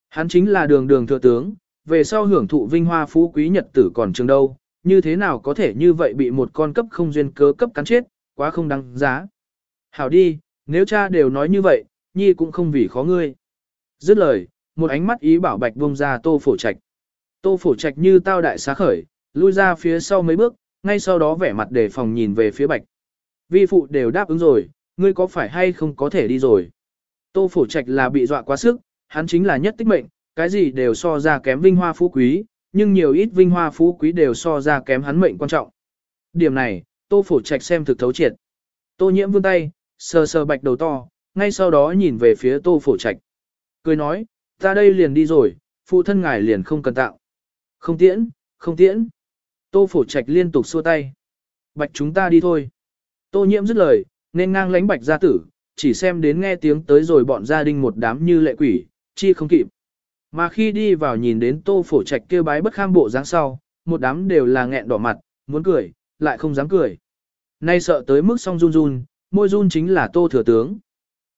Hắn chính là đường đường thừa tướng, về sau hưởng thụ vinh hoa phú quý nhật tử còn trường đâu, như thế nào có thể như vậy bị một con cấp không duyên cớ cấp cắn chết, quá không đáng giá. Hảo đi, nếu cha đều nói như vậy, nhi cũng không vì khó ngươi. Dứt lời, một ánh mắt ý bảo bạch buông ra tô phổ trạch. Tô phổ trạch như tao đại xá khởi, lui ra phía sau mấy bước, ngay sau đó vẻ mặt đề phòng nhìn về phía bạch. Vi phụ đều đáp ứng rồi, ngươi có phải hay không có thể đi rồi. Tô phổ trạch là bị dọa quá sức, hắn chính là nhất tích mệnh, cái gì đều so ra kém vinh hoa phú quý, nhưng nhiều ít vinh hoa phú quý đều so ra kém hắn mệnh quan trọng. Điểm này, tô phổ trạch xem thực thấu triệt. Tô nhiễm vươn tay, sờ sờ bạch đầu to, ngay sau đó nhìn về phía tô phổ trạch. Cười nói, ta đây liền đi rồi, phụ thân ngài liền không cần tạo. Không tiễn, không tiễn. Tô phổ trạch liên tục xua tay. Bạch chúng ta đi thôi. Tô nhiễm dứt lời, nên ngang lánh bạch gia tử, chỉ xem đến nghe tiếng tới rồi bọn gia đình một đám như lệ quỷ, chi không kịp. Mà khi đi vào nhìn đến tô phổ trạch kêu bái bất kham bộ dáng sau, một đám đều là nghẹn đỏ mặt, muốn cười, lại không dám cười. Nay sợ tới mức song run run, môi run chính là tô thừa tướng.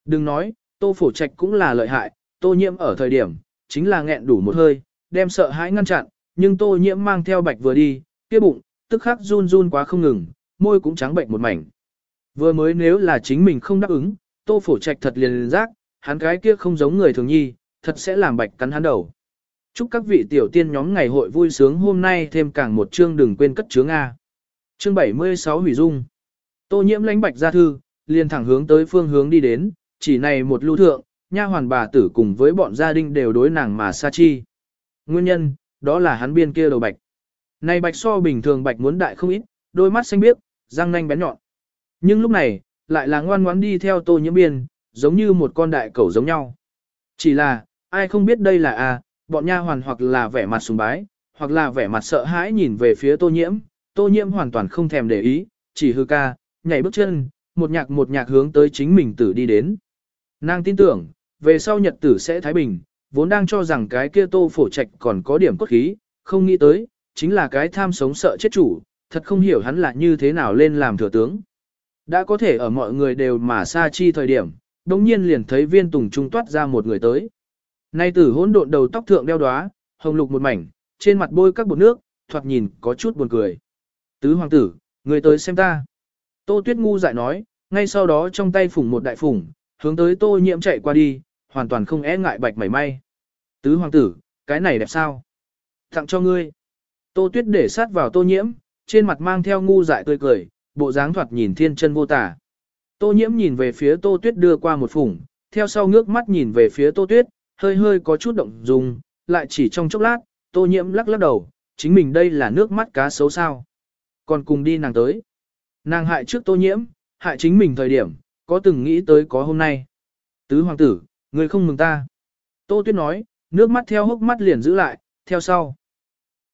Đừng nói, tô phổ trạch cũng là lợi hại, tô nhiễm ở thời điểm, chính là nghẹn đủ một hơi, đem sợ hãi ngăn chặn, nhưng tô nhiễm mang theo bạch vừa đi, kia bụng, tức khắc run run quá không ngừng, môi cũng trắng bệnh một mảnh. Vừa mới nếu là chính mình không đáp ứng, tô phổ trạch thật liền liền giác, hắn cái kia không giống người thường nhi, thật sẽ làm bạch cắn hắn đầu. Chúc các vị tiểu tiên nhóm ngày hội vui sướng hôm nay thêm càng một chương đừng quên cất chướng A. Chương 76 hủy dung. Tô nhiễm lãnh bạch ra thư, liền thẳng hướng tới phương hướng đi đến, chỉ này một lưu thượng, nha hoàn bà tử cùng với bọn gia đình đều đối nàng mà sa chi. Nguyên nhân, đó là hắn biên kia đầu bạch. Này bạch so bình thường bạch muốn đại không ít, đôi mắt xanh biếc, răng nanh bén nhọn. Nhưng lúc này, lại là ngoan ngoãn đi theo tô nhiễm biên, giống như một con đại cẩu giống nhau. Chỉ là, ai không biết đây là a, bọn nha hoàn hoặc là vẻ mặt sùng bái, hoặc là vẻ mặt sợ hãi nhìn về phía tô nhiễm, tô nhiễm hoàn toàn không thèm để ý, chỉ hư ca, nhảy bước chân, một nhạc một nhạc hướng tới chính mình tử đi đến. Nàng tin tưởng, về sau nhật tử sẽ thái bình, vốn đang cho rằng cái kia tô phổ trạch còn có điểm cốt khí, không nghĩ tới, chính là cái tham sống sợ chết chủ, thật không hiểu hắn là như thế nào lên làm thừa tướng. Đã có thể ở mọi người đều mà xa chi thời điểm, đồng nhiên liền thấy viên tùng trung toát ra một người tới. Nay tử hỗn độn đầu tóc thượng đeo đóa, hồng lục một mảnh, trên mặt bôi các bột nước, thoạt nhìn có chút buồn cười. Tứ hoàng tử, người tới xem ta. Tô Tuyết ngu dại nói, ngay sau đó trong tay phủng một đại phủng, hướng tới Tô Nhiễm chạy qua đi, hoàn toàn không e ngại bạch mảy may. Tứ hoàng tử, cái này đẹp sao? Tặng cho ngươi. Tô Tuyết để sát vào Tô Nhiễm, trên mặt mang theo ngu dại tươi cười, bộ dáng thoạt nhìn thiên chân vô tả. Tô Nhiễm nhìn về phía Tô Tuyết đưa qua một phủng, theo sau ngước mắt nhìn về phía Tô Tuyết, hơi hơi có chút động dung, lại chỉ trong chốc lát, Tô Nhiễm lắc lắc đầu, chính mình đây là nước mắt cá xấu sao. Còn cùng đi nàng tới. Nàng hại trước tô nhiễm, hại chính mình thời điểm, có từng nghĩ tới có hôm nay. Tứ hoàng tử, người không mừng ta. Tô tuyết nói, nước mắt theo hốc mắt liền giữ lại, theo sau.